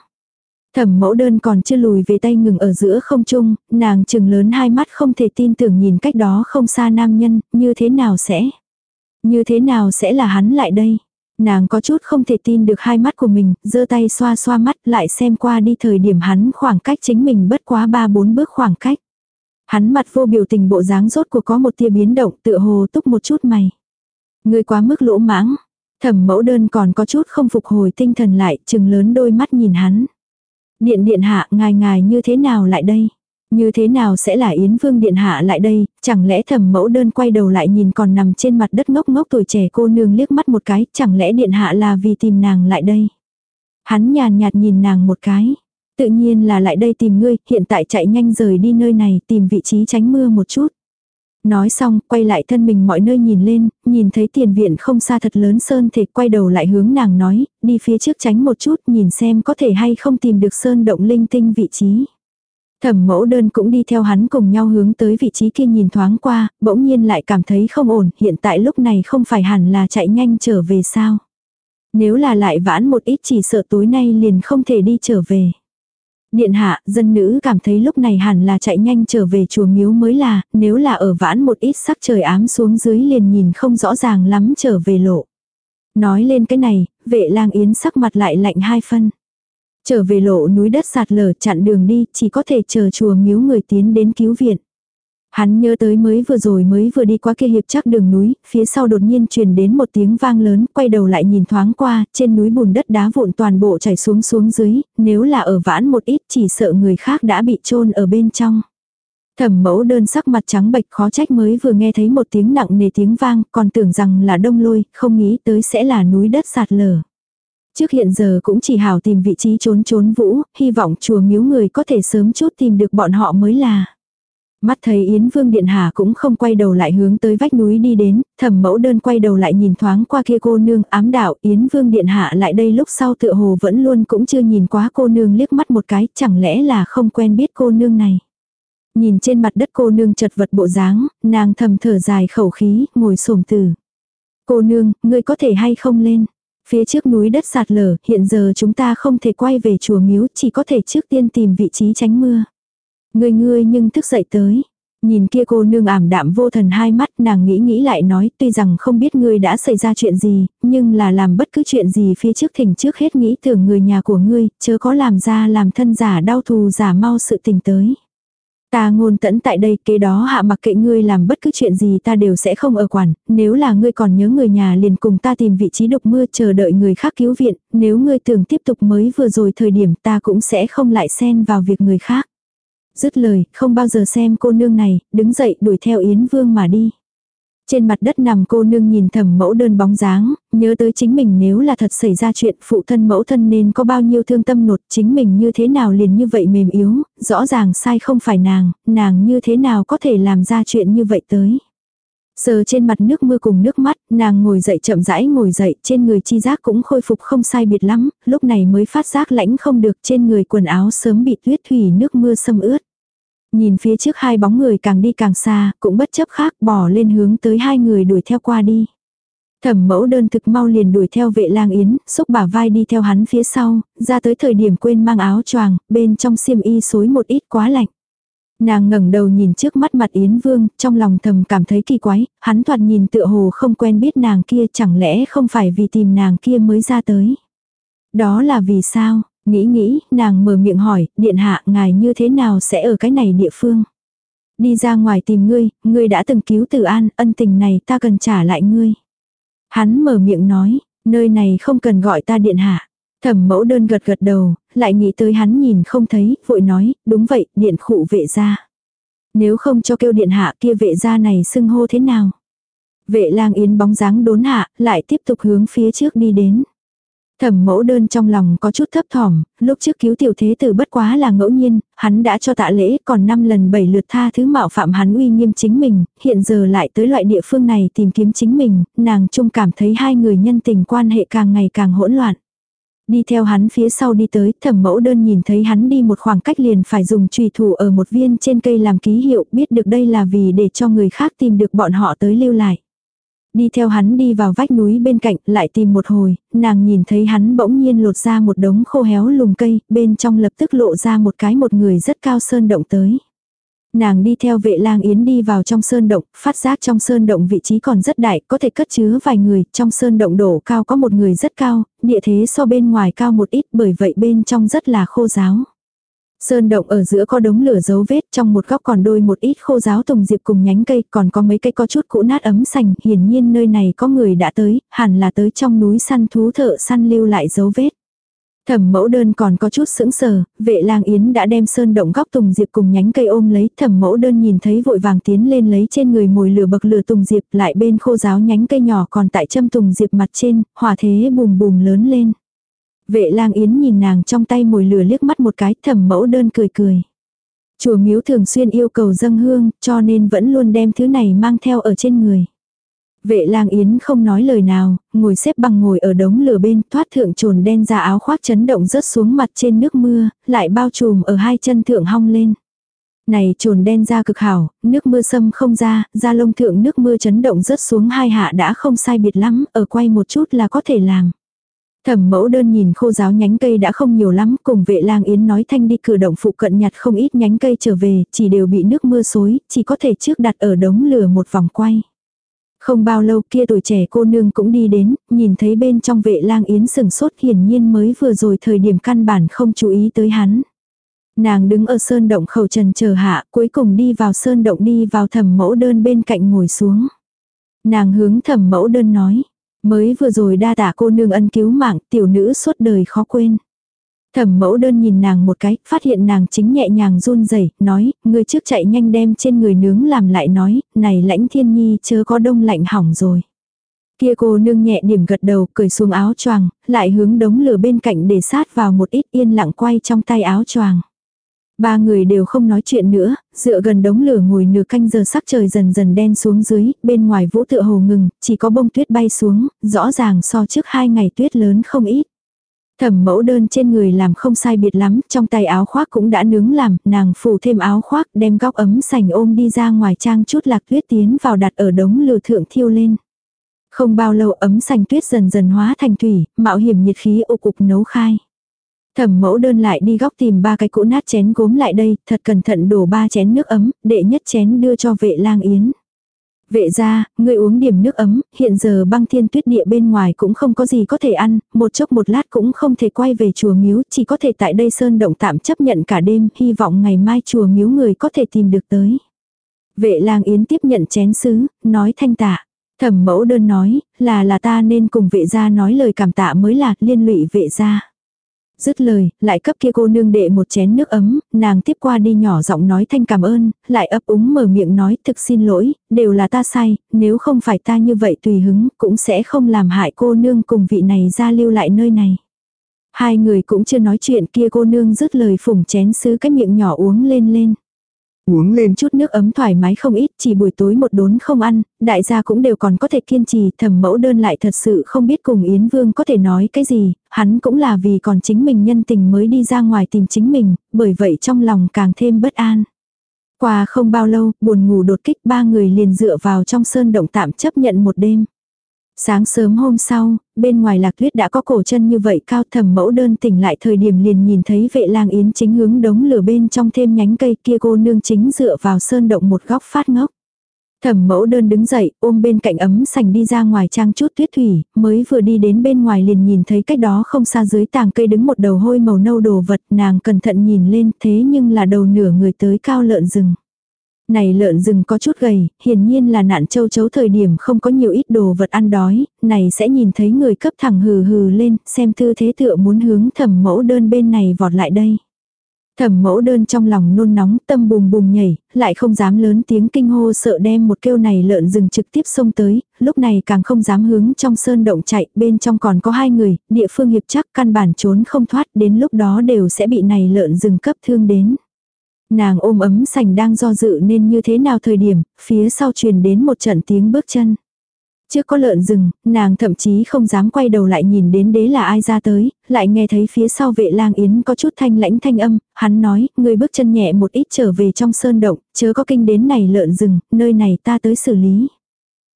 Thẩm mẫu đơn còn chưa lùi về tay ngừng ở giữa không trung, nàng trừng lớn hai mắt không thể tin tưởng nhìn cách đó không xa nam nhân, như thế nào sẽ? Như thế nào sẽ là hắn lại đây? Nàng có chút không thể tin được hai mắt của mình, giơ tay xoa xoa mắt lại xem qua đi thời điểm hắn khoảng cách chính mình bất quá ba bốn bước khoảng cách. Hắn mặt vô biểu tình bộ dáng rốt cuộc có một tia biến động tựa hồ túc một chút mày. Người quá mức lỗ mãng. Thẩm mẫu đơn còn có chút không phục hồi tinh thần lại, chừng lớn đôi mắt nhìn hắn. Điện điện hạ, ngài ngài như thế nào lại đây? Như thế nào sẽ là Yến Vương Điện Hạ lại đây, chẳng lẽ thẩm mẫu đơn quay đầu lại nhìn còn nằm trên mặt đất ngốc ngốc tuổi trẻ cô nương liếc mắt một cái, chẳng lẽ Điện Hạ là vì tìm nàng lại đây. Hắn nhàn nhạt nhìn nàng một cái. Tự nhiên là lại đây tìm ngươi, hiện tại chạy nhanh rời đi nơi này tìm vị trí tránh mưa một chút. Nói xong, quay lại thân mình mọi nơi nhìn lên, nhìn thấy tiền viện không xa thật lớn sơn thể quay đầu lại hướng nàng nói, đi phía trước tránh một chút nhìn xem có thể hay không tìm được sơn động linh tinh vị trí. Thẩm mẫu đơn cũng đi theo hắn cùng nhau hướng tới vị trí kia nhìn thoáng qua, bỗng nhiên lại cảm thấy không ổn, hiện tại lúc này không phải hẳn là chạy nhanh trở về sao. Nếu là lại vãn một ít chỉ sợ tối nay liền không thể đi trở về. Điện hạ, dân nữ cảm thấy lúc này hẳn là chạy nhanh trở về chùa miếu mới là, nếu là ở vãn một ít sắc trời ám xuống dưới liền nhìn không rõ ràng lắm trở về lộ. Nói lên cái này, vệ lang yến sắc mặt lại lạnh hai phân. Trở về lộ núi đất sạt lở chặn đường đi, chỉ có thể chờ chùa miếu người tiến đến cứu viện. Hắn nhớ tới mới vừa rồi mới vừa đi qua kia hiệp chắc đường núi, phía sau đột nhiên truyền đến một tiếng vang lớn, quay đầu lại nhìn thoáng qua, trên núi bùn đất đá vụn toàn bộ chảy xuống xuống dưới, nếu là ở vãn một ít chỉ sợ người khác đã bị chôn ở bên trong. Thẩm mẫu đơn sắc mặt trắng bệch khó trách mới vừa nghe thấy một tiếng nặng nề tiếng vang, còn tưởng rằng là đông lôi, không nghĩ tới sẽ là núi đất sạt lở. Trước hiện giờ cũng chỉ hào tìm vị trí trốn trốn vũ, hy vọng chùa miếu người có thể sớm chút tìm được bọn họ mới là. Mắt thấy Yến Vương Điện Hà cũng không quay đầu lại hướng tới vách núi đi đến, thẩm mẫu đơn quay đầu lại nhìn thoáng qua kia cô nương ám đạo Yến Vương Điện Hạ lại đây lúc sau tựa hồ vẫn luôn cũng chưa nhìn quá cô nương liếc mắt một cái, chẳng lẽ là không quen biết cô nương này. Nhìn trên mặt đất cô nương chật vật bộ dáng, nàng thầm thở dài khẩu khí, ngồi xổm từ. Cô nương, ngươi có thể hay không lên. Phía trước núi đất sạt lở, hiện giờ chúng ta không thể quay về chùa miếu, chỉ có thể trước tiên tìm vị trí tránh mưa. Ngươi ngươi nhưng thức dậy tới. Nhìn kia cô nương ảm đạm vô thần hai mắt nàng nghĩ nghĩ lại nói tuy rằng không biết ngươi đã xảy ra chuyện gì, nhưng là làm bất cứ chuyện gì phía trước thỉnh trước hết nghĩ tưởng người nhà của ngươi, chớ có làm ra làm thân giả đau thù giả mau sự tình tới. Ta ngôn tẫn tại đây kế đó hạ mặc kệ ngươi làm bất cứ chuyện gì ta đều sẽ không ở quản, nếu là ngươi còn nhớ người nhà liền cùng ta tìm vị trí đục mưa chờ đợi người khác cứu viện, nếu ngươi tưởng tiếp tục mới vừa rồi thời điểm ta cũng sẽ không lại xen vào việc người khác. Dứt lời, không bao giờ xem cô nương này, đứng dậy đuổi theo Yến Vương mà đi. Trên mặt đất nằm cô nương nhìn thầm mẫu đơn bóng dáng, nhớ tới chính mình nếu là thật xảy ra chuyện phụ thân mẫu thân nên có bao nhiêu thương tâm nột chính mình như thế nào liền như vậy mềm yếu, rõ ràng sai không phải nàng, nàng như thế nào có thể làm ra chuyện như vậy tới. Sờ trên mặt nước mưa cùng nước mắt, nàng ngồi dậy chậm rãi ngồi dậy, trên người chi giác cũng khôi phục không sai biệt lắm, lúc này mới phát giác lãnh không được trên người quần áo sớm bị tuyết thủy nước mưa xâm ướt. Nhìn phía trước hai bóng người càng đi càng xa, cũng bất chấp khác bỏ lên hướng tới hai người đuổi theo qua đi. Thẩm mẫu đơn thực mau liền đuổi theo vệ lang yến, xúc bả vai đi theo hắn phía sau, ra tới thời điểm quên mang áo choàng, bên trong xiêm y xối một ít quá lạnh. Nàng ngẩng đầu nhìn trước mắt mặt Yến Vương, trong lòng thầm cảm thấy kỳ quái, hắn thoạt nhìn tựa hồ không quen biết nàng kia chẳng lẽ không phải vì tìm nàng kia mới ra tới. Đó là vì sao, nghĩ nghĩ, nàng mở miệng hỏi, điện hạ ngài như thế nào sẽ ở cái này địa phương. Đi ra ngoài tìm ngươi, ngươi đã từng cứu từ an, ân tình này ta cần trả lại ngươi. Hắn mở miệng nói, nơi này không cần gọi ta điện hạ. Thẩm mẫu đơn gật gật đầu, lại nghĩ tới hắn nhìn không thấy, vội nói, đúng vậy, điện khụ vệ gia. Nếu không cho kêu điện hạ kia vệ gia này xưng hô thế nào? Vệ lang yến bóng dáng đốn hạ, lại tiếp tục hướng phía trước đi đến. Thẩm mẫu đơn trong lòng có chút thấp thỏm, lúc trước cứu tiểu thế tử bất quá là ngẫu nhiên, hắn đã cho tạ lễ còn năm lần bảy lượt tha thứ mạo phạm hắn uy nghiêm chính mình, hiện giờ lại tới loại địa phương này tìm kiếm chính mình, nàng chung cảm thấy hai người nhân tình quan hệ càng ngày càng hỗn loạn. Đi theo hắn phía sau đi tới, thẩm mẫu đơn nhìn thấy hắn đi một khoảng cách liền phải dùng trùy thủ ở một viên trên cây làm ký hiệu, biết được đây là vì để cho người khác tìm được bọn họ tới lưu lại. Đi theo hắn đi vào vách núi bên cạnh, lại tìm một hồi, nàng nhìn thấy hắn bỗng nhiên lột ra một đống khô héo lùm cây, bên trong lập tức lộ ra một cái một người rất cao sơn động tới. Nàng đi theo vệ lang yến đi vào trong sơn động, phát giác trong sơn động vị trí còn rất đại, có thể cất chứa vài người, trong sơn động đổ cao có một người rất cao, địa thế so bên ngoài cao một ít bởi vậy bên trong rất là khô giáo. Sơn động ở giữa có đống lửa dấu vết, trong một góc còn đôi một ít khô giáo tùng diệp cùng nhánh cây, còn có mấy cây có chút cũ nát ấm sành, hiển nhiên nơi này có người đã tới, hẳn là tới trong núi săn thú thợ săn lưu lại dấu vết. Thẩm mẫu đơn còn có chút sững sờ, vệ lang yến đã đem sơn động góc tùng diệp cùng nhánh cây ôm lấy, thẩm mẫu đơn nhìn thấy vội vàng tiến lên lấy trên người mồi lửa bậc lửa tùng diệp lại bên khô giáo nhánh cây nhỏ còn tại châm tùng diệp mặt trên, hỏa thế bùm bùm lớn lên. Vệ lang yến nhìn nàng trong tay mồi lửa liếc mắt một cái thẩm mẫu đơn cười cười. Chùa miếu thường xuyên yêu cầu dâng hương cho nên vẫn luôn đem thứ này mang theo ở trên người. Vệ lang yến không nói lời nào, ngồi xếp bằng ngồi ở đống lửa bên, thoát thượng trồn đen ra áo khoác chấn động rớt xuống mặt trên nước mưa, lại bao trùm ở hai chân thượng hong lên. Này trồn đen ra cực hảo, nước mưa xâm không ra, ra lông thượng nước mưa chấn động rớt xuống hai hạ đã không sai biệt lắm, ở quay một chút là có thể làm. Thẩm mẫu đơn nhìn khô giáo nhánh cây đã không nhiều lắm, cùng vệ lang yến nói thanh đi cửa động phụ cận nhặt không ít nhánh cây trở về, chỉ đều bị nước mưa xối, chỉ có thể trước đặt ở đống lửa một vòng quay. Không bao lâu kia tuổi trẻ cô nương cũng đi đến, nhìn thấy bên trong vệ lang yến sừng sốt hiển nhiên mới vừa rồi thời điểm căn bản không chú ý tới hắn. Nàng đứng ở sơn động khẩu trần chờ hạ, cuối cùng đi vào sơn động đi vào thẩm mẫu đơn bên cạnh ngồi xuống. Nàng hướng thẩm mẫu đơn nói, mới vừa rồi đa tạ cô nương ân cứu mạng, tiểu nữ suốt đời khó quên. Thẩm mẫu đơn nhìn nàng một cái, phát hiện nàng chính nhẹ nhàng run rẩy nói, người trước chạy nhanh đem trên người nướng làm lại nói, này lãnh thiên nhi chớ có đông lạnh hỏng rồi. Kia cô nương nhẹ điểm gật đầu, cởi xuống áo choàng, lại hướng đống lửa bên cạnh để sát vào một ít yên lặng quay trong tay áo choàng. Ba người đều không nói chuyện nữa, dựa gần đống lửa ngồi nửa canh giờ sắc trời dần dần đen xuống dưới, bên ngoài vũ tựa hồ ngừng, chỉ có bông tuyết bay xuống, rõ ràng so trước hai ngày tuyết lớn không ít. Thẩm mẫu đơn trên người làm không sai biệt lắm, trong tay áo khoác cũng đã nướng làm, nàng phủ thêm áo khoác đem góc ấm sành ôm đi ra ngoài trang chút lạc tuyết tiến vào đặt ở đống lửa thượng thiêu lên. Không bao lâu ấm sành tuyết dần dần hóa thành thủy, mạo hiểm nhiệt khí ô cục nấu khai. Thẩm mẫu đơn lại đi góc tìm ba cái cũ nát chén gốm lại đây, thật cẩn thận đổ ba chén nước ấm, đệ nhất chén đưa cho vệ lang yến. Vệ ra, người uống điểm nước ấm, hiện giờ băng thiên tuyết địa bên ngoài cũng không có gì có thể ăn, một chốc một lát cũng không thể quay về chùa miếu, chỉ có thể tại đây sơn động tạm chấp nhận cả đêm, hy vọng ngày mai chùa miếu người có thể tìm được tới. Vệ lang yến tiếp nhận chén sứ, nói thanh tạ. Thẩm mẫu đơn nói, là là ta nên cùng vệ gia nói lời cảm tạ mới là liên lụy vệ gia. Dứt lời, lại cấp kia cô nương đệ một chén nước ấm, nàng tiếp qua đi nhỏ giọng nói thanh cảm ơn, lại ấp úng mở miệng nói thực xin lỗi, đều là ta sai, nếu không phải ta như vậy tùy hứng, cũng sẽ không làm hại cô nương cùng vị này ra lưu lại nơi này. Hai người cũng chưa nói chuyện kia cô nương dứt lời phủng chén sứ cái miệng nhỏ uống lên lên. Uống lên chút nước ấm thoải mái không ít, chỉ buổi tối một đốn không ăn, đại gia cũng đều còn có thể kiên trì, thẩm mẫu đơn lại thật sự không biết cùng Yến Vương có thể nói cái gì, hắn cũng là vì còn chính mình nhân tình mới đi ra ngoài tìm chính mình, bởi vậy trong lòng càng thêm bất an. Qua không bao lâu, buồn ngủ đột kích ba người liền dựa vào trong sơn động tạm chấp nhận một đêm. Sáng sớm hôm sau, bên ngoài lạc tuyết đã có cổ chân như vậy cao thầm mẫu đơn tỉnh lại thời điểm liền nhìn thấy vệ lang yến chính hướng đống lửa bên trong thêm nhánh cây kia cô nương chính dựa vào sơn động một góc phát ngốc. Thẩm mẫu đơn đứng dậy, ôm bên cạnh ấm sành đi ra ngoài trang chút tuyết thủy, mới vừa đi đến bên ngoài liền nhìn thấy cách đó không xa dưới tàng cây đứng một đầu hôi màu nâu đồ vật, nàng cẩn thận nhìn lên thế nhưng là đầu nửa người tới cao lợn rừng. Này lợn rừng có chút gầy, hiển nhiên là nạn châu chấu thời điểm không có nhiều ít đồ vật ăn đói, này sẽ nhìn thấy người cấp thẳng hừ hừ lên, xem tư thế tựa muốn hướng thẩm mẫu đơn bên này vọt lại đây. Thẩm mẫu đơn trong lòng nôn nóng, tâm bùm bùm nhảy, lại không dám lớn tiếng kinh hô sợ đem một kêu này lợn rừng trực tiếp xông tới, lúc này càng không dám hướng trong sơn động chạy, bên trong còn có hai người, địa phương hiệp chắc căn bản trốn không thoát, đến lúc đó đều sẽ bị này lợn rừng cấp thương đến. Nàng ôm ấm sành đang do dự nên như thế nào thời điểm, phía sau truyền đến một trận tiếng bước chân. Trước có lợn rừng, nàng thậm chí không dám quay đầu lại nhìn đến đế là ai ra tới, lại nghe thấy phía sau vệ lang yến có chút thanh lãnh thanh âm, hắn nói, người bước chân nhẹ một ít trở về trong sơn động, chớ có kinh đến này lợn rừng, nơi này ta tới xử lý.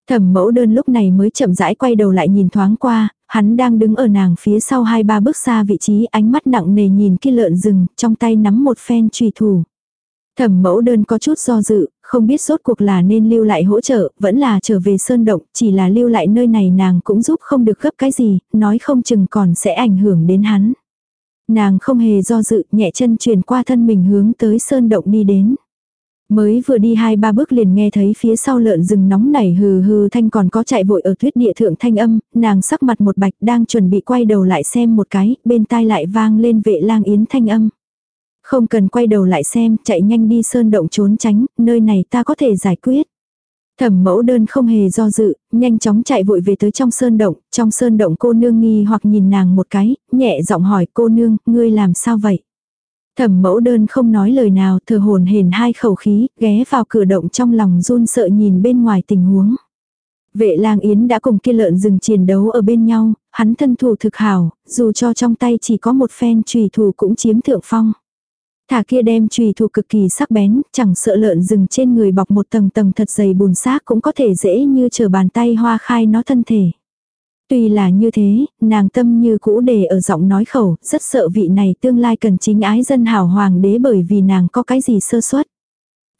Thẩm mẫu đơn lúc này mới chậm rãi quay đầu lại nhìn thoáng qua, hắn đang đứng ở nàng phía sau hai ba bước xa vị trí ánh mắt nặng nề nhìn kia lợn rừng, trong tay nắm một phen trùy thủ. Thẩm mẫu đơn có chút do dự, không biết rốt cuộc là nên lưu lại hỗ trợ, vẫn là trở về sơn động, chỉ là lưu lại nơi này nàng cũng giúp không được gấp cái gì, nói không chừng còn sẽ ảnh hưởng đến hắn. Nàng không hề do dự, nhẹ chân truyền qua thân mình hướng tới sơn động đi đến. Mới vừa đi hai ba bước liền nghe thấy phía sau lợn rừng nóng nảy hừ hừ thanh còn có chạy vội ở tuyết địa thượng thanh âm, nàng sắc mặt một bạch đang chuẩn bị quay đầu lại xem một cái, bên tai lại vang lên vệ lang yến thanh âm. Không cần quay đầu lại xem, chạy nhanh đi sơn động trốn tránh, nơi này ta có thể giải quyết. Thẩm mẫu đơn không hề do dự, nhanh chóng chạy vội về tới trong sơn động, trong sơn động cô nương nghi hoặc nhìn nàng một cái, nhẹ giọng hỏi cô nương, ngươi làm sao vậy? Thẩm mẫu đơn không nói lời nào, thờ hồn hển hai khẩu khí, ghé vào cửa động trong lòng run sợ nhìn bên ngoài tình huống. Vệ lang yến đã cùng kia lợn rừng chiến đấu ở bên nhau, hắn thân thủ thực hảo, dù cho trong tay chỉ có một phen trùy thủ cũng chiếm thượng phong. Thả kia đem trùy thủ cực kỳ sắc bén, chẳng sợ lợn rừng trên người bọc một tầng tầng thật dày bùn xác cũng có thể dễ như chờ bàn tay hoa khai nó thân thể. Tuy là như thế, nàng tâm như cũ để ở giọng nói khẩu, rất sợ vị này tương lai cần chính ái dân hảo hoàng đế bởi vì nàng có cái gì sơ suất.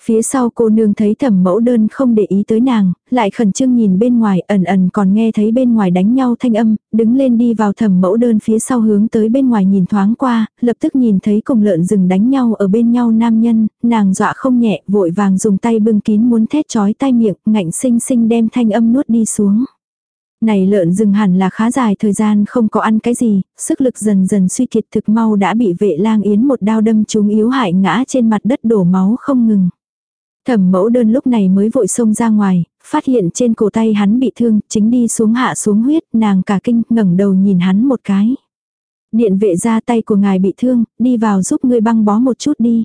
Phía sau cô nương thấy thẩm mẫu đơn không để ý tới nàng, lại khẩn trương nhìn bên ngoài ẩn ẩn còn nghe thấy bên ngoài đánh nhau thanh âm, đứng lên đi vào thẩm mẫu đơn phía sau hướng tới bên ngoài nhìn thoáng qua, lập tức nhìn thấy cùng lợn rừng đánh nhau ở bên nhau nam nhân, nàng dọa không nhẹ, vội vàng dùng tay bưng kín muốn thét chói tai miệng, ngạnh sinh sinh đem thanh âm nuốt đi xuống. Này lợn rừng hẳn là khá dài thời gian không có ăn cái gì, sức lực dần dần suy kiệt thực mau đã bị vệ lang yến một đao đâm trúng yếu hại ngã trên mặt đất đổ máu không ngừng. Thẩm mẫu đơn lúc này mới vội xông ra ngoài, phát hiện trên cổ tay hắn bị thương, chính đi xuống hạ xuống huyết, nàng cả kinh ngẩng đầu nhìn hắn một cái. Điện vệ ra tay của ngài bị thương, đi vào giúp ngươi băng bó một chút đi.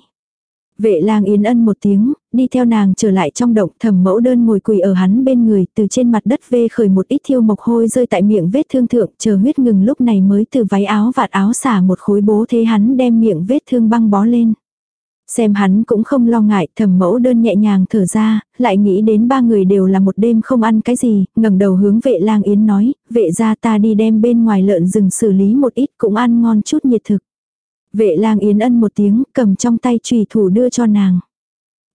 Vệ lang yến ân một tiếng, đi theo nàng trở lại trong động thẩm mẫu đơn ngồi quỳ ở hắn bên người từ trên mặt đất vê khởi một ít thiêu mộc hôi rơi tại miệng vết thương thượng chờ huyết ngừng lúc này mới từ váy áo vạt áo xả một khối bố thế hắn đem miệng vết thương băng bó lên. Xem hắn cũng không lo ngại, thầm mẫu đơn nhẹ nhàng thở ra, lại nghĩ đến ba người đều là một đêm không ăn cái gì, ngẩng đầu hướng vệ lang yến nói, vệ ra ta đi đem bên ngoài lợn rừng xử lý một ít cũng ăn ngon chút nhiệt thực. Vệ lang yến ân một tiếng, cầm trong tay trùy thủ đưa cho nàng.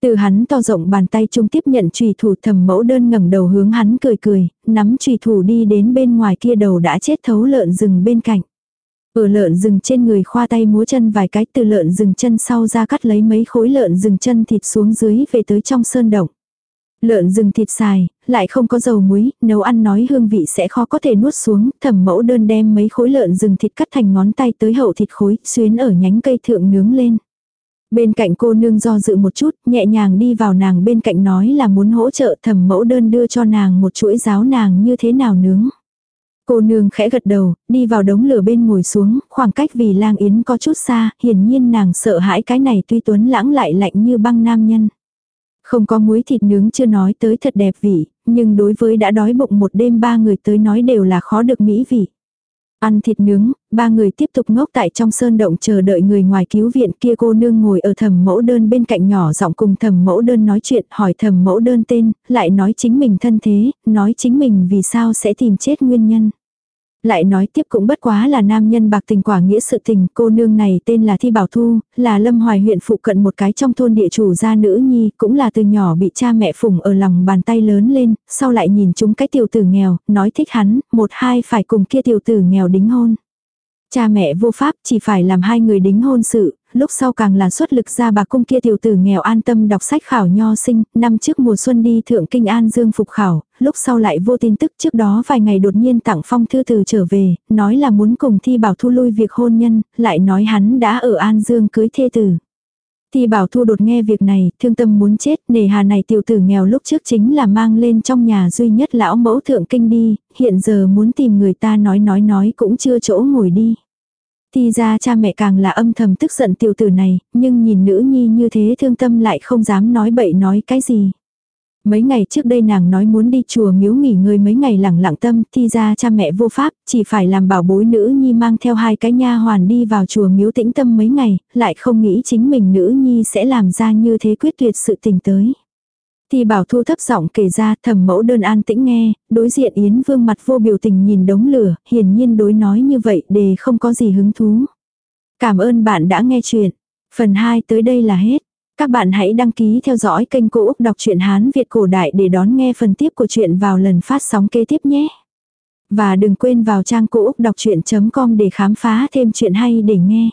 Từ hắn to rộng bàn tay trung tiếp nhận trùy thủ thầm mẫu đơn ngẩng đầu hướng hắn cười cười, nắm trùy thủ đi đến bên ngoài kia đầu đã chết thấu lợn rừng bên cạnh. Ở lợn rừng trên người khoa tay múa chân vài cái từ lợn rừng chân sau ra cắt lấy mấy khối lợn rừng chân thịt xuống dưới về tới trong sơn động. Lợn rừng thịt xài, lại không có dầu muối, nấu ăn nói hương vị sẽ khó có thể nuốt xuống, thẩm mẫu đơn đem mấy khối lợn rừng thịt cắt thành ngón tay tới hậu thịt khối, xuyến ở nhánh cây thượng nướng lên. Bên cạnh cô nương do dự một chút, nhẹ nhàng đi vào nàng bên cạnh nói là muốn hỗ trợ thẩm mẫu đơn đưa cho nàng một chuỗi giáo nàng như thế nào nướng. Cô nương khẽ gật đầu, đi vào đống lửa bên ngồi xuống, khoảng cách vì lang yến có chút xa, hiển nhiên nàng sợ hãi cái này tuy tuấn lãng lại lạnh như băng nam nhân. Không có muối thịt nướng chưa nói tới thật đẹp vị, nhưng đối với đã đói bụng một đêm ba người tới nói đều là khó được mỹ vị. Ăn thịt nướng, ba người tiếp tục ngốc tại trong sơn động chờ đợi người ngoài cứu viện kia cô nương ngồi ở thầm mẫu đơn bên cạnh nhỏ giọng cùng thầm mẫu đơn nói chuyện hỏi thầm mẫu đơn tên, lại nói chính mình thân thế, nói chính mình vì sao sẽ tìm chết nguyên nhân. Lại nói tiếp cũng bất quá là nam nhân bạc tình quả nghĩa sự tình, cô nương này tên là Thi Bảo Thu, là Lâm Hoài huyện phụ cận một cái trong thôn địa chủ gia nữ nhi, cũng là từ nhỏ bị cha mẹ phụng ở lòng bàn tay lớn lên, sau lại nhìn chúng cái tiểu tử nghèo, nói thích hắn, một hai phải cùng kia tiểu tử nghèo đính hôn. Cha mẹ vô pháp chỉ phải làm hai người đính hôn sự, lúc sau càng là xuất lực ra bà cung kia tiểu tử nghèo an tâm đọc sách khảo nho sinh, năm trước mùa xuân đi thượng kinh an dương phục khảo, lúc sau lại vô tin tức trước đó vài ngày đột nhiên tặng phong thư từ trở về, nói là muốn cùng thi bảo thu lui việc hôn nhân, lại nói hắn đã ở an dương cưới thê tử. Thi bảo thu đột nghe việc này, thương tâm muốn chết, nề hà này tiểu tử nghèo lúc trước chính là mang lên trong nhà duy nhất lão mẫu thượng kinh đi, hiện giờ muốn tìm người ta nói nói nói cũng chưa chỗ ngồi đi. Thì ra cha mẹ càng là âm thầm tức giận tiểu tử này, nhưng nhìn nữ nhi như thế thương tâm lại không dám nói bậy nói cái gì. Mấy ngày trước đây nàng nói muốn đi chùa miếu nghỉ ngơi mấy ngày lẳng lặng tâm, thì ra cha mẹ vô pháp, chỉ phải làm bảo bối nữ nhi mang theo hai cái nha hoàn đi vào chùa miếu tĩnh tâm mấy ngày, lại không nghĩ chính mình nữ nhi sẽ làm ra như thế quyết tuyệt sự tình tới. Thì bảo thu thấp giọng kể ra thầm mẫu đơn an tĩnh nghe, đối diện Yến Vương mặt vô biểu tình nhìn đống lửa, hiển nhiên đối nói như vậy để không có gì hứng thú. Cảm ơn bạn đã nghe chuyện. Phần 2 tới đây là hết. Các bạn hãy đăng ký theo dõi kênh Cô Úc Đọc truyện Hán Việt Cổ Đại để đón nghe phần tiếp của chuyện vào lần phát sóng kế tiếp nhé. Và đừng quên vào trang Cô Úc Đọc Chuyện.com để khám phá thêm chuyện hay để nghe.